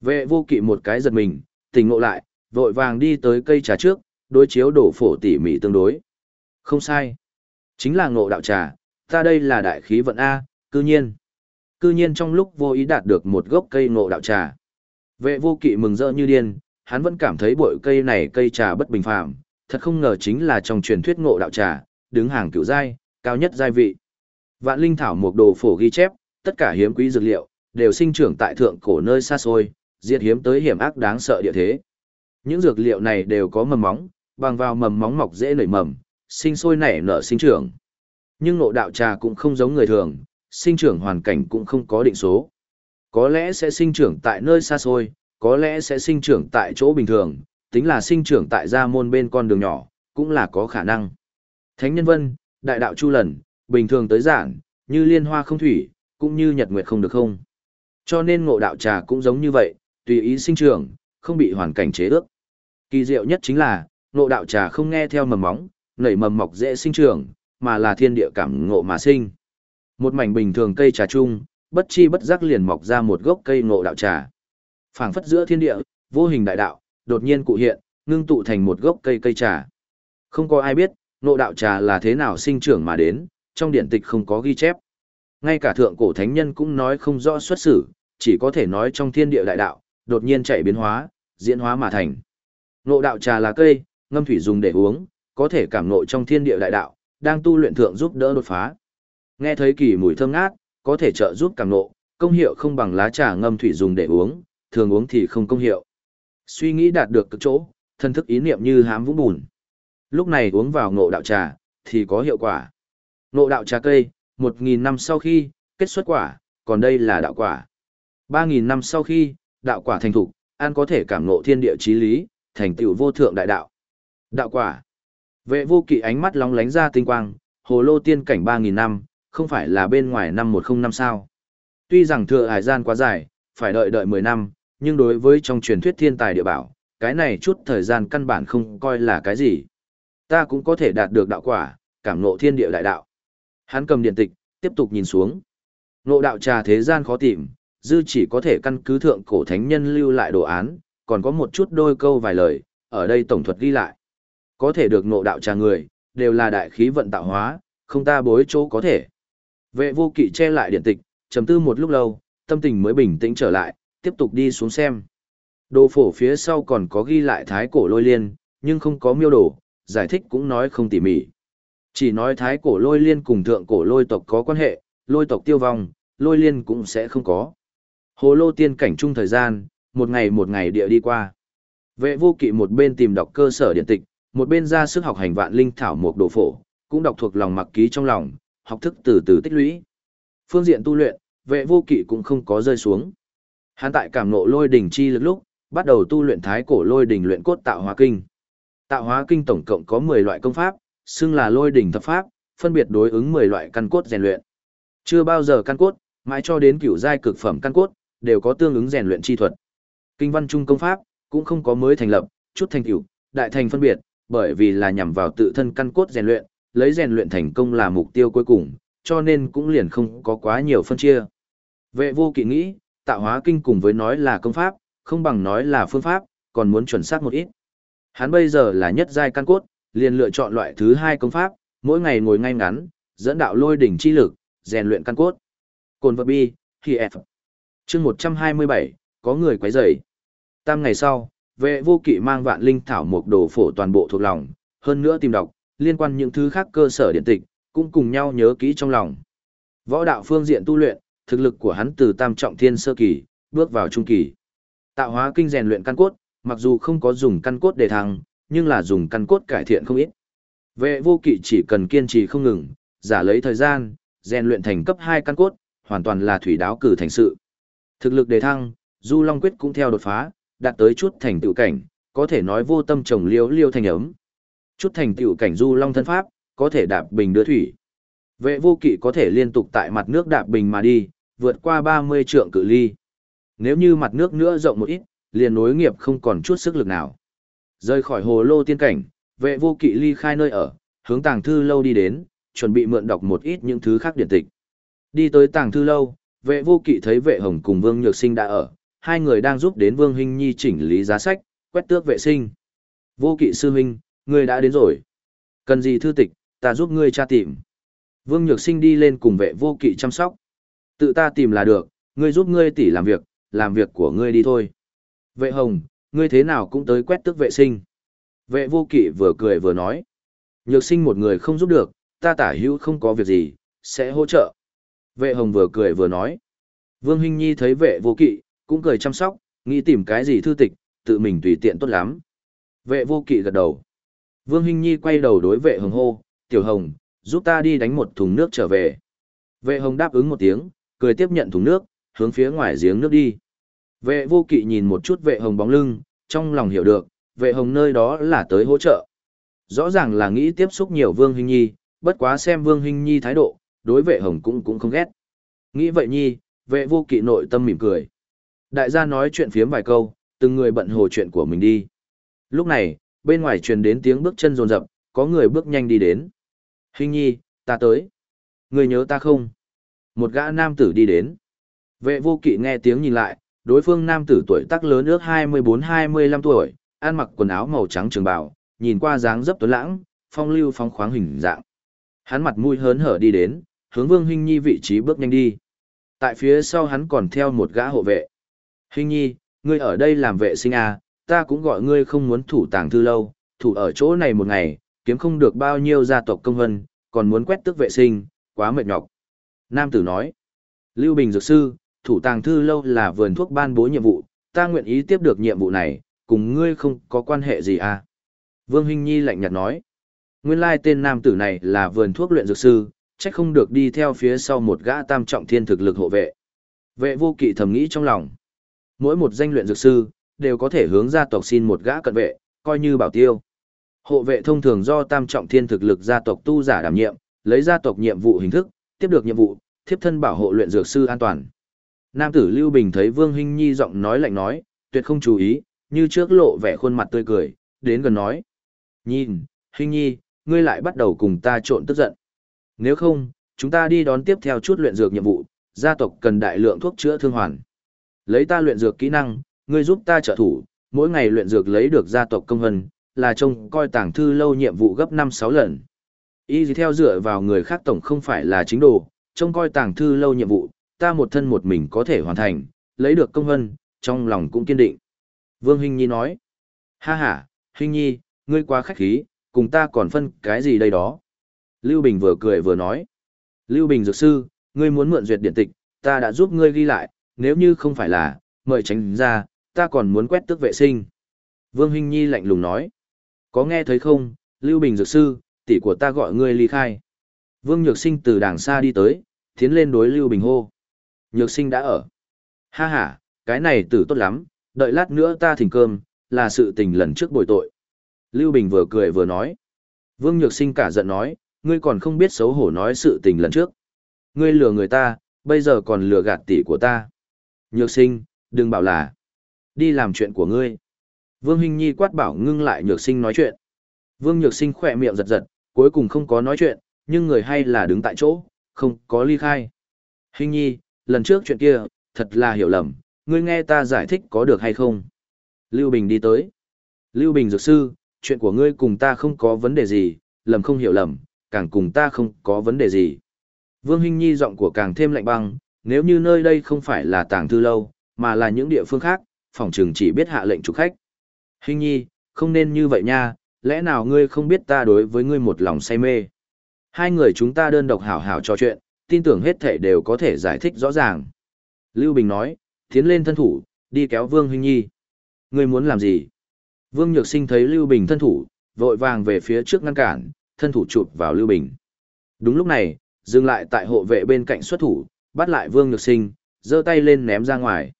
Vệ vô kỵ một cái giật mình, tỉnh ngộ lại, vội vàng đi tới cây trà trước, đối chiếu đổ phổ tỉ mỉ tương đối. Không sai. Chính là ngộ đạo trà, ta đây là đại khí vận A, cư nhiên. Cư nhiên trong lúc vô ý đạt được một gốc cây ngộ đạo trà. Vệ vô kỵ mừng rỡ như điên, hắn vẫn cảm thấy bội cây này cây trà bất bình phạm, thật không ngờ chính là trong truyền thuyết ngộ đạo trà, đứng hàng cựu giai, cao nhất giai vị. Vạn linh thảo một đồ phổ ghi chép, tất cả hiếm quý dược liệu, đều sinh trưởng tại thượng cổ nơi xa xôi, diệt hiếm tới hiểm ác đáng sợ địa thế. Những dược liệu này đều có mầm móng, bằng vào mầm móng mọc dễ nảy mầm, sinh sôi nảy nở sinh trưởng. Nhưng ngộ đạo trà cũng không giống người thường, sinh trưởng hoàn cảnh cũng không có định số. Có lẽ sẽ sinh trưởng tại nơi xa xôi, có lẽ sẽ sinh trưởng tại chỗ bình thường, tính là sinh trưởng tại gia môn bên con đường nhỏ, cũng là có khả năng. Thánh nhân vân, đại đạo chu lần, bình thường tới giản, như liên hoa không thủy, cũng như nhật nguyệt không được không. Cho nên ngộ đạo trà cũng giống như vậy, tùy ý sinh trưởng, không bị hoàn cảnh chế ước. Kỳ diệu nhất chính là, ngộ đạo trà không nghe theo mầm móng, nảy mầm mọc dễ sinh trưởng, mà là thiên địa cảm ngộ mà sinh. Một mảnh bình thường cây trà chung, bất chi bất giác liền mọc ra một gốc cây ngộ đạo trà. Phảng phất giữa thiên địa, vô hình đại đạo, đột nhiên cụ hiện, ngưng tụ thành một gốc cây cây trà. Không có ai biết, ngộ đạo trà là thế nào sinh trưởng mà đến, trong điển tịch không có ghi chép. Ngay cả thượng cổ thánh nhân cũng nói không rõ xuất xử, chỉ có thể nói trong thiên địa đại đạo, đột nhiên chạy biến hóa, diễn hóa mà thành. Ngộ đạo trà là cây, ngâm thủy dùng để uống, có thể cảm ngộ trong thiên địa đại đạo, đang tu luyện thượng giúp đỡ đột phá. Nghe thấy kỳ mùi thơm ngát, có thể trợ giúp cảm ngộ, công hiệu không bằng lá trà ngâm thủy dùng để uống, thường uống thì không công hiệu. Suy nghĩ đạt được cực chỗ, thân thức ý niệm như hám vũng bùn. Lúc này uống vào ngộ đạo trà, thì có hiệu quả. Ngộ đạo trà cây, một nghìn năm sau khi, kết xuất quả, còn đây là đạo quả. ba nghìn năm sau khi, đạo quả thành thục, an có thể cảm ngộ thiên địa trí lý, thành tựu vô thượng đại đạo. Đạo quả. Vệ vô kỵ ánh mắt lóng lánh ra tinh quang, hồ lô tiên cảnh 3.000 năm, không phải là bên ngoài năm 10 năm sao. Tuy rằng thừa hải gian quá dài, phải đợi đợi 10 năm, nhưng đối với trong truyền thuyết thiên tài địa bảo, cái này chút thời gian căn bản không coi là cái gì. Ta cũng có thể đạt được đạo quả, cảm ngộ thiên địa đại đạo. Hắn cầm điện tịch, tiếp tục nhìn xuống. Ngộ đạo trà thế gian khó tìm, dư chỉ có thể căn cứ thượng cổ thánh nhân lưu lại đồ án, còn có một chút đôi câu vài lời, ở đây tổng thuật ghi lại. Có thể được ngộ đạo trà người, đều là đại khí vận tạo hóa, không ta bối chỗ có thể. Vệ vô kỵ che lại điện tịch, trầm tư một lúc lâu, tâm tình mới bình tĩnh trở lại, tiếp tục đi xuống xem. Đồ phổ phía sau còn có ghi lại thái cổ lôi liên, nhưng không có miêu đồ, giải thích cũng nói không tỉ mỉ. Chỉ nói thái cổ lôi liên cùng thượng cổ lôi tộc có quan hệ, lôi tộc tiêu vong, lôi liên cũng sẽ không có. Hồ lô tiên cảnh chung thời gian, một ngày một ngày địa đi qua. Vệ vô kỵ một bên tìm đọc cơ sở điện tịch, một bên ra sức học hành vạn linh thảo một đồ phổ, cũng đọc thuộc lòng mặc ký trong lòng, học thức từ từ tích lũy. Phương diện tu luyện, vệ vô kỵ cũng không có rơi xuống. Hắn tại cảm nộ lôi đỉnh chi lực lúc, bắt đầu tu luyện thái cổ lôi đỉnh luyện cốt tạo hóa kinh. Tạo hóa kinh tổng cộng có 10 loại công pháp, xưng là lôi đỉnh thập pháp, phân biệt đối ứng 10 loại căn cốt rèn luyện. Chưa bao giờ căn cốt, mãi cho đến cửu giai cực phẩm căn cốt, đều có tương ứng rèn luyện chi thuật. Kinh văn trung công pháp cũng không có mới thành lập, chút thành cửu, đại thành phân biệt, bởi vì là nhằm vào tự thân căn cốt rèn luyện, lấy rèn luyện thành công là mục tiêu cuối cùng, cho nên cũng liền không có quá nhiều phân chia. Vệ vô kỵ nghĩ, tạo hóa kinh cùng với nói là công pháp, không bằng nói là phương pháp, còn muốn chuẩn xác một ít. Hắn bây giờ là nhất giai căn cốt, liền lựa chọn loại thứ hai công pháp, mỗi ngày ngồi ngay ngắn, dẫn đạo lôi đỉnh chi lực, rèn luyện căn cốt. Cồn vật bi, khi F. Chương 127, có người quấy rầy. Tam ngày sau, vệ vô kỵ mang vạn linh thảo một đồ phổ toàn bộ thuộc lòng, hơn nữa tìm đọc, liên quan những thứ khác cơ sở điện tịch, cũng cùng nhau nhớ kỹ trong lòng. Võ đạo phương diện tu luyện, thực lực của hắn từ tam trọng thiên sơ kỳ, bước vào trung kỳ. Tạo hóa kinh rèn luyện căn cốt, mặc dù không có dùng căn cốt để thăng, nhưng là dùng căn cốt cải thiện không ít. Vệ vô kỵ chỉ cần kiên trì không ngừng, giả lấy thời gian, rèn luyện thành cấp 2 căn cốt, hoàn toàn là thủy đáo cử thành sự. Thực lực đề thăng, Du Long Quyết cũng theo đột phá, đạt tới chút thành tựu cảnh, có thể nói vô tâm trồng liễu liêu thành ấm. Chút thành tựu cảnh Du Long thân pháp, có thể đạp bình đưa thủy. Vệ vô kỵ có thể liên tục tại mặt nước đạp bình mà đi, vượt qua 30 trượng cự ly. Nếu như mặt nước nữa rộng một ít, liền nối nghiệp không còn chút sức lực nào. Rời khỏi hồ lô tiên cảnh, vệ vô kỵ ly khai nơi ở, hướng tàng thư lâu đi đến, chuẩn bị mượn đọc một ít những thứ khác điển tịch. Đi tới tàng thư lâu, vệ vô kỵ thấy vệ hồng cùng Vương Nhược Sinh đã ở, hai người đang giúp đến Vương Hinh Nhi chỉnh lý giá sách, quét tước vệ sinh. Vô kỵ sư huynh, ngươi đã đến rồi. Cần gì thư tịch, ta giúp ngươi tra tìm. Vương Nhược Sinh đi lên cùng vệ vô kỵ chăm sóc. Tự ta tìm là được, ngươi giúp ngươi tỉ làm việc, làm việc của ngươi đi thôi. Vệ hồng, ngươi thế nào cũng tới quét tước vệ sinh. Vệ vô kỵ vừa cười vừa nói. Nhược sinh một người không giúp được, ta tả hữu không có việc gì, sẽ hỗ trợ. Vệ hồng vừa cười vừa nói. Vương Hinh Nhi thấy vệ vô kỵ, cũng cười chăm sóc, nghĩ tìm cái gì thư tịch, tự mình tùy tiện tốt lắm. Vệ vô kỵ gật đầu. Vương Hinh Nhi quay đầu đối vệ hồng hô, tiểu hồng, giúp ta đi đánh một thùng nước trở về. Vệ hồng đáp ứng một tiếng, cười tiếp nhận thùng nước, hướng phía ngoài giếng nước đi. Vệ vô kỵ nhìn một chút vệ hồng bóng lưng, trong lòng hiểu được, vệ hồng nơi đó là tới hỗ trợ. Rõ ràng là nghĩ tiếp xúc nhiều Vương Hinh Nhi, bất quá xem Vương Hinh Nhi thái độ, đối vệ hồng cũng cũng không ghét. Nghĩ vậy Nhi, vệ vô kỵ nội tâm mỉm cười. Đại gia nói chuyện phiếm vài câu, từng người bận hồ chuyện của mình đi. Lúc này, bên ngoài truyền đến tiếng bước chân rồn rập, có người bước nhanh đi đến. Hình nhi, ta tới. Người nhớ ta không? Một gã nam tử đi đến. Vệ vô kỵ nghe tiếng nhìn lại, đối phương nam tử tuổi tác lớn ước 24-25 tuổi, ăn mặc quần áo màu trắng trường bào, nhìn qua dáng dấp tuấn lãng, phong lưu phong khoáng hình dạng. Hắn mặt mũi hớn hở đi đến, hướng Vương Hinh Nhi vị trí bước nhanh đi. Tại phía sau hắn còn theo một gã hộ vệ. Hinh Nhi, ngươi ở đây làm vệ sinh à, ta cũng gọi ngươi không muốn thủ tàng thư lâu, thủ ở chỗ này một ngày, kiếm không được bao nhiêu gia tộc công vân, còn muốn quét tước vệ sinh, quá mệt nhọc. Nam tử nói, Lưu Bình Dược Sư, thủ tàng thư lâu là vườn thuốc ban bố nhiệm vụ, ta nguyện ý tiếp được nhiệm vụ này, cùng ngươi không có quan hệ gì à. Vương Hinh Nhi lạnh nhạt nói, nguyên lai tên nam tử này là vườn thuốc luyện dược sư, chắc không được đi theo phía sau một gã tam trọng thiên thực lực hộ vệ. Vệ vô kỵ thầm nghĩ trong lòng. Mỗi một danh luyện dược sư, đều có thể hướng gia tộc xin một gã cận vệ, coi như bảo tiêu. Hộ vệ thông thường do tam trọng thiên thực lực gia tộc tu giả đảm nhiệm, lấy gia tộc nhiệm vụ hình thức, tiếp được nhiệm vụ, thiếp thân bảo hộ luyện dược sư an toàn. Nam tử Lưu Bình thấy Vương Hinh Nhi giọng nói lạnh nói, tuyệt không chú ý, như trước lộ vẻ khuôn mặt tươi cười, đến gần nói. Nhìn, Hinh Nhi, ngươi lại bắt đầu cùng ta trộn tức giận. Nếu không, chúng ta đi đón tiếp theo chút luyện dược nhiệm vụ, gia tộc cần đại lượng thuốc chữa thương hoàn. Lấy ta luyện dược kỹ năng, ngươi giúp ta trợ thủ, mỗi ngày luyện dược lấy được gia tộc công hân, là trông coi tàng thư lâu nhiệm vụ gấp 5-6 lần. Y gì theo dựa vào người khác tổng không phải là chính đồ, trông coi tàng thư lâu nhiệm vụ, ta một thân một mình có thể hoàn thành, lấy được công hân, trong lòng cũng kiên định. Vương Hinh Nhi nói, ha ha, Hinh Nhi, ngươi quá khách khí, cùng ta còn phân cái gì đây đó. Lưu Bình vừa cười vừa nói, Lưu Bình dược sư, ngươi muốn mượn duyệt điện tịch, ta đã giúp ngươi ghi lại, nếu như không phải là, mời tránh ra, ta còn muốn quét tước vệ sinh. Vương Hinh Nhi lạnh lùng nói. Có nghe thấy không, Lưu Bình Dược Sư, tỷ của ta gọi ngươi ly khai. Vương Nhược Sinh từ đàng xa đi tới, tiến lên đối Lưu Bình hô. Nhược Sinh đã ở. Ha ha, cái này tử tốt lắm, đợi lát nữa ta thỉnh cơm, là sự tình lần trước bồi tội. Lưu Bình vừa cười vừa nói. Vương Nhược Sinh cả giận nói, ngươi còn không biết xấu hổ nói sự tình lần trước. Ngươi lừa người ta, bây giờ còn lừa gạt tỷ của ta. Nhược Sinh, đừng bảo là. Đi làm chuyện của ngươi. Vương Hinh Nhi quát bảo ngưng lại nhược sinh nói chuyện. Vương nhược sinh khỏe miệng giật giật, cuối cùng không có nói chuyện, nhưng người hay là đứng tại chỗ, không có ly khai. Hinh Nhi, lần trước chuyện kia, thật là hiểu lầm, ngươi nghe ta giải thích có được hay không? Lưu Bình đi tới. Lưu Bình dược sư, chuyện của ngươi cùng ta không có vấn đề gì, lầm không hiểu lầm, càng cùng ta không có vấn đề gì. Vương Hinh Nhi giọng của càng thêm lạnh băng, nếu như nơi đây không phải là tàng thư lâu, mà là những địa phương khác, phòng trường chỉ biết hạ lệnh chủ khách. Hình nhi, không nên như vậy nha, lẽ nào ngươi không biết ta đối với ngươi một lòng say mê. Hai người chúng ta đơn độc hảo hảo trò chuyện, tin tưởng hết thể đều có thể giải thích rõ ràng. Lưu Bình nói, tiến lên thân thủ, đi kéo Vương Huynh Nhi. Ngươi muốn làm gì? Vương Nhược Sinh thấy Lưu Bình thân thủ, vội vàng về phía trước ngăn cản, thân thủ chụp vào Lưu Bình. Đúng lúc này, dừng lại tại hộ vệ bên cạnh xuất thủ, bắt lại Vương Nhược Sinh, giơ tay lên ném ra ngoài.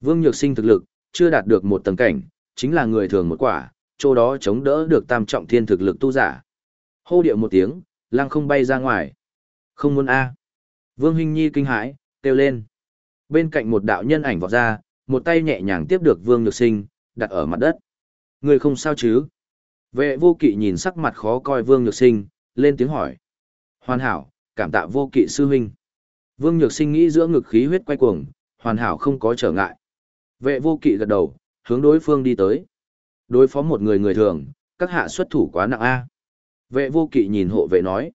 Vương Nhược Sinh thực lực, chưa đạt được một tầng cảnh, chính là người thường một quả, chỗ đó chống đỡ được tam trọng thiên thực lực tu giả. Hô điệu một tiếng, lăng không bay ra ngoài. Không muốn A. Vương Hinh Nhi kinh hãi, kêu lên. Bên cạnh một đạo nhân ảnh vọt ra, một tay nhẹ nhàng tiếp được Vương Nhược Sinh, đặt ở mặt đất. Người không sao chứ? Vệ vô kỵ nhìn sắc mặt khó coi Vương Nhược Sinh, lên tiếng hỏi. Hoàn hảo, cảm tạ vô kỵ sư huynh. Vương Nhược Sinh nghĩ giữa ngực khí huyết quay cuồng, hoàn hảo không có trở ngại. Vệ vô kỵ gật đầu, hướng đối phương đi tới. Đối phó một người người thường, các hạ xuất thủ quá nặng A. Vệ vô kỵ nhìn hộ vệ nói.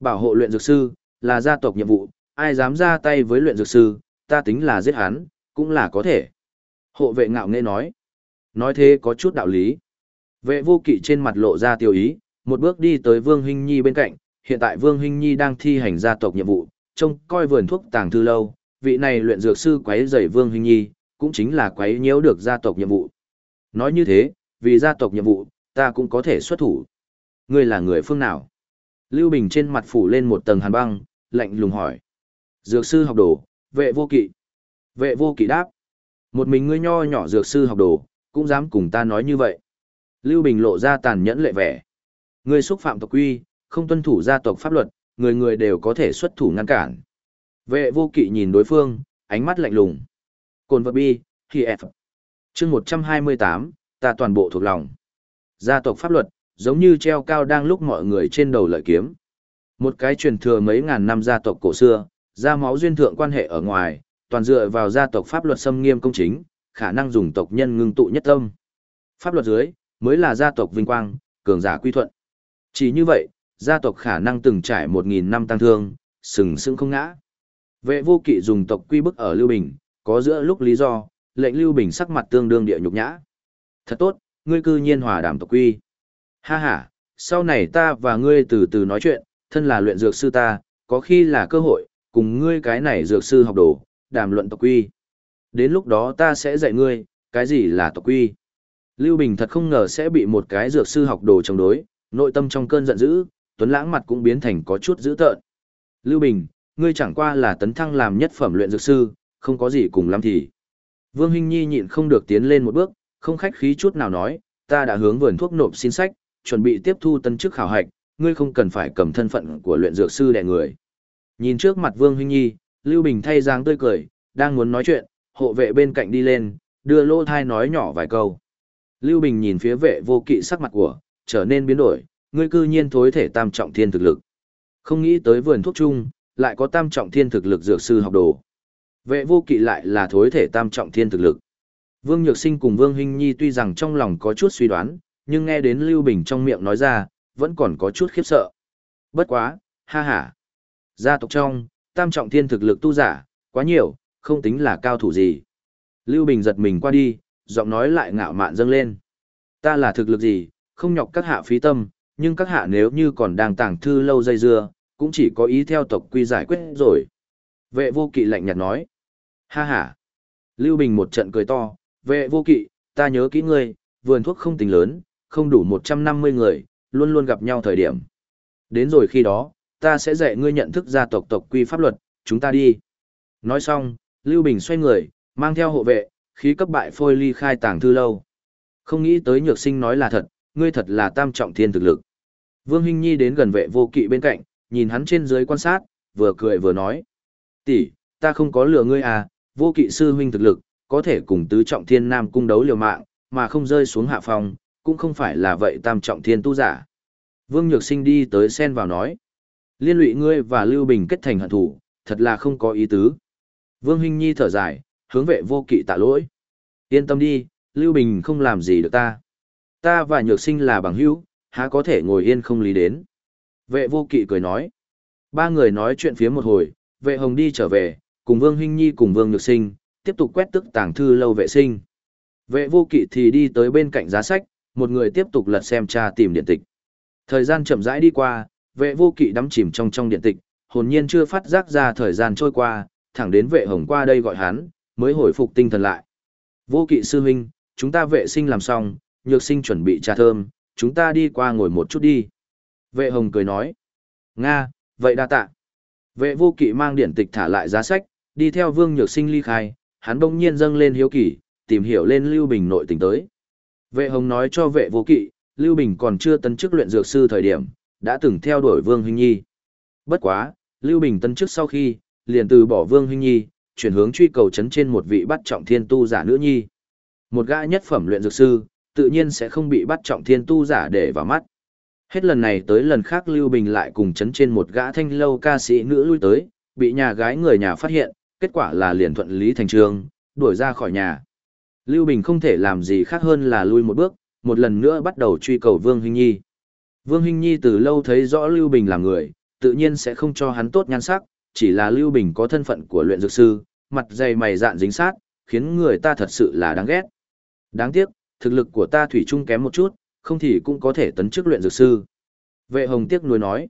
Bảo hộ luyện dược sư, là gia tộc nhiệm vụ, ai dám ra tay với luyện dược sư, ta tính là giết hắn, cũng là có thể. Hộ vệ ngạo nghễ nói. Nói thế có chút đạo lý. Vệ vô kỵ trên mặt lộ ra tiêu ý, một bước đi tới Vương Hinh Nhi bên cạnh, hiện tại Vương Hinh Nhi đang thi hành gia tộc nhiệm vụ, trông coi vườn thuốc tàng thư lâu, vị này luyện dược sư quấy rầy Vương Hinh Nhi, cũng chính là quấy nhiễu được gia tộc nhiệm vụ. Nói như thế, vì gia tộc nhiệm vụ, ta cũng có thể xuất thủ. Ngươi là người phương nào? Lưu Bình trên mặt phủ lên một tầng hàn băng, lạnh lùng hỏi. Dược sư học đồ, vệ vô kỵ. Vệ vô kỵ đáp. Một mình ngươi nho nhỏ dược sư học đồ, cũng dám cùng ta nói như vậy. Lưu Bình lộ ra tàn nhẫn lệ vẻ. Ngươi xúc phạm tộc quy, không tuân thủ gia tộc pháp luật, người người đều có thể xuất thủ ngăn cản. Vệ vô kỵ nhìn đối phương, ánh mắt lạnh lùng. Cồn vật bi, khi F. chương 128, ta toàn bộ thuộc lòng. Gia tộc pháp luật, giống như treo cao đang lúc mọi người trên đầu lợi kiếm. Một cái truyền thừa mấy ngàn năm gia tộc cổ xưa, gia máu duyên thượng quan hệ ở ngoài, toàn dựa vào gia tộc pháp luật xâm nghiêm công chính, khả năng dùng tộc nhân ngưng tụ nhất tâm. Pháp luật dưới, mới là gia tộc vinh quang, cường giả quy thuận. Chỉ như vậy, gia tộc khả năng từng trải một nghìn năm tăng thương, sừng sững không ngã. Vệ vô kỵ dùng tộc quy bức ở Lưu Bình, có giữa lúc lý do, lệnh Lưu Bình sắc mặt tương đương địa nhục nhã. Thật tốt, ngươi cư nhiên hòa đàm tộc quy. Ha ha, sau này ta và ngươi từ từ nói chuyện, thân là luyện dược sư ta, có khi là cơ hội, cùng ngươi cái này dược sư học đồ, đàm luận tộc quy. Đến lúc đó ta sẽ dạy ngươi, cái gì là tộc quy. Lưu Bình thật không ngờ sẽ bị một cái dược sư học đồ chống đối, nội tâm trong cơn giận dữ, Tuấn Lãng mặt cũng biến thành có chút dữ tợn. Lưu Bình, ngươi chẳng qua là tấn thăng làm nhất phẩm luyện dược sư, không có gì cùng lắm thì. Vương Hinh Nhi nhịn không được tiến lên một bước, không khách khí chút nào nói, ta đã hướng vườn thuốc nộp xin sách, chuẩn bị tiếp thu tân chức khảo hạch, ngươi không cần phải cầm thân phận của luyện dược sư đè người. Nhìn trước mặt Vương Hinh Nhi, Lưu Bình thay dáng tươi cười, đang muốn nói chuyện, hộ vệ bên cạnh đi lên, đưa lô thai nói nhỏ vài câu. Lưu Bình nhìn phía vệ vô kỵ sắc mặt của, trở nên biến đổi, ngươi cư nhiên thối thể tam trọng thiên thực lực. Không nghĩ tới vườn thuốc chung, lại có tam trọng thiên thực lực dược sư học đồ. Vệ vô kỵ lại là thối thể tam trọng thiên thực lực. Vương Nhược Sinh cùng Vương Hinh Nhi tuy rằng trong lòng có chút suy đoán, nhưng nghe đến Lưu Bình trong miệng nói ra, vẫn còn có chút khiếp sợ. Bất quá, ha ha. Gia tộc trong, tam trọng thiên thực lực tu giả, quá nhiều, không tính là cao thủ gì. Lưu Bình giật mình qua đi, giọng nói lại ngạo mạn dâng lên. Ta là thực lực gì, không nhọc các hạ phí tâm, nhưng các hạ nếu như còn đang tàng thư lâu dây dưa, cũng chỉ có ý theo tộc quy giải quyết rồi. Vệ vô kỵ lạnh nhạt nói. Ha ha. Lưu Bình một trận cười to, vệ vô kỵ, ta nhớ kỹ ngươi, vườn thuốc không tính lớn, không đủ 150 người, luôn luôn gặp nhau thời điểm. Đến rồi khi đó, ta sẽ dạy ngươi nhận thức gia tộc tộc quy pháp luật, chúng ta đi. Nói xong, Lưu Bình xoay người, mang theo hộ vệ, khí cấp bại phôi ly khai tàng thư lâu. Không nghĩ tới nhược sinh nói là thật, ngươi thật là tam trọng thiên thực lực. Vương Hinh Nhi đến gần vệ vô kỵ bên cạnh, nhìn hắn trên dưới quan sát, vừa cười vừa nói. tỷ ta không có lừa ngươi à, vô kỵ sư huynh thực lực, có thể cùng tứ trọng thiên nam cung đấu liều mạng, mà không rơi xuống hạ phòng, cũng không phải là vậy tam trọng thiên tu giả. Vương Nhược Sinh đi tới xen vào nói. Liên lụy ngươi và Lưu Bình kết thành hận thủ, thật là không có ý tứ. Vương Hinh Nhi thở dài, hướng vệ vô kỵ tạ lỗi. Yên tâm đi, Lưu Bình không làm gì được ta. Ta và Nhược Sinh là bằng hữu, há có thể ngồi yên không lý đến. Vệ vô kỵ cười nói. Ba người nói chuyện phía một hồi, vệ hồng đi trở về, cùng Vương Hinh Nhi cùng Vương Nhược Sinh, tiếp tục quét tức tàng thư lâu vệ sinh. Vệ vô kỵ thì đi tới bên cạnh giá sách, một người tiếp tục lật xem tra tìm điện tịch. Thời gian chậm rãi đi qua, vệ vô kỵ đắm chìm trong trong điện tịch, hồn nhiên chưa phát giác ra thời gian trôi qua, thẳng đến vệ hồng qua đây gọi hắn, mới hồi phục tinh thần lại. Vô kỵ sư huynh, chúng ta vệ sinh làm xong, nhược sinh chuẩn bị trà thơm, chúng ta đi qua ngồi một chút đi. Vệ hồng cười nói. Nga, vậy đa tạ. Vệ vô kỵ mang điện tịch thả lại giá sách, đi theo vương nhược sinh ly khai, hắn bỗng nhiên dâng lên hiếu kỳ, tìm hiểu lên Lưu Bình nội tình tới. Vệ hồng nói cho vệ vô kỵ, Lưu Bình còn chưa tấn chức luyện dược sư thời điểm, đã từng theo đuổi Vương Huynh Nhi. Bất quá, Lưu Bình tấn chức sau khi, liền từ bỏ Vương Huynh Nhi, chuyển hướng truy cầu chấn trên một vị bắt trọng thiên tu giả nữ nhi. Một gã nhất phẩm luyện dược sư, tự nhiên sẽ không bị bắt trọng thiên tu giả để vào mắt. Hết lần này tới lần khác Lưu Bình lại cùng chấn trên một gã thanh lâu ca sĩ nữ lui tới, bị nhà gái người nhà phát hiện, kết quả là liền thuận lý thành trường, đuổi ra khỏi nhà. Lưu Bình không thể làm gì khác hơn là lui một bước, một lần nữa bắt đầu truy cầu Vương Hinh Nhi. Vương Hinh Nhi từ lâu thấy rõ Lưu Bình là người, tự nhiên sẽ không cho hắn tốt nhan sắc, chỉ là Lưu Bình có thân phận của luyện dược sư, mặt dày mày dạn dính sát, khiến người ta thật sự là đáng ghét. Đáng tiếc, thực lực của ta thủy chung kém một chút, không thì cũng có thể tấn chức luyện dược sư. Vệ hồng tiếc nuối nói,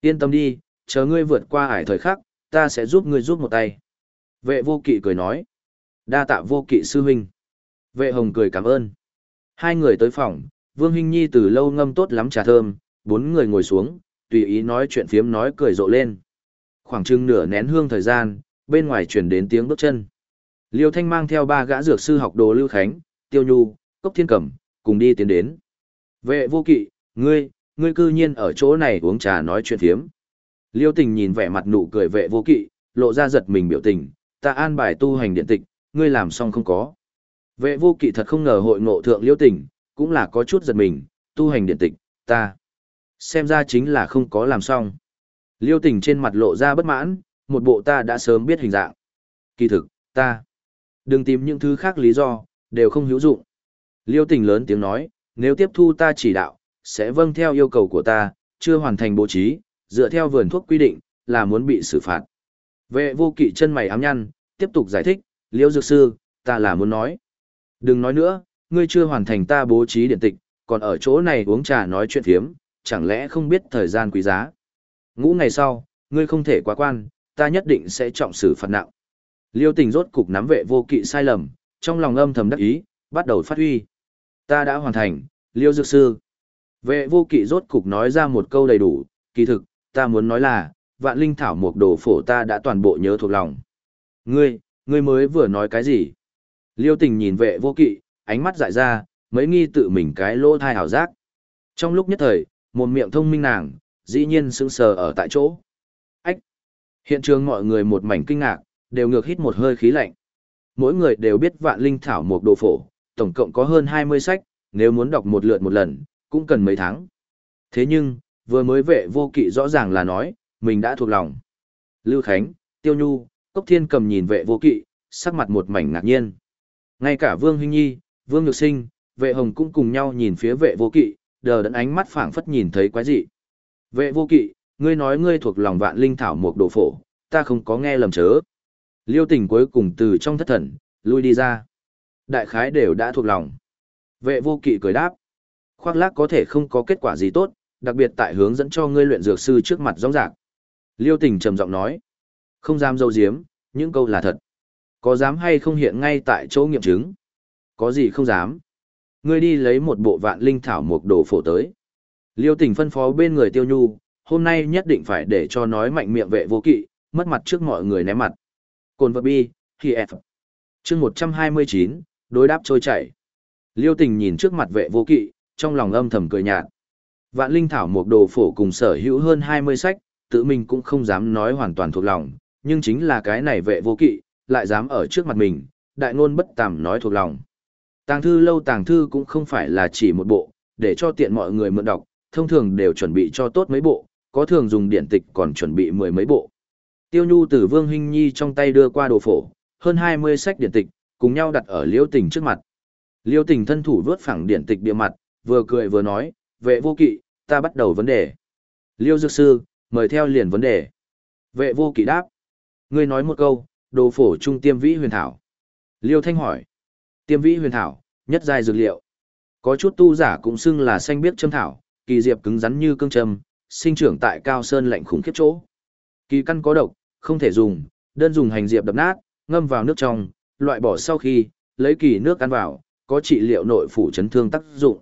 yên tâm đi, chờ ngươi vượt qua ải thời khắc, ta sẽ giúp ngươi giúp một tay. Vệ vô kỵ cười nói, đa tạ vô kỵ sư huynh. Vệ hồng cười cảm ơn. Hai người tới phòng, Vương Hinh Nhi từ lâu ngâm tốt lắm trà thơm, bốn người ngồi xuống, tùy ý nói chuyện phiếm nói cười rộ lên. Khoảng chừng nửa nén hương thời gian, bên ngoài truyền đến tiếng bước chân. Liêu Thanh mang theo ba gã dược sư học đồ Lưu Khánh, Tiêu Nhu, Cốc Thiên Cẩm, cùng đi tiến đến. Vệ vô kỵ, ngươi, ngươi cư nhiên ở chỗ này uống trà nói chuyện phiếm. Liêu Tình nhìn vẻ mặt nụ cười vệ vô kỵ, lộ ra giật mình biểu tình, ta an bài tu hành điện tịch, ngươi làm xong không có. Vệ vô kỵ thật không ngờ hội ngộ thượng Liêu Tình, cũng là có chút giật mình, tu hành điện tịch, ta. Xem ra chính là không có làm xong. Liêu Tình trên mặt lộ ra bất mãn, một bộ ta đã sớm biết hình dạng. Kỳ thực, ta. Đừng tìm những thứ khác lý do, đều không hữu dụng. Liêu tình lớn tiếng nói, nếu tiếp thu ta chỉ đạo, sẽ vâng theo yêu cầu của ta, chưa hoàn thành bố trí, dựa theo vườn thuốc quy định, là muốn bị xử phạt. Vệ vô kỵ chân mày ám nhăn, tiếp tục giải thích, Liêu Dược Sư, ta là muốn nói. Đừng nói nữa, ngươi chưa hoàn thành ta bố trí điện tịch, còn ở chỗ này uống trà nói chuyện thiếm, chẳng lẽ không biết thời gian quý giá. Ngũ ngày sau, ngươi không thể quá quan, ta nhất định sẽ trọng xử phạt nặng. Liêu tình rốt cục nắm vệ vô kỵ sai lầm, trong lòng âm thầm đắc ý, bắt đầu phát huy. Ta đã hoàn thành, Liêu Dược Sư. Vệ vô kỵ rốt cục nói ra một câu đầy đủ, kỳ thực, ta muốn nói là, vạn linh thảo một đồ phổ ta đã toàn bộ nhớ thuộc lòng. Ngươi, ngươi mới vừa nói cái gì? Liêu tình nhìn vệ vô kỵ, ánh mắt dại ra, mấy nghi tự mình cái lỗ thai hảo giác. Trong lúc nhất thời, một miệng thông minh nàng, dĩ nhiên sững sờ ở tại chỗ. Ách! Hiện trường mọi người một mảnh kinh ngạc, đều ngược hít một hơi khí lạnh. Mỗi người đều biết vạn linh thảo một đồ phổ, tổng cộng có hơn 20 sách, nếu muốn đọc một lượt một lần, cũng cần mấy tháng. Thế nhưng, vừa mới vệ vô kỵ rõ ràng là nói, mình đã thuộc lòng. Lưu Khánh, Tiêu Nhu, Cốc Thiên cầm nhìn vệ vô kỵ, sắc mặt một mảnh ngạc nhiên. Ngay cả Vương Hinh Nhi, Vương Nhược Sinh, vệ hồng cũng cùng nhau nhìn phía vệ vô kỵ, đờ đẫn ánh mắt phảng phất nhìn thấy quái dị. Vệ vô kỵ, ngươi nói ngươi thuộc lòng vạn linh thảo một đồ phổ, ta không có nghe lầm chớ. Liêu tình cuối cùng từ trong thất thần, lui đi ra. Đại khái đều đã thuộc lòng. Vệ vô kỵ cười đáp. Khoác lác có thể không có kết quả gì tốt, đặc biệt tại hướng dẫn cho ngươi luyện dược sư trước mặt rõ ràng. Liêu tình trầm giọng nói. Không dám dâu diếm, những câu là thật. Có dám hay không hiện ngay tại chỗ nghiệm chứng? Có gì không dám? Ngươi đi lấy một bộ vạn linh thảo một đồ phổ tới. Liêu tỉnh phân phó bên người tiêu nhu, hôm nay nhất định phải để cho nói mạnh miệng vệ vô kỵ, mất mặt trước mọi người ném mặt. Cồn vật bi, khi F. chương 129, đối đáp trôi chảy. Liêu tình nhìn trước mặt vệ vô kỵ, trong lòng âm thầm cười nhạt. Vạn linh thảo một đồ phổ cùng sở hữu hơn 20 sách, tự mình cũng không dám nói hoàn toàn thuộc lòng, nhưng chính là cái này vệ vô kỵ, lại dám ở trước mặt mình, đại ngôn bất tàm nói thuộc lòng. Tàng thư lâu tàng thư cũng không phải là chỉ một bộ, để cho tiện mọi người mượn đọc, thông thường đều chuẩn bị cho tốt mấy bộ, có thường dùng điện tịch còn chuẩn bị mười mấy bộ. Tiêu Nhu từ Vương Hinh Nhi trong tay đưa qua đồ phổ, hơn 20 sách điện tịch, cùng nhau đặt ở Liêu Tình trước mặt. Liêu Tình thân thủ vớt phẳng điện tịch địa mặt, vừa cười vừa nói, vệ vô kỵ, ta bắt đầu vấn đề. Liêu Dược Sư, mời theo liền vấn đề. Vệ vô kỵ đáp. Ngươi nói một câu, đồ phổ trung tiêm vĩ huyền thảo. Liêu Thanh hỏi. Tiêm vĩ huyền thảo, nhất giai dược liệu. Có chút tu giả cũng xưng là xanh biếc châm thảo, kỳ diệp cứng rắn như cương châm, sinh trưởng tại cao sơn lạnh khủng khiếp chỗ. Kỳ căn có độc, không thể dùng, đơn dùng hành diệp đập nát, ngâm vào nước trong, loại bỏ sau khi, lấy kỳ nước ăn vào, có trị liệu nội phủ chấn thương tác dụng.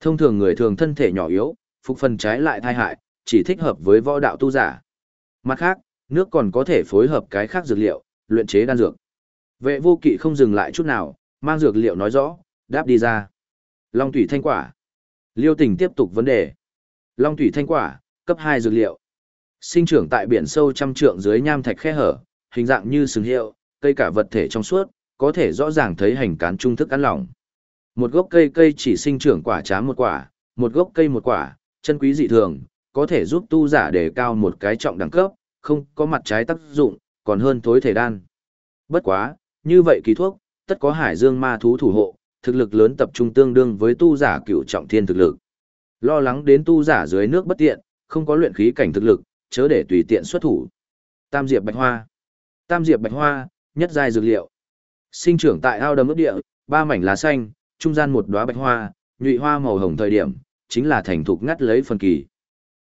Thông thường người thường thân thể nhỏ yếu, phục phần trái lại thai hại, chỉ thích hợp với võ đạo tu giả. Mặt khác, nước còn có thể phối hợp cái khác dược liệu, luyện chế đan dược. Vệ vô kỵ không dừng lại chút nào, mang dược liệu nói rõ, đáp đi ra. Long thủy thanh quả. Liêu tình tiếp tục vấn đề. Long thủy thanh quả, cấp 2 dược liệu. Sinh trưởng tại biển sâu trăm trượng dưới nham thạch khe hở, hình dạng như sừng hiệu, cây cả vật thể trong suốt, có thể rõ ràng thấy hành cán trung thức ăn lỏng. Một gốc cây cây chỉ sinh trưởng quả chám một quả, một gốc cây một quả, chân quý dị thường, có thể giúp tu giả đề cao một cái trọng đẳng cấp, không có mặt trái tác dụng, còn hơn thối thể đan. Bất quá, như vậy kỳ thuốc, tất có hải dương ma thú thủ hộ, thực lực lớn tập trung tương đương với tu giả cựu trọng thiên thực lực. Lo lắng đến tu giả dưới nước bất tiện, không có luyện khí cảnh thực lực, chớ để tùy tiện xuất thủ. Tam diệp bạch hoa. Tam diệp bạch hoa, nhất giai dược liệu. Sinh trưởng tại ao đầm ướt địa, ba mảnh lá xanh, trung gian một đóa bạch hoa, nhụy hoa màu hồng thời điểm, chính là thành thục ngắt lấy phần kỳ.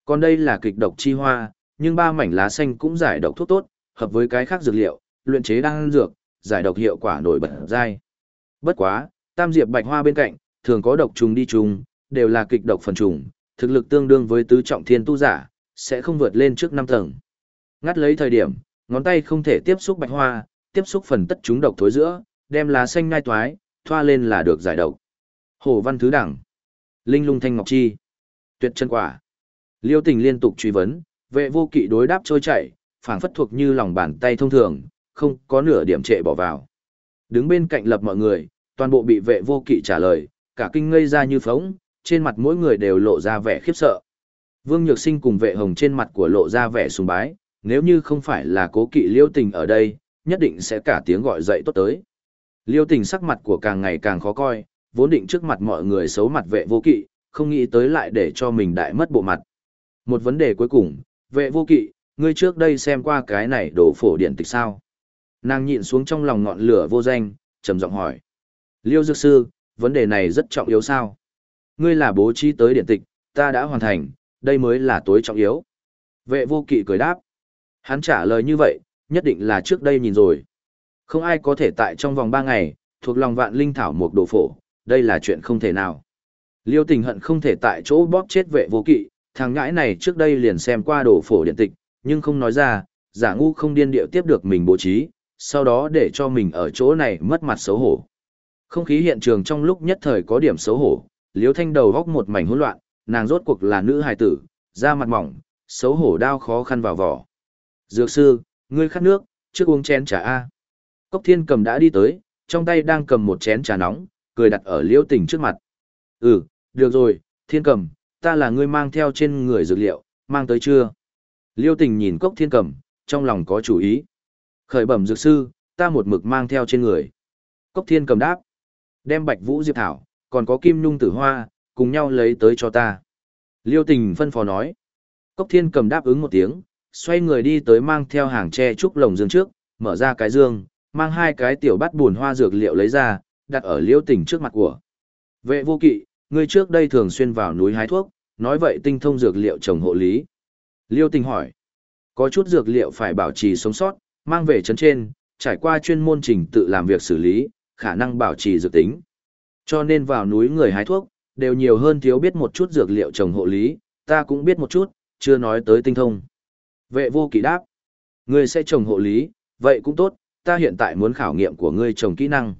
Còn đây là kịch độc chi hoa, nhưng ba mảnh lá xanh cũng giải độc thuốc tốt, hợp với cái khác dược liệu, luyện chế đan dược, giải độc hiệu quả nổi bật dai. Bất quá, tam diệp bạch hoa bên cạnh, thường có độc trùng đi trùng, đều là kịch độc phần trùng, thực lực tương đương với tứ trọng thiên tu giả, sẽ không vượt lên trước năm tầng. Ngắt lấy thời điểm, ngón tay không thể tiếp xúc bạch hoa, tiếp xúc phần tất chúng độc thối giữa, đem lá xanh ngai toái, thoa lên là được giải độc. Hồ văn thứ đẳng. Linh lung thanh ngọc chi. Tuyệt chân quả. Liêu tình liên tục truy vấn, vệ vô kỵ đối đáp trôi chảy, phảng phất thuộc như lòng bàn tay thông thường, không có nửa điểm trệ bỏ vào. Đứng bên cạnh lập mọi người, toàn bộ bị vệ vô kỵ trả lời, cả kinh ngây ra như phóng, trên mặt mỗi người đều lộ ra vẻ khiếp sợ. Vương Nhược Sinh cùng vệ hồng trên mặt của lộ ra vẻ sùng bái, nếu như không phải là cố kỵ liêu tình ở đây, nhất định sẽ cả tiếng gọi dậy tốt tới. Liêu tình sắc mặt của càng ngày càng khó coi, vốn định trước mặt mọi người xấu mặt vệ vô kỵ, không nghĩ tới lại để cho mình đại mất bộ mặt. Một vấn đề cuối cùng, vệ vô kỵ, ngươi trước đây xem qua cái này đổ phổ điện tịch sao? Nàng nhịn xuống trong lòng ngọn lửa vô danh, trầm giọng hỏi. Liêu Dược Sư, vấn đề này rất trọng yếu sao? Ngươi là bố trí tới điện tịch, ta đã hoàn thành, đây mới là tối trọng yếu. Vệ vô kỵ cười đáp. Hắn trả lời như vậy, nhất định là trước đây nhìn rồi. Không ai có thể tại trong vòng 3 ngày, thuộc lòng vạn linh thảo một đồ phổ, đây là chuyện không thể nào. Liêu tình hận không thể tại chỗ bóp chết vệ vô kỵ, thằng ngãi này trước đây liền xem qua đồ phổ điện tịch, nhưng không nói ra, giả ngu không điên điệu tiếp được mình bố trí, sau đó để cho mình ở chỗ này mất mặt xấu hổ. Không khí hiện trường trong lúc nhất thời có điểm xấu hổ, liếu thanh đầu góc một mảnh hỗn loạn, nàng rốt cuộc là nữ hài tử, da mặt mỏng, xấu hổ đau khó khăn vào vỏ. Dược sư, ngươi khát nước, trước uống chén trà A. Cốc thiên cầm đã đi tới, trong tay đang cầm một chén trà nóng, cười đặt ở liêu tình trước mặt. Ừ, được rồi, thiên cầm, ta là ngươi mang theo trên người dược liệu, mang tới chưa? Liêu tình nhìn cốc thiên cầm, trong lòng có chủ ý. Khởi bẩm dược sư, ta một mực mang theo trên người. Cốc thiên cầm đáp. Đem bạch vũ diệp thảo, còn có kim nhung tử hoa, cùng nhau lấy tới cho ta. Liêu tình phân phó nói. Cốc thiên cầm đáp ứng một tiếng, xoay người đi tới mang theo hàng tre trúc lồng dương trước, mở ra cái dương, mang hai cái tiểu bát buồn hoa dược liệu lấy ra, đặt ở liêu tình trước mặt của. Vệ vô kỵ, ngươi trước đây thường xuyên vào núi hái thuốc, nói vậy tinh thông dược liệu trồng hộ lý. Liêu tình hỏi, có chút dược liệu phải bảo trì sống sót, mang về chấn trên, trải qua chuyên môn trình tự làm việc xử lý, khả năng bảo trì dược tính. Cho nên vào núi người hái thuốc, đều nhiều hơn thiếu biết một chút dược liệu trồng hộ lý, ta cũng biết một chút, chưa nói tới tinh thông. Vệ vô kỵ đáp, ngươi sẽ trồng hộ lý, vậy cũng tốt, ta hiện tại muốn khảo nghiệm của ngươi trồng kỹ năng.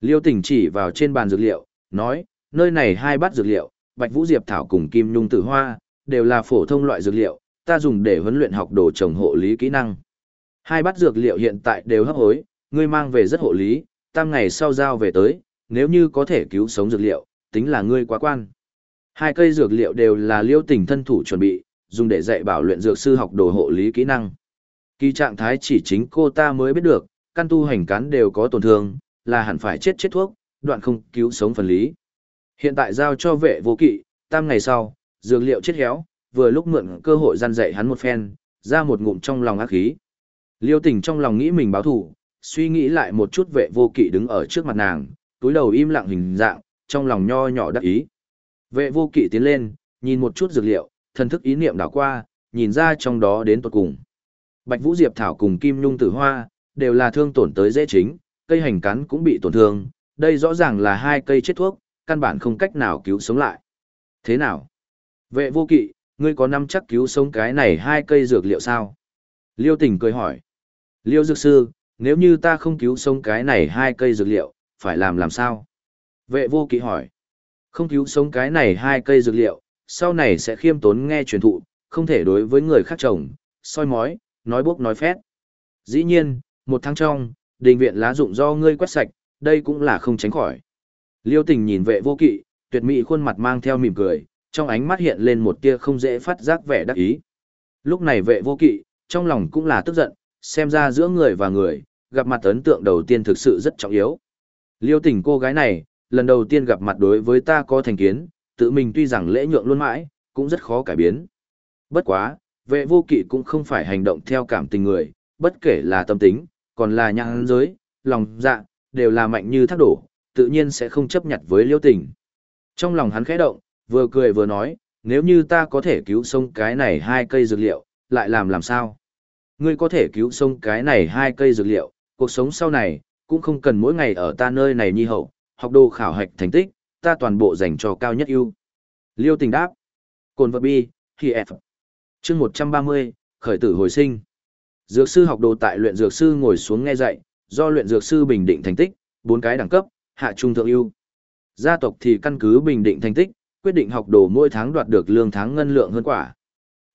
Liêu tình chỉ vào trên bàn dược liệu, nói, nơi này hai bát dược liệu, bạch vũ diệp thảo cùng kim nhung tử hoa, đều là phổ thông loại dược liệu, ta dùng để huấn luyện học đồ trồng hộ lý kỹ năng. Hai bát dược liệu hiện tại đều hấp hối, ngươi mang về rất hộ lý, tam ngày sau giao về tới, nếu như có thể cứu sống dược liệu, tính là ngươi quá quan. Hai cây dược liệu đều là liêu tình thân thủ chuẩn bị, dùng để dạy bảo luyện dược sư học đồ hộ lý kỹ năng. Kỳ trạng thái chỉ chính cô ta mới biết được, căn tu hành cán đều có tổn thương, là hẳn phải chết chết thuốc, đoạn không cứu sống phần lý. Hiện tại giao cho vệ vô kỵ, tam ngày sau, dược liệu chết héo, vừa lúc mượn cơ hội gian dạy hắn một phen, ra một ngụm trong lòng ác khí. Liêu tình trong lòng nghĩ mình báo thủ, suy nghĩ lại một chút vệ vô kỵ đứng ở trước mặt nàng, túi đầu im lặng hình dạng, trong lòng nho nhỏ đắc ý. Vệ vô kỵ tiến lên, nhìn một chút dược liệu, thần thức ý niệm đảo qua, nhìn ra trong đó đến tuột cùng. Bạch Vũ Diệp Thảo cùng Kim Nhung Tử Hoa, đều là thương tổn tới dễ chính, cây hành cắn cũng bị tổn thương, đây rõ ràng là hai cây chết thuốc, căn bản không cách nào cứu sống lại. Thế nào? Vệ vô kỵ, ngươi có năm chắc cứu sống cái này hai cây dược liệu sao? Liêu tỉnh cười hỏi. Liêu dược sư, nếu như ta không cứu sống cái này hai cây dược liệu, phải làm làm sao? Vệ vô kỵ hỏi. Không cứu sống cái này hai cây dược liệu, sau này sẽ khiêm tốn nghe truyền thụ, không thể đối với người khác trồng, soi mói, nói bốc nói phét. Dĩ nhiên, một tháng trong, đình viện lá dụng do ngươi quét sạch, đây cũng là không tránh khỏi. Liêu tình nhìn vệ vô kỵ, tuyệt mỹ khuôn mặt mang theo mỉm cười, trong ánh mắt hiện lên một tia không dễ phát giác vẻ đắc ý. Lúc này vệ vô kỵ, trong lòng cũng là tức giận, xem ra giữa người và người, gặp mặt ấn tượng đầu tiên thực sự rất trọng yếu. Liêu tình cô gái này, lần đầu tiên gặp mặt đối với ta có thành kiến, tự mình tuy rằng lễ nhượng luôn mãi, cũng rất khó cải biến. Bất quá, vệ vô kỵ cũng không phải hành động theo cảm tình người, bất kể là tâm tính, còn là nhãn giới, lòng dạ, đều là mạnh như thác đổ, tự nhiên sẽ không chấp nhận với liêu tình. Trong lòng hắn khẽ động, vừa cười vừa nói, nếu như ta có thể cứu sống cái này hai cây dược liệu, lại làm làm sao? Ngươi có thể cứu sống cái này hai cây dược liệu, cuộc sống sau này, cũng không cần mỗi ngày ở ta nơi này nhi hậu, học đồ khảo hạch thành tích, ta toàn bộ dành cho cao nhất ưu. Liêu tình đáp. Cồn vật bi, khi F. chương 130, khởi tử hồi sinh. Dược sư học đồ tại luyện dược sư ngồi xuống nghe dạy, do luyện dược sư bình định thành tích, bốn cái đẳng cấp, hạ trung thượng ưu. Gia tộc thì căn cứ bình định thành tích, quyết định học đồ mỗi tháng đoạt được lương tháng ngân lượng hơn quả.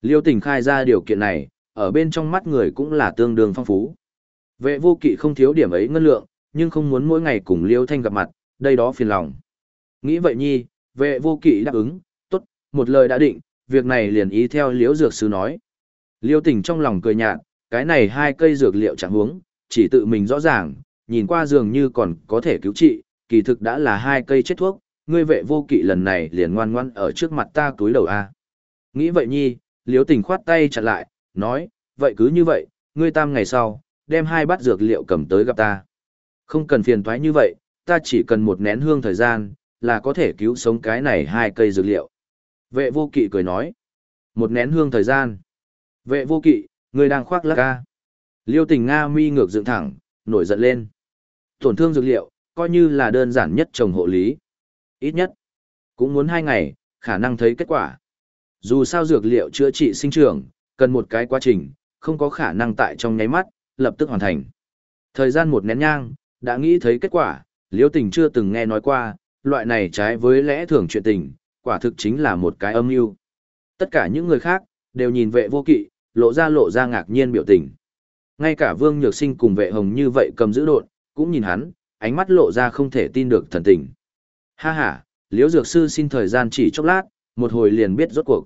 Liêu tình khai ra điều kiện này, ở bên trong mắt người cũng là tương đương phong phú. Vệ vô kỵ không thiếu điểm ấy ngân lượng, nhưng không muốn mỗi ngày cùng Liêu Thanh gặp mặt, đây đó phiền lòng. Nghĩ vậy nhi, vệ vô kỵ đáp ứng, tốt, một lời đã định, việc này liền ý theo liễu dược sư nói. Liêu tình trong lòng cười nhạt, cái này hai cây dược liệu chẳng huống, chỉ tự mình rõ ràng, nhìn qua dường như còn có thể cứu trị, kỳ thực đã là hai cây chết thuốc, ngươi vệ vô kỵ lần này liền ngoan ngoan ở trước mặt ta túi đầu a. Nghĩ vậy nhi, liếu tình khoát tay chặn lại, nói, vậy cứ như vậy, ngươi tam ngày sau, đem hai bát dược liệu cầm tới gặp ta. Không cần phiền toái như vậy, ta chỉ cần một nén hương thời gian, là có thể cứu sống cái này hai cây dược liệu. Vệ vô kỵ cười nói, một nén hương thời gian. Vệ vô kỵ, ngươi đang khoác lác ca. Liêu tình Nga mi ngược dựng thẳng, nổi giận lên. Tổn thương dược liệu, coi như là đơn giản nhất trồng hộ lý. Ít nhất, cũng muốn hai ngày, khả năng thấy kết quả. Dù sao dược liệu chữa trị sinh trưởng, cần một cái quá trình, không có khả năng tại trong nháy mắt, lập tức hoàn thành. Thời gian một nén nhang, đã nghĩ thấy kết quả, liễu tình chưa từng nghe nói qua, loại này trái với lẽ thường chuyện tình, quả thực chính là một cái âm mưu. Tất cả những người khác, đều nhìn vệ vô kỵ, lộ ra lộ ra ngạc nhiên biểu tình. Ngay cả vương nhược sinh cùng vệ hồng như vậy cầm giữ đột cũng nhìn hắn, ánh mắt lộ ra không thể tin được thần tình. Ha ha, liễu dược sư xin thời gian chỉ chốc lát, một hồi liền biết rốt cuộc.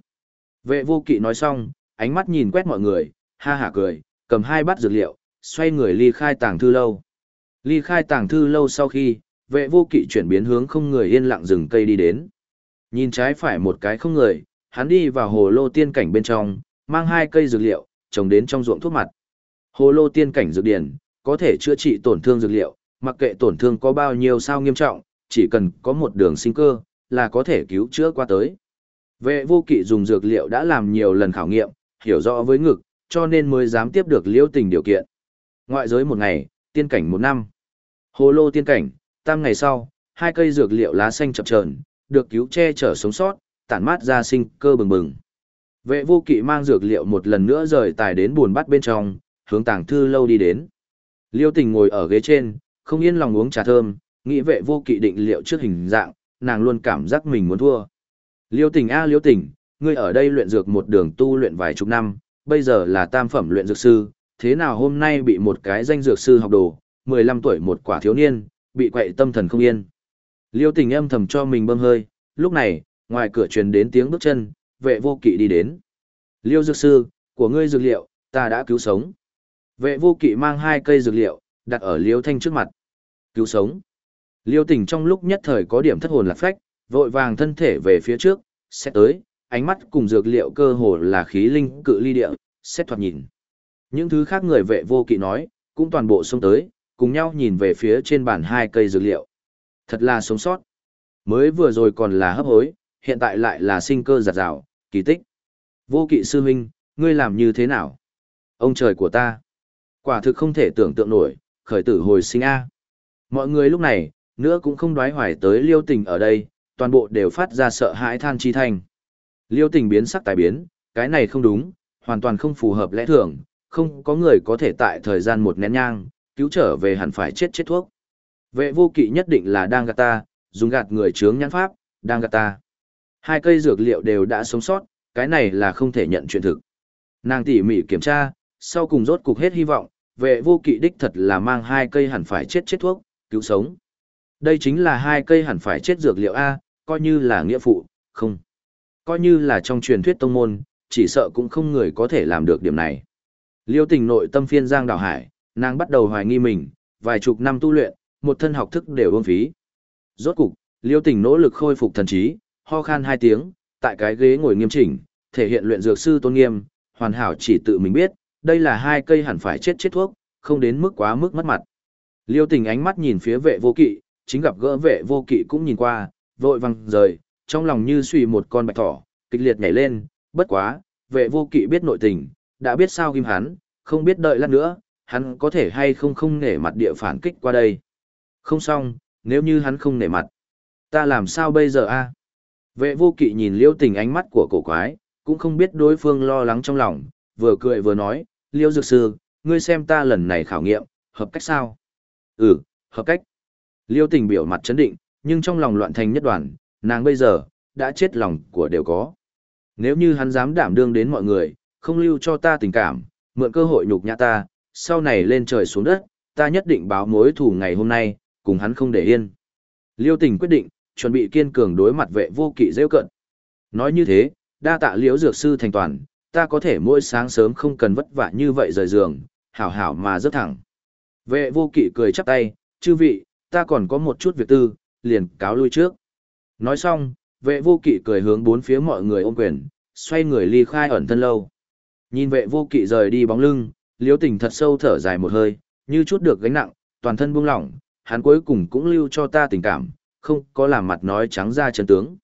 Vệ vô kỵ nói xong, ánh mắt nhìn quét mọi người, ha ha cười, cầm hai bát dược liệu, xoay người ly khai tàng thư lâu. Ly khai tàng thư lâu sau khi, vệ vô kỵ chuyển biến hướng không người yên lặng rừng cây đi đến. Nhìn trái phải một cái không người, hắn đi vào hồ lô tiên cảnh bên trong, mang hai cây dược liệu, trồng đến trong ruộng thuốc mặt. Hồ lô tiên cảnh dược điển, có thể chữa trị tổn thương dược liệu, mặc kệ tổn thương có bao nhiêu sao nghiêm trọng, chỉ cần có một đường sinh cơ, là có thể cứu chữa qua tới. Vệ vô kỵ dùng dược liệu đã làm nhiều lần khảo nghiệm, hiểu rõ với ngực, cho nên mới dám tiếp được liễu tình điều kiện. Ngoại giới một ngày, tiên cảnh một năm. Hồ lô tiên cảnh, tam ngày sau, hai cây dược liệu lá xanh chập chờn, được cứu che chở sống sót, tản mát ra sinh cơ bừng bừng. Vệ vô kỵ mang dược liệu một lần nữa rời tài đến buồn bắt bên trong, hướng tàng thư lâu đi đến. Liêu tình ngồi ở ghế trên, không yên lòng uống trà thơm, nghĩ vệ vô kỵ định liệu trước hình dạng, nàng luôn cảm giác mình muốn thua. Liêu tình a liêu tình, ngươi ở đây luyện dược một đường tu luyện vài chục năm, bây giờ là tam phẩm luyện dược sư, thế nào hôm nay bị một cái danh dược sư học đồ, 15 tuổi một quả thiếu niên, bị quậy tâm thần không yên. Liêu tình âm thầm cho mình bơm hơi, lúc này, ngoài cửa truyền đến tiếng bước chân, vệ vô kỵ đi đến. Liêu dược sư, của ngươi dược liệu, ta đã cứu sống. Vệ vô kỵ mang hai cây dược liệu, đặt ở liêu thanh trước mặt. Cứu sống. Liêu tình trong lúc nhất thời có điểm thất hồn lạc phách, vội vàng thân thể về phía trước, xét tới, ánh mắt cùng dược liệu cơ hồ là khí linh cự ly địa, xét thoạt nhìn. Những thứ khác người vệ vô kỵ nói, cũng toàn bộ xông tới, cùng nhau nhìn về phía trên bàn hai cây dược liệu. Thật là sống sót. Mới vừa rồi còn là hấp hối, hiện tại lại là sinh cơ giạt rào, kỳ tích. Vô kỵ sư huynh, ngươi làm như thế nào? Ông trời của ta. Quả thực không thể tưởng tượng nổi, khởi tử hồi sinh A. Mọi người lúc này, nữa cũng không đoái hoài tới liêu tình ở đây, toàn bộ đều phát ra sợ hãi than chi thanh. Liêu tình biến sắc tài biến, cái này không đúng, hoàn toàn không phù hợp lẽ thường, không có người có thể tại thời gian một nén nhang, cứu trở về hẳn phải chết chết thuốc. Vệ vô kỵ nhất định là đang gạt ta, dùng gạt người chướng nhãn pháp, đang gạt ta. Hai cây dược liệu đều đã sống sót, cái này là không thể nhận chuyện thực. Nàng tỉ mỉ kiểm tra, sau cùng rốt cục hết hy vọng, vệ vô kỵ đích thật là mang hai cây hẳn phải chết chết thuốc, cứu sống. Đây chính là hai cây hẳn phải chết dược liệu A, coi như là nghĩa phụ, không. Coi như là trong truyền thuyết tông môn, chỉ sợ cũng không người có thể làm được điểm này. Liêu tình nội tâm phiên giang đảo hải, nàng bắt đầu hoài nghi mình, vài chục năm tu luyện, một thân học thức đều ương phí. Rốt cục, liêu tình nỗ lực khôi phục thần trí, ho khan hai tiếng, tại cái ghế ngồi nghiêm chỉnh, thể hiện luyện dược sư tôn nghiêm, hoàn hảo chỉ tự mình biết, đây là hai cây hẳn phải chết chết thuốc, không đến mức quá mức mất mặt. Liêu tình ánh mắt nhìn phía vệ vô kỵ, chính gặp gỡ vệ vô kỵ cũng nhìn qua, vội văng rời, trong lòng như suy một con bạch thỏ, kịch liệt nhảy lên, bất quá, vệ vô kỵ biết nội tình, đã biết sao kim hắn, không biết đợi lát nữa, hắn có thể hay không không nể mặt địa phản kích qua đây. Không xong, nếu như hắn không nể mặt, ta làm sao bây giờ a? Vệ vô kỵ nhìn liêu tình ánh mắt của cổ quái, cũng không biết đối phương lo lắng trong lòng, vừa cười vừa nói, liêu dược sư, ngươi xem ta lần này khảo nghiệm, hợp cách sao? Ừ, hợp cách. Liêu tình biểu mặt chấn định, nhưng trong lòng loạn thành nhất đoàn, nàng bây giờ, đã chết lòng của đều có. Nếu như hắn dám đảm đương đến mọi người, không lưu cho ta tình cảm, mượn cơ hội nhục nhã ta, sau này lên trời xuống đất, ta nhất định báo mối thù ngày hôm nay, cùng hắn không để yên. Liêu tình quyết định, chuẩn bị kiên cường đối mặt vệ vô kỵ rêu cận. Nói như thế, đa tạ liễu dược sư thành toàn, ta có thể mỗi sáng sớm không cần vất vả như vậy rời giường, hảo hảo mà rất thẳng. Vệ vô kỵ cười chắp tay, chư vị, ta còn có một chút việc tư, liền cáo lui trước. Nói xong, vệ vô kỵ cười hướng bốn phía mọi người ôm quyền, xoay người ly khai ẩn thân lâu. Nhìn vệ vô kỵ rời đi bóng lưng, liếu tình thật sâu thở dài một hơi, như chút được gánh nặng, toàn thân buông lỏng, hắn cuối cùng cũng lưu cho ta tình cảm, không có làm mặt nói trắng ra chân tướng.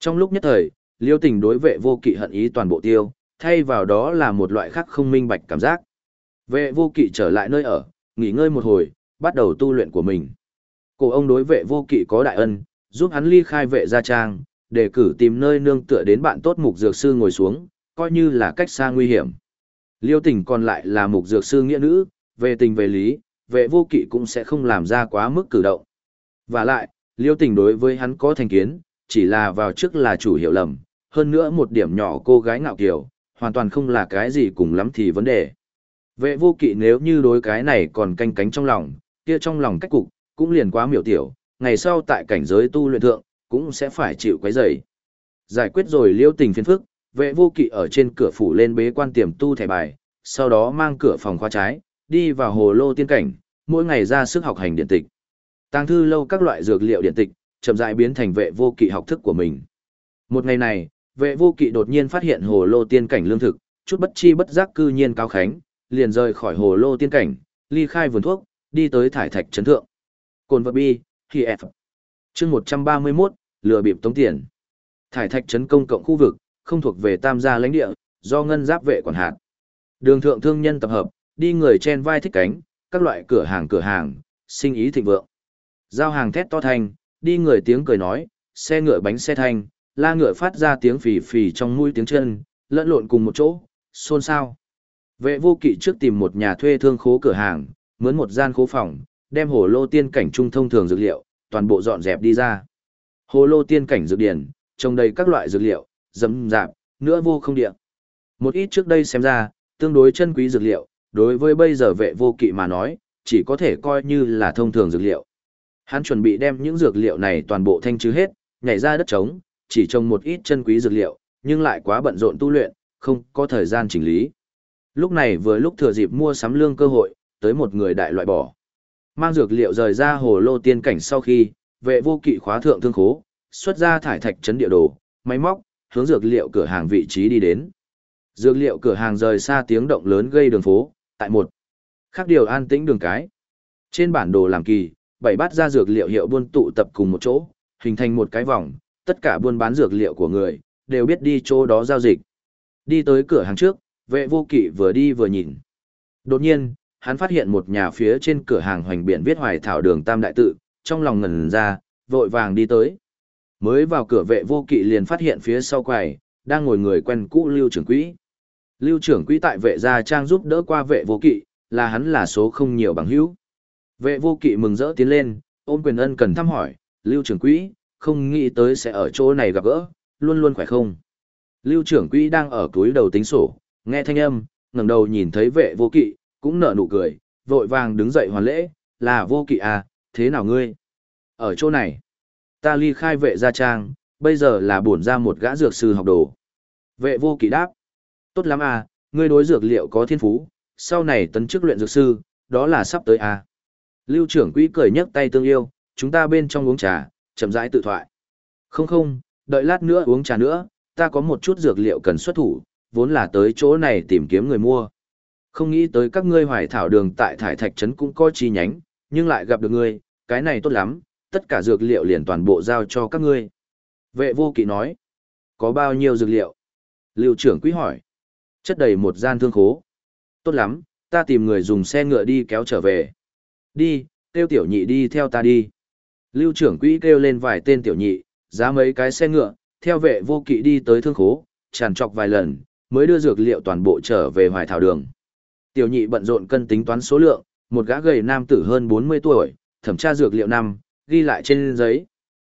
Trong lúc nhất thời, liêu tình đối vệ vô kỵ hận ý toàn bộ tiêu, thay vào đó là một loại khác không minh bạch cảm giác. Vệ vô kỵ trở lại nơi ở, nghỉ ngơi một hồi, bắt đầu tu luyện của mình. Cổ ông đối vệ vô kỵ có đại ân, giúp hắn ly khai vệ gia trang, để cử tìm nơi nương tựa đến bạn tốt mục dược sư ngồi xuống, coi như là cách xa nguy hiểm. Liêu tình còn lại là mục dược sư nghĩa nữ, về tình về lý, vệ vô kỵ cũng sẽ không làm ra quá mức cử động. Và lại, liêu tình đối với hắn có thành kiến, chỉ là vào trước là chủ hiểu lầm, hơn nữa một điểm nhỏ cô gái ngạo kiều, hoàn toàn không là cái gì cùng lắm thì vấn đề. Vệ vô kỵ nếu như đối cái này còn canh cánh trong lòng, kia trong lòng cách cục, cũng liền quá miểu tiểu, ngày sau tại cảnh giới tu luyện thượng, cũng sẽ phải chịu quấy rầy. Giải quyết rồi liêu tình phiền phức, vệ vô kỵ ở trên cửa phủ lên bế quan tiềm tu thẻ bài, sau đó mang cửa phòng khóa trái, đi vào hồ lô tiên cảnh, mỗi ngày ra sức học hành điện tịch. Tàng thư lâu các loại dược liệu điện tịch, chậm rãi biến thành vệ vô kỵ học thức của mình. Một ngày này, vệ vô kỵ đột nhiên phát hiện hồ lô tiên cảnh lương thực, chút bất chi bất giác cư nhiên cao khánh, liền rời khỏi hồ lô tiên cảnh, ly khai vườn thuốc, đi tới thải thạch trấn thượng. Cồn vật bi, khi F. chương 131, lừa bịp tống tiền. Thải thạch trấn công cộng khu vực, không thuộc về tam gia lãnh địa, do ngân giáp vệ quản hạt. Đường thượng thương nhân tập hợp, đi người chen vai thích cánh, các loại cửa hàng cửa hàng, sinh ý thịnh vượng. Giao hàng thét to thành, đi người tiếng cười nói, xe ngựa bánh xe thanh, la ngựa phát ra tiếng phì phì trong mũi tiếng chân, lẫn lộn cùng một chỗ, xôn xao. Vệ vô kỵ trước tìm một nhà thuê thương khố cửa hàng, mướn một gian khố phòng, đem hồ lô tiên cảnh trung thông thường dược liệu, toàn bộ dọn dẹp đi ra. Hồ lô tiên cảnh dược điển, trồng đầy các loại dược liệu, dấm dạp, nữa vô không địa. Một ít trước đây xem ra, tương đối chân quý dược liệu, đối với bây giờ vệ vô kỵ mà nói, chỉ có thể coi như là thông thường dược liệu. Hắn chuẩn bị đem những dược liệu này toàn bộ thanh trừ hết, nhảy ra đất trống, chỉ trồng một ít chân quý dược liệu, nhưng lại quá bận rộn tu luyện, không có thời gian chỉnh lý. Lúc này vừa lúc thừa dịp mua sắm lương cơ hội, tới một người đại loại bỏ. Mang dược liệu rời ra hồ lô tiên cảnh sau khi, vệ vô kỵ khóa thượng thương khố, xuất ra thải thạch trấn địa đồ, máy móc, hướng dược liệu cửa hàng vị trí đi đến. Dược liệu cửa hàng rời xa tiếng động lớn gây đường phố, tại một khác điều an tĩnh đường cái. Trên bản đồ làm kỳ, bảy bát ra dược liệu hiệu buôn tụ tập cùng một chỗ, hình thành một cái vòng, tất cả buôn bán dược liệu của người, đều biết đi chỗ đó giao dịch. Đi tới cửa hàng trước, vệ vô kỵ vừa đi vừa nhìn. Đột nhiên, hắn phát hiện một nhà phía trên cửa hàng hoành biển viết hoài thảo đường tam đại tự, trong lòng ngẩn ra, vội vàng đi tới. Mới vào cửa vệ vô kỵ liền phát hiện phía sau quầy, đang ngồi người quen cũ lưu trưởng quỹ. Lưu trưởng quỹ tại vệ gia trang giúp đỡ qua vệ vô kỵ, là hắn là số không nhiều bằng hữu. Vệ vô kỵ mừng rỡ tiến lên, ôm quyền ân cần thăm hỏi, lưu trưởng quỹ, không nghĩ tới sẽ ở chỗ này gặp gỡ, luôn luôn khỏe không. Lưu trưởng quỹ đang ở túi đầu tính sổ, nghe thanh âm, ngẩng đầu nhìn thấy vệ vô kỵ, cũng nở nụ cười, vội vàng đứng dậy hoàn lễ, là vô kỵ à, thế nào ngươi? Ở chỗ này, ta ly khai vệ gia trang, bây giờ là bổn ra một gã dược sư học đồ. Vệ vô kỵ đáp. Tốt lắm à, ngươi đối dược liệu có thiên phú, sau này tấn chức luyện dược sư, đó là sắp tới à. Lưu trưởng quỹ cười nhấc tay tương yêu, chúng ta bên trong uống trà, chậm rãi tự thoại. Không không, đợi lát nữa uống trà nữa, ta có một chút dược liệu cần xuất thủ, vốn là tới chỗ này tìm kiếm người mua. Không nghĩ tới các ngươi hoài thảo đường tại thải thạch trấn cũng có chi nhánh, nhưng lại gặp được ngươi, cái này tốt lắm, tất cả dược liệu liền toàn bộ giao cho các ngươi. Vệ vô kỵ nói, có bao nhiêu dược liệu? Lưu trưởng quý hỏi, chất đầy một gian thương khố. Tốt lắm, ta tìm người dùng xe ngựa đi kéo trở về. Đi, tiêu tiểu nhị đi theo ta đi. Lưu trưởng quỹ kêu lên vài tên tiểu nhị, giá mấy cái xe ngựa, theo vệ vô kỵ đi tới thương khố, tràn trọc vài lần, mới đưa dược liệu toàn bộ trở về hoài thảo đường. Tiểu nhị bận rộn cân tính toán số lượng, một gã gầy nam tử hơn 40 tuổi, thẩm tra dược liệu năm, ghi lại trên giấy.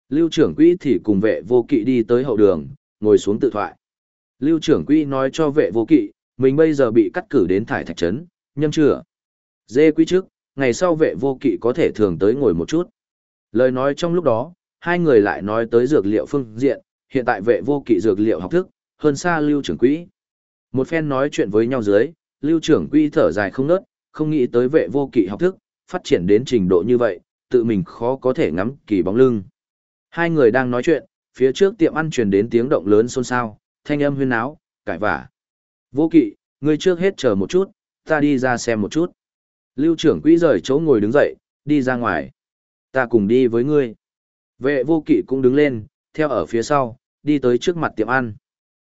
Lưu trưởng quỹ thì cùng vệ vô kỵ đi tới hậu đường, ngồi xuống tự thoại. Lưu trưởng quỹ nói cho vệ vô kỵ, mình bây giờ bị cắt cử đến thải thạch trấn, nhâm chưa. Dê quý trước, ngày sau vệ vô kỵ có thể thường tới ngồi một chút. Lời nói trong lúc đó, hai người lại nói tới dược liệu phương diện, hiện tại vệ vô kỵ dược liệu học thức, hơn xa lưu trưởng quỹ. Một phen nói chuyện với nhau dưới, lưu trưởng quỹ thở dài không nớt, không nghĩ tới vệ vô kỵ học thức, phát triển đến trình độ như vậy, tự mình khó có thể ngắm kỳ bóng lưng. Hai người đang nói chuyện, phía trước tiệm ăn truyền đến tiếng động lớn xôn xao, thanh âm huyên náo, cãi vả. Vô kỵ, ngươi trước hết chờ một chút, ta đi ra xem một chút. Lưu trưởng quỹ rời chỗ ngồi đứng dậy, đi ra ngoài. Ta cùng đi với ngươi. Vệ vô kỵ cũng đứng lên, theo ở phía sau, đi tới trước mặt tiệm ăn.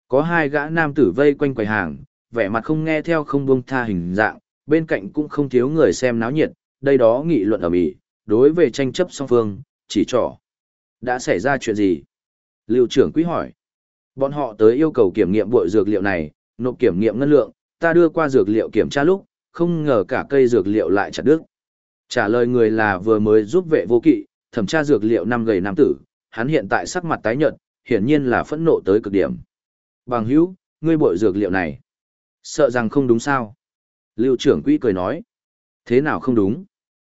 Có hai gã nam tử vây quanh quầy hàng, vẻ mặt không nghe theo không buông tha hình dạng, bên cạnh cũng không thiếu người xem náo nhiệt, đây đó nghị luận ở mỹ, đối về tranh chấp song phương, chỉ trỏ. Đã xảy ra chuyện gì? Lưu trưởng quý hỏi. Bọn họ tới yêu cầu kiểm nghiệm bội dược liệu này, nộp kiểm nghiệm ngân lượng, ta đưa qua dược liệu kiểm tra lúc, không ngờ cả cây dược liệu lại chặt đứt. Trả lời người là vừa mới giúp vệ vô kỵ, thẩm tra dược liệu năm gầy nam tử, hắn hiện tại sắc mặt tái nhợt, hiển nhiên là phẫn nộ tới cực điểm. Bằng hữu, ngươi bội dược liệu này, sợ rằng không đúng sao? Lưu trưởng quỹ cười nói, thế nào không đúng?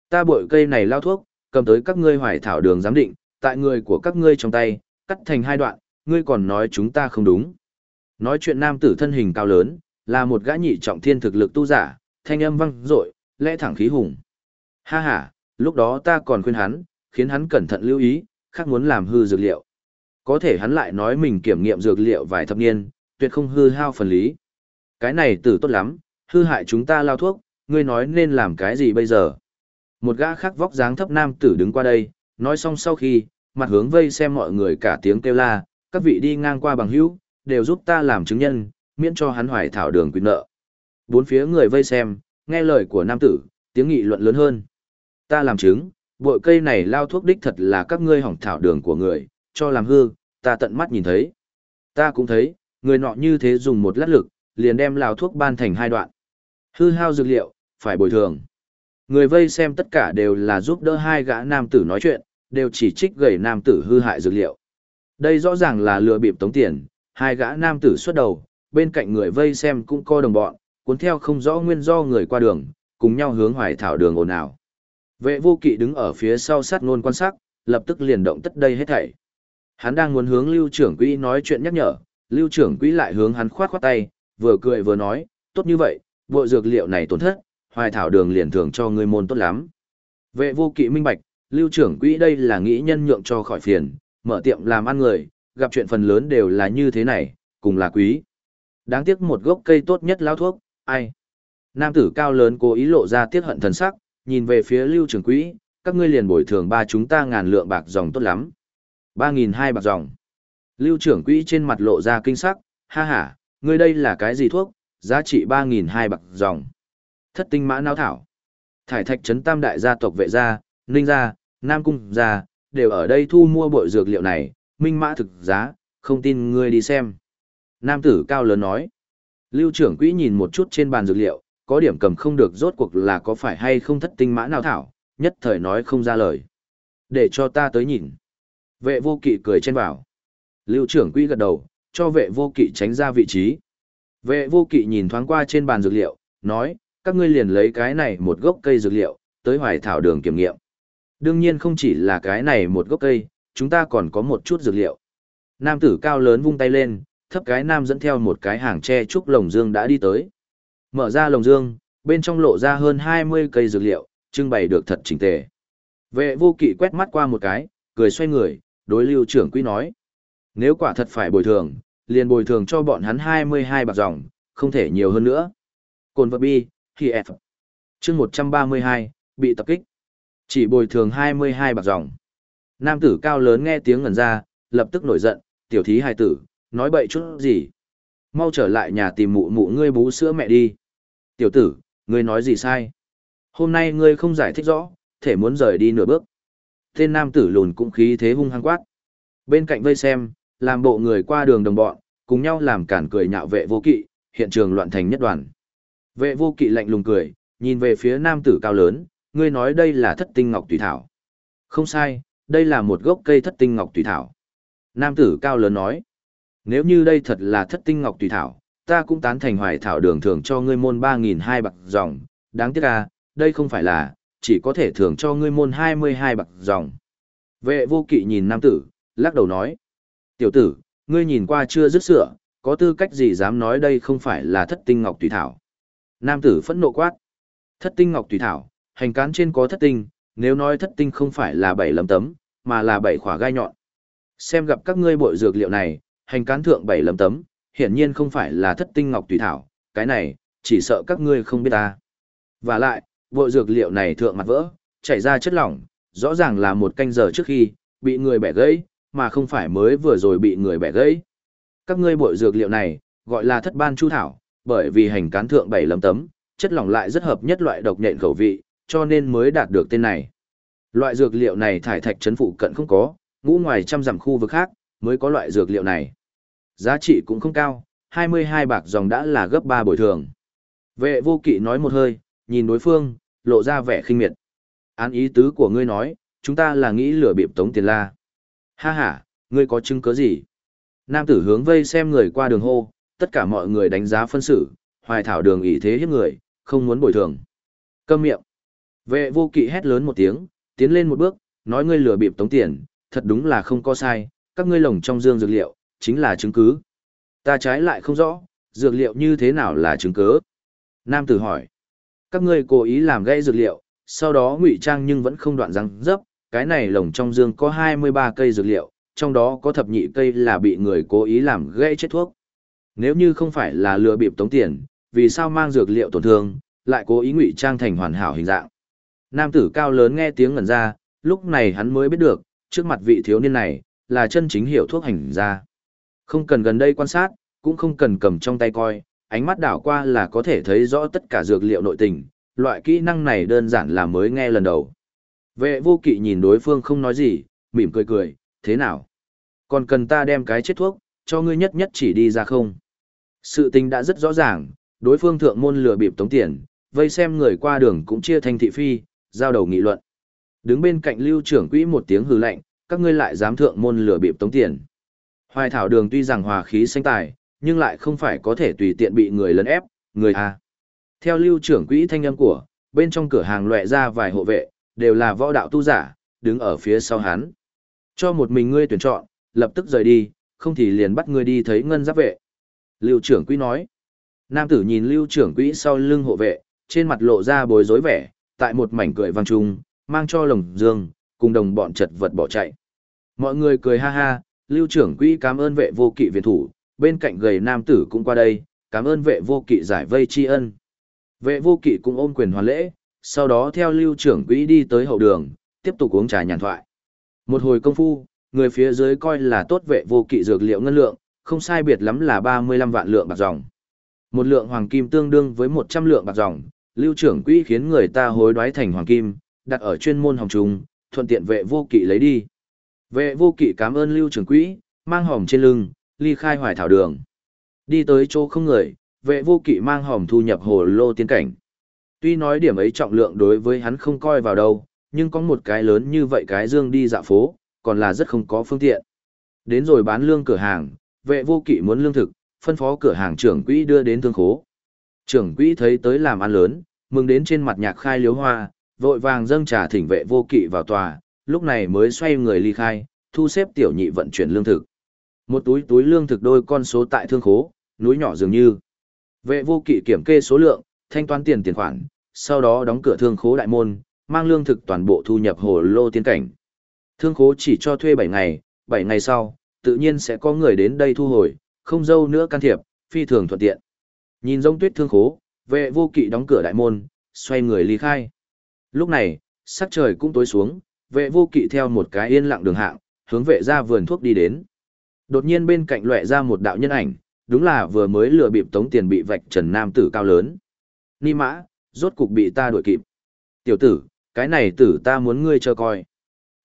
Ta bội cây này lao thuốc, cầm tới các ngươi hoài thảo đường giám định, tại người của các ngươi trong tay, cắt thành hai đoạn, ngươi còn nói chúng ta không đúng. Nói chuyện nam tử thân hình cao lớn, là một gã nhị trọng thiên thực lực tu giả, thanh âm vang dội, lẽ thẳng khí hùng. Ha ha, lúc đó ta còn khuyên hắn, khiến hắn cẩn thận lưu ý, khác muốn làm hư dược liệu. Có thể hắn lại nói mình kiểm nghiệm dược liệu vài thập niên, tuyệt không hư hao phần lý. Cái này tử tốt lắm, hư hại chúng ta lao thuốc, ngươi nói nên làm cái gì bây giờ? Một gã khác vóc dáng thấp nam tử đứng qua đây, nói xong sau khi, mặt hướng vây xem mọi người cả tiếng kêu la, các vị đi ngang qua bằng hữu, đều giúp ta làm chứng nhân, miễn cho hắn hoài thảo đường quyền nợ. Bốn phía người vây xem, nghe lời của nam tử, tiếng nghị luận lớn hơn. Ta làm chứng, bội cây này lao thuốc đích thật là các ngươi hỏng thảo đường của người, cho làm hư, ta tận mắt nhìn thấy. Ta cũng thấy, người nọ như thế dùng một lát lực, liền đem lao thuốc ban thành hai đoạn. Hư hao dược liệu, phải bồi thường. Người vây xem tất cả đều là giúp đỡ hai gã nam tử nói chuyện, đều chỉ trích gầy nam tử hư hại dược liệu. Đây rõ ràng là lừa bịp tống tiền, hai gã nam tử xuất đầu, bên cạnh người vây xem cũng co đồng bọn, cuốn theo không rõ nguyên do người qua đường, cùng nhau hướng hoài thảo đường ồn ào. Vệ vô kỵ đứng ở phía sau sát ngôn quan sát, lập tức liền động tất đây hết thảy. Hắn đang muốn hướng lưu trưởng quỹ nói chuyện nhắc nhở, lưu trưởng quỹ lại hướng hắn khoát khoát tay, vừa cười vừa nói, tốt như vậy, bộ dược liệu này tổn thất, hoài thảo đường liền thường cho ngươi môn tốt lắm. Vệ vô kỵ minh bạch, lưu trưởng quỹ đây là nghĩ nhân nhượng cho khỏi phiền, mở tiệm làm ăn người, gặp chuyện phần lớn đều là như thế này, cùng là quý. Đáng tiếc một gốc cây tốt nhất lao thuốc, ai? Nam tử cao lớn cố ý lộ ra tiếc hận thần sắc, nhìn về phía lưu trưởng quỹ, các ngươi liền bồi thường ba chúng ta ngàn lượng bạc dòng tốt lắm. Ba nghìn hai bạc dòng. Lưu trưởng quỹ trên mặt lộ ra kinh sắc, ha ha, ngươi đây là cái gì thuốc, giá trị ba nghìn hai bạc dòng. Thất tinh mã nao thảo. Thải thạch trấn tam đại gia tộc vệ gia, ninh gia, nam cung gia, đều ở đây thu mua bội dược liệu này, minh mã thực giá, không tin ngươi đi xem. Nam tử cao lớn nói. Lưu trưởng quỹ nhìn một chút trên bàn dược liệu, có điểm cầm không được rốt cuộc là có phải hay không thất tinh mã nào thảo, nhất thời nói không ra lời. Để cho ta tới nhìn. Vệ vô kỵ cười trên vào. Lưu trưởng quỹ gật đầu, cho vệ vô kỵ tránh ra vị trí. Vệ vô kỵ nhìn thoáng qua trên bàn dược liệu, nói, các ngươi liền lấy cái này một gốc cây dược liệu, tới hoài thảo đường kiểm nghiệm. Đương nhiên không chỉ là cái này một gốc cây, chúng ta còn có một chút dược liệu. Nam tử cao lớn vung tay lên, thấp cái nam dẫn theo một cái hàng tre trúc lồng dương đã đi tới. Mở ra lồng dương, bên trong lộ ra hơn 20 cây dược liệu, trưng bày được thật chỉnh tề. Vệ vô kỵ quét mắt qua một cái, cười xoay người, đối lưu trưởng quý nói. Nếu quả thật phải bồi thường, liền bồi thường cho bọn hắn 22 bạc dòng, không thể nhiều hơn nữa. Cồn vật bi, khi F. chương 132, bị tập kích. Chỉ bồi thường 22 bạc dòng. Nam tử cao lớn nghe tiếng ngẩn ra, lập tức nổi giận, tiểu thí hài tử, nói bậy chút gì. Mau trở lại nhà tìm mụ mụ ngươi bú sữa mẹ đi. Tiểu tử, ngươi nói gì sai? Hôm nay ngươi không giải thích rõ, thể muốn rời đi nửa bước. Tên nam tử lùn cũng khí thế hung hăng quát. Bên cạnh vây xem, làm bộ người qua đường đồng bọn, cùng nhau làm cản cười nhạo vệ vô kỵ, hiện trường loạn thành nhất đoàn. Vệ vô kỵ lạnh lùng cười, nhìn về phía nam tử cao lớn, ngươi nói đây là thất tinh ngọc tùy thảo. Không sai, đây là một gốc cây thất tinh ngọc tùy thảo. Nam tử cao lớn nói, nếu như đây thật là thất tinh ngọc tùy thảo, ta cũng tán thành hoài thảo đường thường cho ngươi môn 3.200 bạc dòng, đáng tiếc à, đây không phải là, chỉ có thể thưởng cho ngươi môn 22 bạc dòng. Vệ vô kỵ nhìn nam tử, lắc đầu nói, tiểu tử, ngươi nhìn qua chưa dứt sửa, có tư cách gì dám nói đây không phải là thất tinh ngọc tùy thảo. Nam tử phẫn nộ quát, thất tinh ngọc tùy thảo, hành cán trên có thất tinh, nếu nói thất tinh không phải là bảy lấm tấm, mà là bảy khỏa gai nhọn. Xem gặp các ngươi bội dược liệu này, hành cán thượng bảy lấm tấm, hiển nhiên không phải là thất tinh ngọc tùy thảo, cái này, chỉ sợ các ngươi không biết ta. Và lại, bộ dược liệu này thượng mặt vỡ, chảy ra chất lỏng, rõ ràng là một canh giờ trước khi, bị người bẻ gãy, mà không phải mới vừa rồi bị người bẻ gãy. Các ngươi bộ dược liệu này, gọi là thất ban chu thảo, bởi vì hành cán thượng bảy lấm tấm, chất lỏng lại rất hợp nhất loại độc nhện khẩu vị, cho nên mới đạt được tên này. Loại dược liệu này thải thạch trấn phụ cận không có, ngũ ngoài trăm dặm khu vực khác, mới có loại dược liệu này. Giá trị cũng không cao, 22 bạc dòng đã là gấp 3 bồi thường. Vệ vô kỵ nói một hơi, nhìn đối phương, lộ ra vẻ khinh miệt. Án ý tứ của ngươi nói, chúng ta là nghĩ lừa bịp tống tiền la. Ha ha, ngươi có chứng cứ gì? Nam tử hướng vây xem người qua đường hô, tất cả mọi người đánh giá phân xử, hoài thảo đường ý thế hiếp người, không muốn bồi thường. Câm miệng. Vệ vô kỵ hét lớn một tiếng, tiến lên một bước, nói ngươi lừa bịp tống tiền, thật đúng là không có sai, các ngươi lồng trong dương dược liệu, chính là chứng cứ. Ta trái lại không rõ, dược liệu như thế nào là chứng cứ. Nam tử hỏi, các ngươi cố ý làm gây dược liệu, sau đó ngụy trang nhưng vẫn không đoạn răng dấp, cái này lồng trong dương có 23 cây dược liệu, trong đó có thập nhị cây là bị người cố ý làm gây chết thuốc. Nếu như không phải là lừa bịp tống tiền, vì sao mang dược liệu tổn thương, lại cố ý ngụy trang thành hoàn hảo hình dạng. Nam tử cao lớn nghe tiếng ngẩn ra, lúc này hắn mới biết được, trước mặt vị thiếu niên này, là chân chính hiểu thuốc hành ra. Không cần gần đây quan sát, cũng không cần cầm trong tay coi, ánh mắt đảo qua là có thể thấy rõ tất cả dược liệu nội tình, loại kỹ năng này đơn giản là mới nghe lần đầu. Vệ vô kỵ nhìn đối phương không nói gì, mỉm cười cười, thế nào? Còn cần ta đem cái chết thuốc, cho ngươi nhất nhất chỉ đi ra không? Sự tình đã rất rõ ràng, đối phương thượng môn lừa bịp tống tiền, vây xem người qua đường cũng chia thành thị phi, giao đầu nghị luận. Đứng bên cạnh lưu trưởng quỹ một tiếng hừ lạnh, các ngươi lại dám thượng môn lừa bịp tống tiền. Hoài thảo đường tuy rằng hòa khí xanh tài, nhưng lại không phải có thể tùy tiện bị người lấn ép, người a. Theo lưu trưởng quỹ thanh âm của, bên trong cửa hàng lóe ra vài hộ vệ, đều là võ đạo tu giả, đứng ở phía sau hắn. Cho một mình ngươi tuyển chọn, lập tức rời đi, không thì liền bắt ngươi đi thấy ngân giáp vệ. Lưu trưởng quỹ nói. Nam tử nhìn lưu trưởng quỹ sau lưng hộ vệ, trên mặt lộ ra bối rối vẻ, tại một mảnh cười vang trung, mang cho lồng dương, cùng đồng bọn chật vật bỏ chạy. Mọi người cười ha ha, lưu trưởng quỹ cảm ơn vệ vô kỵ viện thủ, bên cạnh gầy nam tử cũng qua đây, cảm ơn vệ vô kỵ giải vây tri ân. Vệ vô kỵ cũng ôm quyền hoàn lễ, sau đó theo lưu trưởng quỹ đi tới hậu đường, tiếp tục uống trà nhàn thoại. Một hồi công phu, người phía dưới coi là tốt vệ vô kỵ dược liệu ngân lượng, không sai biệt lắm là 35 vạn lượng bạc dòng. Một lượng hoàng kim tương đương với 100 lượng bạc dòng, lưu trưởng quỹ khiến người ta hối đoái thành hoàng kim, đặt ở chuyên môn hồng trùng, thuận tiện vệ vô kỵ lấy đi. Vệ vô kỵ cảm ơn lưu trưởng quỹ, mang hòm trên lưng, ly khai hoài thảo đường. Đi tới chỗ không người, vệ vô kỵ mang hòm thu nhập hồ lô tiên cảnh. Tuy nói điểm ấy trọng lượng đối với hắn không coi vào đâu, nhưng có một cái lớn như vậy cái dương đi dạo phố, còn là rất không có phương tiện. Đến rồi bán lương cửa hàng, vệ vô kỵ muốn lương thực, phân phó cửa hàng trưởng quỹ đưa đến thương khố. Trưởng quỹ thấy tới làm ăn lớn, mừng đến trên mặt nhạc khai liếu hoa, vội vàng dâng trà thỉnh vệ vô kỵ vào tòa, lúc này mới xoay người ly khai, thu xếp tiểu nhị vận chuyển lương thực. Một túi túi lương thực đôi con số tại thương khố, núi nhỏ dường như. Vệ vô kỵ kiểm kê số lượng, thanh toán tiền tiền khoản, sau đó đóng cửa thương khố đại môn, mang lương thực toàn bộ thu nhập hồ lô tiên cảnh. Thương khố chỉ cho thuê 7 ngày, 7 ngày sau, tự nhiên sẽ có người đến đây thu hồi, không dâu nữa can thiệp, phi thường thuận tiện. Nhìn rông tuyết thương khố, vệ vô kỵ đóng cửa đại môn, xoay người ly khai. Lúc này, sắc trời cũng tối xuống, vệ vô kỵ theo một cái yên lặng đường hạng, hướng vệ ra vườn thuốc đi đến. Đột nhiên bên cạnh lóe ra một đạo nhân ảnh, đúng là vừa mới lừa bịp tống tiền bị vạch trần nam tử cao lớn. Ni mã, rốt cục bị ta đuổi kịp. Tiểu tử, cái này tử ta muốn ngươi chờ coi.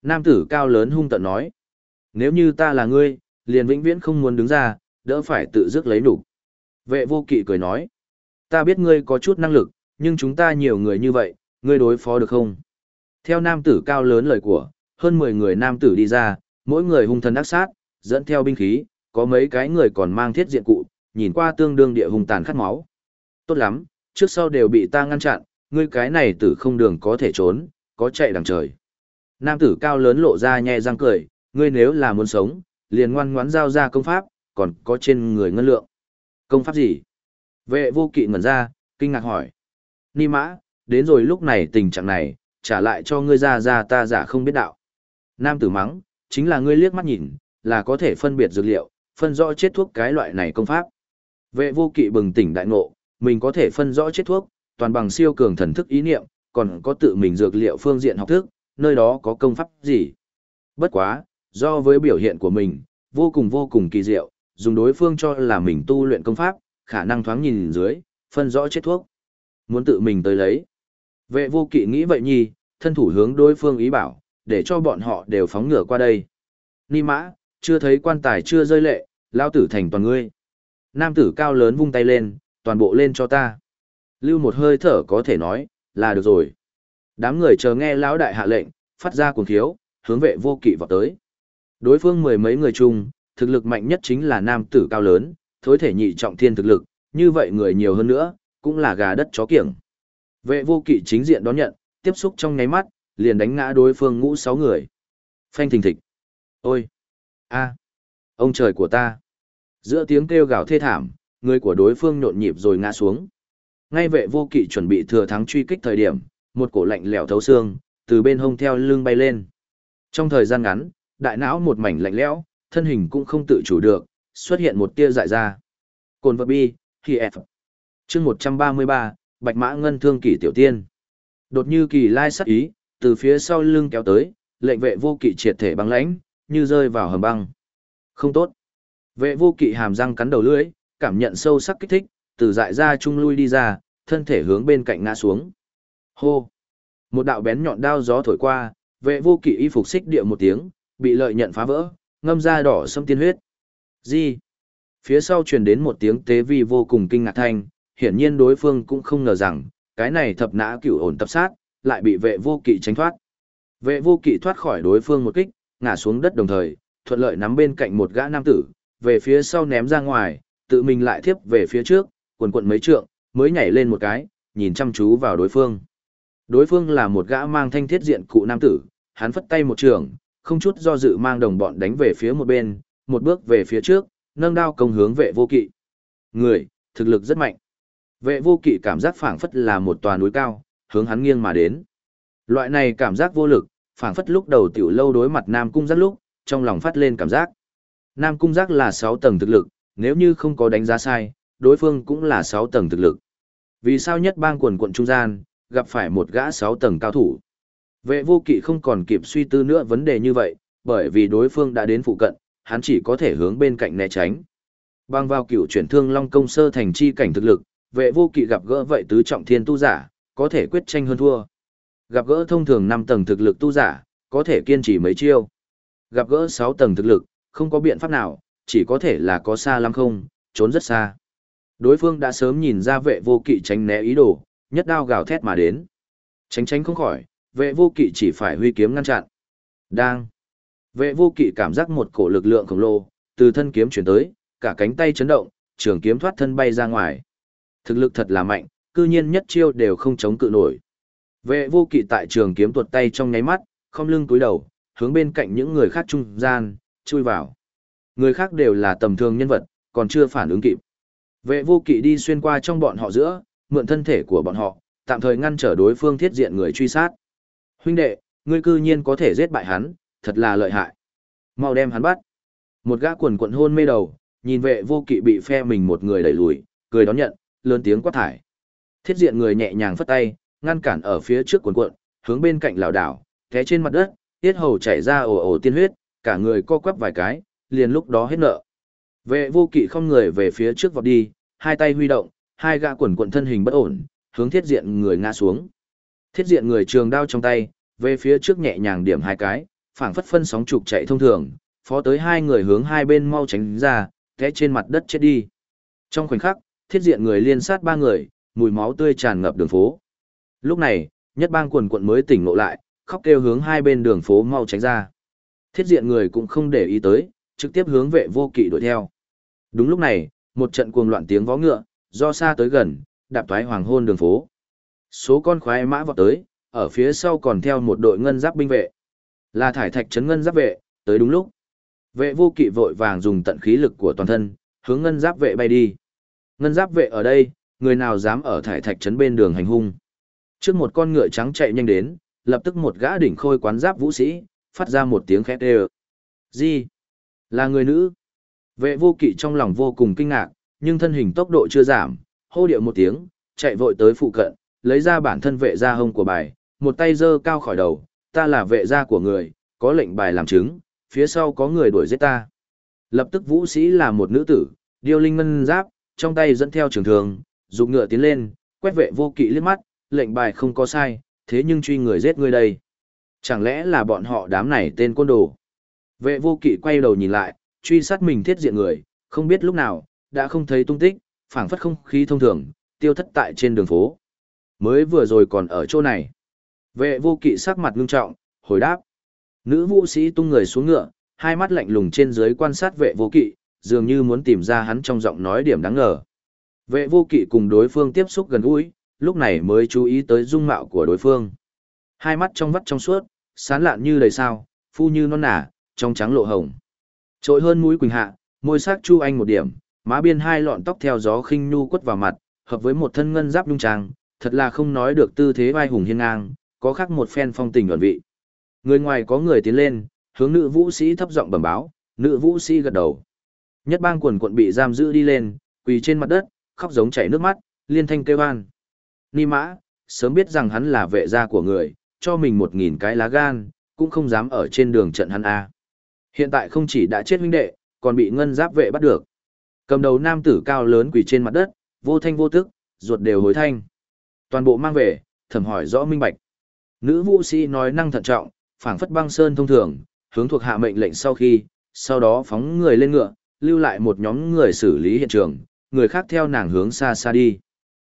Nam tử cao lớn hung tận nói. Nếu như ta là ngươi, liền vĩnh viễn không muốn đứng ra, đỡ phải tự dứt lấy đủ. Vệ vô kỵ cười nói. Ta biết ngươi có chút năng lực, nhưng chúng ta nhiều người như vậy, ngươi đối phó được không? Theo nam tử cao lớn lời của, hơn 10 người nam tử đi ra, mỗi người hung thần ác sát, dẫn theo binh khí, có mấy cái người còn mang thiết diện cụ, nhìn qua tương đương địa hung tàn khát máu. Tốt lắm, trước sau đều bị ta ngăn chặn, ngươi cái này tử không đường có thể trốn, có chạy đằng trời. Nam tử cao lớn lộ ra nhẹ răng cười, ngươi nếu là muốn sống, liền ngoan ngoãn giao ra công pháp, còn có trên người ngân lượng. Công pháp gì? Vệ vô kỵ ngẩn ra, kinh ngạc hỏi. Ni mã, đến rồi lúc này tình trạng này, trả lại cho ngươi ra ra ta giả không biết đạo. Nam tử mắng, chính là ngươi liếc mắt nhìn, là có thể phân biệt dược liệu, phân rõ chết thuốc cái loại này công pháp. Vệ vô kỵ bừng tỉnh đại ngộ, mình có thể phân rõ chết thuốc, toàn bằng siêu cường thần thức ý niệm, còn có tự mình dược liệu phương diện học thức, nơi đó có công pháp gì. Bất quá, do với biểu hiện của mình, vô cùng vô cùng kỳ diệu, dùng đối phương cho là mình tu luyện công pháp, khả năng thoáng nhìn dưới, phân rõ chết thuốc. Muốn tự mình tới lấy. Vệ vô kỵ nghĩ vậy nhi, thân thủ hướng đối phương ý bảo, để cho bọn họ đều phóng ngựa qua đây. Ni mã, chưa thấy quan tài chưa rơi lệ, lao tử thành toàn ngươi. Nam tử cao lớn vung tay lên, toàn bộ lên cho ta. Lưu một hơi thở có thể nói, là được rồi. Đám người chờ nghe lão đại hạ lệnh, phát ra cuồng thiếu, hướng vệ vô kỵ vào tới. Đối phương mười mấy người chung, thực lực mạnh nhất chính là nam tử cao lớn, thối thể nhị trọng thiên thực lực, như vậy người nhiều hơn nữa, cũng là gà đất chó kiểng. Vệ vô kỵ chính diện đón nhận, tiếp xúc trong nháy mắt, liền đánh ngã đối phương ngũ sáu người. Phanh thình thịch. Ôi! a à. Ông trời của ta! Giữa tiếng kêu gào thê thảm, người của đối phương nhộn nhịp rồi ngã xuống. Ngay vệ vô kỵ chuẩn bị thừa thắng truy kích thời điểm, một cổ lạnh lẽo thấu xương, từ bên hông theo lưng bay lên. Trong thời gian ngắn, đại não một mảnh lạnh lẽo, thân hình cũng không tự chủ được, xuất hiện một tia dại ra. Cồn vật bi, khi F. chương 133, Bạch Mã Ngân Thương Kỷ Tiểu Tiên. Đột như kỳ lai sắc ý, từ phía sau lưng kéo tới, lệnh vệ vô kỵ triệt thể băng lãnh, như rơi vào hầm băng. Không tốt. Vệ vô kỵ hàm răng cắn đầu lưỡi, cảm nhận sâu sắc kích thích, từ dại ra trung lui đi ra, thân thể hướng bên cạnh ngã xuống. Hô! Một đạo bén nhọn đao gió thổi qua, vệ vô kỵ y phục xích địa một tiếng, bị lợi nhận phá vỡ, ngâm ra đỏ sâm tiên huyết. Gì? Phía sau truyền đến một tiếng tế vi vô cùng kinh ngạc thanh, hiển nhiên đối phương cũng không ngờ rằng, cái này thập nã cửu ổn tập sát, lại bị vệ vô kỵ tránh thoát. Vệ vô kỵ thoát khỏi đối phương một kích, ngã xuống đất đồng thời, thuận lợi nắm bên cạnh một gã nam tử, về phía sau ném ra ngoài, tự mình lại tiếp về phía trước, quần quận mấy trượng, mới nhảy lên một cái, nhìn chăm chú vào đối phương. Đối phương là một gã mang thanh thiết diện cụ nam tử, hắn phất tay một trường, không chút do dự mang đồng bọn đánh về phía một bên, một bước về phía trước, nâng đao công hướng vệ vô kỵ. Người, thực lực rất mạnh. Vệ vô kỵ cảm giác phảng phất là một tòa núi cao, hướng hắn nghiêng mà đến. Loại này cảm giác vô lực, phảng phất lúc đầu tiểu lâu đối mặt Nam Cung giác lúc, trong lòng phát lên cảm giác. Nam Cung giác là 6 tầng thực lực, nếu như không có đánh giá sai, đối phương cũng là 6 tầng thực lực. Vì sao nhất bang quần quận trung gian, gặp phải một gã 6 tầng cao thủ? Vệ vô kỵ không còn kịp suy tư nữa vấn đề như vậy, bởi vì đối phương đã đến phụ cận, hắn chỉ có thể hướng bên cạnh né tránh. Bang vào cựu chuyển thương long công sơ thành chi cảnh thực lực, vệ vô kỵ gặp gỡ vậy tứ trọng thiên tu giả, có thể quyết tranh hơn thua. Gặp gỡ thông thường 5 tầng thực lực tu giả, có thể kiên trì mấy chiêu. Gặp gỡ 6 tầng thực lực, không có biện pháp nào, chỉ có thể là có xa lắm không, trốn rất xa. Đối phương đã sớm nhìn ra vệ vô kỵ tránh né ý đồ, nhất đao gào thét mà đến. Tránh tránh không khỏi, vệ vô kỵ chỉ phải huy kiếm ngăn chặn. Đang. Vệ vô kỵ cảm giác một cổ lực lượng khổng lồ, từ thân kiếm chuyển tới, cả cánh tay chấn động, trường kiếm thoát thân bay ra ngoài. Thực lực thật là mạnh, cư nhiên nhất chiêu đều không chống cự nổi. Vệ vô kỵ tại trường kiếm tuột tay trong nháy mắt, không lưng cúi đầu, hướng bên cạnh những người khác trung gian, chui vào. Người khác đều là tầm thường nhân vật, còn chưa phản ứng kịp. Vệ vô kỵ đi xuyên qua trong bọn họ giữa, mượn thân thể của bọn họ, tạm thời ngăn trở đối phương thiết diện người truy sát. Huynh đệ, ngươi cư nhiên có thể giết bại hắn, thật là lợi hại. Mau đem hắn bắt. Một gã quần quận hôn mê đầu, nhìn vệ vô kỵ bị phe mình một người đẩy lùi, cười đón nhận, lớn tiếng quát thải. Thiết diện người nhẹ nhàng phất tay, ngăn cản ở phía trước cuộn cuộn, hướng bên cạnh lảo đảo, té trên mặt đất, tiết hầu chảy ra ồ ồ tiên huyết, cả người co quắp vài cái, liền lúc đó hết nợ. Vệ vô kỵ không người về phía trước vọt đi, hai tay huy động, hai gã quần cuộn thân hình bất ổn, hướng thiết diện người ngã xuống. Thiết diện người trường đao trong tay, về phía trước nhẹ nhàng điểm hai cái, phảng phất phân sóng trục chạy thông thường, phó tới hai người hướng hai bên mau tránh ra, té trên mặt đất chết đi. Trong khoảnh khắc, thiết diện người liên sát ba người, mùi máu tươi tràn ngập đường phố. Lúc này, nhất bang quần quận mới tỉnh ngộ lại, khóc kêu hướng hai bên đường phố mau tránh ra. Thiết diện người cũng không để ý tới, trực tiếp hướng vệ vô kỵ đuổi theo. Đúng lúc này, một trận cuồng loạn tiếng vó ngựa, do xa tới gần, đạp thoái hoàng hôn đường phố. Số con khoái mã vọt tới, ở phía sau còn theo một đội ngân giáp binh vệ. Là thải thạch trấn ngân giáp vệ, tới đúng lúc. Vệ vô kỵ vội vàng dùng tận khí lực của toàn thân, hướng ngân giáp vệ bay đi. Ngân giáp vệ ở đây, người nào dám ở thải thạch trấn bên đường hành hung. Trước một con ngựa trắng chạy nhanh đến, lập tức một gã đỉnh khôi quán giáp vũ sĩ, phát ra một tiếng khét đều. Gì? Là người nữ. Vệ vô kỵ trong lòng vô cùng kinh ngạc, nhưng thân hình tốc độ chưa giảm, hô điệu một tiếng, chạy vội tới phụ cận, lấy ra bản thân vệ gia hông của bài, một tay giơ cao khỏi đầu, ta là vệ gia của người, có lệnh bài làm chứng, phía sau có người đuổi giết ta. Lập tức vũ sĩ là một nữ tử, điêu linh ngân giáp, trong tay dẫn theo trường thường, dục ngựa tiến lên, quét vệ vô kỵ liếc mắt, lệnh bài không có sai, thế nhưng truy người giết người đây. Chẳng lẽ là bọn họ đám này tên côn đồ? Vệ vô kỵ quay đầu nhìn lại, truy sát mình thiết diện người, không biết lúc nào, đã không thấy tung tích, phảng phất không khí thông thường, tiêu thất tại trên đường phố. Mới vừa rồi còn ở chỗ này. Vệ vô kỵ sắc mặt ngưng trọng, hồi đáp. Nữ vũ sĩ tung người xuống ngựa, hai mắt lạnh lùng trên dưới quan sát vệ vô kỵ, dường như muốn tìm ra hắn trong giọng nói điểm đáng ngờ. Vệ vô kỵ cùng đối phương tiếp xúc gần gũi, lúc này mới chú ý tới dung mạo của đối phương. Hai mắt trong vắt trong suốt, sán lạn như đầy sao, phu như non nả, trong trắng lộ hồng. Trội hơn mũi quỳnh hạ, môi sắc chu anh một điểm, má biên hai lọn tóc theo gió khinh nhu quất vào mặt, hợp với một thân ngân giáp nhung trang, thật là không nói được tư thế vai hùng hiên ngang, có khác một phen phong tình ẩn vị. Người ngoài có người tiến lên, hướng nữ vũ sĩ thấp giọng bẩm báo, nữ vũ sĩ gật đầu. Nhất bang quần quận bị giam giữ đi lên, quỳ trên mặt đất, khóc giống chảy nước mắt, liên thanh kêu an. Ni mã, sớm biết rằng hắn là vệ gia của người, cho mình một nghìn cái lá gan, cũng không dám ở trên đường trận hắn A. Hiện tại không chỉ đã chết huynh đệ, còn bị ngân giáp vệ bắt được. Cầm đầu nam tử cao lớn quỳ trên mặt đất, vô thanh vô tức, ruột đều hối thanh. Toàn bộ mang về, thẩm hỏi rõ minh bạch. Nữ vũ sĩ nói năng thận trọng, phảng phất băng sơn thông thường, hướng thuộc hạ mệnh lệnh sau khi, sau đó phóng người lên ngựa, lưu lại một nhóm người xử lý hiện trường, người khác theo nàng hướng xa xa đi.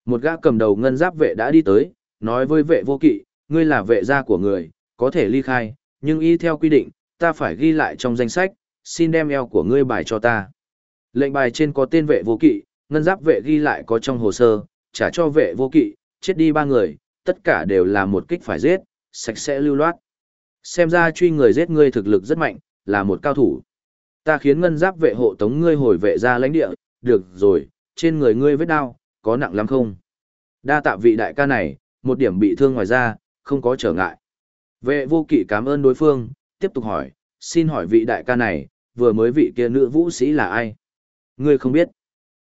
Một gã cầm đầu ngân giáp vệ đã đi tới, nói với vệ vô kỵ, ngươi là vệ gia của người, có thể ly khai, nhưng y theo quy định, ta phải ghi lại trong danh sách, xin đem eo của ngươi bài cho ta. Lệnh bài trên có tên vệ vô kỵ, ngân giáp vệ ghi lại có trong hồ sơ, trả cho vệ vô kỵ, chết đi ba người, tất cả đều là một kích phải giết, sạch sẽ lưu loát. Xem ra truy người giết ngươi thực lực rất mạnh, là một cao thủ. Ta khiến ngân giáp vệ hộ tống ngươi hồi vệ ra lãnh địa, được rồi, trên người ngươi vết đau, có nặng lắm không? Đa tạ vị đại ca này, một điểm bị thương ngoài ra, không có trở ngại. Vệ vô kỵ cảm ơn đối phương, tiếp tục hỏi, xin hỏi vị đại ca này, vừa mới vị kia nữ vũ sĩ là ai? Ngươi không biết.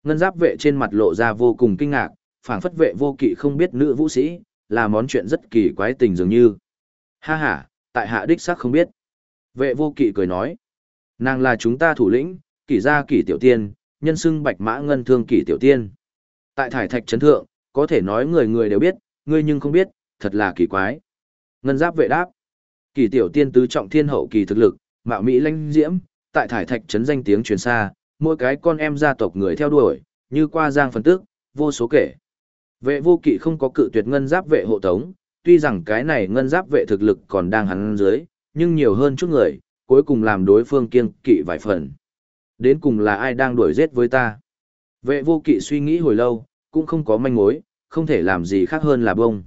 Ngân giáp vệ trên mặt lộ ra vô cùng kinh ngạc, phảng phất vệ vô kỵ không biết nữ vũ sĩ, là món chuyện rất kỳ quái tình dường như. Ha ha, tại hạ đích xác không biết. Vệ vô kỵ cười nói, nàng là chúng ta thủ lĩnh, kỷ gia kỷ tiểu tiên, nhân xưng bạch mã ngân thương kỷ tiểu tiên. Tại thải thạch trấn thượng, có thể nói người người đều biết, ngươi nhưng không biết, thật là kỳ quái. Ngân giáp vệ đáp, kỷ tiểu tiên tứ trọng thiên hậu kỳ thực lực, mạo mỹ lãnh diễm, tại thải thạch trấn danh tiếng truyền xa, mỗi cái con em gia tộc người theo đuổi, như qua giang phân tức, vô số kể. Vệ vô kỵ không có cự tuyệt ngân giáp vệ hộ tống, tuy rằng cái này ngân giáp vệ thực lực còn đang hắn dưới, nhưng nhiều hơn chút người, cuối cùng làm đối phương kiêng kỵ vài phần. Đến cùng là ai đang đuổi giết với ta? Vệ vô kỵ suy nghĩ hồi lâu, cũng không có manh mối, không thể làm gì khác hơn là bông.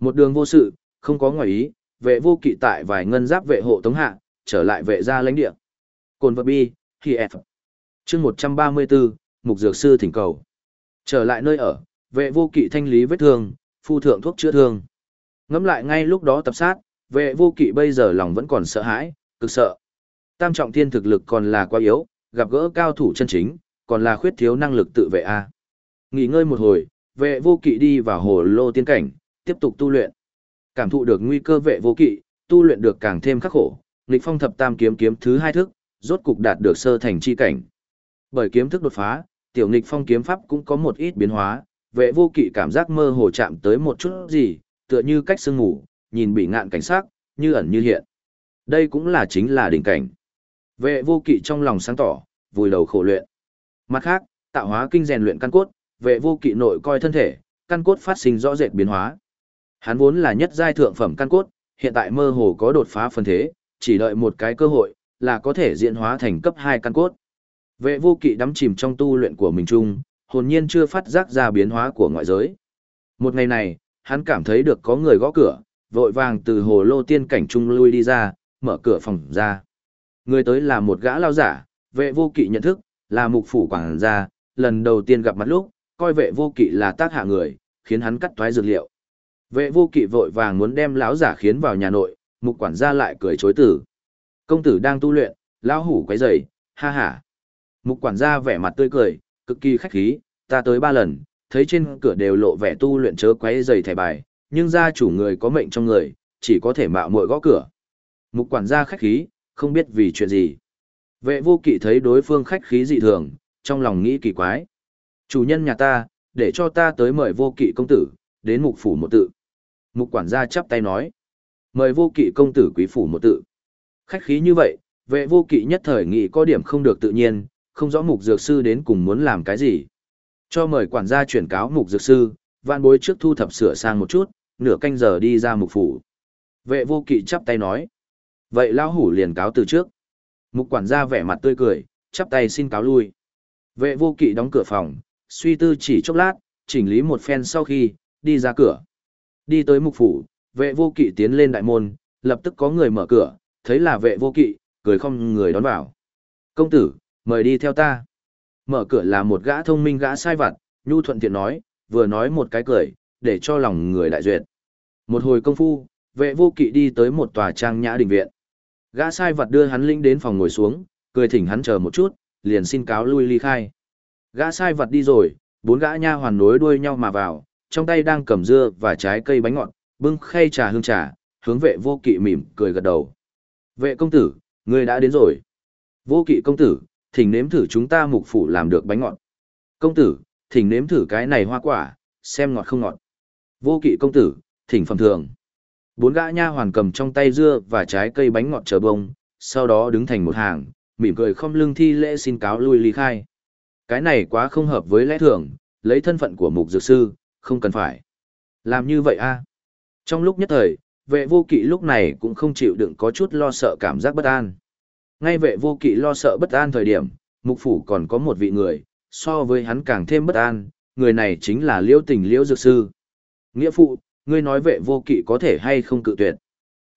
Một đường vô sự, không có ngoài ý, vệ vô kỵ tại vài ngân giáp vệ hộ tống hạ, trở lại vệ gia lãnh địa. Cồn vật bi, khi F. Chương 134, Mục Dược Sư thỉnh cầu. Trở lại nơi ở, vệ vô kỵ thanh lý vết thương, phu thượng thuốc chữa thương. Ngắm lại ngay lúc đó tập sát, vệ vô kỵ bây giờ lòng vẫn còn sợ hãi, cực sợ. Tam trọng thiên thực lực còn là quá yếu, gặp gỡ cao thủ chân chính, còn là khuyết thiếu năng lực tự vệ A. Nghỉ ngơi một hồi, vệ vô kỵ đi vào hồ lô tiên cảnh, tiếp tục tu luyện. Cảm thụ được nguy cơ vệ vô kỵ, tu luyện được càng thêm khắc khổ, nghịch phong thập tam kiếm kiếm thứ hai thức, rốt cục đạt được sơ thành chi cảnh. Bởi kiếm thức đột phá, tiểu nghịch phong kiếm pháp cũng có một ít biến hóa, vệ vô kỵ cảm giác mơ hồ chạm tới một chút gì, tựa như cách sương ngủ, nhìn bị ngạn cảnh sát, như ẩn như hiện. Đây cũng là chính là đỉnh cảnh. Vệ vô kỵ trong lòng sáng tỏ, vùi đầu khổ luyện. Mặt khác, tạo hóa kinh rèn luyện căn cốt, vệ vô kỵ nội coi thân thể, căn cốt phát sinh rõ rệt biến hóa. Hắn vốn là nhất giai thượng phẩm căn cốt, hiện tại mơ hồ có đột phá phân thế, chỉ đợi một cái cơ hội, là có thể diễn hóa thành cấp 2 căn cốt. Vệ vô kỵ đắm chìm trong tu luyện của mình chung, hồn nhiên chưa phát giác ra biến hóa của ngoại giới. Một ngày này, hắn cảm thấy được có người gõ cửa, vội vàng từ hồ lô tiên cảnh trung lui đi ra, mở cửa phòng ra. Người tới là một gã lao giả, vệ vô kỵ nhận thức, là mục phủ quảng gia, lần đầu tiên gặp mặt lúc, coi vệ vô kỵ là tác hạ người, khiến hắn cắt toái dược liệu. Vệ vô kỵ vội vàng muốn đem lão giả khiến vào nhà nội, mục quản gia lại cười chối tử. Công tử đang tu luyện, lão hủ quấy rầy, ha ha. Mục quản gia vẻ mặt tươi cười, cực kỳ khách khí, ta tới ba lần, thấy trên cửa đều lộ vẻ tu luyện chớ quấy rầy thẻ bài, nhưng gia chủ người có mệnh trong người, chỉ có thể mạo muội gõ cửa. Mục quản gia khách khí, không biết vì chuyện gì. Vệ vô kỵ thấy đối phương khách khí dị thường, trong lòng nghĩ kỳ quái. Chủ nhân nhà ta, để cho ta tới mời vô kỵ công tử, đến mục phủ một tự. Mục quản gia chắp tay nói. Mời vô kỵ công tử quý phủ một tự. Khách khí như vậy, vệ vô kỵ nhất thời nghĩ có điểm không được tự nhiên, không rõ mục dược sư đến cùng muốn làm cái gì. Cho mời quản gia chuyển cáo mục dược sư, vạn bối trước thu thập sửa sang một chút, nửa canh giờ đi ra mục phủ. Vệ vô kỵ chắp tay nói. Vậy lão hủ liền cáo từ trước. Mục quản gia vẻ mặt tươi cười, chắp tay xin cáo lui. Vệ vô kỵ đóng cửa phòng, suy tư chỉ chốc lát, chỉnh lý một phen sau khi, đi ra cửa. Đi tới mục phủ, vệ vô kỵ tiến lên đại môn, lập tức có người mở cửa, thấy là vệ vô kỵ, cười không người đón vào. Công tử, mời đi theo ta. Mở cửa là một gã thông minh gã sai vặt, nhu thuận tiện nói, vừa nói một cái cười, để cho lòng người đại duyệt. Một hồi công phu, vệ vô kỵ đi tới một tòa trang nhã đình viện. Gã sai vật đưa hắn linh đến phòng ngồi xuống, cười thỉnh hắn chờ một chút, liền xin cáo lui ly khai. Gã sai vật đi rồi, bốn gã nha hoàn nối đuôi nhau mà vào, trong tay đang cầm dưa và trái cây bánh ngọt, bưng khay trà hương trà, hướng vệ vô kỵ mỉm cười gật đầu. Vệ công tử, người đã đến rồi. Vô kỵ công tử, thỉnh nếm thử chúng ta mục phủ làm được bánh ngọt. Công tử, thỉnh nếm thử cái này hoa quả, xem ngọt không ngọt. Vô kỵ công tử, thỉnh phẩm thường. Bốn gã nha hoàn cầm trong tay dưa và trái cây bánh ngọt chờ bông, sau đó đứng thành một hàng, mỉm cười không lưng thi lễ xin cáo lui ly khai. Cái này quá không hợp với lẽ thường, lấy thân phận của mục dược sư, không cần phải. Làm như vậy a Trong lúc nhất thời, vệ vô kỵ lúc này cũng không chịu đựng có chút lo sợ cảm giác bất an. Ngay vệ vô kỵ lo sợ bất an thời điểm, mục phủ còn có một vị người, so với hắn càng thêm bất an, người này chính là liễu tình liễu dược sư. Nghĩa phụ, ngươi nói vệ vô kỵ có thể hay không cự tuyệt.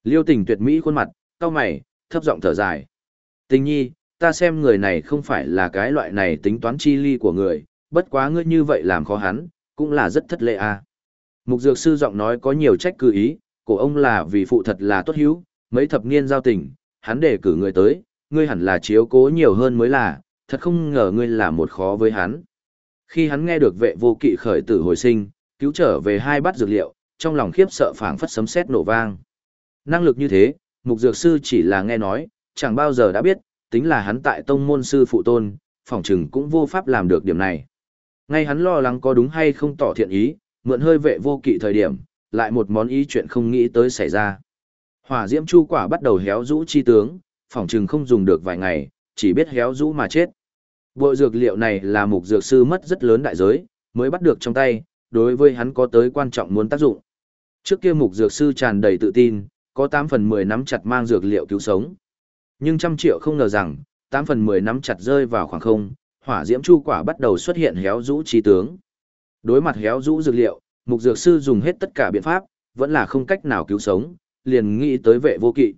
Liêu tình tuyệt mỹ khuôn mặt, cao mày, thấp giọng thở dài. Tình nhi, ta xem người này không phải là cái loại này tính toán chi ly của người, bất quá ngươi như vậy làm khó hắn, cũng là rất thất lệ à. Mục dược sư giọng nói có nhiều trách cứ ý, của ông là vì phụ thật là tốt hữu, mấy thập niên giao tình, hắn để cử người tới, ngươi hẳn là chiếu cố nhiều hơn mới là, thật không ngờ ngươi là một khó với hắn. Khi hắn nghe được vệ vô kỵ khởi tử hồi sinh, cứu trở về hai bát dược liệu, trong lòng khiếp sợ phảng phất sấm sét nổ vang. Năng lực như thế, mục dược sư chỉ là nghe nói, chẳng bao giờ đã biết, tính là hắn tại tông môn sư phụ tôn, phỏng chừng cũng vô pháp làm được điểm này. Ngay hắn lo lắng có đúng hay không tỏ thiện ý, mượn hơi vệ vô kỵ thời điểm, lại một món ý chuyện không nghĩ tới xảy ra. Hỏa diễm chu quả bắt đầu héo rũ chi tướng, phỏng chừng không dùng được vài ngày, chỉ biết héo rũ mà chết. Bộ dược liệu này là mục dược sư mất rất lớn đại giới, mới bắt được trong tay, đối với hắn có tới quan trọng muốn tác dụng. Trước kia mục dược sư tràn đầy tự tin, có 8 phần 10 nắm chặt mang dược liệu cứu sống. Nhưng trăm triệu không ngờ rằng, 8 phần 10 nắm chặt rơi vào khoảng không, hỏa diễm chu quả bắt đầu xuất hiện héo rũ trí tướng. Đối mặt héo rũ dược liệu, mục dược sư dùng hết tất cả biện pháp, vẫn là không cách nào cứu sống, liền nghĩ tới vệ vô kỵ.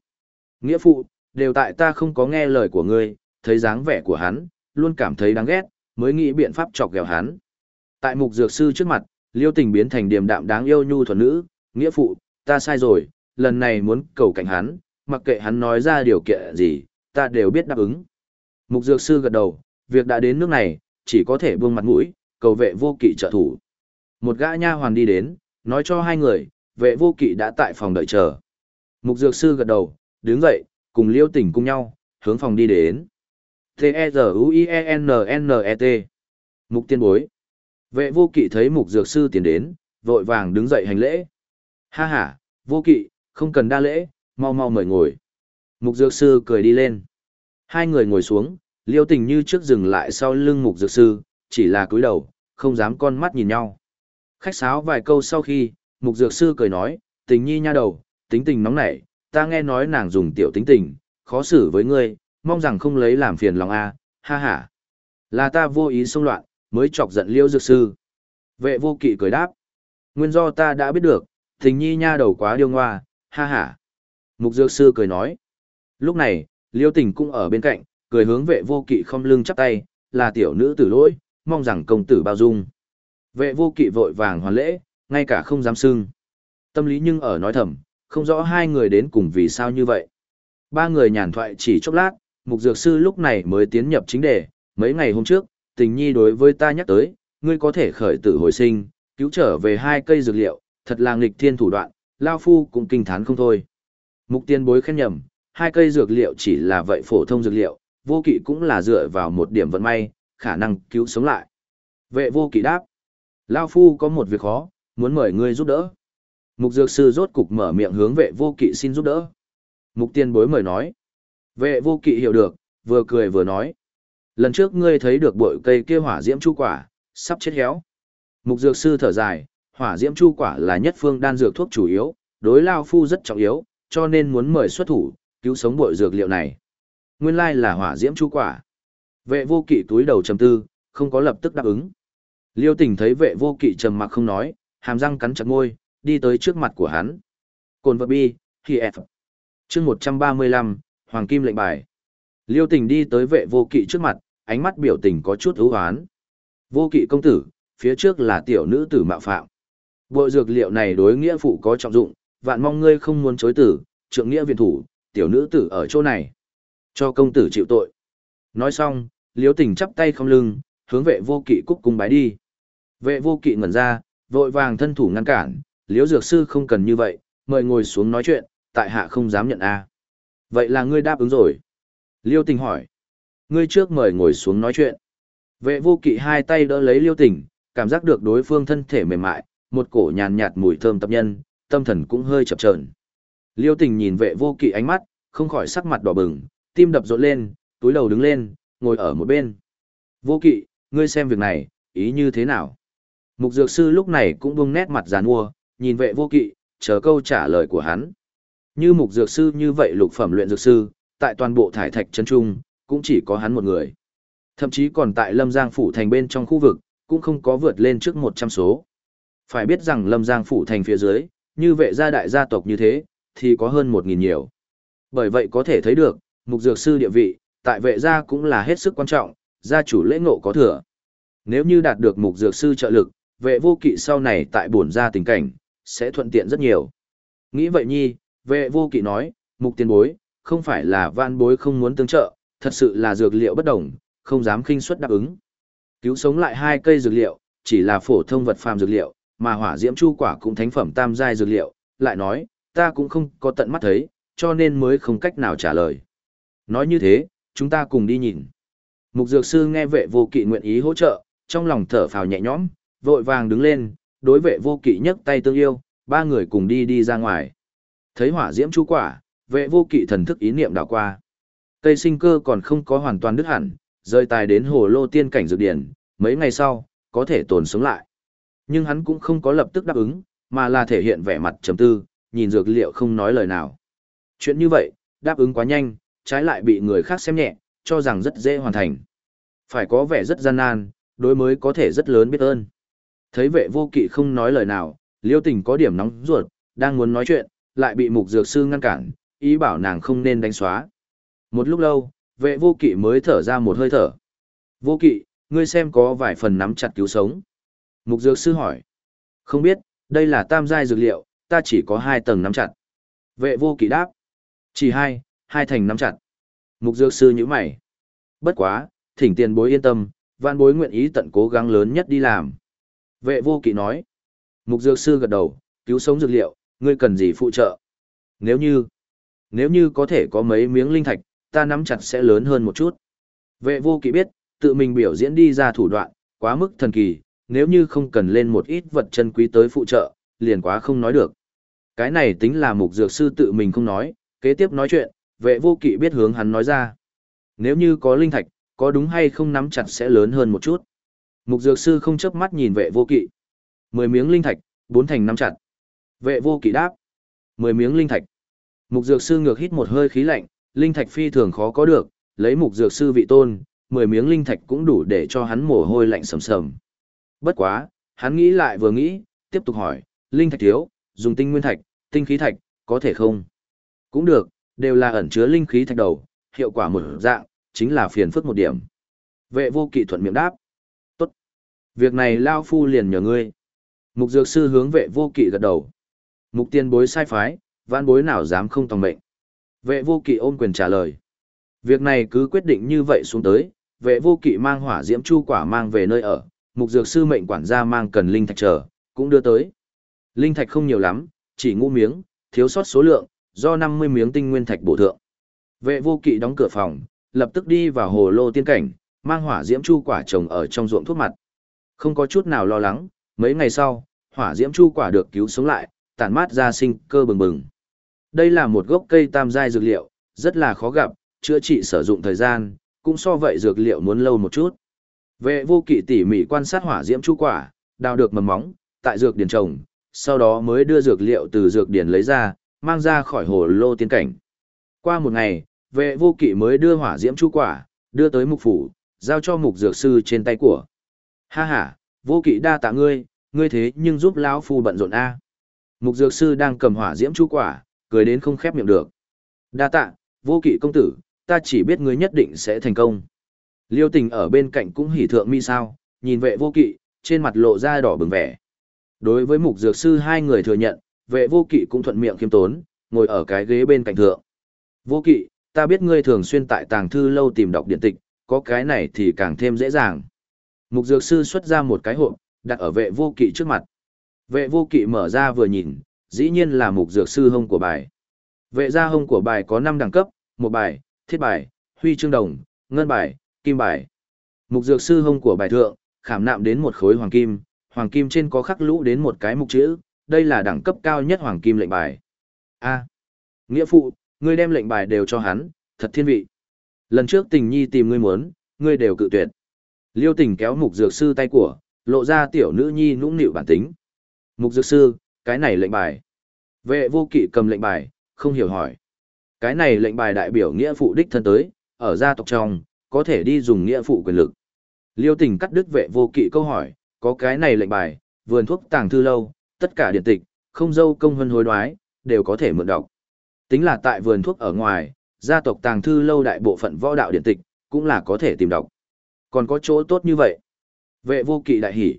Nghĩa phụ, đều tại ta không có nghe lời của ngươi, thấy dáng vẻ của hắn, luôn cảm thấy đáng ghét, mới nghĩ biện pháp chọc ghẹo hắn. Tại mục dược sư trước mặt, liêu tình biến thành điềm đạm đáng yêu nhu thuần nữ, nghĩa phụ, ta sai rồi, lần này muốn cầu cảnh hắn, mặc kệ hắn nói ra điều kiện gì, ta đều biết đáp ứng. Mục dược sư gật đầu, việc đã đến nước này, chỉ có thể buông mặt mũi, cầu vệ vô kỵ trợ thủ. Một gã nha hoàn đi đến, nói cho hai người, vệ vô kỵ đã tại phòng đợi chờ. Mục dược sư gật đầu, đứng dậy, cùng liêu Tỉnh cùng nhau, hướng phòng đi đến. T-E-Z-U-I-E-N-N-E-T Mục tiên bối. Vệ vô kỵ thấy mục dược sư tiến đến, vội vàng đứng dậy hành lễ. Ha ha, vô kỵ, không cần đa lễ, mau mau mời ngồi. Mục dược sư cười đi lên. Hai người ngồi xuống, liêu tình như trước dừng lại sau lưng mục dược sư, chỉ là cúi đầu, không dám con mắt nhìn nhau. Khách sáo vài câu sau khi, mục dược sư cười nói, tình nhi nha đầu, tính tình nóng nảy, ta nghe nói nàng dùng tiểu tính tình, khó xử với ngươi, mong rằng không lấy làm phiền lòng a, ha ha. Là ta vô ý xông loạn, mới chọc giận liêu dược sư. Vệ vô kỵ cười đáp. Nguyên do ta đã biết được, tình nhi nha đầu quá điêu ngoa, ha ha. Mục dược sư cười nói. Lúc này, liêu tình cũng ở bên cạnh, cười hướng vệ vô kỵ không lưng chắp tay, là tiểu nữ tử lỗi, mong rằng công tử bao dung. Vệ vô kỵ vội vàng hoàn lễ, ngay cả không dám sưng. Tâm lý nhưng ở nói thầm, không rõ hai người đến cùng vì sao như vậy. Ba người nhàn thoại chỉ chốc lát, mục dược sư lúc này mới tiến nhập chính đề, mấy ngày hôm trước, tình nhi đối với ta nhắc tới, ngươi có thể khởi tử hồi sinh, cứu trở về hai cây dược liệu, thật là nghịch thiên thủ đoạn, Lao Phu cũng kinh thán không thôi. Mục tiên bối khen nhầm, hai cây dược liệu chỉ là vậy phổ thông dược liệu, vô kỵ cũng là dựa vào một điểm vận may, khả năng cứu sống lại. Vệ vô kỵ đáp, Lao Phu có một việc khó, muốn mời ngươi giúp đỡ. Mục dược sư rốt cục mở miệng hướng vệ vô kỵ xin giúp đỡ. Mục tiên bối mời nói. Vệ vô kỵ hiểu được, vừa cười vừa nói. Lần trước ngươi thấy được bội cây kia hỏa diễm chu quả, sắp chết héo. Mục dược sư thở dài, hỏa diễm chu quả là nhất phương đan dược thuốc chủ yếu, đối lao phu rất trọng yếu, cho nên muốn mời xuất thủ, cứu sống bội dược liệu này. Nguyên lai là hỏa diễm chu quả. Vệ vô kỵ túi đầu trầm tư, không có lập tức đáp ứng. Liêu tình thấy vệ vô kỵ trầm mặc không nói, hàm răng cắn chặt môi, đi tới trước mặt của hắn. Cồn vật bi, khi F. Chương 135, Hoàng Kim lệnh bài. Liêu tình đi tới vệ vô kỵ trước mặt, ánh mắt biểu tình có chút hữu hoán. Vô kỵ công tử, phía trước là tiểu nữ tử mạo phạm. Bộ dược liệu này đối nghĩa phụ có trọng dụng, vạn mong ngươi không muốn chối tử, trượng nghĩa viện thủ, tiểu nữ tử ở chỗ này. Cho công tử chịu tội. Nói xong, liêu tình chắp tay không lưng, hướng vệ vô kỵ cúc cung bái đi. Vệ vô kỵ ngẩn ra, vội vàng thân thủ ngăn cản, liếu dược sư không cần như vậy, mời ngồi xuống nói chuyện, tại hạ không dám nhận a. Vậy là ngươi đáp ứng rồi. Liêu tình hỏi. Ngươi trước mời ngồi xuống nói chuyện. Vệ vô kỵ hai tay đỡ lấy liêu tình, cảm giác được đối phương thân thể mềm mại, một cổ nhàn nhạt mùi thơm tập nhân, tâm thần cũng hơi chập chờn. Liêu tình nhìn vệ vô kỵ ánh mắt, không khỏi sắc mặt đỏ bừng, tim đập rộn lên, túi đầu đứng lên, ngồi ở một bên. Vô kỵ, ngươi xem việc này, ý như thế nào? Mục dược sư lúc này cũng buông nét mặt giàn mua, nhìn vệ vô kỵ, chờ câu trả lời của hắn. Như mục dược sư như vậy lục phẩm luyện dược sư, tại toàn bộ thải thạch chân trung, cũng chỉ có hắn một người. Thậm chí còn tại Lâm Giang phủ thành bên trong khu vực, cũng không có vượt lên trước 100 số. Phải biết rằng Lâm Giang phủ thành phía dưới, như vệ gia đại gia tộc như thế, thì có hơn 1.000 nhiều. Bởi vậy có thể thấy được, mục dược sư địa vị, tại vệ gia cũng là hết sức quan trọng, gia chủ lễ ngộ có thừa. Nếu như đạt được mục dược sư trợ lực, vệ vô kỵ sau này tại bổn gia tình cảnh, sẽ thuận tiện rất nhiều. Nghĩ vậy nhi, vệ vô kỵ nói, mục tiền bối, không phải là van bối không muốn tương trợ, thật sự là dược liệu bất đồng, không dám khinh suất đáp ứng. Cứu sống lại hai cây dược liệu, chỉ là phổ thông vật phàm dược liệu, mà hỏa diễm chu quả cũng thánh phẩm tam giai dược liệu, lại nói, ta cũng không có tận mắt thấy, cho nên mới không cách nào trả lời. Nói như thế, chúng ta cùng đi nhìn. Mục dược sư nghe vệ vô kỵ nguyện ý hỗ trợ, trong lòng thở phào nhẹ nhõm, vội vàng đứng lên, đối vệ vô kỵ nhấc tay tương yêu, ba người cùng đi đi ra ngoài. Thấy hỏa diễm chu quả, vệ vô kỵ thần thức ý niệm đảo qua. Cây sinh cơ còn không có hoàn toàn đứt hẳn, rơi tài đến hồ lô tiên cảnh dược điển, mấy ngày sau, có thể tồn sống lại. Nhưng hắn cũng không có lập tức đáp ứng, mà là thể hiện vẻ mặt trầm tư, nhìn dược liệu không nói lời nào. Chuyện như vậy, đáp ứng quá nhanh, trái lại bị người khác xem nhẹ, cho rằng rất dễ hoàn thành. Phải có vẻ rất gian nan, đối mới có thể rất lớn biết ơn. Thấy vệ vô kỵ không nói lời nào, liêu tình có điểm nóng ruột, Đang muốn nói chuyện, lại bị mục dược sư ngăn cản, ý bảo nàng không nên đánh xóa. Một lúc lâu, vệ vô kỵ mới thở ra một hơi thở. Vô kỵ, ngươi xem có vài phần nắm chặt cứu sống. Mục dược sư hỏi. Không biết, đây là tam giai dược liệu, ta chỉ có hai tầng nắm chặt. Vệ vô kỵ đáp. Chỉ hai, hai thành nắm chặt. Mục dược sư nhíu mày. Bất quá, thỉnh tiền bối yên tâm, văn bối nguyện ý tận cố gắng lớn nhất đi làm. Vệ vô kỵ nói. Mục dược sư gật đầu, cứu sống dược liệu, ngươi cần gì phụ trợ? Nếu như, nếu như có thể có mấy miếng linh thạch, ta nắm chặt sẽ lớn hơn một chút. Vệ vô kỵ biết, tự mình biểu diễn đi ra thủ đoạn, quá mức thần kỳ, nếu như không cần lên một ít vật chân quý tới phụ trợ, liền quá không nói được. Cái này tính là mục dược sư tự mình không nói, kế tiếp nói chuyện, vệ vô kỵ biết hướng hắn nói ra. Nếu như có linh thạch, có đúng hay không nắm chặt sẽ lớn hơn một chút. Mục dược sư không chớp mắt nhìn vệ vô kỵ. Mười miếng linh thạch, bốn thành nắm chặt. Vệ vô kỵ đáp. Mười miếng linh thạch. Mục dược sư ngược hít một hơi khí lạnh, linh thạch phi thường khó có được, lấy mục dược sư vị tôn, mười miếng linh thạch cũng đủ để cho hắn mồ hôi lạnh sầm sầm. Bất quá, hắn nghĩ lại vừa nghĩ, tiếp tục hỏi, linh thạch thiếu, dùng tinh nguyên thạch, tinh khí thạch, có thể không? Cũng được, đều là ẩn chứa linh khí thạch đầu, hiệu quả một dạng, chính là phiền phức một điểm. Vệ vô kỵ thuận miệng đáp. Tốt. Việc này Lao Phu liền nhờ ngươi. Mục dược sư hướng vệ vô kỵ gật đầu. Mục tiên bối sai phái, vãn bối nào dám không tòng mệnh. Vệ vô kỵ ôm quyền trả lời. Việc này cứ quyết định như vậy xuống tới, vệ vô kỵ mang hỏa diễm chu quả mang về nơi ở, mục dược sư mệnh quản gia mang cần linh thạch chờ, cũng đưa tới. Linh thạch không nhiều lắm, chỉ ngũ miếng, thiếu sót số lượng, do 50 miếng tinh nguyên thạch bổ thượng. Vệ vô kỵ đóng cửa phòng, lập tức đi vào hồ lô tiên cảnh, mang hỏa diễm chu quả trồng ở trong ruộng thuốc mặt. Không có chút nào lo lắng, mấy ngày sau, hỏa diễm chu quả được cứu sống lại, tản mát ra sinh cơ bừng bừng. Đây là một gốc cây tam giai dược liệu, rất là khó gặp, chữa trị sử dụng thời gian, cũng so vậy dược liệu muốn lâu một chút. Vệ vô kỵ tỉ mỉ quan sát hỏa diễm chu quả, đào được mầm móng, tại dược điển trồng, sau đó mới đưa dược liệu từ dược điển lấy ra, mang ra khỏi hồ lô tiên cảnh. Qua một ngày, vệ vô kỵ mới đưa hỏa diễm chu quả, đưa tới mục phủ, giao cho mục dược sư trên tay của. Ha ha, vô kỵ đa tạ ngươi, ngươi thế nhưng giúp lão phu bận rộn a. Mục dược sư đang cầm hỏa diễm chu quả, cười đến không khép miệng được. Đa tạ, vô kỵ công tử, ta chỉ biết ngươi nhất định sẽ thành công. Liêu tình ở bên cạnh cũng hỉ thượng mi sao, nhìn vệ vô kỵ, trên mặt lộ ra đỏ bừng vẻ. Đối với mục dược sư hai người thừa nhận, vệ vô kỵ cũng thuận miệng khiêm tốn, ngồi ở cái ghế bên cạnh thượng. Vô kỵ, ta biết ngươi thường xuyên tại tàng thư lâu tìm đọc điện tịch, có cái này thì càng thêm dễ dàng. Mục dược sư xuất ra một cái hộp, đặt ở vệ vô kỵ trước mặt. Vệ vô kỵ mở ra vừa nhìn, dĩ nhiên là mục dược sư hông của bài. Vệ gia hông của bài có 5 đẳng cấp, một bài, thiết bài, huy chương đồng, ngân bài, kim bài. Mục dược sư hông của bài thượng, khảm nạm đến một khối hoàng kim, hoàng kim trên có khắc lũ đến một cái mục chữ, đây là đẳng cấp cao nhất hoàng kim lệnh bài. A. nghĩa phụ, ngươi đem lệnh bài đều cho hắn, thật thiên vị. Lần trước tình nhi tìm ngươi muốn, ngươi đều cự tuyệt. Liêu tình kéo mục dược sư tay của, lộ ra tiểu nữ nhi nũng nịu bản tính. Mục dược sư, cái này lệnh bài. Vệ vô kỵ cầm lệnh bài, không hiểu hỏi. Cái này lệnh bài đại biểu nghĩa phụ đích thân tới, ở gia tộc trong, có thể đi dùng nghĩa phụ quyền lực. Liêu tình cắt đứt vệ vô kỵ câu hỏi, có cái này lệnh bài, vườn thuốc tàng thư lâu, tất cả điện tịch, không dâu công hân hối đoái, đều có thể mượn đọc. Tính là tại vườn thuốc ở ngoài, gia tộc tàng thư lâu đại bộ phận võ đạo điện tịch, cũng là có thể tìm đọc. Còn có chỗ tốt như vậy. Vệ vô kỵ đại hỉ.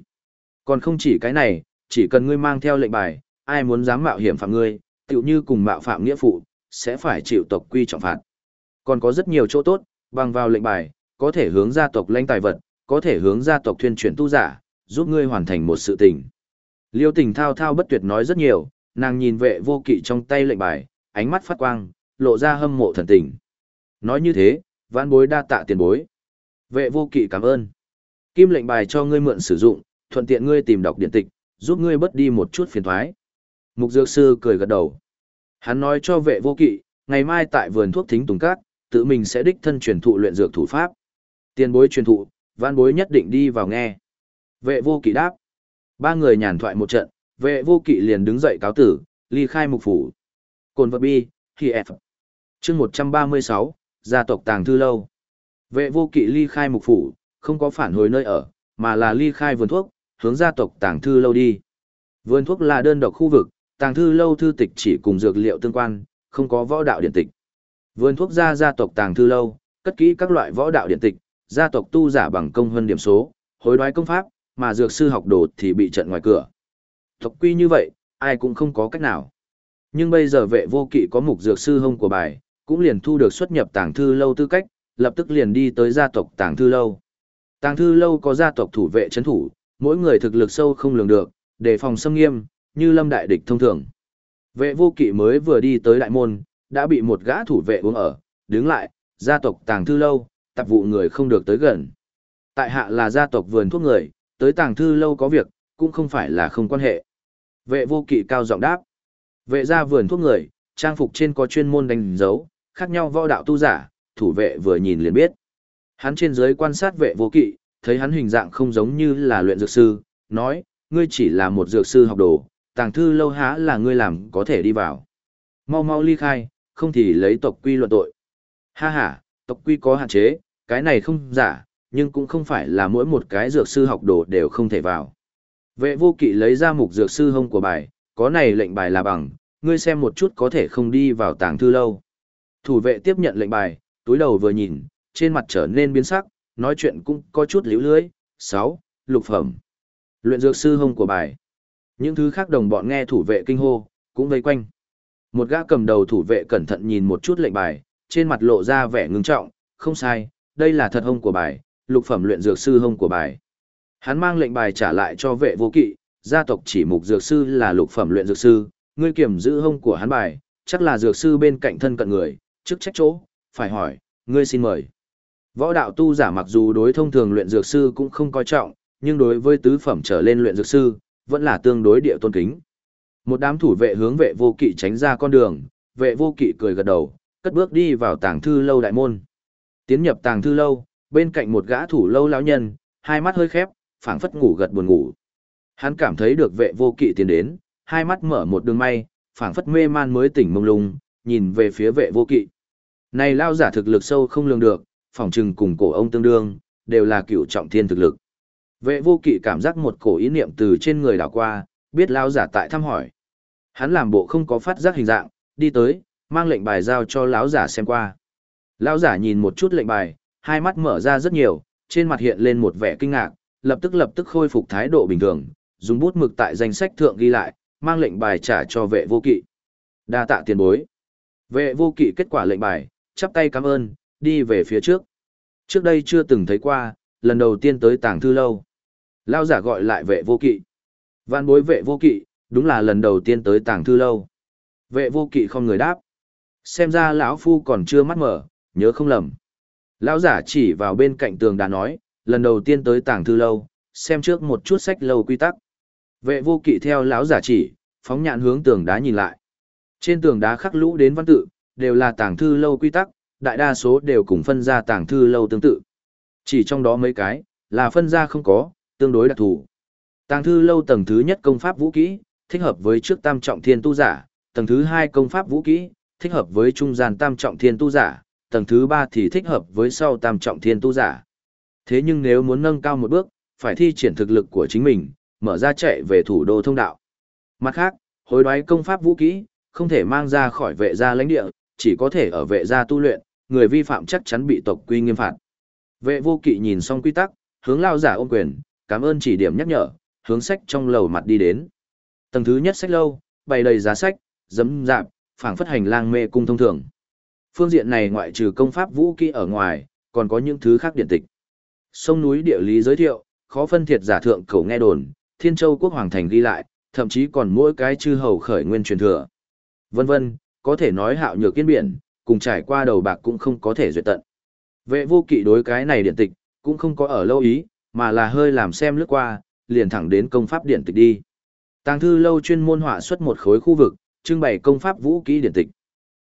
Còn không chỉ cái này, chỉ cần ngươi mang theo lệnh bài, ai muốn dám mạo hiểm phạm ngươi, tựu như cùng mạo phạm nghĩa phụ, sẽ phải chịu tộc quy trọng phạt. Còn có rất nhiều chỗ tốt, bằng vào lệnh bài, có thể hướng gia tộc lãnh tài vật, có thể hướng gia tộc thuyên chuyển tu giả, giúp ngươi hoàn thành một sự tình. Liêu tình thao thao bất tuyệt nói rất nhiều, nàng nhìn vệ vô kỵ trong tay lệnh bài, ánh mắt phát quang, lộ ra hâm mộ thần tình. Nói như thế, vãn bối đa tạ tiền bối. Vệ vô kỵ cảm ơn. Kim lệnh bài cho ngươi mượn sử dụng, thuận tiện ngươi tìm đọc điện tịch, giúp ngươi bớt đi một chút phiền thoái. Mục dược sư cười gật đầu. Hắn nói cho vệ vô kỵ, ngày mai tại vườn thuốc thính tùng cát, tự mình sẽ đích thân truyền thụ luyện dược thủ pháp. Tiền bối truyền thụ, văn bối nhất định đi vào nghe. Vệ vô kỵ đáp. Ba người nhàn thoại một trận, vệ vô kỵ liền đứng dậy cáo tử, ly khai mục phủ. Cồn vật bi, khi F. chương 136, gia tộc tàng thư lâu. Vệ vô kỵ ly khai mục phủ, không có phản hồi nơi ở, mà là ly khai vườn thuốc, hướng gia tộc tàng thư lâu đi. Vườn thuốc là đơn độc khu vực, tàng thư lâu thư tịch chỉ cùng dược liệu tương quan, không có võ đạo điện tịch. Vườn thuốc gia gia tộc tàng thư lâu, cất kỹ các loại võ đạo điện tịch, gia tộc tu giả bằng công hơn điểm số, hối đoái công pháp, mà dược sư học đồ thì bị trận ngoài cửa. Tộc quy như vậy, ai cũng không có cách nào. Nhưng bây giờ vệ vô kỵ có mục dược sư hông của bài, cũng liền thu được xuất nhập tàng thư lâu tư cách, lập tức liền đi tới gia tộc tàng thư lâu. Tàng thư lâu có gia tộc thủ vệ chấn thủ, mỗi người thực lực sâu không lường được, đề phòng xâm nghiêm, như lâm đại địch thông thường. Vệ vô kỵ mới vừa đi tới đại môn, đã bị một gã thủ vệ uống ở, đứng lại, gia tộc tàng thư lâu, tạp vụ người không được tới gần. Tại hạ là gia tộc vườn thuốc người, tới tàng thư lâu có việc, cũng không phải là không quan hệ. Vệ vô kỵ cao giọng đáp. Vệ gia vườn thuốc người, trang phục trên có chuyên môn đánh dấu, khác nhau võ đạo tu giả, thủ vệ vừa nhìn liền biết. Hắn trên dưới quan sát vệ vô kỵ, thấy hắn hình dạng không giống như là luyện dược sư, nói, ngươi chỉ là một dược sư học đồ, tàng thư lâu há là ngươi làm có thể đi vào. Mau mau ly khai, không thì lấy tộc quy luận tội. Ha ha, tộc quy có hạn chế, cái này không giả, nhưng cũng không phải là mỗi một cái dược sư học đồ đều không thể vào. Vệ vô kỵ lấy ra mục dược sư hông của bài, có này lệnh bài là bằng, ngươi xem một chút có thể không đi vào tàng thư lâu. Thủ vệ tiếp nhận lệnh bài, túi đầu vừa nhìn, trên mặt trở nên biến sắc, nói chuyện cũng có chút liễu lưới. 6. Lục phẩm. Luyện dược sư hông của bài. Những thứ khác đồng bọn nghe thủ vệ kinh hô, cũng vây quanh. Một gã cầm đầu thủ vệ cẩn thận nhìn một chút lệnh bài, trên mặt lộ ra vẻ ngưng trọng, không sai, đây là thật hông của bài, lục phẩm luyện dược sư hông của bài. Hắn mang lệnh bài trả lại cho vệ vô kỵ, gia tộc chỉ mục dược sư là lục phẩm luyện dược sư, ngươi kiểm giữ hông của hắn bài, chắc là dược sư bên cạnh thân cận người, chức trách chỗ, phải hỏi, ngươi xin mời. Võ đạo tu giả mặc dù đối thông thường luyện dược sư cũng không coi trọng, nhưng đối với tứ phẩm trở lên luyện dược sư, vẫn là tương đối địa tôn kính. Một đám thủ vệ hướng vệ vô kỵ tránh ra con đường, vệ vô kỵ cười gật đầu, cất bước đi vào tàng thư lâu đại môn. Tiến nhập tàng thư lâu, bên cạnh một gã thủ lâu lão nhân, hai mắt hơi khép, phảng phất ngủ gật buồn ngủ. Hắn cảm thấy được vệ vô kỵ tiến đến, hai mắt mở một đường may, phảng phất mê man mới tỉnh mông lung, nhìn về phía vệ vô kỵ. Này lao giả thực lực sâu không lường được, phỏng trừng cùng cổ ông tương đương, đều là cựu trọng thiên thực lực. Vệ vô kỵ cảm giác một cổ ý niệm từ trên người đảo qua, biết lao giả tại thăm hỏi. Hắn làm bộ không có phát giác hình dạng, đi tới, mang lệnh bài giao cho lão giả xem qua. Lão giả nhìn một chút lệnh bài, hai mắt mở ra rất nhiều, trên mặt hiện lên một vẻ kinh ngạc, lập tức lập tức khôi phục thái độ bình thường, dùng bút mực tại danh sách thượng ghi lại, mang lệnh bài trả cho vệ vô kỵ. Đa tạ tiền bối. Vệ vô kỵ kết quả lệnh bài, chắp tay cảm ơn, đi về phía trước. Trước đây chưa từng thấy qua, lần đầu tiên tới tàng thư lâu. Lao giả gọi lại vệ vô kỵ. Vạn bối vệ vô kỵ, đúng là lần đầu tiên tới tàng thư lâu. Vệ vô kỵ không người đáp. Xem ra lão phu còn chưa mắt mở, nhớ không lầm. Lão giả chỉ vào bên cạnh tường đá nói, lần đầu tiên tới tàng thư lâu, xem trước một chút sách lâu quy tắc. Vệ vô kỵ theo lão giả chỉ, phóng nhạn hướng tường đá nhìn lại. Trên tường đá khắc lũ đến văn tự, đều là tàng thư lâu quy tắc, đại đa số đều cùng phân ra tàng thư lâu tương tự. Chỉ trong đó mấy cái, là phân ra không có, tương đối đặc thù. Tàng thư lâu tầng thứ nhất công pháp vũ kỹ, thích hợp với trước tam trọng thiên tu giả, tầng thứ hai công pháp vũ kỹ, thích hợp với trung gian tam trọng thiên tu giả, tầng thứ ba thì thích hợp với sau tam trọng thiên tu giả. Thế nhưng nếu muốn nâng cao một bước, phải thi triển thực lực của chính mình, mở ra chạy về thủ đô thông đạo. Mặt khác, hối đoái công pháp vũ kỹ, không thể mang ra khỏi vệ gia lãnh địa, chỉ có thể ở vệ gia tu luyện, người vi phạm chắc chắn bị tộc quy nghiêm phạt. Vệ vô kỵ nhìn xong quy tắc, hướng lao giả ôm quyền, cảm ơn chỉ điểm nhắc nhở, hướng sách trong lầu mặt đi đến. Tầng thứ nhất sách lâu, bày đầy giá sách, dấm dạp, phảng phất hành lang mê cung thông thường. Phương diện này ngoại trừ công pháp vũ kỹ ở ngoài, còn có những thứ khác điện tịch. Sông núi địa lý giới thiệu, khó phân thiệt giả thượng khẩu nghe đồn, Thiên Châu quốc hoàng thành ghi lại, thậm chí còn mỗi cái chư hầu khởi nguyên truyền thừa. Vân vân, có thể nói hạo nhược kiên biển, cùng trải qua đầu bạc cũng không có thể duyệt tận. Vệ vô kỵ đối cái này điện tịch, cũng không có ở lâu ý, mà là hơi làm xem lướt qua, liền thẳng đến công pháp điện tịch đi. Tàng thư lâu chuyên môn họa xuất một khối khu vực, trưng bày công pháp vũ kỹ điện tịch.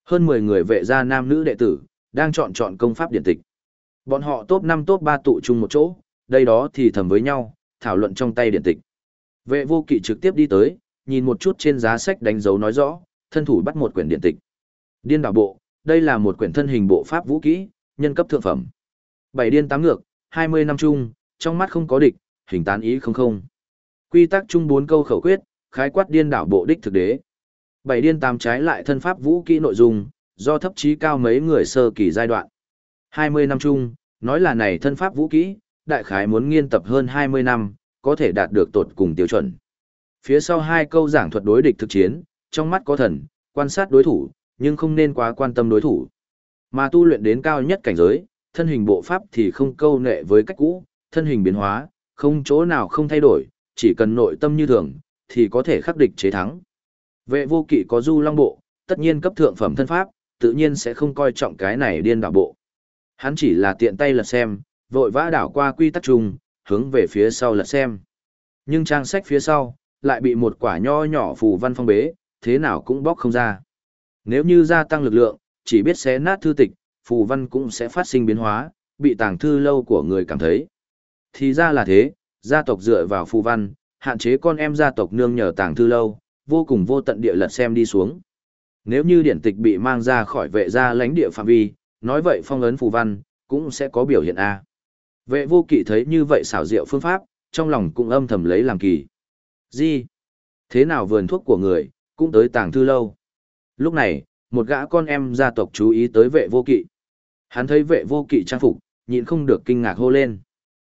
Hơn 10 người vệ gia nam nữ đệ tử, đang chọn chọn công pháp điện tịch. Bọn họ top 5 top 3 tụ chung một chỗ, đây đó thì thầm với nhau, thảo luận trong tay điện tịch. Vệ vô kỵ trực tiếp đi tới, nhìn một chút trên giá sách đánh dấu nói rõ, thân thủ bắt một quyển điện tịch. Điên đảo bộ, đây là một quyển thân hình bộ pháp vũ kỹ, nhân cấp thượng phẩm. Bảy điên tám ngược, 20 năm chung, trong mắt không có địch, hình tán ý không không. Quy tắc chung bốn câu khẩu quyết, khái quát điên đảo bộ đích thực đế. Bảy điên tám trái lại thân pháp vũ kỹ nội dung, do thấp chí cao mấy người sơ kỳ giai đoạn. 20 năm chung, nói là này thân pháp vũ kỹ, đại khái muốn nghiên tập hơn 20 năm, có thể đạt được tột cùng tiêu chuẩn. Phía sau hai câu giảng thuật đối địch thực chiến, trong mắt có thần, quan sát đối thủ, nhưng không nên quá quan tâm đối thủ. Mà tu luyện đến cao nhất cảnh giới, thân hình bộ pháp thì không câu nệ với cách cũ, thân hình biến hóa, không chỗ nào không thay đổi, chỉ cần nội tâm như thường, thì có thể khắc địch chế thắng. Vệ vô kỵ có du long bộ, tất nhiên cấp thượng phẩm thân pháp, tự nhiên sẽ không coi trọng cái này điên đảo bộ. Hắn chỉ là tiện tay lật xem, vội vã đảo qua quy tắc chung, hướng về phía sau lật xem. Nhưng trang sách phía sau, lại bị một quả nho nhỏ phù văn phong bế, thế nào cũng bóc không ra. Nếu như gia tăng lực lượng, chỉ biết xé nát thư tịch, phù văn cũng sẽ phát sinh biến hóa, bị tàng thư lâu của người cảm thấy. Thì ra là thế, gia tộc dựa vào phù văn, hạn chế con em gia tộc nương nhờ tàng thư lâu, vô cùng vô tận địa lật xem đi xuống. Nếu như điển tịch bị mang ra khỏi vệ gia lãnh địa phạm vi, nói vậy phong ấn phù văn, cũng sẽ có biểu hiện A. Vệ vô kỵ thấy như vậy xảo diệu phương pháp, trong lòng cũng âm thầm lấy làm kỳ. Gì? Thế nào vườn thuốc của người, cũng tới tàng thư lâu. Lúc này, một gã con em gia tộc chú ý tới vệ vô kỵ. Hắn thấy vệ vô kỵ trang phục, nhịn không được kinh ngạc hô lên.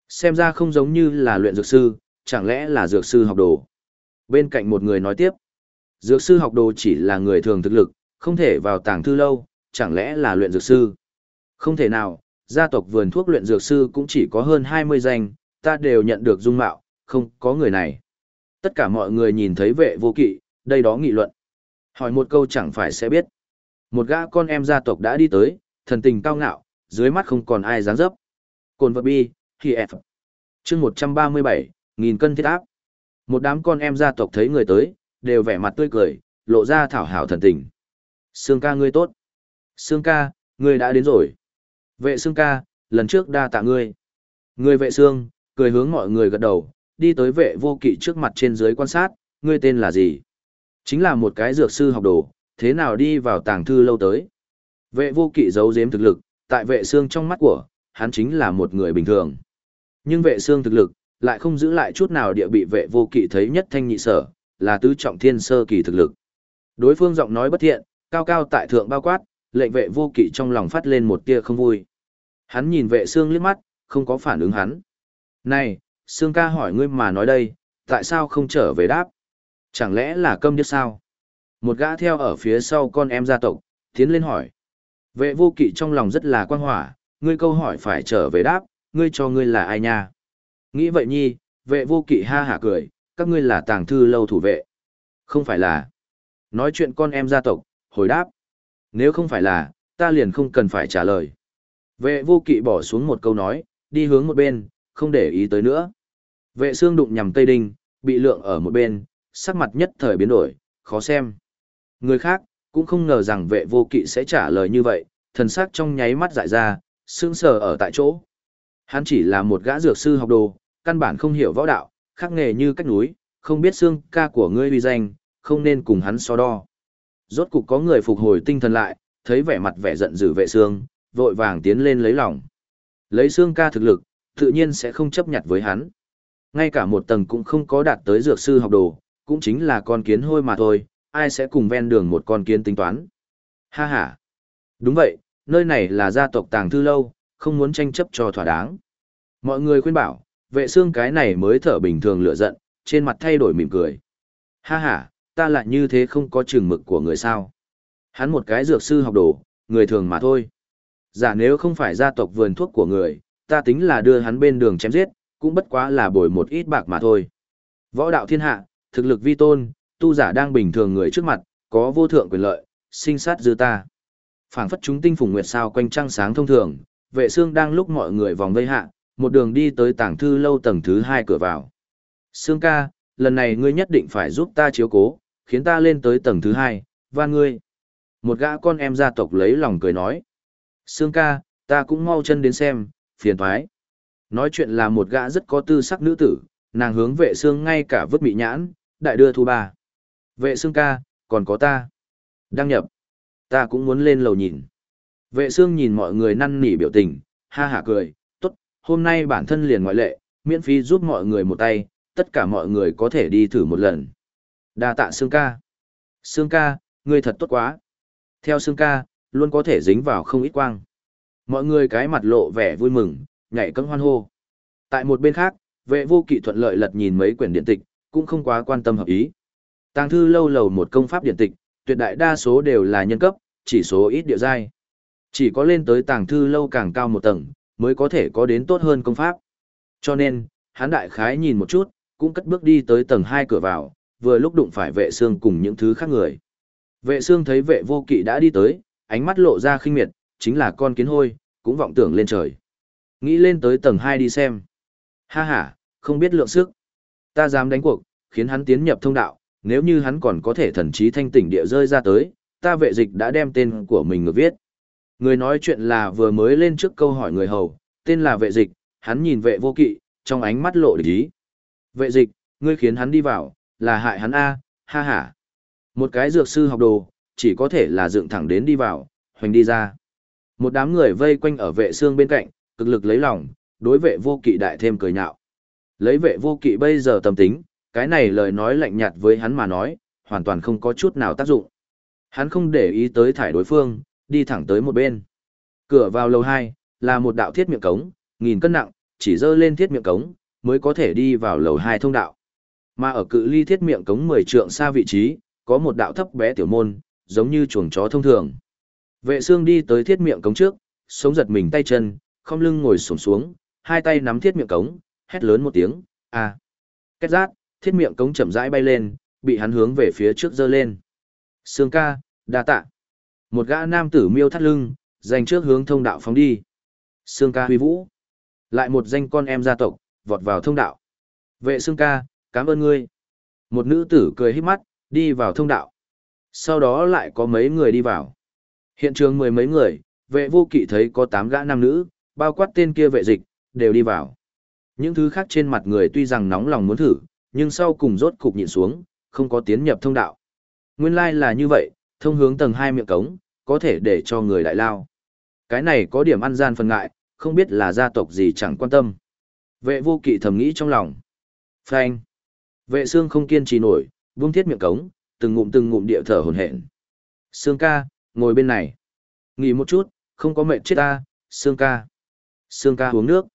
Xem ra không giống như là luyện dược sư, chẳng lẽ là dược sư học đồ. Bên cạnh một người nói tiếp. Dược sư học đồ chỉ là người thường thực lực, không thể vào tàng thư lâu, chẳng lẽ là luyện dược sư. Không thể nào, gia tộc vườn thuốc luyện dược sư cũng chỉ có hơn 20 danh, ta đều nhận được dung mạo, không có người này. Tất cả mọi người nhìn thấy vệ vô kỵ, đây đó nghị luận. Hỏi một câu chẳng phải sẽ biết. Một gã con em gia tộc đã đi tới, thần tình cao ngạo, dưới mắt không còn ai dáng dấp. Cồn vật bi, thì F. chương 137, nghìn cân thiết áp. Một đám con em gia tộc thấy người tới, đều vẻ mặt tươi cười, lộ ra thảo hảo thần tình. Sương ca ngươi tốt. Sương ca, ngươi đã đến rồi. Vệ Sương ca, lần trước đa tạ ngươi. Người vệ Sương, cười hướng mọi người gật đầu, đi tới vệ vô kỵ trước mặt trên dưới quan sát, ngươi tên là gì? Chính là một cái dược sư học đồ, thế nào đi vào tàng thư lâu tới? Vệ vô kỵ giấu giếm thực lực, tại vệ xương trong mắt của, hắn chính là một người bình thường. Nhưng vệ xương thực lực, lại không giữ lại chút nào địa bị vệ vô kỵ thấy nhất thanh nhị sở, là tứ trọng thiên sơ kỳ thực lực. Đối phương giọng nói bất thiện, cao cao tại thượng bao quát, lệnh vệ vô kỵ trong lòng phát lên một tia không vui. Hắn nhìn vệ xương liếc mắt, không có phản ứng hắn. Này, xương ca hỏi ngươi mà nói đây, tại sao không trở về đáp? Chẳng lẽ là câm điếc sao? Một gã theo ở phía sau con em gia tộc, tiến lên hỏi. Vệ vô kỵ trong lòng rất là quan hỏa, ngươi câu hỏi phải trở về đáp, ngươi cho ngươi là ai nha? Nghĩ vậy nhi, vệ vô kỵ ha hả cười, các ngươi là tàng thư lâu thủ vệ. Không phải là. Nói chuyện con em gia tộc, hồi đáp. Nếu không phải là, ta liền không cần phải trả lời. Vệ vô kỵ bỏ xuống một câu nói, đi hướng một bên, không để ý tới nữa. Vệ xương đụng nhằm Tây Đinh, bị lượng ở một bên, sắc mặt nhất thời biến đổi, khó xem. Người khác, cũng không ngờ rằng vệ vô kỵ sẽ trả lời như vậy, thần sắc trong nháy mắt dại ra, sững sờ ở tại chỗ. Hắn chỉ là một gã dược sư học đồ, căn bản không hiểu võ đạo, khác nghề như cách núi, không biết xương ca của ngươi uy danh, không nên cùng hắn so đo. Rốt cục có người phục hồi tinh thần lại, thấy vẻ mặt vẻ giận dữ vệ xương, vội vàng tiến lên lấy lòng. Lấy xương ca thực lực, tự nhiên sẽ không chấp nhận với hắn. Ngay cả một tầng cũng không có đạt tới dược sư học đồ, cũng chính là con kiến hôi mà thôi, ai sẽ cùng ven đường một con kiến tính toán. Ha ha. Đúng vậy, nơi này là gia tộc tàng thư lâu, không muốn tranh chấp cho thỏa đáng. Mọi người khuyên bảo, vệ xương cái này mới thở bình thường lựa giận, trên mặt thay đổi mỉm cười. Ha ha, ta lại như thế không có chừng mực của người sao. Hắn một cái dược sư học đồ, người thường mà thôi. Giả nếu không phải gia tộc vườn thuốc của người, ta tính là đưa hắn bên đường chém giết, cũng bất quá là bồi một ít bạc mà thôi. Võ đạo thiên hạ, thực lực vi tôn, tu giả đang bình thường người trước mặt, có vô thượng quyền lợi, sinh sát dư ta. phảng phất chúng tinh phùng nguyệt sao quanh trăng sáng thông thường, vệ xương đang lúc mọi người vòng vây hạ, một đường đi tới tảng thư lâu tầng thứ hai cửa vào. Sương ca, lần này ngươi nhất định phải giúp ta chiếu cố, khiến ta lên tới tầng thứ hai, và ngươi. Một gã con em gia tộc lấy lòng cười nói. Sương ca, ta cũng mau chân đến xem, phiền thoái. Nói chuyện là một gã rất có tư sắc nữ tử, nàng hướng vệ xương ngay cả vứt bị nhãn, đại đưa thu ba. Vệ xương ca, còn có ta. Đăng nhập. Ta cũng muốn lên lầu nhìn. Vệ xương nhìn mọi người năn nỉ biểu tình, ha hả cười, tốt, hôm nay bản thân liền ngoại lệ, miễn phí giúp mọi người một tay, tất cả mọi người có thể đi thử một lần. Đa tạ xương ca. xương ca, ngươi thật tốt quá. Theo xương ca, luôn có thể dính vào không ít quang. Mọi người cái mặt lộ vẻ vui mừng, nhảy cẫng hoan hô. Tại một bên khác, vệ vô kỵ thuận lợi lật nhìn mấy quyển điện tịch, cũng không quá quan tâm hợp ý. Tàng thư lâu lầu một công pháp điện tịch, tuyệt đại đa số đều là nhân cấp, chỉ số ít địa giai. Chỉ có lên tới tàng thư lâu càng cao một tầng, mới có thể có đến tốt hơn công pháp. Cho nên, hắn đại khái nhìn một chút, cũng cất bước đi tới tầng hai cửa vào, vừa lúc đụng phải vệ xương cùng những thứ khác người. Vệ xương thấy vệ vô kỵ đã đi tới, ánh mắt lộ ra khinh miệt, chính là con kiến hôi, cũng vọng tưởng lên trời. Nghĩ lên tới tầng hai đi xem. Ha ha, không biết lượng sức. Ta dám đánh cuộc, khiến hắn tiến nhập thông đạo, nếu như hắn còn có thể thần trí thanh tỉnh địa rơi ra tới, ta vệ dịch đã đem tên của mình ngược viết. Người nói chuyện là vừa mới lên trước câu hỏi người hầu, tên là vệ dịch, hắn nhìn vệ vô kỵ, trong ánh mắt lộ địch ý. Vệ dịch, ngươi khiến hắn đi vào, là hại hắn A, ha ha. Một cái dược sư học đồ, chỉ có thể là dựng thẳng đến đi vào, hoành đi ra. Một đám người vây quanh ở vệ xương bên cạnh, cực lực lấy lòng, đối vệ vô kỵ đại thêm cười nhạo. Lấy vệ vô kỵ bây giờ tâm tính, cái này lời nói lạnh nhạt với hắn mà nói, hoàn toàn không có chút nào tác dụng. Hắn không để ý tới thải đối phương, đi thẳng tới một bên. Cửa vào lầu 2, là một đạo thiết miệng cống, nghìn cân nặng, chỉ dơ lên thiết miệng cống, mới có thể đi vào lầu 2 thông đạo. Mà ở cự ly thiết miệng cống 10 trượng xa vị trí, có một đạo thấp bé tiểu môn, giống như chuồng chó thông thường. Vệ xương đi tới thiết miệng cống trước, sống giật mình tay chân, không lưng ngồi xổm xuống, hai tay nắm thiết miệng cống, hét lớn một tiếng, a. À. Kết rát, thiết miệng cống chậm rãi bay lên, bị hắn hướng về phía trước giơ lên. Sương ca, đa tạ. Một gã nam tử miêu thắt lưng, dành trước hướng thông đạo phóng đi. Sương ca huy vũ. Lại một danh con em gia tộc, vọt vào thông đạo. Vệ Sương ca, cảm ơn ngươi. Một nữ tử cười hít mắt, đi vào thông đạo. Sau đó lại có mấy người đi vào. Hiện trường mười mấy người, vệ vô kỵ thấy có tám gã nam nữ, bao quát tên kia vệ dịch, đều đi vào. Những thứ khác trên mặt người tuy rằng nóng lòng muốn thử, nhưng sau cùng rốt cục nhịn xuống, không có tiến nhập thông đạo. Nguyên lai like là như vậy, thông hướng tầng 2 miệng cống, có thể để cho người đại lao. Cái này có điểm ăn gian phần ngại, không biết là gia tộc gì chẳng quan tâm. Vệ vô kỵ thầm nghĩ trong lòng. Phanh. Vệ xương không kiên trì nổi, buông thiết miệng cống, từng ngụm từng ngụm địa thở hồn hển. Sương ca, ngồi bên này. Nghỉ một chút, không có mệt chết ta, Sương ca. Sương ca uống nước.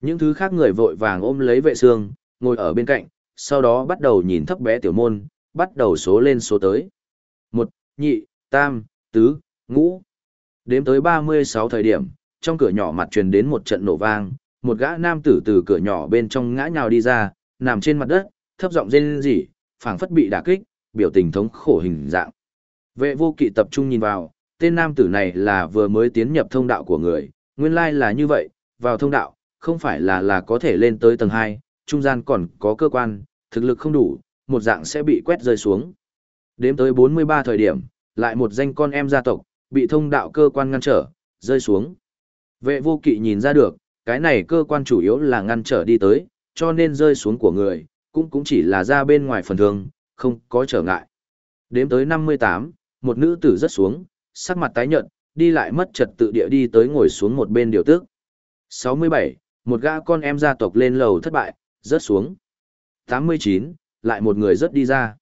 Những thứ khác người vội vàng ôm lấy vệ xương, ngồi ở bên cạnh, sau đó bắt đầu nhìn thấp bé tiểu môn, bắt đầu số lên số tới. Một, nhị, tam, tứ, ngũ. Đếm tới 36 thời điểm, trong cửa nhỏ mặt truyền đến một trận nổ vang, một gã nam tử từ cửa nhỏ bên trong ngã nhào đi ra, nằm trên mặt đất, thấp giọng rên rỉ, phảng phất bị đả kích, biểu tình thống khổ hình dạng. Vệ vô kỵ tập trung nhìn vào, tên nam tử này là vừa mới tiến nhập thông đạo của người, nguyên lai là như vậy, vào thông đạo, không phải là là có thể lên tới tầng 2, trung gian còn có cơ quan, thực lực không đủ, một dạng sẽ bị quét rơi xuống. Đếm tới 43 thời điểm, lại một danh con em gia tộc, bị thông đạo cơ quan ngăn trở, rơi xuống. Vệ vô kỵ nhìn ra được, cái này cơ quan chủ yếu là ngăn trở đi tới, cho nên rơi xuống của người, cũng cũng chỉ là ra bên ngoài phần thường, không có trở ngại. Đếm tới 58, một nữ tử rất xuống, sắc mặt tái nhợt, đi lại mất trật tự địa đi tới ngồi xuống một bên điều tước. 67, một gã con em gia tộc lên lầu thất bại, rớt xuống. 89, lại một người rớt đi ra.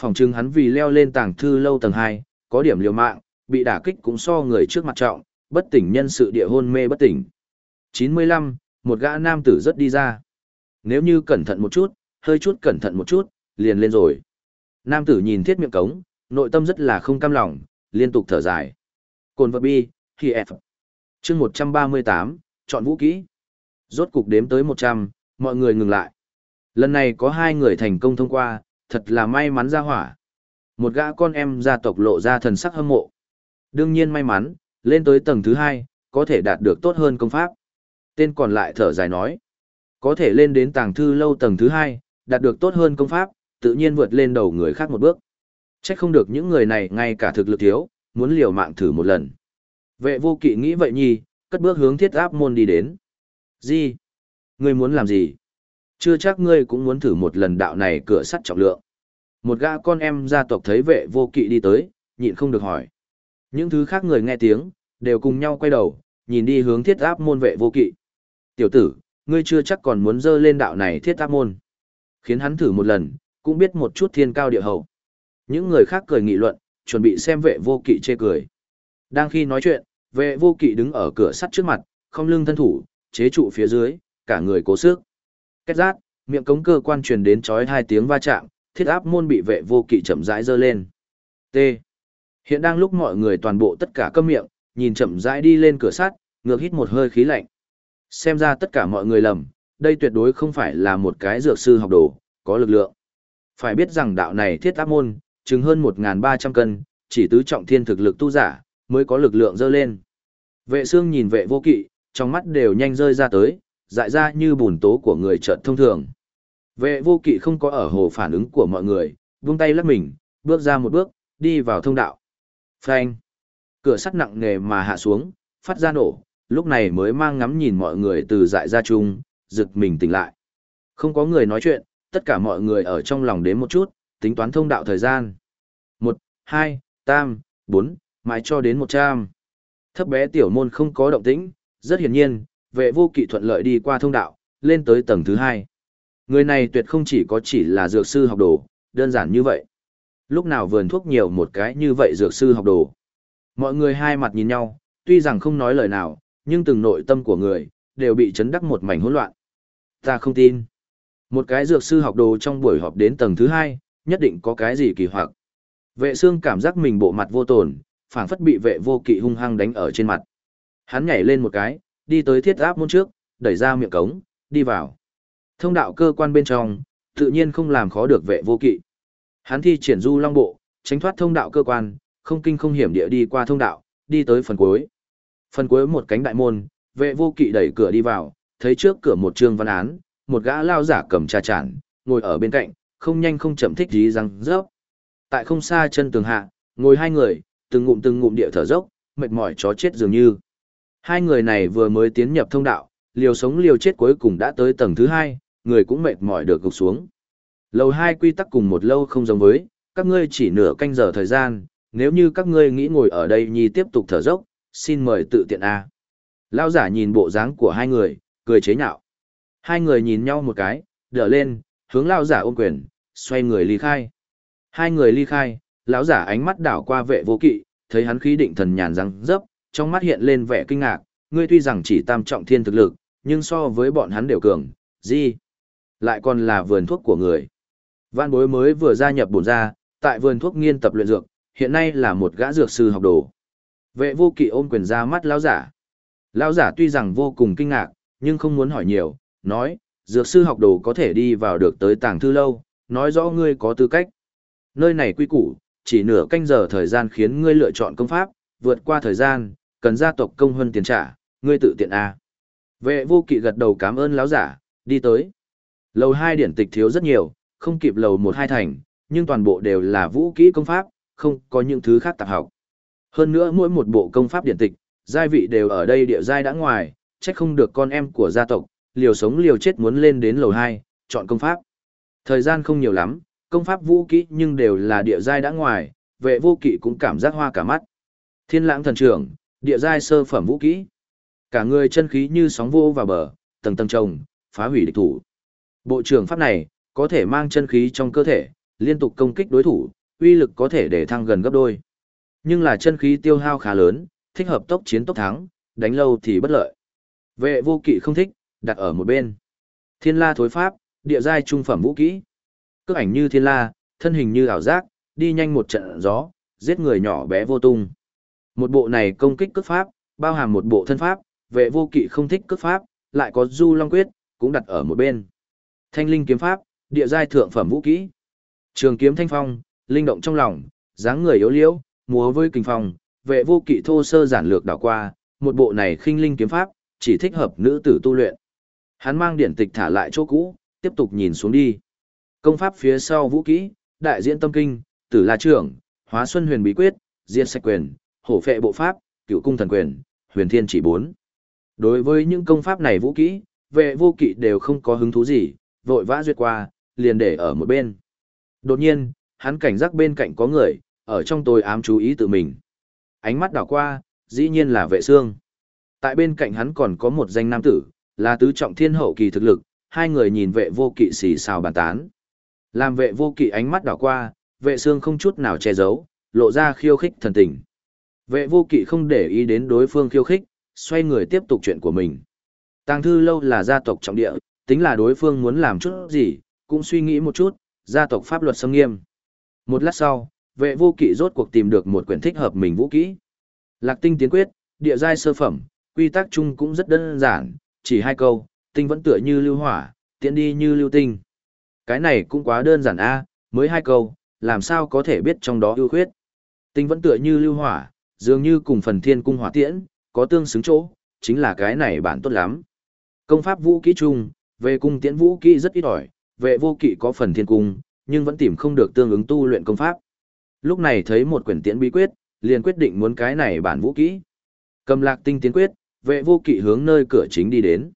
Phòng trưng hắn vì leo lên tàng thư lâu tầng 2, có điểm liều mạng, bị đả kích cũng so người trước mặt trọng, bất tỉnh nhân sự địa hôn mê bất tỉnh. 95, một gã nam tử rớt đi ra. Nếu như cẩn thận một chút, hơi chút cẩn thận một chút, liền lên rồi. Nam tử nhìn thiết miệng cống, nội tâm rất là không cam lòng, liên tục thở dài. Cồn vật bi, khi F. chương 138, chọn vũ kỹ. Rốt cục đếm tới 100, mọi người ngừng lại. Lần này có hai người thành công thông qua, thật là may mắn ra hỏa. Một gã con em gia tộc lộ ra thần sắc hâm mộ. Đương nhiên may mắn, lên tới tầng thứ hai, có thể đạt được tốt hơn công pháp. Tên còn lại thở dài nói. Có thể lên đến tàng thư lâu tầng thứ hai, đạt được tốt hơn công pháp, tự nhiên vượt lên đầu người khác một bước. Chắc không được những người này ngay cả thực lực thiếu, muốn liều mạng thử một lần. Vệ vô kỵ nghĩ vậy nhi, cất bước hướng thiết áp môn đi đến. Gì? Ngươi muốn làm gì? Chưa chắc ngươi cũng muốn thử một lần đạo này cửa sắt trọng lượng. Một gã con em gia tộc thấy vệ vô kỵ đi tới, nhịn không được hỏi. Những thứ khác người nghe tiếng, đều cùng nhau quay đầu, nhìn đi hướng thiết áp môn vệ vô kỵ. Tiểu tử, ngươi chưa chắc còn muốn dơ lên đạo này thiết áp môn. Khiến hắn thử một lần, cũng biết một chút thiên cao địa hậu. Những người khác cười nghị luận, chuẩn bị xem vệ vô kỵ chê cười. Đang khi nói chuyện, vệ vô kỵ đứng ở cửa sắt trước mặt, không lưng thân thủ, chế trụ phía dưới, cả người cố sức. Kết rát, miệng cống cơ quan truyền đến chói hai tiếng va chạm, thiết áp môn bị vệ vô kỵ chậm rãi dơ lên. T. Hiện đang lúc mọi người toàn bộ tất cả câm miệng, nhìn chậm rãi đi lên cửa sắt, ngược hít một hơi khí lạnh. Xem ra tất cả mọi người lầm, đây tuyệt đối không phải là một cái dược sư học đồ, có lực lượng. Phải biết rằng đạo này thiết áp môn, chứng hơn 1.300 cân, chỉ tứ trọng thiên thực lực tu giả, mới có lực lượng dơ lên. Vệ xương nhìn vệ vô kỵ, trong mắt đều nhanh rơi ra tới, dại ra như bùn tố của người trợn thông thường. Vệ vô kỵ không có ở hồ phản ứng của mọi người, buông tay lắc mình, bước ra một bước, đi vào thông đạo. Phanh. Cửa sắt nặng nề mà hạ xuống, phát ra nổ, lúc này mới mang ngắm nhìn mọi người từ dại ra chung, giật mình tỉnh lại. Không có người nói chuyện, tất cả mọi người ở trong lòng đến một chút, tính toán thông đạo thời gian. Một, hai, tam, bốn, mãi cho đến một trăm. Thấp bé tiểu môn không có động tĩnh, rất hiển nhiên, vệ vô kỵ thuận lợi đi qua thông đạo, lên tới tầng thứ hai. Người này tuyệt không chỉ có chỉ là dược sư học đồ, đơn giản như vậy. Lúc nào vườn thuốc nhiều một cái như vậy dược sư học đồ. Mọi người hai mặt nhìn nhau, tuy rằng không nói lời nào, nhưng từng nội tâm của người, đều bị chấn đắc một mảnh hỗn loạn. Ta không tin. Một cái dược sư học đồ trong buổi họp đến tầng thứ hai, nhất định có cái gì kỳ hoặc. Vệ xương cảm giác mình bộ mặt vô tổn, phảng phất bị vệ vô kỵ hung hăng đánh ở trên mặt. Hắn nhảy lên một cái, đi tới thiết áp môn trước, đẩy ra miệng cống, đi vào. Thông đạo cơ quan bên trong, tự nhiên không làm khó được vệ vô kỵ. Hắn thi triển du long bộ, tránh thoát thông đạo cơ quan, không kinh không hiểm địa đi qua thông đạo, đi tới phần cuối. Phần cuối một cánh đại môn, vệ vô kỵ đẩy cửa đi vào, thấy trước cửa một trương văn án, một gã lao giả cầm trà chản, ngồi ở bên cạnh, không nhanh không chậm thích dí răng rớp. Tại không xa chân tường hạ, ngồi hai người, từng ngụm từng ngụm địa thở dốc, mệt mỏi chó chết dường như. Hai người này vừa mới tiến nhập thông đạo, liều sống liều chết cuối cùng đã tới tầng thứ hai, người cũng mệt mỏi được gục xuống. Lầu hai quy tắc cùng một lâu không giống với, các ngươi chỉ nửa canh giờ thời gian, nếu như các ngươi nghĩ ngồi ở đây nhi tiếp tục thở dốc, xin mời tự tiện A. Lao giả nhìn bộ dáng của hai người, cười chế nhạo. Hai người nhìn nhau một cái, đỡ lên, hướng lao giả ôm quyền, xoay người ly khai. Hai người ly khai, lão giả ánh mắt đảo qua vệ vô kỵ, thấy hắn khí định thần nhàn răng dấp, trong mắt hiện lên vẻ kinh ngạc, ngươi tuy rằng chỉ tam trọng thiên thực lực, nhưng so với bọn hắn đều cường, gì? Lại còn là vườn thuốc của người. Văn bối mới vừa gia nhập bổn ra, tại vườn thuốc nghiên tập luyện dược, hiện nay là một gã dược sư học đồ. Vệ vô kỵ ôm quyền ra mắt lão giả. Lão giả tuy rằng vô cùng kinh ngạc, nhưng không muốn hỏi nhiều, nói, dược sư học đồ có thể đi vào được tới tàng thư lâu, nói rõ ngươi có tư cách. Nơi này quy củ, chỉ nửa canh giờ thời gian khiến ngươi lựa chọn công pháp, vượt qua thời gian, cần gia tộc công hơn tiền trả, ngươi tự tiện A. Vệ vô kỵ gật đầu cảm ơn lão giả, đi tới. Lầu hai điển tịch thiếu rất nhiều, không kịp lầu một hai thành, nhưng toàn bộ đều là vũ kỹ công pháp, không có những thứ khác tạp học. Hơn nữa mỗi một bộ công pháp điển tịch, giai vị đều ở đây địa giai đã ngoài, trách không được con em của gia tộc, liều sống liều chết muốn lên đến lầu hai chọn công pháp. Thời gian không nhiều lắm, công pháp vũ kỹ nhưng đều là địa giai đã ngoài, vệ vô kỵ cũng cảm giác hoa cả mắt. Thiên lãng thần trưởng, địa giai sơ phẩm vũ kỹ. Cả người chân khí như sóng vô vào bờ, tầng tầng trồng, phá hủy địch thủ. Bộ trưởng pháp này, có thể mang chân khí trong cơ thể, liên tục công kích đối thủ, uy lực có thể để thăng gần gấp đôi. Nhưng là chân khí tiêu hao khá lớn, thích hợp tốc chiến tốc thắng, đánh lâu thì bất lợi. Vệ vô kỵ không thích, đặt ở một bên. Thiên la thối pháp, địa giai trung phẩm vũ kỹ. Cước ảnh như thiên la, thân hình như ảo giác, đi nhanh một trận gió, giết người nhỏ bé vô tung. Một bộ này công kích cước pháp, bao hàm một bộ thân pháp, vệ vô kỵ không thích cước pháp, lại có du long quyết, cũng đặt ở một bên. Thanh linh kiếm pháp, địa giai thượng phẩm vũ kỹ. Trường kiếm thanh phong, linh động trong lòng, dáng người yếu liễu, múa với kinh phong, vệ vô kỵ thô sơ giản lược đảo qua, một bộ này khinh linh kiếm pháp, chỉ thích hợp nữ tử tu luyện. Hắn mang điển tịch thả lại chỗ cũ, tiếp tục nhìn xuống đi. Công pháp phía sau vũ kỹ, đại diễn tâm kinh, tử la trưởng, hóa xuân huyền bí quyết, diệt sạch quyền, hổ phệ bộ pháp, cựu cung thần quyền, huyền thiên chỉ bốn. Đối với những công pháp này vũ kỹ, vệ vô kỵ đều không có hứng thú gì, vội vã duyệt qua, liền để ở một bên. Đột nhiên, hắn cảnh giác bên cạnh có người, ở trong tôi ám chú ý tự mình. Ánh mắt đảo qua, dĩ nhiên là vệ xương. Tại bên cạnh hắn còn có một danh nam tử, là tứ trọng thiên hậu kỳ thực lực, hai người nhìn vệ vô kỵ xì xào bàn tán. Làm vệ vô kỵ ánh mắt đảo qua, vệ xương không chút nào che giấu, lộ ra khiêu khích thần tình. Vệ vô kỵ không để ý đến đối phương khiêu khích, xoay người tiếp tục chuyện của mình. Tàng thư lâu là gia tộc trọng địa, tính là đối phương muốn làm chút gì, cũng suy nghĩ một chút, gia tộc pháp luật xâm nghiêm. Một lát sau, vệ vô kỵ rốt cuộc tìm được một quyển thích hợp mình vũ kỹ. Lạc tinh tiến quyết, địa giai sơ phẩm, quy tắc chung cũng rất đơn giản, chỉ hai câu, tinh vẫn tựa như lưu hỏa, tiện đi như lưu tinh. Cái này cũng quá đơn giản a, mới hai câu, làm sao có thể biết trong đó ưu khuyết. Tinh vẫn tựa như lưu hỏa, dường như cùng phần thiên cung hỏa tiễn, có tương xứng chỗ, chính là cái này bản tốt lắm. Công pháp vũ kỹ chung, về cung tiễn vũ kỹ rất ít ỏi, vệ vô kỵ có phần thiên cung, nhưng vẫn tìm không được tương ứng tu luyện công pháp. Lúc này thấy một quyển tiễn bí quyết, liền quyết định muốn cái này bản vũ kỹ. Cầm lạc tinh tiến quyết, vệ vô kỵ hướng nơi cửa chính đi đến.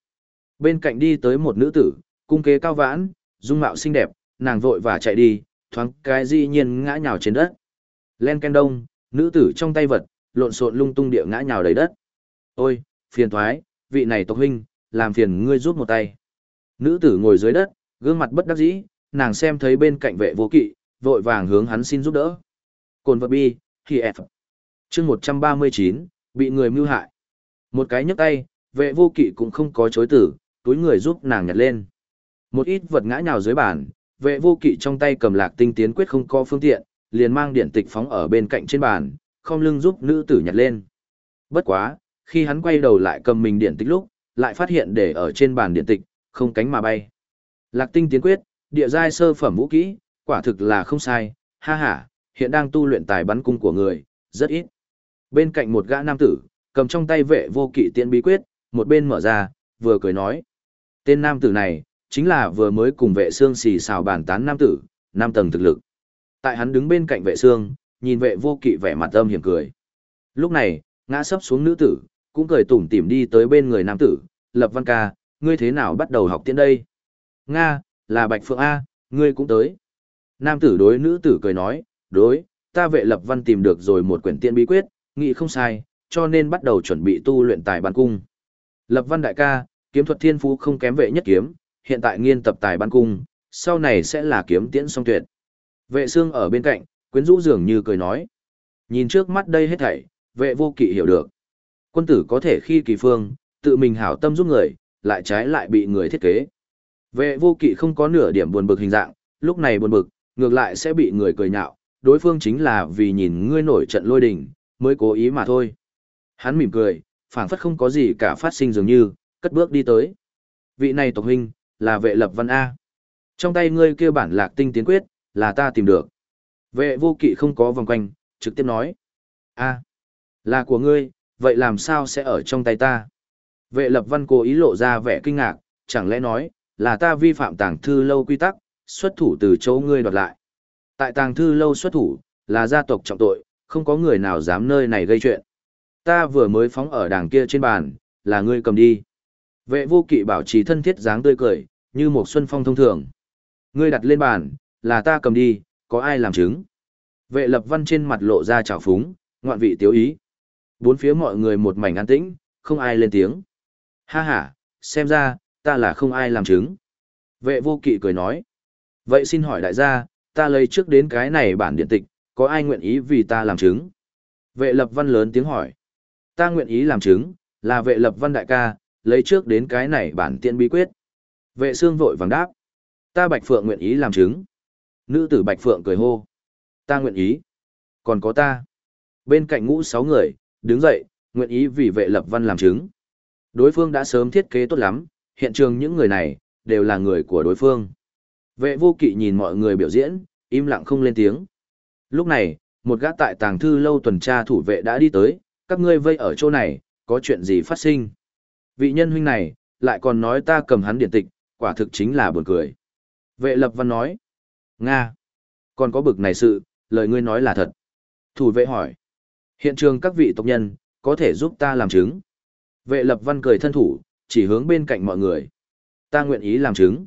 Bên cạnh đi tới một nữ tử, cung kế cao vãn, dung mạo xinh đẹp, nàng vội và chạy đi, thoáng cái dĩ nhiên ngã nhào trên đất. Len ken đông, nữ tử trong tay vật, lộn xộn lung tung địa ngã nhào đầy đất. Ôi, phiền thoái, vị này tộc huynh, làm phiền ngươi giúp một tay. Nữ tử ngồi dưới đất, gương mặt bất đắc dĩ, nàng xem thấy bên cạnh vệ vô kỵ, vội vàng hướng hắn xin giúp đỡ. Cồn vật bi, khi F. chương 139, bị người mưu hại. Một cái nhấc tay, vệ vô kỵ cũng không có chối tử, túi người giúp nàng nhặt lên. Một ít vật ngã nhào dưới bàn, vệ vô kỵ trong tay cầm lạc tinh tiến quyết không có phương tiện, liền mang điện tịch phóng ở bên cạnh trên bàn, không lưng giúp nữ tử nhặt lên. Bất quá, khi hắn quay đầu lại cầm mình điện tịch lúc, lại phát hiện để ở trên bàn điện tịch, không cánh mà bay. Lạc tinh tiến quyết, địa giai sơ phẩm vũ kỹ, quả thực là không sai, ha ha, hiện đang tu luyện tài bắn cung của người, rất ít. Bên cạnh một gã nam tử, cầm trong tay vệ vô kỵ tiễn bí quyết, một bên mở ra, vừa cười nói. Tên nam tử này, chính là vừa mới cùng vệ xương xì xào bàn tán nam tử, nam tầng thực lực. Tại hắn đứng bên cạnh vệ xương, nhìn vệ vô kỵ vẻ mặt âm hiểm cười. Lúc này, ngã sấp xuống nữ tử, cũng cười tủm tỉm đi tới bên người nam tử, lập văn ca, ngươi thế nào bắt đầu học tiễn đây? Nga, là Bạch Phượng A, ngươi cũng tới. Nam tử đối nữ tử cười nói, đối, ta vệ lập văn tìm được rồi một quyển tiễn bí quyết, nghĩ không sai, cho nên bắt đầu chuẩn bị tu luyện tài bàn cung. Lập văn đại ca, kiếm thuật thiên phú không kém vệ nhất kiếm, hiện tại nghiên tập tài bàn cung, sau này sẽ là kiếm tiễn song tuyệt. Vệ xương ở bên cạnh, quyến rũ dường như cười nói. Nhìn trước mắt đây hết thảy, vệ vô kỵ hiểu được. Quân tử có thể khi kỳ phương, tự mình hảo tâm giúp người, lại trái lại bị người thiết kế. Vệ vô kỵ không có nửa điểm buồn bực hình dạng, lúc này buồn bực, ngược lại sẽ bị người cười nhạo, đối phương chính là vì nhìn ngươi nổi trận lôi đình, mới cố ý mà thôi. Hắn mỉm cười, phảng phất không có gì cả phát sinh dường như, cất bước đi tới. Vị này tộc huynh, là vệ lập văn A. Trong tay ngươi kia bản lạc tinh tiến quyết, là ta tìm được. Vệ vô kỵ không có vòng quanh, trực tiếp nói. A, là của ngươi, vậy làm sao sẽ ở trong tay ta? Vệ lập văn cố ý lộ ra vẻ kinh ngạc, chẳng lẽ nói, là ta vi phạm tàng thư lâu quy tắc, xuất thủ từ chỗ ngươi đoạt lại. Tại tàng thư lâu xuất thủ, là gia tộc trọng tội, không có người nào dám nơi này gây chuyện. Ta vừa mới phóng ở đàng kia trên bàn, là ngươi cầm đi. Vệ vô kỵ bảo trì thân thiết dáng tươi cười, như một xuân phong thông thường. Ngươi đặt lên bàn, là ta cầm đi, có ai làm chứng. Vệ lập văn trên mặt lộ ra trào phúng, ngoạn vị tiếu ý. Bốn phía mọi người một mảnh an tĩnh, không ai lên tiếng. Ha ha, xem ra, ta là không ai làm chứng. Vệ vô kỵ cười nói. Vậy xin hỏi đại gia, ta lấy trước đến cái này bản điện tịch, có ai nguyện ý vì ta làm chứng? Vệ lập văn lớn tiếng hỏi. Ta nguyện ý làm chứng, là vệ lập văn đại ca, lấy trước đến cái này bản tiện bí quyết. Vệ xương vội vàng đáp. Ta Bạch Phượng nguyện ý làm chứng. Nữ tử Bạch Phượng cười hô. Ta nguyện ý. Còn có ta. Bên cạnh ngũ sáu người, đứng dậy, nguyện ý vì vệ lập văn làm chứng. Đối phương đã sớm thiết kế tốt lắm, hiện trường những người này, đều là người của đối phương. Vệ vô kỵ nhìn mọi người biểu diễn, im lặng không lên tiếng. Lúc này, một gã tại tàng thư lâu tuần tra thủ vệ đã đi tới, các ngươi vây ở chỗ này, có chuyện gì phát sinh? Vị nhân huynh này, lại còn nói ta cầm hắn điện tịch, quả thực chính là buồn cười. Vệ lập văn nói, Nga, còn có bực này sự, lời ngươi nói là thật. Thủ vệ hỏi, hiện trường các vị tộc nhân, có thể giúp ta làm chứng. Vệ lập văn cười thân thủ, chỉ hướng bên cạnh mọi người. Ta nguyện ý làm chứng.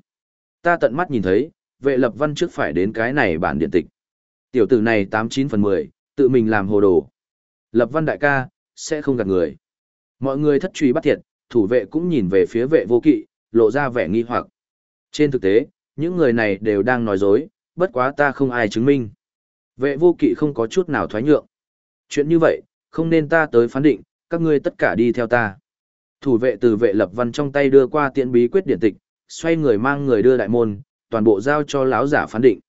Ta tận mắt nhìn thấy, vệ lập văn trước phải đến cái này bản điện tịch. Tiểu tử này 89 phần 10, tự mình làm hồ đồ. Lập văn đại ca, sẽ không gạt người. Mọi người thất truy bắt thiệt, thủ vệ cũng nhìn về phía vệ vô kỵ, lộ ra vẻ nghi hoặc. Trên thực tế, những người này đều đang nói dối, bất quá ta không ai chứng minh. Vệ vô kỵ không có chút nào thoái nhượng. Chuyện như vậy, không nên ta tới phán định, các ngươi tất cả đi theo ta. Thủ vệ từ vệ lập văn trong tay đưa qua tiện bí quyết điển tịch, xoay người mang người đưa đại môn, toàn bộ giao cho lão giả phán định.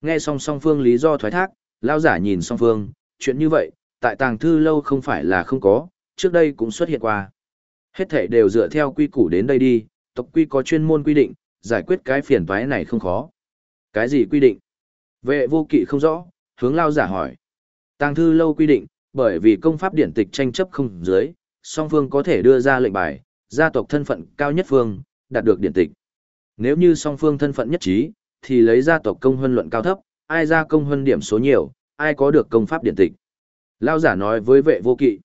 Nghe xong song phương lý do thoái thác, lão giả nhìn song phương, chuyện như vậy, tại tàng thư lâu không phải là không có, trước đây cũng xuất hiện qua. Hết thể đều dựa theo quy củ đến đây đi, tộc quy có chuyên môn quy định, giải quyết cái phiền toái này không khó. Cái gì quy định? Vệ vô kỵ không rõ, hướng lao giả hỏi. Tàng thư lâu quy định, bởi vì công pháp điển tịch tranh chấp không dưới, song phương có thể đưa ra lệnh bài, gia tộc thân phận cao nhất phương, đạt được điển tịch. Nếu như song phương thân phận nhất trí, thì lấy gia tộc công huân luận cao thấp, ai ra công huân điểm số nhiều, ai có được công pháp điển tịch. Lao giả nói với vệ vô kỵ.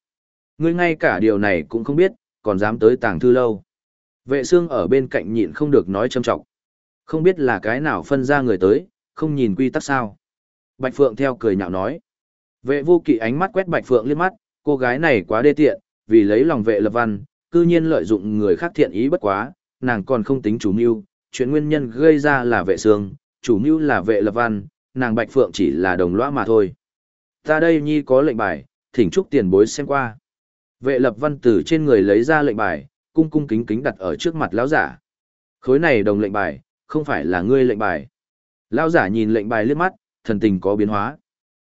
Ngươi ngay cả điều này cũng không biết, còn dám tới tàng thư lâu. Vệ xương ở bên cạnh nhịn không được nói châm trọng. Không biết là cái nào phân ra người tới, không nhìn quy tắc sao. Bạch Phượng theo cười nhạo nói. Vệ vô kỵ ánh mắt quét Bạch Phượng liếc mắt, cô gái này quá đê tiện, vì lấy lòng vệ lập văn, cư nhiên lợi dụng người khác thiện ý bất quá, nàng còn không tính chủ mưu, chuyện nguyên nhân gây ra là vệ xương, chủ mưu là vệ lập văn, nàng Bạch Phượng chỉ là đồng lõa mà thôi. Ta đây nhi có lệnh bài, thỉnh chúc tiền bối xem qua. Vệ lập văn từ trên người lấy ra lệnh bài, cung cung kính kính đặt ở trước mặt lão giả. Khối này đồng lệnh bài, không phải là ngươi lệnh bài. Lão giả nhìn lệnh bài liếc mắt, thần tình có biến hóa.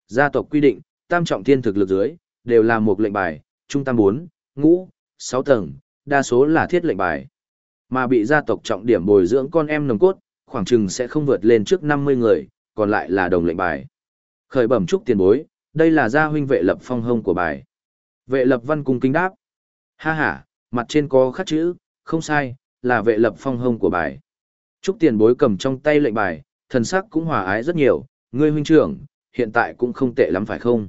Gia tộc quy định, tam trọng thiên thực lực dưới, đều là một lệnh bài, trung tam 4, ngũ, 6 tầng, đa số là thiết lệnh bài. Mà bị gia tộc trọng điểm bồi dưỡng con em nồng cốt, khoảng chừng sẽ không vượt lên trước 50 người, còn lại là đồng lệnh bài. Khởi bẩm chúc tiền bối, đây là gia huynh vệ lập phong hông của bài. Vệ lập văn cung kính đáp. Ha ha, mặt trên có khắc chữ, không sai, là vệ lập phong hông của bài. Trúc tiền bối cầm trong tay lệnh bài, thần sắc cũng hòa ái rất nhiều, ngươi huynh trưởng, hiện tại cũng không tệ lắm phải không?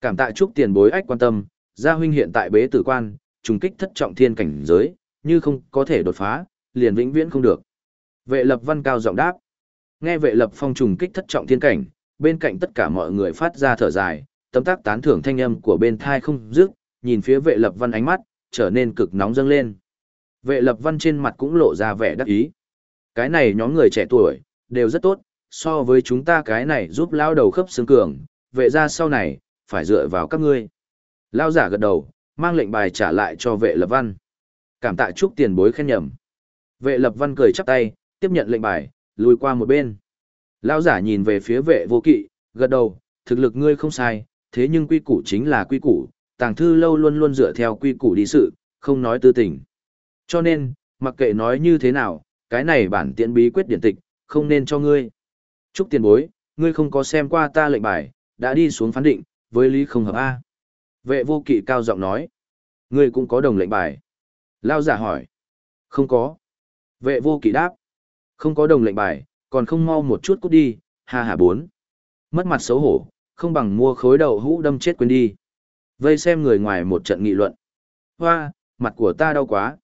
Cảm tạ Trúc tiền bối ách quan tâm, gia huynh hiện tại bế tử quan, trùng kích thất trọng thiên cảnh giới, như không có thể đột phá, liền vĩnh viễn không được. Vệ lập văn cao giọng đáp. Nghe vệ lập phong trùng kích thất trọng thiên cảnh, bên cạnh tất cả mọi người phát ra thở dài, tấm tác tán thưởng thanh âm của bên thai không dứt, nhìn phía vệ lập văn ánh mắt, trở nên cực nóng dâng lên. Vệ lập văn trên mặt cũng lộ ra vẻ đắc ý. Cái này nhóm người trẻ tuổi, đều rất tốt, so với chúng ta cái này giúp lao đầu khớp xương cường, vệ ra sau này, phải dựa vào các ngươi. Lao giả gật đầu, mang lệnh bài trả lại cho vệ lập văn. Cảm tạ chúc tiền bối khen nhầm. Vệ lập văn cười chắp tay, tiếp nhận lệnh bài, lùi qua một bên. Lao giả nhìn về phía vệ vô kỵ, gật đầu, thực lực ngươi không sai, thế nhưng quy củ chính là quy củ, tàng thư lâu luôn luôn dựa theo quy củ đi sự, không nói tư tình. Cho nên, mặc kệ nói như thế nào, cái này bản tiện bí quyết điển tịch, không nên cho ngươi. Chúc tiền bối, ngươi không có xem qua ta lệnh bài, đã đi xuống phán định, với lý không hợp A. Vệ vô kỵ cao giọng nói. Ngươi cũng có đồng lệnh bài. Lao giả hỏi. Không có. Vệ vô kỵ đáp. Không có đồng lệnh bài, còn không mau một chút cút đi, ha ha bốn. Mất mặt xấu hổ, không bằng mua khối đầu hũ đâm chết quên đi. Vây xem người ngoài một trận nghị luận. Hoa, mặt của ta đau quá.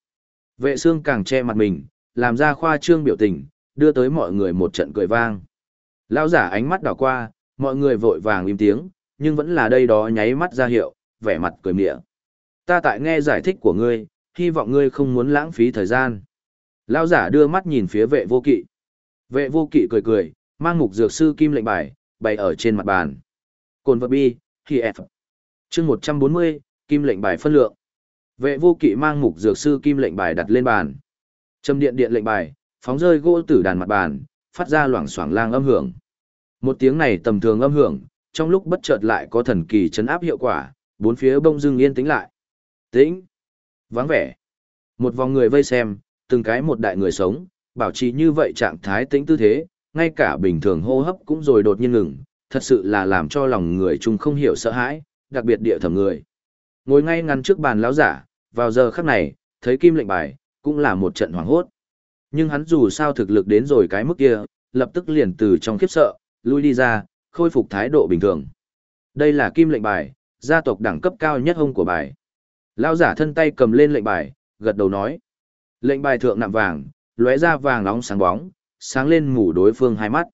Vệ xương càng che mặt mình, làm ra khoa trương biểu tình, đưa tới mọi người một trận cười vang. Lão giả ánh mắt đảo qua, mọi người vội vàng im tiếng, nhưng vẫn là đây đó nháy mắt ra hiệu, vẻ mặt cười mỉa. Ta tại nghe giải thích của ngươi, hy vọng ngươi không muốn lãng phí thời gian. Lão giả đưa mắt nhìn phía vệ vô kỵ. Vệ vô kỵ cười cười, mang mục dược sư kim lệnh bài, bày ở trên mặt bàn. Cồn vật bi, khi F. chương 140, kim lệnh bài phân lượng. Vệ vô kỵ mang mục dược sư kim lệnh bài đặt lên bàn. Châm điện điện lệnh bài, phóng rơi gỗ tử đàn mặt bàn, phát ra loảng xoảng lang âm hưởng. Một tiếng này tầm thường âm hưởng, trong lúc bất chợt lại có thần kỳ chấn áp hiệu quả, bốn phía bông dưng yên tĩnh lại. Tĩnh, vắng vẻ. Một vòng người vây xem, từng cái một đại người sống, bảo trì như vậy trạng thái tĩnh tư thế, ngay cả bình thường hô hấp cũng rồi đột nhiên ngừng, thật sự là làm cho lòng người chung không hiểu sợ hãi, đặc biệt địa thẩm người. Ngồi ngay ngắn trước bàn lão giả, vào giờ khắc này, thấy kim lệnh bài, cũng là một trận hoảng hốt. Nhưng hắn dù sao thực lực đến rồi cái mức kia, lập tức liền từ trong khiếp sợ, lui đi ra, khôi phục thái độ bình thường. Đây là kim lệnh bài, gia tộc đẳng cấp cao nhất hung của bài. Lão giả thân tay cầm lên lệnh bài, gật đầu nói. Lệnh bài thượng nạm vàng, lóe ra vàng nóng sáng bóng, sáng lên mù đối phương hai mắt.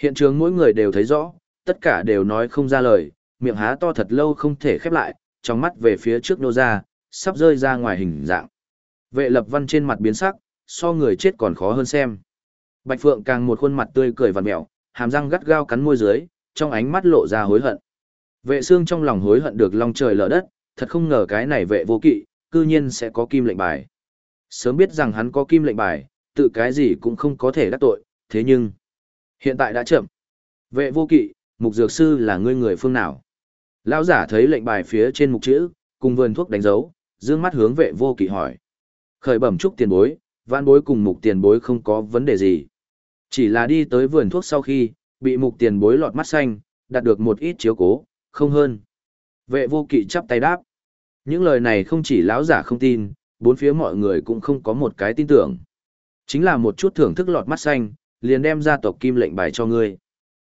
Hiện trường mỗi người đều thấy rõ, tất cả đều nói không ra lời, miệng há to thật lâu không thể khép lại, trong mắt về phía trước nô ra, sắp rơi ra ngoài hình dạng. Vệ lập văn trên mặt biến sắc, so người chết còn khó hơn xem. Bạch Phượng càng một khuôn mặt tươi cười vằn mẹo, hàm răng gắt gao cắn môi dưới, trong ánh mắt lộ ra hối hận. Vệ xương trong lòng hối hận được long trời lở đất, thật không ngờ cái này vệ vô kỵ, cư nhiên sẽ có kim lệnh bài. Sớm biết rằng hắn có kim lệnh bài, tự cái gì cũng không có thể đắc tội, thế nhưng, hiện tại đã chậm. Vệ vô kỵ, mục dược sư là ngươi người phương nào? Lão giả thấy lệnh bài phía trên mục chữ, cùng vườn thuốc đánh dấu, dương mắt hướng vệ vô kỵ hỏi. Khởi bẩm trúc tiền bối, van bối cùng mục tiền bối không có vấn đề gì. Chỉ là đi tới vườn thuốc sau khi, bị mục tiền bối lọt mắt xanh, đạt được một ít chiếu cố, không hơn. Vệ vô kỵ chắp tay đáp. Những lời này không chỉ lão giả không tin, bốn phía mọi người cũng không có một cái tin tưởng. Chính là một chút thưởng thức lọt mắt xanh, liền đem ra tộc kim lệnh bài cho ngươi.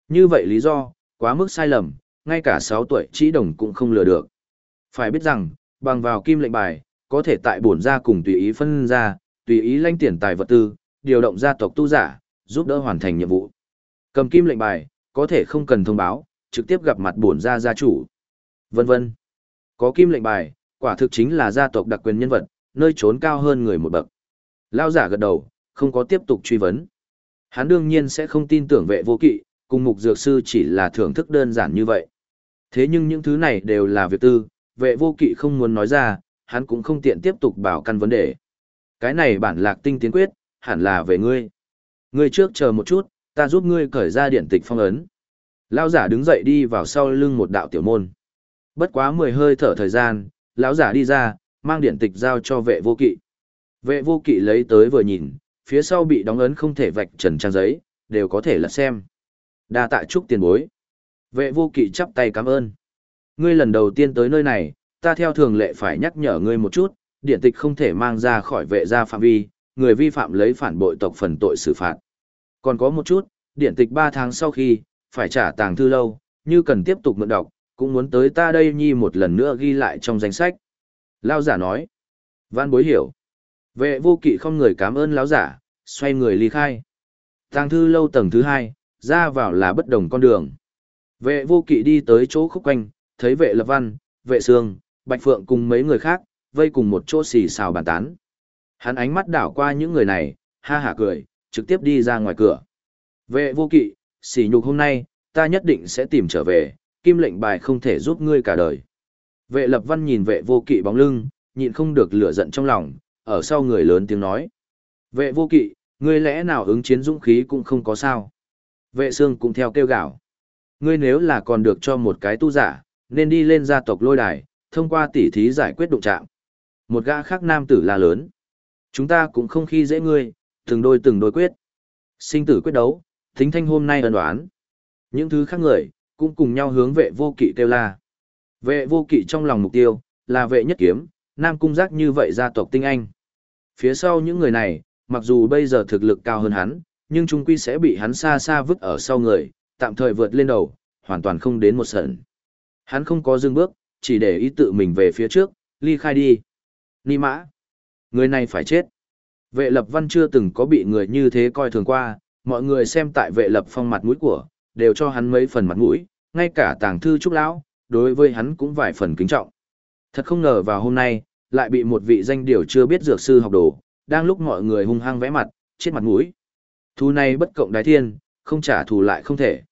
Như vậy lý do, quá mức sai lầm, ngay cả 6 tuổi chỉ đồng cũng không lừa được. Phải biết rằng, bằng vào kim lệnh bài, có thể tại bổn gia cùng tùy ý phân ra, tùy ý lãnh tiền tài vật tư, điều động gia tộc tu giả, giúp đỡ hoàn thành nhiệm vụ. Cầm kim lệnh bài, có thể không cần thông báo, trực tiếp gặp mặt bổn gia gia chủ. Vân vân. Có kim lệnh bài, quả thực chính là gia tộc đặc quyền nhân vật, nơi trốn cao hơn người một bậc. Lao giả gật đầu, không có tiếp tục truy vấn. Hắn đương nhiên sẽ không tin tưởng vệ vô kỵ, cùng mục dược sư chỉ là thưởng thức đơn giản như vậy. Thế nhưng những thứ này đều là việc tư, vệ vô kỵ không muốn nói ra, hắn cũng không tiện tiếp tục bảo căn vấn đề. Cái này bản lạc tinh tiến quyết, hẳn là về ngươi. Ngươi trước chờ một chút, ta giúp ngươi cởi ra điện tịch phong ấn. Lão giả đứng dậy đi vào sau lưng một đạo tiểu môn. Bất quá mười hơi thở thời gian, lão giả đi ra, mang điện tịch giao cho vệ vô kỵ. Vệ vô kỵ lấy tới vừa nhìn, phía sau bị đóng ấn không thể vạch trần trang giấy, đều có thể là xem. Đa tạ chúc tiền bối. Vệ vô kỵ chắp tay cảm ơn. Ngươi lần đầu tiên tới nơi này, ta theo thường lệ phải nhắc nhở ngươi một chút, điện tịch không thể mang ra khỏi vệ gia phạm vi, người vi phạm lấy phản bội tộc phần tội xử phạt. Còn có một chút, điện tịch 3 tháng sau khi, phải trả tàng thư lâu, như cần tiếp tục mượn đọc, cũng muốn tới ta đây nhi một lần nữa ghi lại trong danh sách. Lao giả nói. Văn bối hiểu. Vệ vô kỵ không người cảm ơn lão giả, xoay người ly khai. Tàng thư lâu tầng thứ hai, ra vào là bất đồng con đường. Vệ vô kỵ đi tới chỗ khúc quanh, thấy vệ lập văn, vệ sương, bạch phượng cùng mấy người khác, vây cùng một chỗ xì xào bàn tán. Hắn ánh mắt đảo qua những người này, ha hả cười, trực tiếp đi ra ngoài cửa. Vệ vô kỵ, xỉ nhục hôm nay, ta nhất định sẽ tìm trở về, kim lệnh bài không thể giúp ngươi cả đời. Vệ lập văn nhìn vệ vô kỵ bóng lưng, nhịn không được lửa giận trong lòng, ở sau người lớn tiếng nói. Vệ vô kỵ, ngươi lẽ nào ứng chiến dũng khí cũng không có sao. Vệ xương cũng theo kêu gạo. Ngươi nếu là còn được cho một cái tu giả, nên đi lên gia tộc lôi đài, thông qua tỉ thí giải quyết đụng trạng. Một gã khác nam tử là lớn. Chúng ta cũng không khi dễ ngươi, từng đôi từng đôi quyết. Sinh tử quyết đấu, thính thanh hôm nay ân đoán. Những thứ khác người, cũng cùng nhau hướng vệ vô kỵ kêu la. Vệ vô kỵ trong lòng mục tiêu, là vệ nhất kiếm, nam cung giác như vậy gia tộc tinh anh. Phía sau những người này, mặc dù bây giờ thực lực cao hơn hắn, nhưng trung quy sẽ bị hắn xa xa vứt ở sau người, tạm thời vượt lên đầu, hoàn toàn không đến một sẩn. Hắn không có dừng bước, chỉ để ý tự mình về phía trước, ly khai đi. Ni mã. Người này phải chết. Vệ lập văn chưa từng có bị người như thế coi thường qua, mọi người xem tại vệ lập phong mặt mũi của, đều cho hắn mấy phần mặt mũi, ngay cả tàng thư trúc lão, đối với hắn cũng vài phần kính trọng. Thật không ngờ vào hôm nay, lại bị một vị danh điều chưa biết dược sư học đồ, đang lúc mọi người hung hăng vẽ mặt, chết mặt mũi. Thù này bất cộng đái thiên, không trả thù lại không thể.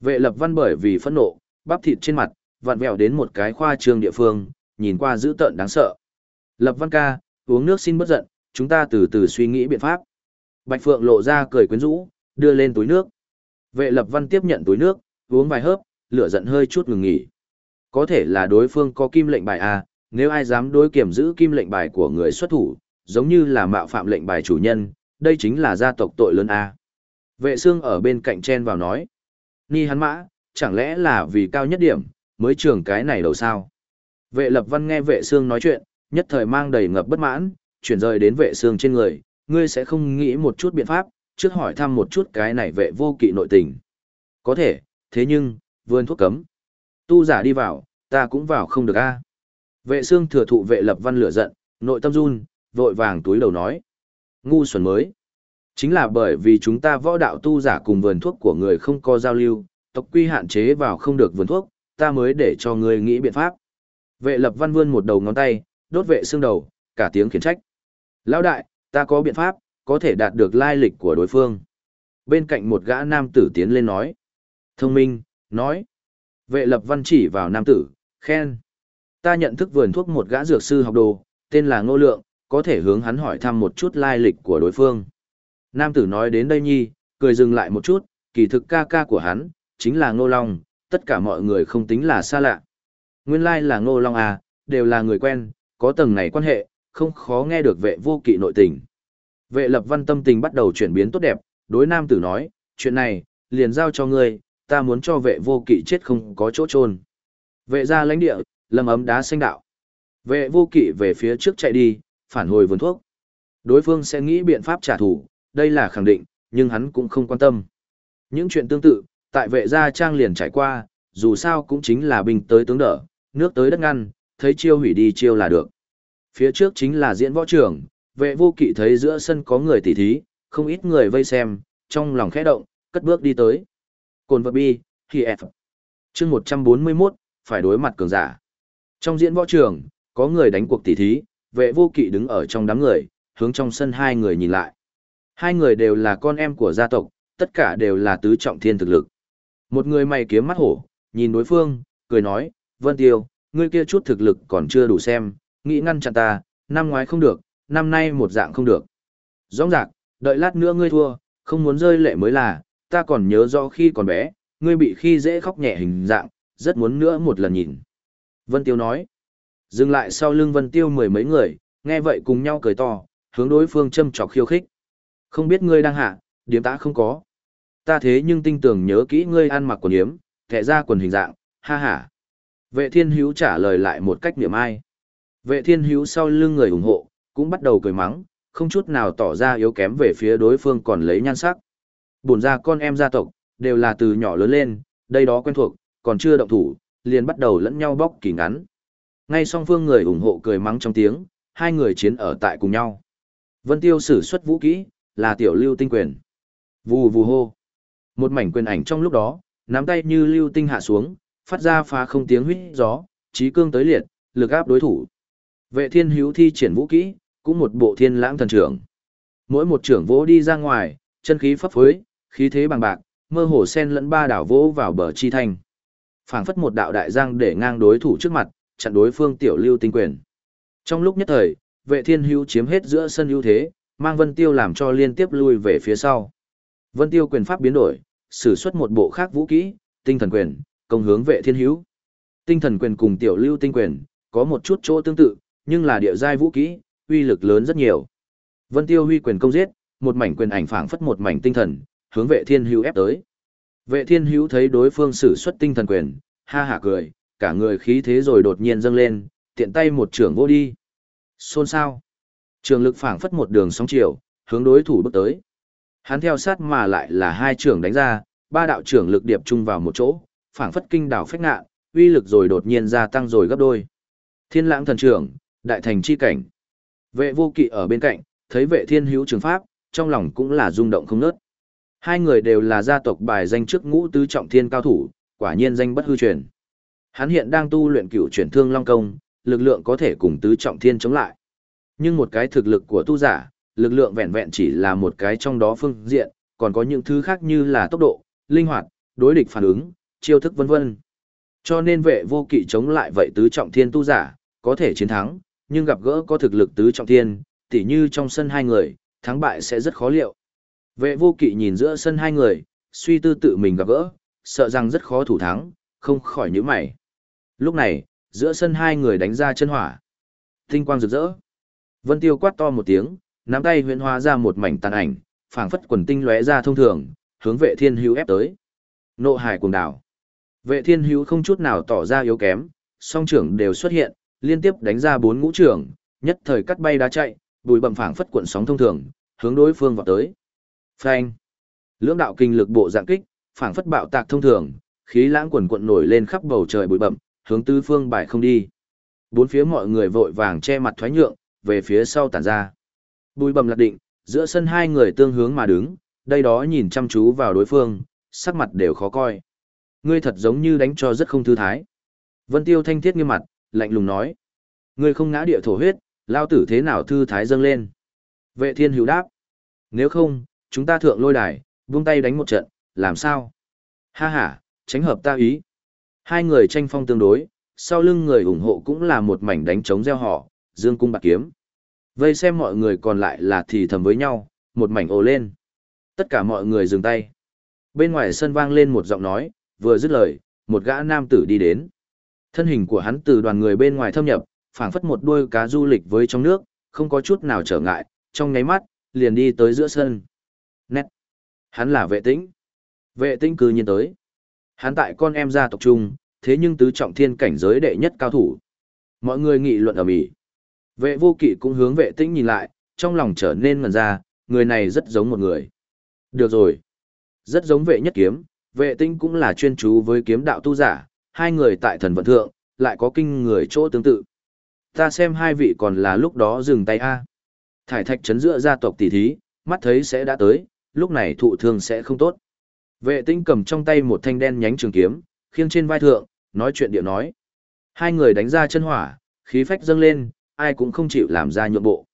Vệ lập văn bởi vì phẫn nộ, bắp thịt trên mặt, vặn vẹo đến một cái khoa trương địa phương, nhìn qua dữ tợn đáng sợ. Lập văn ca, uống nước xin bất giận, chúng ta từ từ suy nghĩ biện pháp. Bạch Phượng lộ ra cười quyến rũ, đưa lên túi nước. Vệ lập văn tiếp nhận túi nước, uống vài hớp, lửa giận hơi chút ngừng nghỉ. Có thể là đối phương có kim lệnh bài A, nếu ai dám đối kiểm giữ kim lệnh bài của người xuất thủ, giống như là mạo phạm lệnh bài chủ nhân, đây chính là gia tộc tội lớn A. Vệ xương ở bên cạnh chen vào nói. Ni hắn mã, chẳng lẽ là vì cao nhất điểm, mới trường cái này đầu sao? Vệ lập văn nghe vệ xương nói chuyện, nhất thời mang đầy ngập bất mãn, chuyển rời đến vệ xương trên người, ngươi sẽ không nghĩ một chút biện pháp, trước hỏi thăm một chút cái này vệ vô kỵ nội tình. Có thể, thế nhưng, vườn thuốc cấm. Tu giả đi vào, ta cũng vào không được a. Vệ xương thừa thụ vệ lập văn lửa giận, nội tâm run, vội vàng túi đầu nói. Ngu xuẩn mới. Chính là bởi vì chúng ta võ đạo tu giả cùng vườn thuốc của người không có giao lưu, tộc quy hạn chế vào không được vườn thuốc, ta mới để cho ngươi nghĩ biện pháp. Vệ lập văn vươn một đầu ngón tay, đốt vệ xương đầu, cả tiếng khiển trách. Lão đại, ta có biện pháp, có thể đạt được lai lịch của đối phương. Bên cạnh một gã nam tử tiến lên nói. Thông minh, nói. Vệ lập văn chỉ vào nam tử, khen. Ta nhận thức vườn thuốc một gã dược sư học đồ, tên là Ngô Lượng, có thể hướng hắn hỏi thăm một chút lai lịch của đối phương. Nam tử nói đến đây nhi, cười dừng lại một chút, kỳ thực ca ca của hắn, chính là Ngô Long, tất cả mọi người không tính là xa lạ. Nguyên lai là Ngô Long à, đều là người quen, có tầng này quan hệ, không khó nghe được vệ vô kỵ nội tình. Vệ lập văn tâm tình bắt đầu chuyển biến tốt đẹp, đối nam tử nói, chuyện này, liền giao cho ngươi, ta muốn cho vệ vô kỵ chết không có chỗ trôn. Vệ ra lãnh địa, lâm ấm đá xanh đạo. Vệ vô kỵ về phía trước chạy đi, phản hồi vườn thuốc. Đối phương sẽ nghĩ biện pháp trả thù, đây là khẳng định, nhưng hắn cũng không quan tâm. Những chuyện tương tự, tại vệ gia trang liền trải qua, dù sao cũng chính là binh tới tướng đỡ, nước tới đất ngăn, thấy chiêu hủy đi chiêu là được. Phía trước chính là diễn võ trường, vệ vô kỵ thấy giữa sân có người tỉ thí, không ít người vây xem, trong lòng khẽ động, cất bước đi tới. Cồn vật bi, khi F. chương 141, phải đối mặt cường giả. Trong diễn võ trường, có người đánh cuộc tỉ thí, vệ vô kỵ đứng ở trong đám người, hướng trong sân hai người nhìn lại. Hai người đều là con em của gia tộc, tất cả đều là tứ trọng thiên thực lực. Một người mày kiếm mắt hổ, nhìn đối phương, cười nói, Vân Tiêu, ngươi kia chút thực lực còn chưa đủ xem, nghĩ ngăn chặn ta, năm ngoái không được, năm nay một dạng không được. Rõ ràng, đợi lát nữa ngươi thua, không muốn rơi lệ mới là, ta còn nhớ rõ khi còn bé, ngươi bị khi dễ khóc nhẹ hình dạng, rất muốn nữa một lần nhìn. Vân Tiêu nói, dừng lại sau lưng Vân Tiêu mười mấy người, nghe vậy cùng nhau cười to, hướng đối phương châm chọc khiêu khích. Không biết ngươi đang hạ, điểm ta không có. Ta thế nhưng tinh tường nhớ kỹ ngươi ăn mặc quần yếm, thẻ ra quần hình dạng, ha ha. Vệ thiên hữu trả lời lại một cách niệm ai. Vệ thiên hữu sau lưng người ủng hộ, cũng bắt đầu cười mắng, không chút nào tỏ ra yếu kém về phía đối phương còn lấy nhan sắc. Bổn ra con em gia tộc, đều là từ nhỏ lớn lên, đây đó quen thuộc, còn chưa động thủ, liền bắt đầu lẫn nhau bóc kỳ ngắn. Ngay song phương người ủng hộ cười mắng trong tiếng, hai người chiến ở tại cùng nhau. Vân Tiêu sử xuất vũ kỹ, là tiểu lưu tinh quyền. Vù vù hô. Một mảnh quyền ảnh trong lúc đó, nắm tay như lưu tinh hạ xuống, phát ra phá không tiếng huýt gió, trí cương tới liệt, lực áp đối thủ. Vệ thiên hữu thi triển vũ kỹ, cũng một bộ thiên lãng thần trưởng. Mỗi một trưởng vỗ đi ra ngoài, chân khí phấp phới, khí thế bằng bạc, mơ hồ sen lẫn ba đảo vỗ vào bờ chi thanh. phảng phất một đạo đại giang để ngang đối thủ trước mặt, chặn đối phương tiểu lưu tinh quyền. Trong lúc nhất thời, vệ thiên hữu chiếm hết giữa sân ưu thế, mang Vân Tiêu làm cho liên tiếp lui về phía sau. Vân Tiêu quyền pháp biến đổi, sử xuất một bộ khác vũ kỹ, tinh thần quyền, công hướng vệ thiên hữu. Tinh thần quyền cùng tiểu lưu tinh quyền, có một chút chỗ tương tự, nhưng là địa giai vũ kỹ, uy lực lớn rất nhiều. Vân Tiêu huy quyền công giết, một mảnh quyền ảnh phảng phất một mảnh tinh thần, hướng vệ thiên hữu ép tới. Vệ thiên hữu thấy đối phương sử xuất tinh thần quyền, ha hả cười, cả người khí thế rồi đột nhiên dâng lên, tiện tay một trưởng vô đi. Xôn sao? Trường lực phảng phất một đường sóng chiều, hướng đối thủ bước tới. Hắn theo sát mà lại là hai trưởng đánh ra, ba đạo trưởng lực điệp chung vào một chỗ, phảng phất kinh đảo phách ngạ, uy lực rồi đột nhiên gia tăng rồi gấp đôi. Thiên lãng thần trưởng, đại thành chi cảnh. Vệ vô kỵ ở bên cạnh, thấy vệ thiên hữu trường pháp, trong lòng cũng là rung động không nớt. Hai người đều là gia tộc bài danh trước ngũ tứ trọng thiên cao thủ, quả nhiên danh bất hư truyền. Hắn hiện đang tu luyện cửu chuyển thương long công, lực lượng có thể cùng tứ trọng thiên chống lại. Nhưng một cái thực lực của tu giả, lực lượng vẹn vẹn chỉ là một cái trong đó phương diện, còn có những thứ khác như là tốc độ, linh hoạt, đối địch phản ứng, chiêu thức vân vân. Cho nên vệ vô kỵ chống lại vậy tứ trọng thiên tu giả, có thể chiến thắng, nhưng gặp gỡ có thực lực tứ trọng thiên, tỉ như trong sân hai người, thắng bại sẽ rất khó liệu. Vệ vô kỵ nhìn giữa sân hai người, suy tư tự mình gặp gỡ, sợ rằng rất khó thủ thắng, không khỏi nhíu mày. Lúc này, giữa sân hai người đánh ra chân hỏa. Tinh quang rực rỡ. Vân Tiêu quát to một tiếng, nắm tay huyễn hóa ra một mảnh tàn ảnh, phảng phất quần tinh lóe ra thông thường, hướng Vệ Thiên Hữu ép tới. Nộ hải cuồng đảo. Vệ Thiên Hữu không chút nào tỏ ra yếu kém, song trưởng đều xuất hiện, liên tiếp đánh ra bốn ngũ trưởng, nhất thời cắt bay đá chạy, bùi bậm phảng phất cuộn sóng thông thường, hướng đối phương vào tới. Phanh. Lưỡng đạo kinh lực bộ dạng kích, phảng phất bạo tạc thông thường, khí lãng quần cuộn nổi lên khắp bầu trời bụi bậm, hướng tứ phương bài không đi. Bốn phía mọi người vội vàng che mặt thoái nhượng, về phía sau tản ra. Bùi bầm lạc định, giữa sân hai người tương hướng mà đứng, đây đó nhìn chăm chú vào đối phương, sắc mặt đều khó coi. Ngươi thật giống như đánh cho rất không thư thái. Vân Tiêu thanh thiết nghiêm mặt, lạnh lùng nói. Ngươi không ngã địa thổ huyết, lao tử thế nào thư thái dâng lên. Vệ thiên hữu đáp. Nếu không, chúng ta thượng lôi đài, buông tay đánh một trận, làm sao? Ha ha, tránh hợp ta ý. Hai người tranh phong tương đối, sau lưng người ủng hộ cũng là một mảnh đánh chống gieo họ, dương cung bạc kiếm. Vây xem mọi người còn lại là thì thầm với nhau, một mảnh ồ lên. Tất cả mọi người dừng tay. Bên ngoài sân vang lên một giọng nói, vừa dứt lời, một gã nam tử đi đến. Thân hình của hắn từ đoàn người bên ngoài thâm nhập, phảng phất một đuôi cá du lịch với trong nước, không có chút nào trở ngại, trong nháy mắt, liền đi tới giữa sân. Nét. Hắn là vệ tĩnh. Vệ tĩnh cư nhiên tới. Hắn tại con em gia tộc trung, thế nhưng tứ trọng thiên cảnh giới đệ nhất cao thủ. Mọi người nghị luận ở mỹ. Vệ vô kỵ cũng hướng vệ tĩnh nhìn lại, trong lòng trở nên ngần ra, người này rất giống một người. Được rồi. Rất giống vệ nhất kiếm, vệ tĩnh cũng là chuyên chú với kiếm đạo tu giả, hai người tại thần vận thượng, lại có kinh người chỗ tương tự. Ta xem hai vị còn là lúc đó dừng tay a. Thải thạch chấn giữa gia tộc tỷ thí, mắt thấy sẽ đã tới, lúc này thụ thương sẽ không tốt. Vệ tinh cầm trong tay một thanh đen nhánh trường kiếm, khiêng trên vai thượng, nói chuyện điệu nói. Hai người đánh ra chân hỏa, khí phách dâng lên, ai cũng không chịu làm ra nhượng bộ.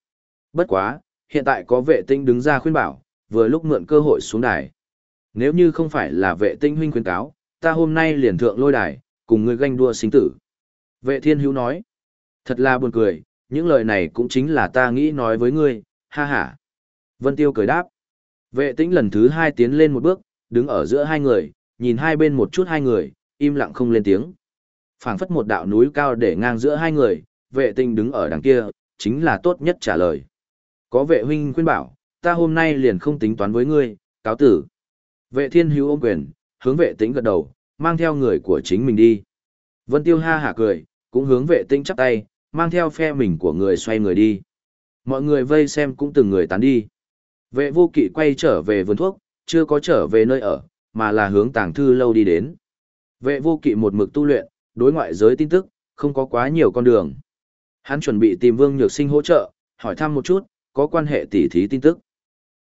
Bất quá, hiện tại có vệ tinh đứng ra khuyên bảo, vừa lúc mượn cơ hội xuống đài. Nếu như không phải là vệ tinh huynh khuyên cáo, ta hôm nay liền thượng lôi đài, cùng ngươi ganh đua sinh tử. Vệ thiên hữu nói, thật là buồn cười, những lời này cũng chính là ta nghĩ nói với ngươi, ha ha. Vân Tiêu cười đáp. Vệ tĩnh lần thứ hai tiến lên một bước, đứng ở giữa hai người, nhìn hai bên một chút hai người, im lặng không lên tiếng. phảng phất một đạo núi cao để ngang giữa hai người, vệ tinh đứng ở đằng kia, chính là tốt nhất trả lời. Có vệ huynh khuyên bảo, ta hôm nay liền không tính toán với ngươi, cáo tử. Vệ thiên hữu ôm quyền, hướng vệ tĩnh gật đầu, mang theo người của chính mình đi. Vân Tiêu ha hả cười, cũng hướng vệ Tinh chắp tay, mang theo phe mình của người xoay người đi. Mọi người vây xem cũng từng người tán đi. Vệ vô kỵ quay trở về vườn thuốc, chưa có trở về nơi ở, mà là hướng tàng thư lâu đi đến. Vệ vô kỵ một mực tu luyện, đối ngoại giới tin tức, không có quá nhiều con đường. Hắn chuẩn bị tìm Vương Nhược Sinh hỗ trợ, hỏi thăm một chút, có quan hệ tỉ thí tin tức.